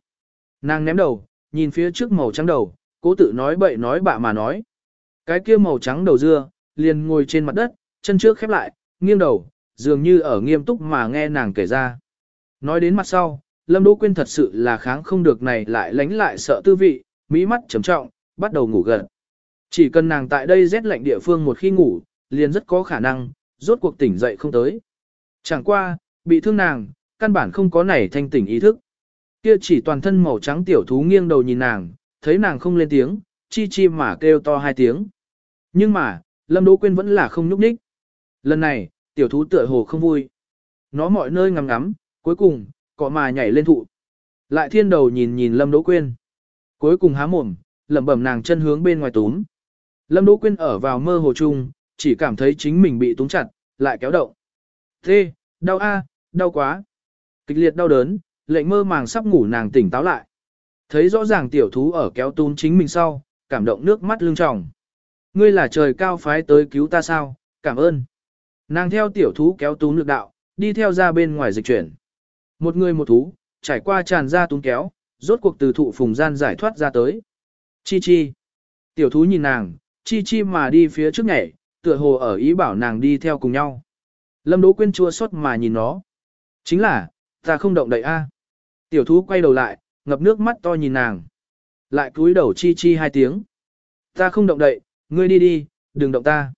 Nàng ném đầu, nhìn phía trước màu trắng đầu, cố tự nói bậy nói bạ mà nói. Cái kia màu trắng đầu dưa, liền ngồi trên mặt đất, chân trước khép lại, nghiêng đầu, dường như ở nghiêm túc mà nghe nàng kể ra. Nói đến mặt sau, Lâm Đỗ Quyên thật sự là kháng không được này lại lánh lại sợ tư vị, mỹ mắt trầm trọng, bắt đầu ngủ gần. Chỉ cần nàng tại đây rét lạnh địa phương một khi ngủ, liền rất có khả năng, rốt cuộc tỉnh dậy không tới. Chẳng qua, bị thương nàng, căn bản không có nảy thanh tỉnh ý thức. Kia chỉ toàn thân màu trắng tiểu thú nghiêng đầu nhìn nàng, thấy nàng không lên tiếng, chi chi mà kêu to hai tiếng. Nhưng mà, Lâm Đỗ Quyên vẫn là không nhúc nhích. Lần này, tiểu thú tựa hồ không vui. Nó mọi nơi ngắm ngắm, cuối cùng, cọ mà nhảy lên thụ. Lại thiên đầu nhìn nhìn Lâm Đỗ Quyên. Cuối cùng há mồm, lẩm bẩm nàng chân hướng bên ngoài túm. Lâm Đỗ Quyên ở vào mơ hồ chung, chỉ cảm thấy chính mình bị túm chặt, lại kéo động. Thế, đau a, đau quá. Kịch liệt đau đớn, lệnh mơ màng sắp ngủ nàng tỉnh táo lại. Thấy rõ ràng tiểu thú ở kéo túm chính mình sau, cảm động nước mắt lưng tròng. Ngươi là trời cao phái tới cứu ta sao, cảm ơn. Nàng theo tiểu thú kéo túm lực đạo, đi theo ra bên ngoài dịch chuyển. Một người một thú, trải qua tràn ra túng kéo, rốt cuộc từ thụ phùng gian giải thoát ra tới. Chi chi. Tiểu thú nhìn nàng, chi chi mà đi phía trước nhảy, tựa hồ ở ý bảo nàng đi theo cùng nhau. Lâm Đỗ Quyên chua xót mà nhìn nó. Chính là, ta không động đậy a. Tiểu thú quay đầu lại, ngập nước mắt to nhìn nàng. Lại cúi đầu chi chi hai tiếng. Ta không động đậy, ngươi đi đi, đừng động ta.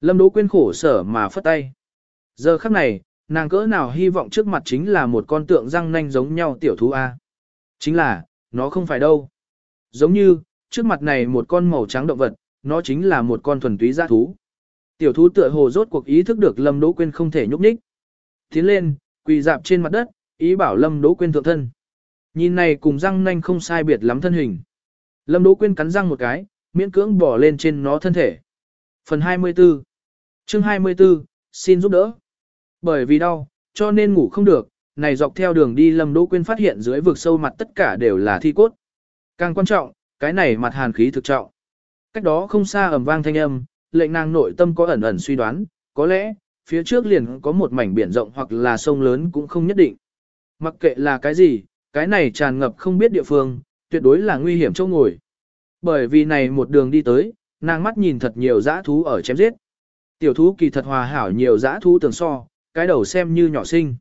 Lâm Đỗ Quyên khổ sở mà phất tay. Giờ khắc này, nàng cỡ nào hy vọng trước mặt chính là một con tượng răng nanh giống nhau tiểu thú A. Chính là, nó không phải đâu. Giống như, trước mặt này một con màu trắng động vật, nó chính là một con thuần túy giã thú. Tiểu thú tựa hồ rốt cuộc ý thức được Lâm Đỗ Quyên không thể nhúc nhích. Tiến lên, quỳ dạp trên mặt đất, ý bảo Lâm Đỗ Quyên thượng thân. Nhìn này cùng răng nanh không sai biệt lắm thân hình. Lâm Đỗ Quyên cắn răng một cái, miễn cưỡng bỏ lên trên nó thân thể. Phần 24 Chương 24, xin giúp đỡ. Bởi vì đau, cho nên ngủ không được, này dọc theo đường đi Lâm Đỗ Quyên phát hiện dưới vực sâu mặt tất cả đều là thi cốt. Càng quan trọng, cái này mặt hàn khí thực trọng. Cách đó không xa ầm vang thanh âm, lệnh nàng nội tâm có ẩn ẩn suy đoán, có lẽ, phía trước liền có một mảnh biển rộng hoặc là sông lớn cũng không nhất định. Mặc kệ là cái gì, cái này tràn ngập không biết địa phương, tuyệt đối là nguy hiểm chỗ ngồi. Bởi vì này một đường đi tới, nàng mắt nhìn thật nhiều dã thú ở chém giết. Tiểu thú kỳ thật hòa hảo nhiều dã thú tường so, cái đầu xem như nhỏ sinh.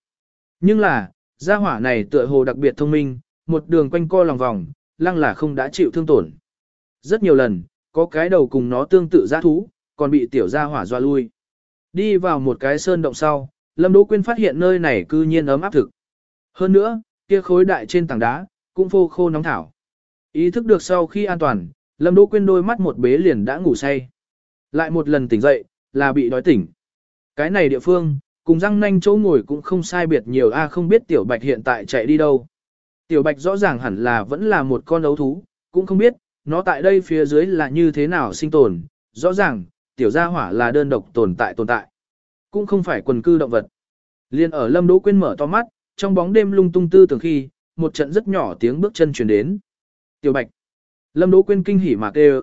Nhưng là, gia hỏa này tựa hồ đặc biệt thông minh, một đường quanh co lòng vòng, lăng là không đã chịu thương tổn. Rất nhiều lần, có cái đầu cùng nó tương tự dã thú, còn bị tiểu gia hỏa doa lui. Đi vào một cái sơn động sau, Lâm Đỗ Quyên phát hiện nơi này cư nhiên ấm áp thực. Hơn nữa, kia khối đại trên tảng đá, cũng phô khô nóng thảo. Ý thức được sau khi an toàn, Lâm Đỗ Quyên đôi mắt một bế liền đã ngủ say. Lại một lần tỉnh dậy, là bị đói tỉnh. Cái này địa phương, cùng răng nanh chỗ ngồi cũng không sai biệt nhiều a không biết Tiểu Bạch hiện tại chạy đi đâu. Tiểu Bạch rõ ràng hẳn là vẫn là một con đấu thú, cũng không biết, nó tại đây phía dưới là như thế nào sinh tồn. Rõ ràng, Tiểu Gia Hỏa là đơn độc tồn tại tồn tại. Cũng không phải quần cư động vật. Liên ở Lâm Đỗ quên mở to mắt, trong bóng đêm lung tung tư tưởng khi, một trận rất nhỏ tiếng bước chân truyền đến. Tiểu Bạch. Lâm Đỗ quên kinh hỉ mà kêu.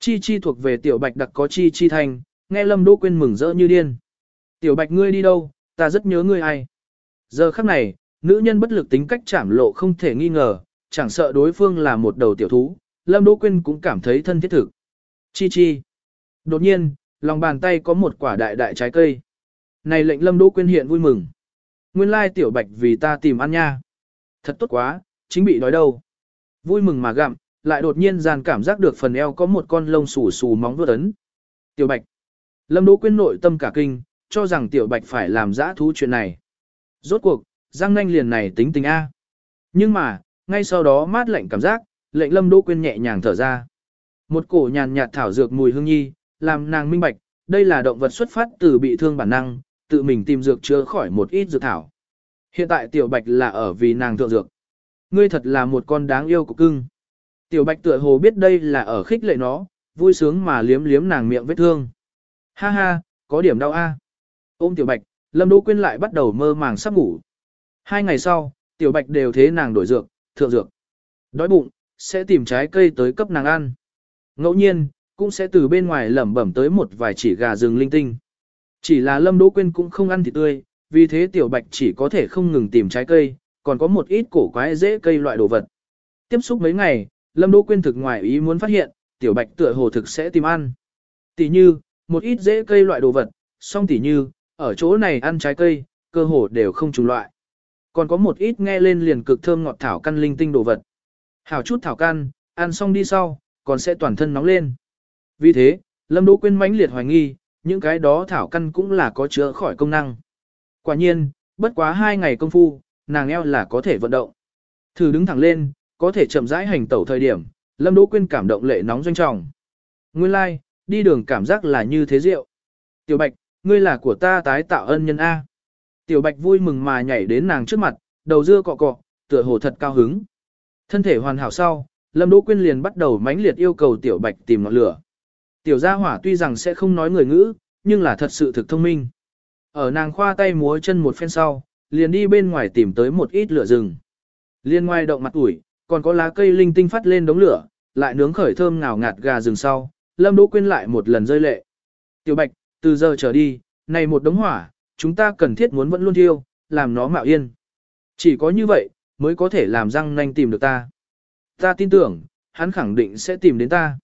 Chi chi thuộc về Tiểu Bạch đặc có chi chi thành, nghe Lâm Đỗ quên mừng rỡ như điên. Tiểu Bạch ngươi đi đâu, ta rất nhớ ngươi ai. Giờ khắc này, nữ nhân bất lực tính cách chảm lộ không thể nghi ngờ, chẳng sợ đối phương là một đầu tiểu thú, Lâm Đỗ Quyên cũng cảm thấy thân thiết thực. Chi chi. Đột nhiên, lòng bàn tay có một quả đại đại trái cây. Này lệnh Lâm Đỗ Quyên hiện vui mừng. Nguyên lai tiểu Bạch vì ta tìm ăn nha. Thật tốt quá, chính bị đói đâu. Vui mừng mà gặm, lại đột nhiên dàn cảm giác được phần eo có một con lông xù xù móng vuốt ấn. Tiểu Bạch. Lâm Đỗ Quyên nội tâm cả kinh, cho rằng Tiểu Bạch phải làm dã thú chuyện này. Rốt cuộc, Giang Nanh liền này tính tình A. Nhưng mà, ngay sau đó mát lạnh cảm giác, lệnh Lâm Đỗ Quyên nhẹ nhàng thở ra. Một cổ nhàn nhạt thảo dược mùi hương nhi, làm nàng minh bạch, đây là động vật xuất phát từ bị thương bản năng, tự mình tìm dược chữa khỏi một ít dược thảo. Hiện tại Tiểu Bạch là ở vì nàng thượng dược. Ngươi thật là một con đáng yêu của cưng. Tiểu Bạch tựa hồ biết đây là ở khích lệ nó, vui sướng mà liếm liếm nàng miệng vết thương. Ha ha, có điểm đau a. Ôm Tiểu Bạch, Lâm Đỗ Quyên lại bắt đầu mơ màng sắp ngủ. Hai ngày sau, Tiểu Bạch đều thế nàng đổi dược, thượng dược. Đói bụng, sẽ tìm trái cây tới cấp nàng ăn. Ngẫu nhiên, cũng sẽ từ bên ngoài lẩm bẩm tới một vài chỉ gà rừng linh tinh. Chỉ là Lâm Đỗ Quyên cũng không ăn thịt tươi, vì thế Tiểu Bạch chỉ có thể không ngừng tìm trái cây, còn có một ít cổ quái dễ cây loại đồ vật. Tiếp xúc mấy ngày, Lâm Đỗ Quyên thực ngoài ý muốn phát hiện, Tiểu Bạch tựa hồ thực sẽ tìm ăn. Tỷ như, một ít dễ cây loại đồ vật, song tỷ như, ở chỗ này ăn trái cây, cơ hồ đều không trùng loại. Còn có một ít nghe lên liền cực thơm ngọt thảo căn linh tinh đồ vật. Hảo chút thảo căn, ăn xong đi sau, còn sẽ toàn thân nóng lên. Vì thế, Lâm Đỗ Quyên mãnh liệt hoài nghi, những cái đó thảo căn cũng là có chữa khỏi công năng. Quả nhiên, bất quá hai ngày công phu, nàng eo là có thể vận động. Thử đứng thẳng lên, có thể chậm rãi hành tẩu thời điểm, Lâm Đỗ Quyên cảm động lệ nóng doanh trọng. Nguyên lai, like, đi đường cảm giác là như thế rượu. Tiểu Bạch, ngươi là của ta tái tạo ân nhân A. Tiểu Bạch vui mừng mà nhảy đến nàng trước mặt, đầu dưa cọ cọ, tựa hồ thật cao hứng. Thân thể hoàn hảo sau, Lâm Đỗ Quyên liền bắt đầu mãnh liệt yêu cầu Tiểu Bạch tìm ngọn lửa. Tiểu gia hỏa tuy rằng sẽ không nói người ngữ, nhưng là thật sự thực thông minh. Ở nàng khoa tay múa chân một phen sau, liền đi bên ngoài tìm tới một ít lửa rừng. Liên ngoài động mặt ủi, còn có lá cây linh tinh phát lên đống lửa, lại nướng khởi thơm ngào ngạt gà rừng sau, Lâm Đỗ Quyên lại một lần rơi lệ. Tiểu Bạch, từ giờ trở đi, này một đống hỏa, chúng ta cần thiết muốn vẫn luôn thiêu, làm nó mạo yên. Chỉ có như vậy, mới có thể làm răng nanh tìm được ta. Ta tin tưởng, hắn khẳng định sẽ tìm đến ta.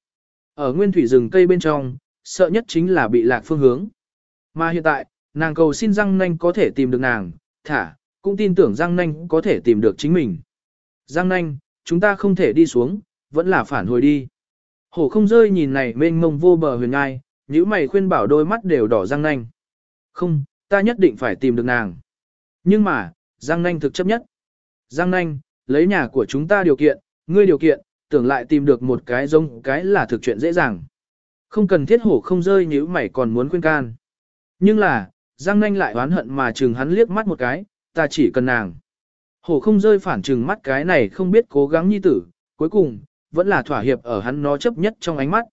Ở nguyên thủy rừng cây bên trong, sợ nhất chính là bị lạc phương hướng. Mà hiện tại, nàng cầu xin răng nanh có thể tìm được nàng, thả, cũng tin tưởng răng nanh có thể tìm được chính mình. Răng nanh, chúng ta không thể đi xuống, vẫn là phản hồi đi. Hổ không rơi nhìn này mênh mông vô bờ huyền ngai, những mày khuyên bảo đôi mắt đều đỏ răng nanh. Không, ta nhất định phải tìm được nàng. Nhưng mà, Giang Nanh thực chấp nhất. Giang Nanh, lấy nhà của chúng ta điều kiện, ngươi điều kiện, tưởng lại tìm được một cái giống cái là thực chuyện dễ dàng. Không cần thiết hổ không rơi nếu mày còn muốn khuyên can. Nhưng là, Giang Nanh lại oán hận mà chừng hắn liếc mắt một cái, ta chỉ cần nàng. Hổ không rơi phản chừng mắt cái này không biết cố gắng nhi tử, cuối cùng, vẫn là thỏa hiệp ở hắn nó chấp nhất trong ánh mắt.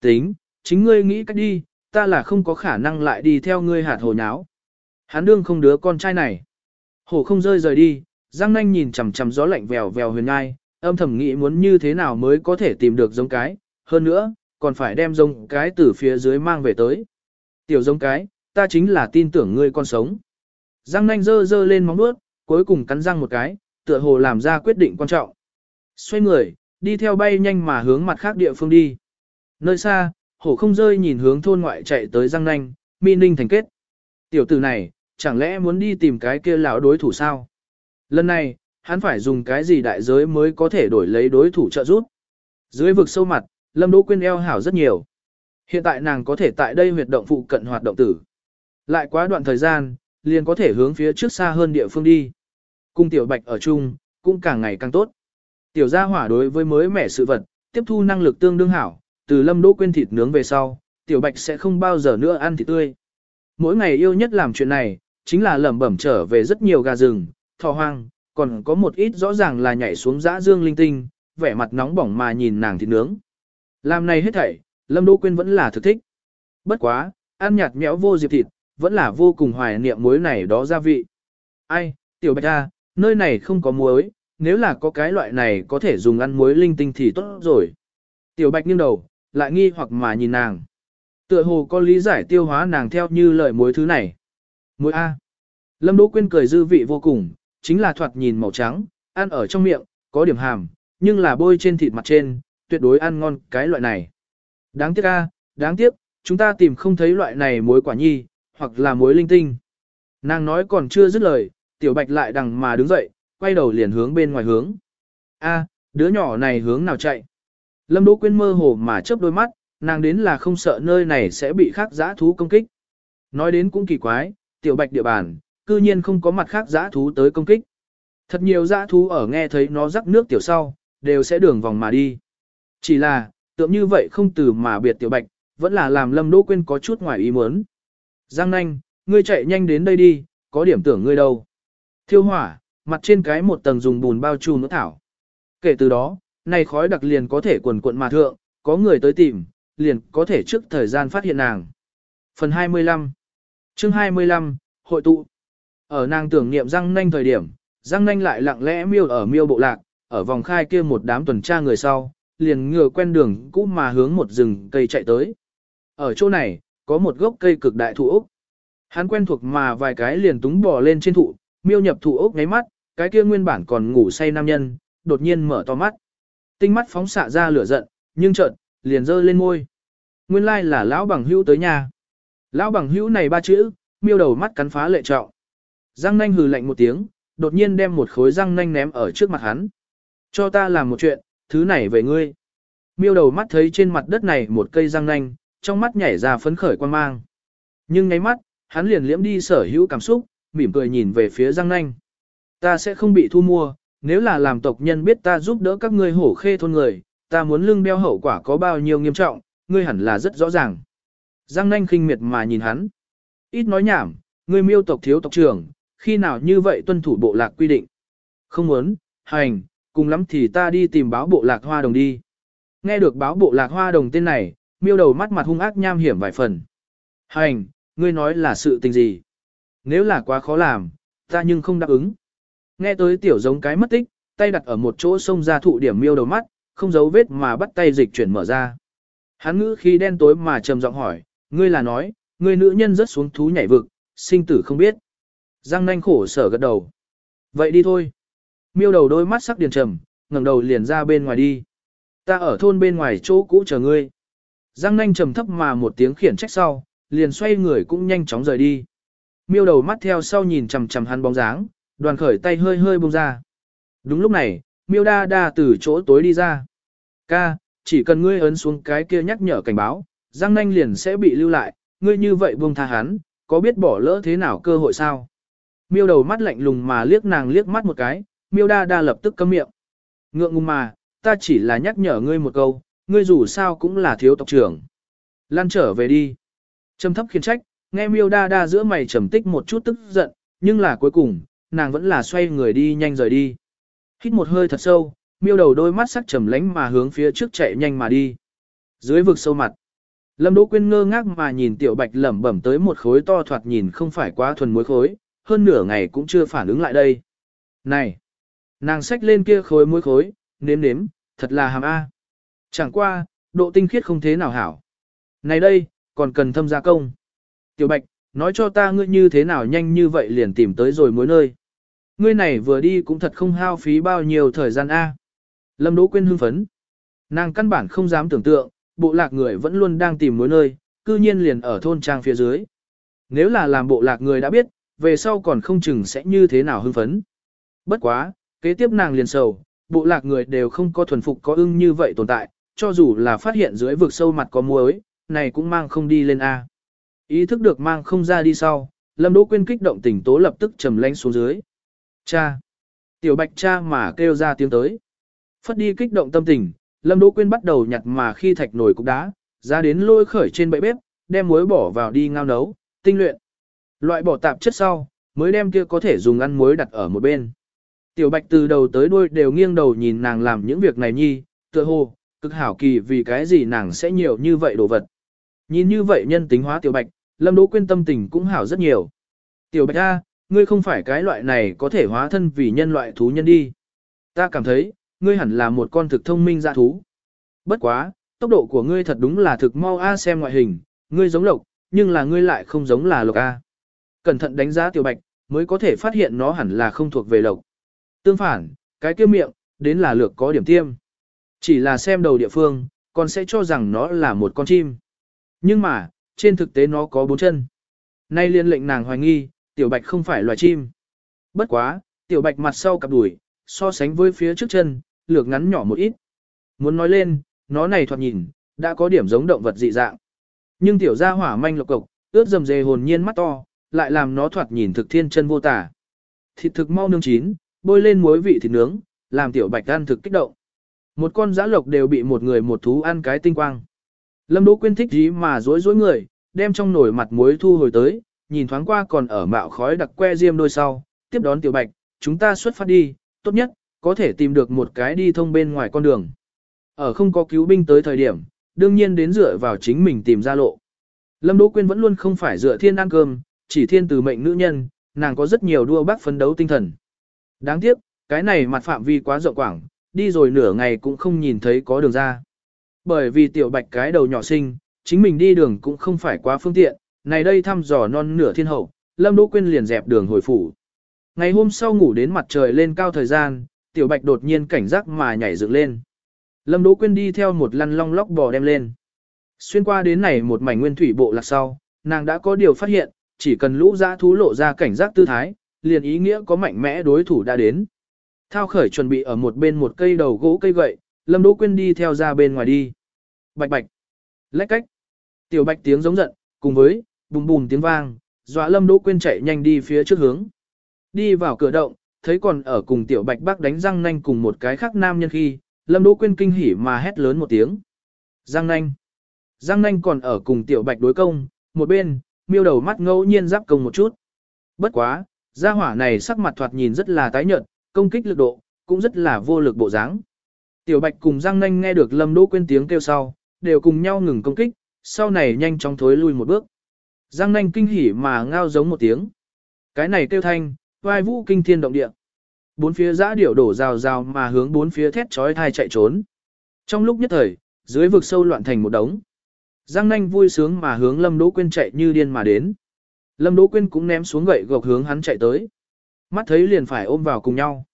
Tính, chính ngươi nghĩ cách đi, ta là không có khả năng lại đi theo ngươi hạt hồ nháo. Hắn đương không đứa con trai này. Hổ không rơi rời đi, Giang Nanh nhìn chằm chằm gió lạnh vèo vèo huyền ngai, âm thầm nghĩ muốn như thế nào mới có thể tìm được giống cái, hơn nữa, còn phải đem giống cái từ phía dưới mang về tới. Tiểu giống cái, ta chính là tin tưởng ngươi con sống. Giang Nanh dơ dơ lên móng nuốt, cuối cùng cắn răng một cái, tựa hồ làm ra quyết định quan trọng. Xoay người, đi theo bay nhanh mà hướng mặt khác địa phương đi. Nơi xa, hổ không rơi nhìn hướng thôn ngoại chạy tới răng nanh, mi ninh thành kết. Tiểu tử này, chẳng lẽ muốn đi tìm cái kia lão đối thủ sao? Lần này, hắn phải dùng cái gì đại giới mới có thể đổi lấy đối thủ trợ giúp? Dưới vực sâu mặt, Lâm Đỗ Quyên eo hảo rất nhiều. Hiện tại nàng có thể tại đây huyệt động phụ cận hoạt động tử. Lại quá đoạn thời gian, liền có thể hướng phía trước xa hơn địa phương đi. Cung tiểu bạch ở chung, cũng càng ngày càng tốt. Tiểu gia hỏa đối với mới mẻ sự vật, tiếp thu năng lực tương đương hảo, từ lâm đỗ quên thịt nướng về sau, tiểu bạch sẽ không bao giờ nữa ăn thịt tươi. Mỗi ngày yêu nhất làm chuyện này, chính là lẩm bẩm trở về rất nhiều gà rừng, thỏ hoang, còn có một ít rõ ràng là nhảy xuống dã dương linh tinh, vẻ mặt nóng bỏng mà nhìn nàng thịt nướng. Làm này hết thảy, Lâm Đỗ quên vẫn là thực thích. Bất quá, ăn nhạt nhẽo vô diệp thịt, vẫn là vô cùng hoài niệm muối này đó gia vị. Ai, tiểu bạch à nơi này không có muối, nếu là có cái loại này có thể dùng ăn muối linh tinh thì tốt rồi. Tiểu bạch nghiêng đầu, lại nghi hoặc mà nhìn nàng. Tựa hồ có lý giải tiêu hóa nàng theo như lời muối thứ này. Muối A. Lâm Đỗ Quyên cười dư vị vô cùng, chính là thoạt nhìn màu trắng, ăn ở trong miệng, có điểm hàm, nhưng là bôi trên thịt mặt trên, tuyệt đối ăn ngon cái loại này. Đáng tiếc A, đáng tiếc, chúng ta tìm không thấy loại này muối quả nhi, hoặc là muối linh tinh. Nàng nói còn chưa dứt lời, tiểu bạch lại đằng mà đứng dậy, quay đầu liền hướng bên ngoài hướng. A, đứa nhỏ này hướng nào chạy? Lâm Đỗ Quyên mơ hồ mà chớp đôi mắt, nàng đến là không sợ nơi này sẽ bị khác giã thú công kích. Nói đến cũng kỳ quái, tiểu bạch địa bàn, cư nhiên không có mặt khác giã thú tới công kích. Thật nhiều giã thú ở nghe thấy nó rắc nước tiểu sau, đều sẽ đường vòng mà đi. Chỉ là, tượng như vậy không từ mà biệt tiểu bạch, vẫn là làm Lâm Đỗ Quyên có chút ngoài ý muốn. Giang nanh, ngươi chạy nhanh đến đây đi, có điểm tưởng ngươi đâu. Thiêu hỏa, mặt trên cái một tầng dùng bùn bao trùm nước thảo. Kể từ đó, này khói đặc liền có thể quần cuộn mà thượng, có người tới tìm, liền có thể trước thời gian phát hiện nàng. Phần 25 chương 25, hội tụ. Ở nàng tưởng niệm răng nanh thời điểm, răng nanh lại lặng lẽ miêu ở miêu bộ lạc, ở vòng khai kia một đám tuần tra người sau, liền ngừa quen đường cũ mà hướng một rừng cây chạy tới. Ở chỗ này, có một gốc cây cực đại thụ ốc. Hắn quen thuộc mà vài cái liền túng bò lên trên thụ, miêu nhập thụ ốc ngáy mắt, cái kia nguyên bản còn ngủ say nam nhân, đột nhiên mở to mắt. Tinh mắt phóng xạ ra lửa giận, nhưng chợt liền rơi lên môi. Nguyên lai là lão bằng hữu tới nhà. Lão bằng hữu này ba chữ, miêu đầu mắt cắn phá lệ trọng. Răng nanh hừ lạnh một tiếng, đột nhiên đem một khối răng nanh ném ở trước mặt hắn. Cho ta làm một chuyện, thứ này về ngươi. Miêu đầu mắt thấy trên mặt đất này một cây răng nanh, trong mắt nhảy ra phấn khởi quan mang. Nhưng ngay mắt, hắn liền liễm đi sở hữu cảm xúc, mỉm cười nhìn về phía răng nanh. Ta sẽ không bị thu mua, nếu là làm tộc nhân biết ta giúp đỡ các ngươi hổ khê thôn người, ta muốn lưng đeo hậu quả có bao nhiêu nghiêm trọng, ngươi hẳn là rất rõ ràng. Giang nanh khinh miệt mà nhìn hắn. Ít nói nhảm, ngươi miêu tộc thiếu tộc trưởng, khi nào như vậy tuân thủ bộ lạc quy định. Không muốn, hành, cùng lắm thì ta đi tìm báo bộ lạc hoa đồng đi. Nghe được báo bộ lạc hoa đồng tên này, miêu đầu mắt mặt hung ác nham hiểm vài phần. Hành, ngươi nói là sự tình gì? Nếu là quá khó làm, ta nhưng không đáp ứng. Nghe tới tiểu giống cái mất tích, tay đặt ở một chỗ sông ra thụ điểm miêu đầu mắt, không giấu vết mà bắt tay dịch chuyển mở ra. Hắn ngữ khi đen tối mà trầm giọng hỏi, ngươi là nói, ngươi nữ nhân rất xuống thú nhảy vực, sinh tử không biết. Giang nanh khổ sở gật đầu. Vậy đi thôi. Miêu đầu đôi mắt sắc điền trầm, ngẩng đầu liền ra bên ngoài đi. Ta ở thôn bên ngoài chỗ cũ chờ ngươi. Giang nanh trầm thấp mà một tiếng khiển trách sau, liền xoay người cũng nhanh chóng rời đi. Miêu đầu mắt theo sau nhìn chằm chằm hắn bóng dáng, đoàn khởi tay hơi hơi buông ra. Đúng lúc này, miêu đa đa từ chỗ tối đi ra. Ca, chỉ cần ngươi ấn xuống cái kia nhắc nhở cảnh báo, Giang nanh liền sẽ bị lưu lại, ngươi như vậy buông tha hắn, có biết bỏ lỡ thế nào cơ hội sao? Miêu đầu mắt lạnh lùng mà liếc nàng liếc mắt một cái, miêu đa đa lập tức câm miệng. Ngượng ngùng mà, ta chỉ là nhắc nhở ngươi một câu, ngươi dù sao cũng là thiếu tộc trưởng. Lan trở về đi. Trầm thấp khiển trách, nghe miêu đa đa giữa mày trầm tích một chút tức giận, nhưng là cuối cùng, nàng vẫn là xoay người đi nhanh rời đi. Hít một hơi thật sâu, miêu đầu đôi mắt sắc trầm lánh mà hướng phía trước chạy nhanh mà đi. Dưới vực sâu mặt, Lâm Đỗ Quyên ngơ ngác mà nhìn tiểu bạch lẩm bẩm tới một khối to thoạt nhìn không phải quá thuần muối khối, hơn nửa ngày cũng chưa phản ứng lại đây. Này! Nàng xách lên kia khối muối khối, nếm nếm, thật là hàm A. Chẳng qua, độ tinh khiết không thế nào hảo. Này đây, còn cần thâm gia công. Tiểu Bạch, nói cho ta ngươi như thế nào nhanh như vậy liền tìm tới rồi mối nơi. Ngươi này vừa đi cũng thật không hao phí bao nhiêu thời gian A. Lâm Đỗ Quyên hưng phấn. Nàng căn bản không dám tưởng tượng, bộ lạc người vẫn luôn đang tìm mối nơi, cư nhiên liền ở thôn trang phía dưới. Nếu là làm bộ lạc người đã biết, về sau còn không chừng sẽ như thế nào hưng phấn. Bất quá, kế tiếp nàng liền sầu, bộ lạc người đều không có thuần phục có ưng như vậy tồn tại, cho dù là phát hiện dưới vực sâu mặt có muối, này cũng mang không đi lên A. Ý thức được mang không ra đi sau, Lâm Đỗ Quyên kích động tỉnh tố lập tức trầm lánh xuống dưới. Cha! Tiểu bạch cha mà kêu ra tiếng tới. Phất đi kích động tâm tình, Lâm Đỗ Quyên bắt đầu nhặt mà khi thạch nồi cục đá, ra đến lôi khởi trên bậy bếp, đem muối bỏ vào đi ngao nấu, tinh luyện. Loại bỏ tạp chất sau, mới đem kia có thể dùng ăn muối đặt ở một bên. Tiểu Bạch từ đầu tới đuôi đều nghiêng đầu nhìn nàng làm những việc này nhi, tựa hồ, cực hảo kỳ vì cái gì nàng sẽ nhiều như vậy đồ vật. Nhìn như vậy nhân tính hóa Tiểu Bạch, Lâm Đỗ Quyên tâm tình cũng hảo rất nhiều. Tiểu Bạch A, ngươi không phải cái loại này có thể hóa thân vì nhân loại thú nhân đi. Ta cảm thấy, ngươi hẳn là một con thực thông minh dạ thú. Bất quá, tốc độ của ngươi thật đúng là thực mau A xem ngoại hình, ngươi giống lộc, nhưng là ngươi lại không giống là lộc A. Cẩn thận đánh giá tiểu bạch, mới có thể phát hiện nó hẳn là không thuộc về lộc. Tương phản, cái kia miệng, đến là lược có điểm tiêm. Chỉ là xem đầu địa phương, còn sẽ cho rằng nó là một con chim. Nhưng mà, trên thực tế nó có bốn chân. Nay liên lệnh nàng hoài nghi, tiểu bạch không phải loài chim. Bất quá, tiểu bạch mặt sau cặp đùi, so sánh với phía trước chân, lược ngắn nhỏ một ít. Muốn nói lên, nó này thoạt nhìn, đã có điểm giống động vật dị dạng. Nhưng tiểu gia hỏa manh lộc cộc, ướt dầm dề hồn nhiên mắt to, lại làm nó thoạt nhìn thực thiên chân vô tả. Thịt thực mau nương chín, bôi lên muối vị thịt nướng, làm tiểu bạch ăn thực kích động. Một con giã lộc đều bị một người một thú ăn cái tinh quang. Lâm Đỗ Quyên thích gì mà rối rối người, đem trong nồi mặt muối thu hồi tới, nhìn thoáng qua còn ở mạo khói đặc que diêm đôi sau, tiếp đón tiểu bạch, chúng ta xuất phát đi, tốt nhất, có thể tìm được một cái đi thông bên ngoài con đường. Ở không có cứu binh tới thời điểm, đương nhiên đến dựa vào chính mình tìm ra lộ. Lâm Đỗ Quyên vẫn luôn không phải dựa thiên ăn cơm, chỉ thiên từ mệnh nữ nhân, nàng có rất nhiều đua bác phấn đấu tinh thần. Đáng tiếc, cái này mặt phạm vi quá rộng quảng, đi rồi nửa ngày cũng không nhìn thấy có đường ra. Bởi vì tiểu bạch cái đầu nhỏ sinh, chính mình đi đường cũng không phải quá phương tiện, này đây thăm dò non nửa thiên hậu, Lâm Đỗ Quyên liền dẹp đường hồi phủ. Ngày hôm sau ngủ đến mặt trời lên cao thời gian, tiểu bạch đột nhiên cảnh giác mà nhảy dựng lên. Lâm Đỗ Quyên đi theo một lăn long lóc bò đem lên. Xuyên qua đến này một mảnh nguyên thủy bộ lạc sau, nàng đã có điều phát hiện, chỉ cần lũ dã thú lộ ra cảnh giác tư thái, liền ý nghĩa có mạnh mẽ đối thủ đã đến. Thao khởi chuẩn bị ở một bên một cây đầu gỗ cây gậy, Lâm Đỗ Quyên đi theo ra bên ngoài đi. Bạch bạch, lách cách, tiểu bạch tiếng giống giận, cùng với bùm bùm tiếng vang, dọa Lâm Đỗ Quyên chạy nhanh đi phía trước hướng. Đi vào cửa động, thấy còn ở cùng tiểu bạch bác đánh răng nanh cùng một cái khác nam nhân khi, Lâm Đỗ Quyên kinh hỉ mà hét lớn một tiếng. Giang nanh. Giang nanh còn ở cùng tiểu bạch đối công, một bên, miêu đầu mắt ngẫu nhiên giáp công một chút. Bất quá, gia hỏa này sắc mặt thoạt nhìn rất là tái nhợt, công kích lực độ, cũng rất là vô lực bộ dáng. Tiểu bạch cùng Giang nanh nghe được Lâm Đỗ Quyên tiếng kêu sau, đều cùng nhau ngừng công kích, sau này nhanh chóng thối lui một bước. Giang nanh kinh hỉ mà ngao giống một tiếng. Cái này kêu thanh, vai vũ kinh thiên động địa. Bốn phía giã điểu đổ rào rào mà hướng bốn phía thét chói thai chạy trốn. Trong lúc nhất thời, dưới vực sâu loạn thành một đống. Giang nanh vui sướng mà hướng Lâm Đỗ Quyên chạy như điên mà đến. Lâm Đỗ Quyên cũng ném xuống gậy gộc hướng hắn chạy tới. Mắt thấy liền phải ôm vào cùng nhau.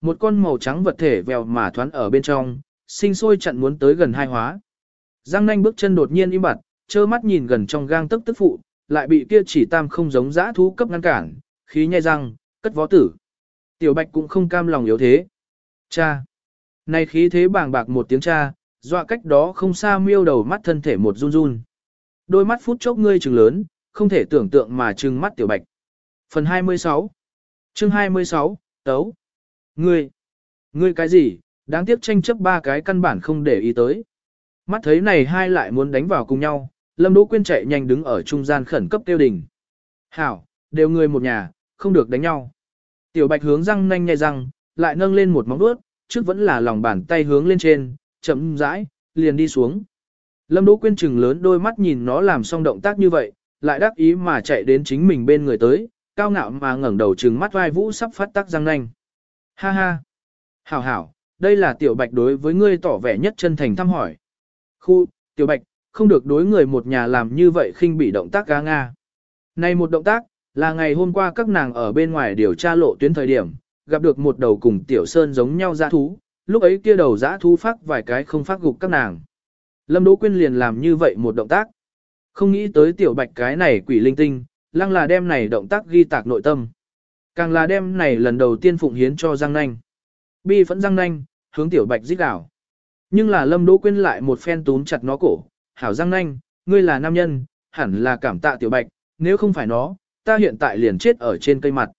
Một con màu trắng vật thể vèo mà thoán ở bên trong, sinh sôi chặn muốn tới gần hai hóa. Giang nanh bước chân đột nhiên im bặt, trơ mắt nhìn gần trong gang tức tức phụ, lại bị kia chỉ tam không giống dã thú cấp ngăn cản, khí nhai răng, cất vó tử. Tiểu Bạch cũng không cam lòng yếu thế. Cha! Này khí thế bàng bạc một tiếng cha, dọa cách đó không xa miêu đầu mắt thân thể một run run. Đôi mắt phút chốc ngươi trừng lớn, không thể tưởng tượng mà trừng mắt Tiểu Bạch. Phần 26 chương 26, Tấu Ngươi! Ngươi cái gì? Đáng tiếc tranh chấp ba cái căn bản không để ý tới. Mắt thấy này hai lại muốn đánh vào cùng nhau, Lâm Đỗ Quyên chạy nhanh đứng ở trung gian khẩn cấp tiêu đình. Hảo, đều người một nhà, không được đánh nhau. Tiểu bạch hướng răng nanh nhai răng, lại nâng lên một móng vuốt, trước vẫn là lòng bàn tay hướng lên trên, chậm rãi, liền đi xuống. Lâm Đỗ Quyên chừng lớn đôi mắt nhìn nó làm xong động tác như vậy, lại đắc ý mà chạy đến chính mình bên người tới, cao ngạo mà ngẩng đầu trừng mắt vai vũ sắp phát tác răng nanh. Ha ha! Hảo hảo, đây là tiểu bạch đối với ngươi tỏ vẻ nhất chân thành thăm hỏi. Khu, tiểu bạch, không được đối người một nhà làm như vậy khinh bị động tác ga nga. Này một động tác, là ngày hôm qua các nàng ở bên ngoài điều tra lộ tuyến thời điểm, gặp được một đầu cùng tiểu sơn giống nhau dã thú, lúc ấy kia đầu dã thú phát vài cái không phát gục các nàng. Lâm Đỗ Quyên liền làm như vậy một động tác. Không nghĩ tới tiểu bạch cái này quỷ linh tinh, lăng là đem này động tác ghi tạc nội tâm. Càng là đem này lần đầu tiên phụng hiến cho Giang Nanh. Bi phẫn Giang Nanh, hướng tiểu bạch giết đảo. Nhưng là Lâm Đỗ Quyên lại một phen túm chặt nó cổ, hảo Giang Nanh, ngươi là nam nhân, hẳn là cảm tạ tiểu bạch, nếu không phải nó, ta hiện tại liền chết ở trên cây mặt.